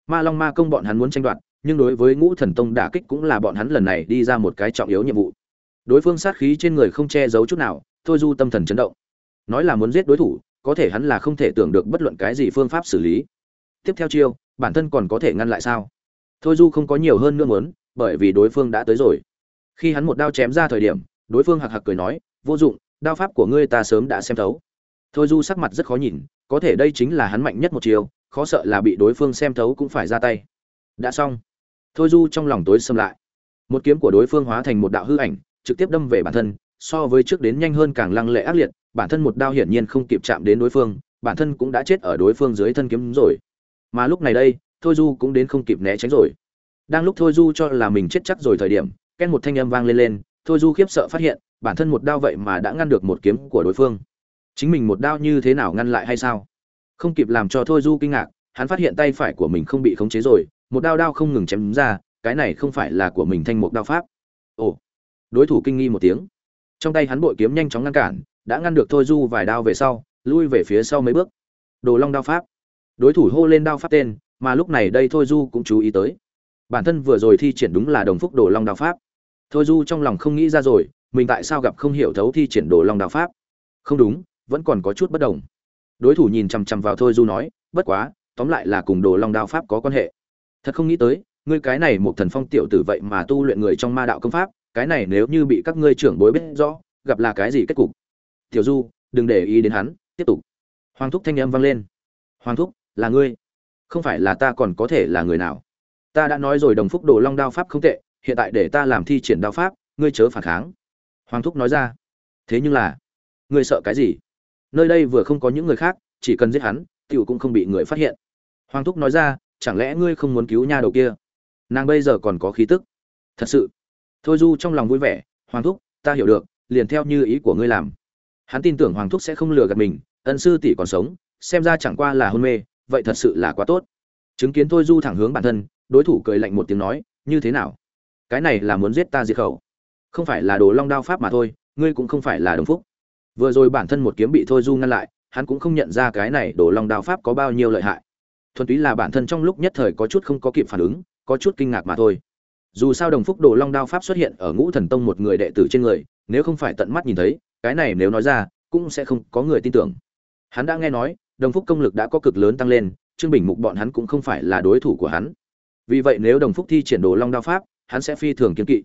Ma long ma công bọn hắn muốn tranh đoạt, nhưng đối với ngũ thần tông đả kích cũng là bọn hắn lần này đi ra một cái trọng yếu nhiệm vụ đối phương sát khí trên người không che giấu chút nào, thôi du tâm thần chấn động. Nói là muốn giết đối thủ, có thể hắn là không thể tưởng được bất luận cái gì phương pháp xử lý. Tiếp theo chiêu, bản thân còn có thể ngăn lại sao? Thôi du không có nhiều hơn nữa muốn, bởi vì đối phương đã tới rồi. Khi hắn một đao chém ra thời điểm, đối phương hạc hạc cười nói, vô dụng, đao pháp của ngươi ta sớm đã xem thấu. Thôi du sắc mặt rất khó nhìn, có thể đây chính là hắn mạnh nhất một chiều khó sợ là bị đối phương xem thấu cũng phải ra tay. Đã xong. Thôi du trong lòng tối xâm lại. Một kiếm của đối phương hóa thành một đạo hư ảnh trực tiếp đâm về bản thân, so với trước đến nhanh hơn càng lăng lệ ác liệt, bản thân một đao hiển nhiên không kịp chạm đến đối phương, bản thân cũng đã chết ở đối phương dưới thân kiếm rồi. Mà lúc này đây, thôi du cũng đến không kịp né tránh rồi. Đang lúc thôi du cho là mình chết chắc rồi thời điểm ken một thanh âm vang lên lên, thôi du khiếp sợ phát hiện, bản thân một đao vậy mà đã ngăn được một kiếm của đối phương. Chính mình một đao như thế nào ngăn lại hay sao? Không kịp làm cho thôi du kinh ngạc, hắn phát hiện tay phải của mình không bị khống chế rồi, một đao đao không ngừng chém ra, cái này không phải là của mình thanh một đao pháp. Ồ đối thủ kinh nghi một tiếng. Trong tay hắn bội kiếm nhanh chóng ngăn cản, đã ngăn được thôi du vài đao về sau, lui về phía sau mấy bước. Đồ long đao pháp. Đối thủ hô lên đao pháp tên, mà lúc này đây thôi du cũng chú ý tới. Bản thân vừa rồi thi triển đúng là đồng phúc đồ long đao pháp. Thôi du trong lòng không nghĩ ra rồi, mình tại sao gặp không hiểu thấu thi triển đồ long đao pháp? Không đúng, vẫn còn có chút bất đồng. Đối thủ nhìn chằm chằm vào thôi du nói, bất quá, tóm lại là cùng đồ long đao pháp có quan hệ. Thật không nghĩ tới, ngươi cái này một thần phong tiểu tử vậy mà tu luyện người trong ma đạo công pháp cái này nếu như bị các ngươi trưởng bối biết rõ, gặp là cái gì kết cục? Tiểu du, đừng để ý đến hắn, tiếp tục. Hoàng thúc thanh âm vang lên. Hoàng thúc, là ngươi. Không phải là ta còn có thể là người nào. Ta đã nói rồi đồng phúc đồ long đao pháp không tệ, hiện tại để ta làm thi triển đao pháp, ngươi chớ phản kháng. Hoàng thúc nói ra. Thế nhưng là, ngươi sợ cái gì? Nơi đây vừa không có những người khác, chỉ cần giết hắn, tiểu cũng không bị người phát hiện. Hoàng thúc nói ra, chẳng lẽ ngươi không muốn cứu nha đầu kia? Nàng bây giờ còn có khí tức. Thật sự thôi du trong lòng vui vẻ, hoàng thúc, ta hiểu được, liền theo như ý của ngươi làm. Hắn tin tưởng hoàng thúc sẽ không lừa gạt mình, ân sư tỷ còn sống, xem ra chẳng qua là hôn mê, vậy thật sự là quá tốt. Chứng kiến thôi du thẳng hướng bản thân, đối thủ cười lạnh một tiếng nói, như thế nào? Cái này là muốn giết ta diệt khẩu. Không phải là đồ long đao pháp mà thôi, ngươi cũng không phải là đồng phúc. Vừa rồi bản thân một kiếm bị thôi du ngăn lại, hắn cũng không nhận ra cái này đồ long đao pháp có bao nhiêu lợi hại. Thuần túy là bản thân trong lúc nhất thời có chút không có kịp phản ứng, có chút kinh ngạc mà thôi dù sao đồng phúc đồ long đao pháp xuất hiện ở ngũ thần tông một người đệ tử trên người, nếu không phải tận mắt nhìn thấy, cái này nếu nói ra, cũng sẽ không có người tin tưởng. Hắn đã nghe nói, đồng phúc công lực đã có cực lớn tăng lên, trương bình mục bọn hắn cũng không phải là đối thủ của hắn. Vì vậy nếu đồng phúc thi triển đồ long đao pháp, hắn sẽ phi thường kiên kỵ.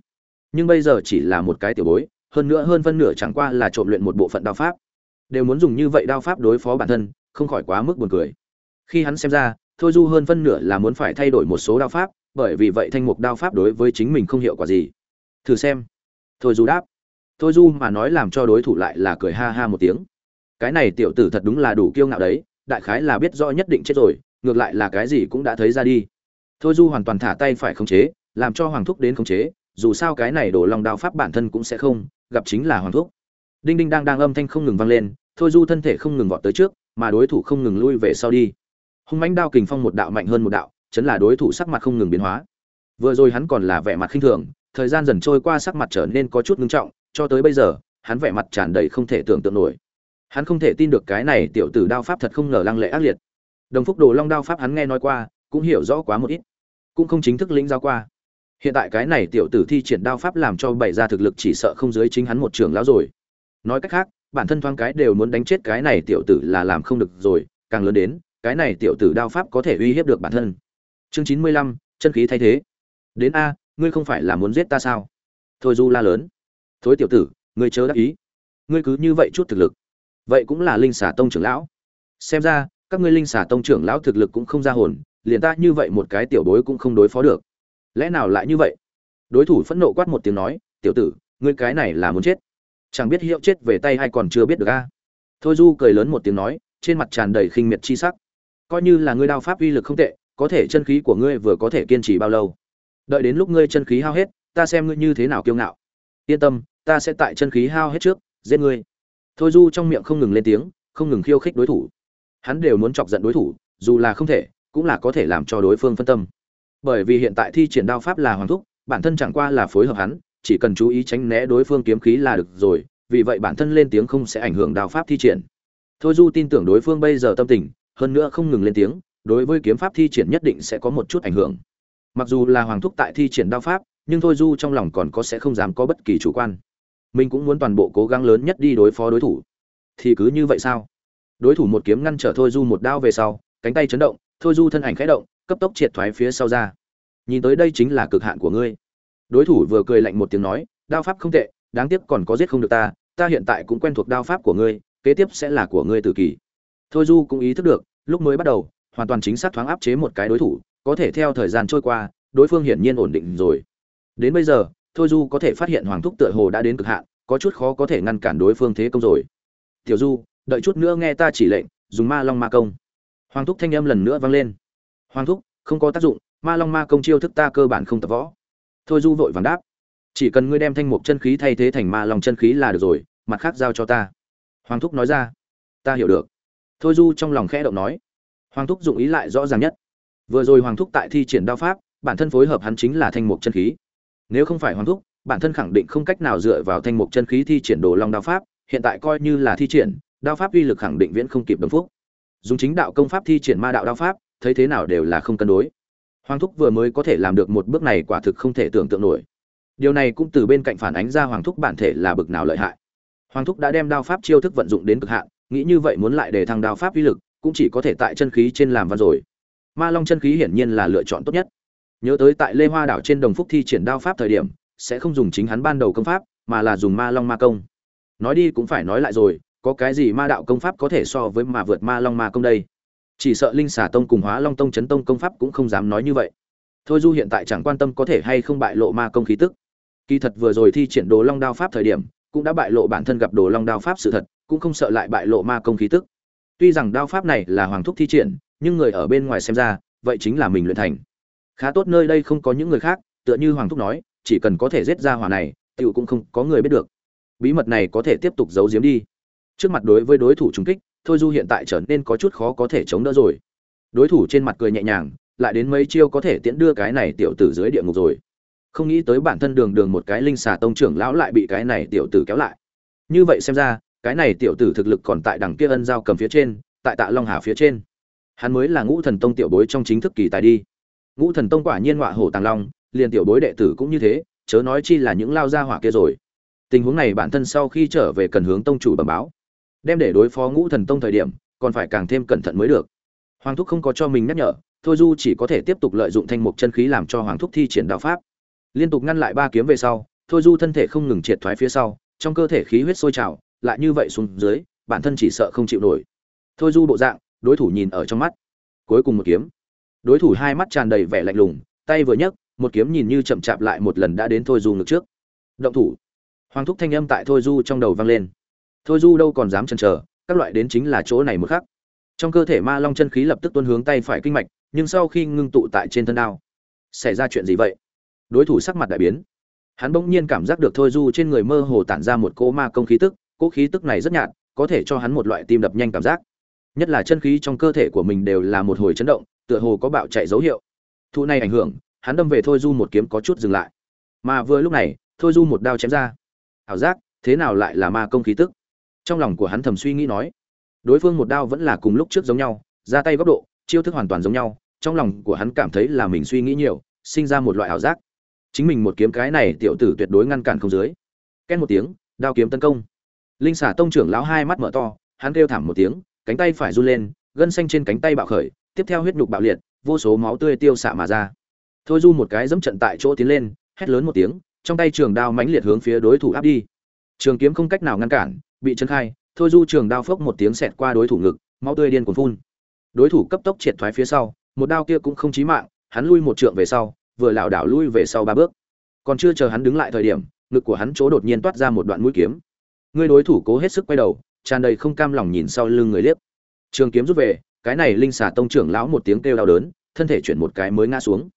Nhưng bây giờ chỉ là một cái tiểu bối, hơn nữa hơn phân nửa chẳng qua là trộm luyện một bộ phận đao pháp. Đều muốn dùng như vậy đao pháp đối phó bản thân, không khỏi quá mức buồn cười. Khi hắn xem ra, thôi du hơn phân nửa là muốn phải thay đổi một số đao pháp bởi vì vậy thanh mục đao pháp đối với chính mình không hiệu quả gì. Thử xem. Thôi du đáp. Thôi du mà nói làm cho đối thủ lại là cười ha ha một tiếng. Cái này tiểu tử thật đúng là đủ kiêu ngạo đấy, đại khái là biết rõ nhất định chết rồi, ngược lại là cái gì cũng đã thấy ra đi. Thôi du hoàn toàn thả tay phải khống chế, làm cho hoàng thúc đến khống chế, dù sao cái này đổ lòng đao pháp bản thân cũng sẽ không, gặp chính là hoàng thúc. Đinh đinh đang đang âm thanh không ngừng vang lên, thôi du thân thể không ngừng vọt tới trước, mà đối thủ không ngừng lui về sau đi. Hung mãnh đao kình phong một đạo mạnh hơn một đạo chấn là đối thủ sắc mặt không ngừng biến hóa. Vừa rồi hắn còn là vẻ mặt khinh thường, thời gian dần trôi qua sắc mặt trở nên có chút ngưng trọng, cho tới bây giờ, hắn vẻ mặt tràn đầy không thể tưởng tượng nổi. Hắn không thể tin được cái này tiểu tử đao pháp thật không ngờ lăng lệ ác liệt. Đồng phúc đồ long đao pháp hắn nghe nói qua, cũng hiểu rõ quá một ít, cũng không chính thức lĩnh giao qua. Hiện tại cái này tiểu tử thi triển đao pháp làm cho bày ra thực lực chỉ sợ không dưới chính hắn một trường lão rồi. Nói cách khác, bản thân thoáng cái đều muốn đánh chết cái này tiểu tử là làm không được rồi, càng lớn đến, cái này tiểu tử đao pháp có thể uy hiếp được bản thân chương chín mươi lăm, chân khí thay thế. Đến a, ngươi không phải là muốn giết ta sao? Thôi du la lớn. Thối tiểu tử, ngươi chớ đắc ý. Ngươi cứ như vậy chút thực lực. Vậy cũng là linh xà tông trưởng lão. Xem ra, các ngươi linh xà tông trưởng lão thực lực cũng không ra hồn, liền ta như vậy một cái tiểu bối cũng không đối phó được. Lẽ nào lại như vậy? Đối thủ phẫn nộ quát một tiếng nói, tiểu tử, ngươi cái này là muốn chết. Chẳng biết hiệu chết về tay hay còn chưa biết được a. Thôi du cười lớn một tiếng nói, trên mặt tràn đầy khinh miệt chi sắc. Coi như là ngươi đao pháp uy lực không tệ có thể chân khí của ngươi vừa có thể kiên trì bao lâu? Đợi đến lúc ngươi chân khí hao hết, ta xem ngươi như thế nào kiêu ngạo. Yên tâm, ta sẽ tại chân khí hao hết trước, giết ngươi. Thôi du trong miệng không ngừng lên tiếng, không ngừng khiêu khích đối thủ. Hắn đều muốn chọc giận đối thủ, dù là không thể, cũng là có thể làm cho đối phương phân tâm. Bởi vì hiện tại thi triển đao pháp là hoàng thúc, bản thân chẳng qua là phối hợp hắn, chỉ cần chú ý tránh né đối phương kiếm khí là được rồi, vì vậy bản thân lên tiếng không sẽ ảnh hưởng đao pháp thi triển. Thôi du tin tưởng đối phương bây giờ tâm tình, hơn nữa không ngừng lên tiếng đối với kiếm pháp thi triển nhất định sẽ có một chút ảnh hưởng. Mặc dù là hoàng thúc tại thi triển đao pháp, nhưng thôi du trong lòng còn có sẽ không dám có bất kỳ chủ quan. Mình cũng muốn toàn bộ cố gắng lớn nhất đi đối phó đối thủ. Thì cứ như vậy sao? Đối thủ một kiếm ngăn trở thôi du một đao về sau, cánh tay chấn động, thôi du thân ảnh khẽ động, cấp tốc triệt thoái phía sau ra. Nhìn tới đây chính là cực hạn của ngươi. Đối thủ vừa cười lạnh một tiếng nói, đao pháp không tệ, đáng tiếc còn có giết không được ta ta hiện tại cũng quen thuộc đao pháp của ngươi, kế tiếp sẽ là của ngươi tử kỳ. Thôi du cũng ý thức được, lúc mới bắt đầu hoàn toàn chính xác thoáng áp chế một cái đối thủ, có thể theo thời gian trôi qua, đối phương hiển nhiên ổn định rồi. Đến bây giờ, thôi du có thể phát hiện hoàng thúc tựa hồ đã đến cực hạn, có chút khó có thể ngăn cản đối phương thế công rồi. Tiểu du, đợi chút nữa nghe ta chỉ lệnh, dùng ma long ma công. Hoàng thúc thanh âm lần nữa vang lên. Hoàng thúc, không có tác dụng, ma long ma công chiêu thức ta cơ bản không tập võ. Thôi du vội vàng đáp. Chỉ cần ngươi đem thanh mục chân khí thay thế thành ma long chân khí là được rồi, mặt khác giao cho ta. Hoàng thúc nói ra. Ta hiểu được. Thôi du trong lòng khẽ động nói hoàng thúc dụng ý lại rõ ràng nhất. Vừa rồi hoàng thúc tại thi triển đao pháp, bản thân phối hợp hắn chính là thanh mục chân khí. Nếu không phải hoàng thúc, bản thân khẳng định không cách nào dựa vào thanh mục chân khí thi triển đồ long đao pháp, hiện tại coi như là thi triển, đao pháp uy lực khẳng định viễn không kịp đồng phúc. Dùng chính đạo công pháp thi triển ma đạo đao pháp, thấy thế nào đều là không cân đối. Hoàng thúc vừa mới có thể làm được một bước này quả thực không thể tưởng tượng nổi. Điều này cũng từ bên cạnh phản ánh ra hoàng thúc bản thể là bực nào lợi hại. Hoàng thúc đã đem đao pháp chiêu thức vận dụng đến cực hạn, nghĩ như vậy muốn lại để thăng đao pháp uy lực cũng chỉ có thể tại chân khí trên làm văn rồi. Ma long chân khí hiển nhiên là lựa chọn tốt nhất. Nhớ tới tại lê hoa đảo trên đồng phúc thi triển đao pháp thời điểm, sẽ không dùng chính hắn ban đầu công pháp, mà là dùng ma long ma công. Nói đi cũng phải nói lại rồi, có cái gì ma đạo công pháp có thể so với mà vượt ma long ma công đây? Chỉ sợ linh xà tông cùng hóa long tông chấn tông công pháp cũng không dám nói như vậy. Thôi du hiện tại chẳng quan tâm có thể hay không bại lộ ma công khí tức. Kỳ thật vừa rồi thi triển đồ long đao pháp thời điểm, cũng đã bại lộ bản thân gặp đồ long đao pháp sự thật, cũng không sợ lại bại lộ ma công khí tức tuy rằng đao pháp này là hoàng thúc thi triển, nhưng người ở bên ngoài xem ra, vậy chính là mình luyện thành. Khá tốt nơi đây không có những người khác, tựa như hoàng thúc nói, chỉ cần có thể giết ra hỏa này, tiểu cũng không có người biết được. Bí mật này có thể tiếp tục giấu giếm đi. Trước mặt đối với đối thủ trùng kích, thôi du hiện tại trở nên có chút khó có thể chống đỡ rồi. Đối thủ trên mặt cười nhẹ nhàng, lại đến mấy chiêu có thể tiễn đưa cái này tiểu tử dưới địa ngục rồi. Không nghĩ tới bản thân đường đường một cái linh xà tông trưởng lão lại bị cái này tiểu tử kéo lại. Như vậy xem ra cái này tiểu tử thực lực còn tại đằng kia ân giao cầm phía trên, tại tạ long hà phía trên. Hắn mới là ngũ thần tông tiểu bối trong chính thức kỳ tài đi. Ngũ thần tông quả nhiên họa hổ tàng long, liền tiểu bối đệ tử cũng như thế, chớ nói chi là những lao gia hỏa kia rồi. Tình huống này bản thân sau khi trở về cần hướng tông chủ bẩm báo. Đem để đối phó ngũ thần tông thời điểm, còn phải càng thêm cẩn thận mới được. Hoàng thúc không có cho mình nhắc nhở, thôi du chỉ có thể tiếp tục lợi dụng thanh mục chân khí làm cho hoàng thúc thi triển đạo pháp. Liên tục ngăn lại ba kiếm về sau, thôi du thân thể không ngừng triệt thoái phía sau, trong cơ thể khí huyết sôi trào lại như vậy xuống dưới, bản thân chỉ sợ không chịu nổi. Thôi du bộ dạng, đối thủ nhìn ở trong mắt. Cuối cùng một kiếm. Đối thủ hai mắt tràn đầy vẻ lạnh lùng, tay vừa nhấc, một kiếm nhìn như chậm chạp lại một lần đã đến thôi du ngực trước. Động thủ. Hoàng thúc thanh âm tại thôi du trong đầu vang lên. Thôi du đâu còn dám chần chờ, các loại đến chính là chỗ này một khắc. Trong cơ thể ma long chân khí lập tức tuôn hướng tay phải kinh mạch, nhưng sau khi ngưng tụ tại trên thân đao, xảy ra chuyện gì vậy? Đối thủ sắc mặt đại biến. Hắn bỗng nhiên cảm giác được thôi du trên người mơ hồ tản ra một cỗ ma công khí tức cỗ khí tức này rất nhạt, có thể cho hắn một loại tim đập nhanh cảm giác. Nhất là chân khí trong cơ thể của mình đều là một hồi chấn động, tựa hồ có bạo chạy dấu hiệu. Thụ này ảnh hưởng, hắn đâm về thôi du một kiếm có chút dừng lại. Mà vừa lúc này, thôi du một đao chém ra. Ảo giác, thế nào lại là ma công khí tức? Trong lòng của hắn thầm suy nghĩ nói. Đối phương một đao vẫn là cùng lúc trước giống nhau, ra tay góc độ, chiêu thức hoàn toàn giống nhau, trong lòng của hắn cảm thấy là mình suy nghĩ nhiều, sinh ra một loại ảo giác. Chính mình một kiếm cái này tiểu tử tuyệt đối ngăn cản không dưới. Két một tiếng, đao kiếm tấn công linh xả tông trưởng lão hai mắt mở to, hắn kêu thảm một tiếng, cánh tay phải run lên, gân xanh trên cánh tay bạo khởi, tiếp theo huyết nhục bạo liệt, vô số máu tươi tiêu xạ mà ra. Thôi du một cái dẫm trận tại chỗ tiến lên, hét lớn một tiếng, trong tay trường đao mãnh liệt hướng phía đối thủ áp đi. Trường kiếm không cách nào ngăn cản, bị chân khai, thôi du trường đao phốc một tiếng xẹt qua đối thủ ngực, máu tươi điên cuồng phun. Đối thủ cấp tốc triệt thoái phía sau, một đao kia cũng không chí mạng, hắn lui một trượng về sau, vừa lảo đảo lui về sau ba bước. Còn chưa chờ hắn đứng lại thời điểm, ngực của hắn chỗ đột nhiên toát ra một đoạn mũi kiếm người đối thủ cố hết sức quay đầu, tràn đầy không cam lòng nhìn sau lưng người liếc. Trường kiếm rút về, cái này linh xà tông trưởng lão một tiếng kêu đau đớn, thân thể chuyển một cái mới ngã xuống.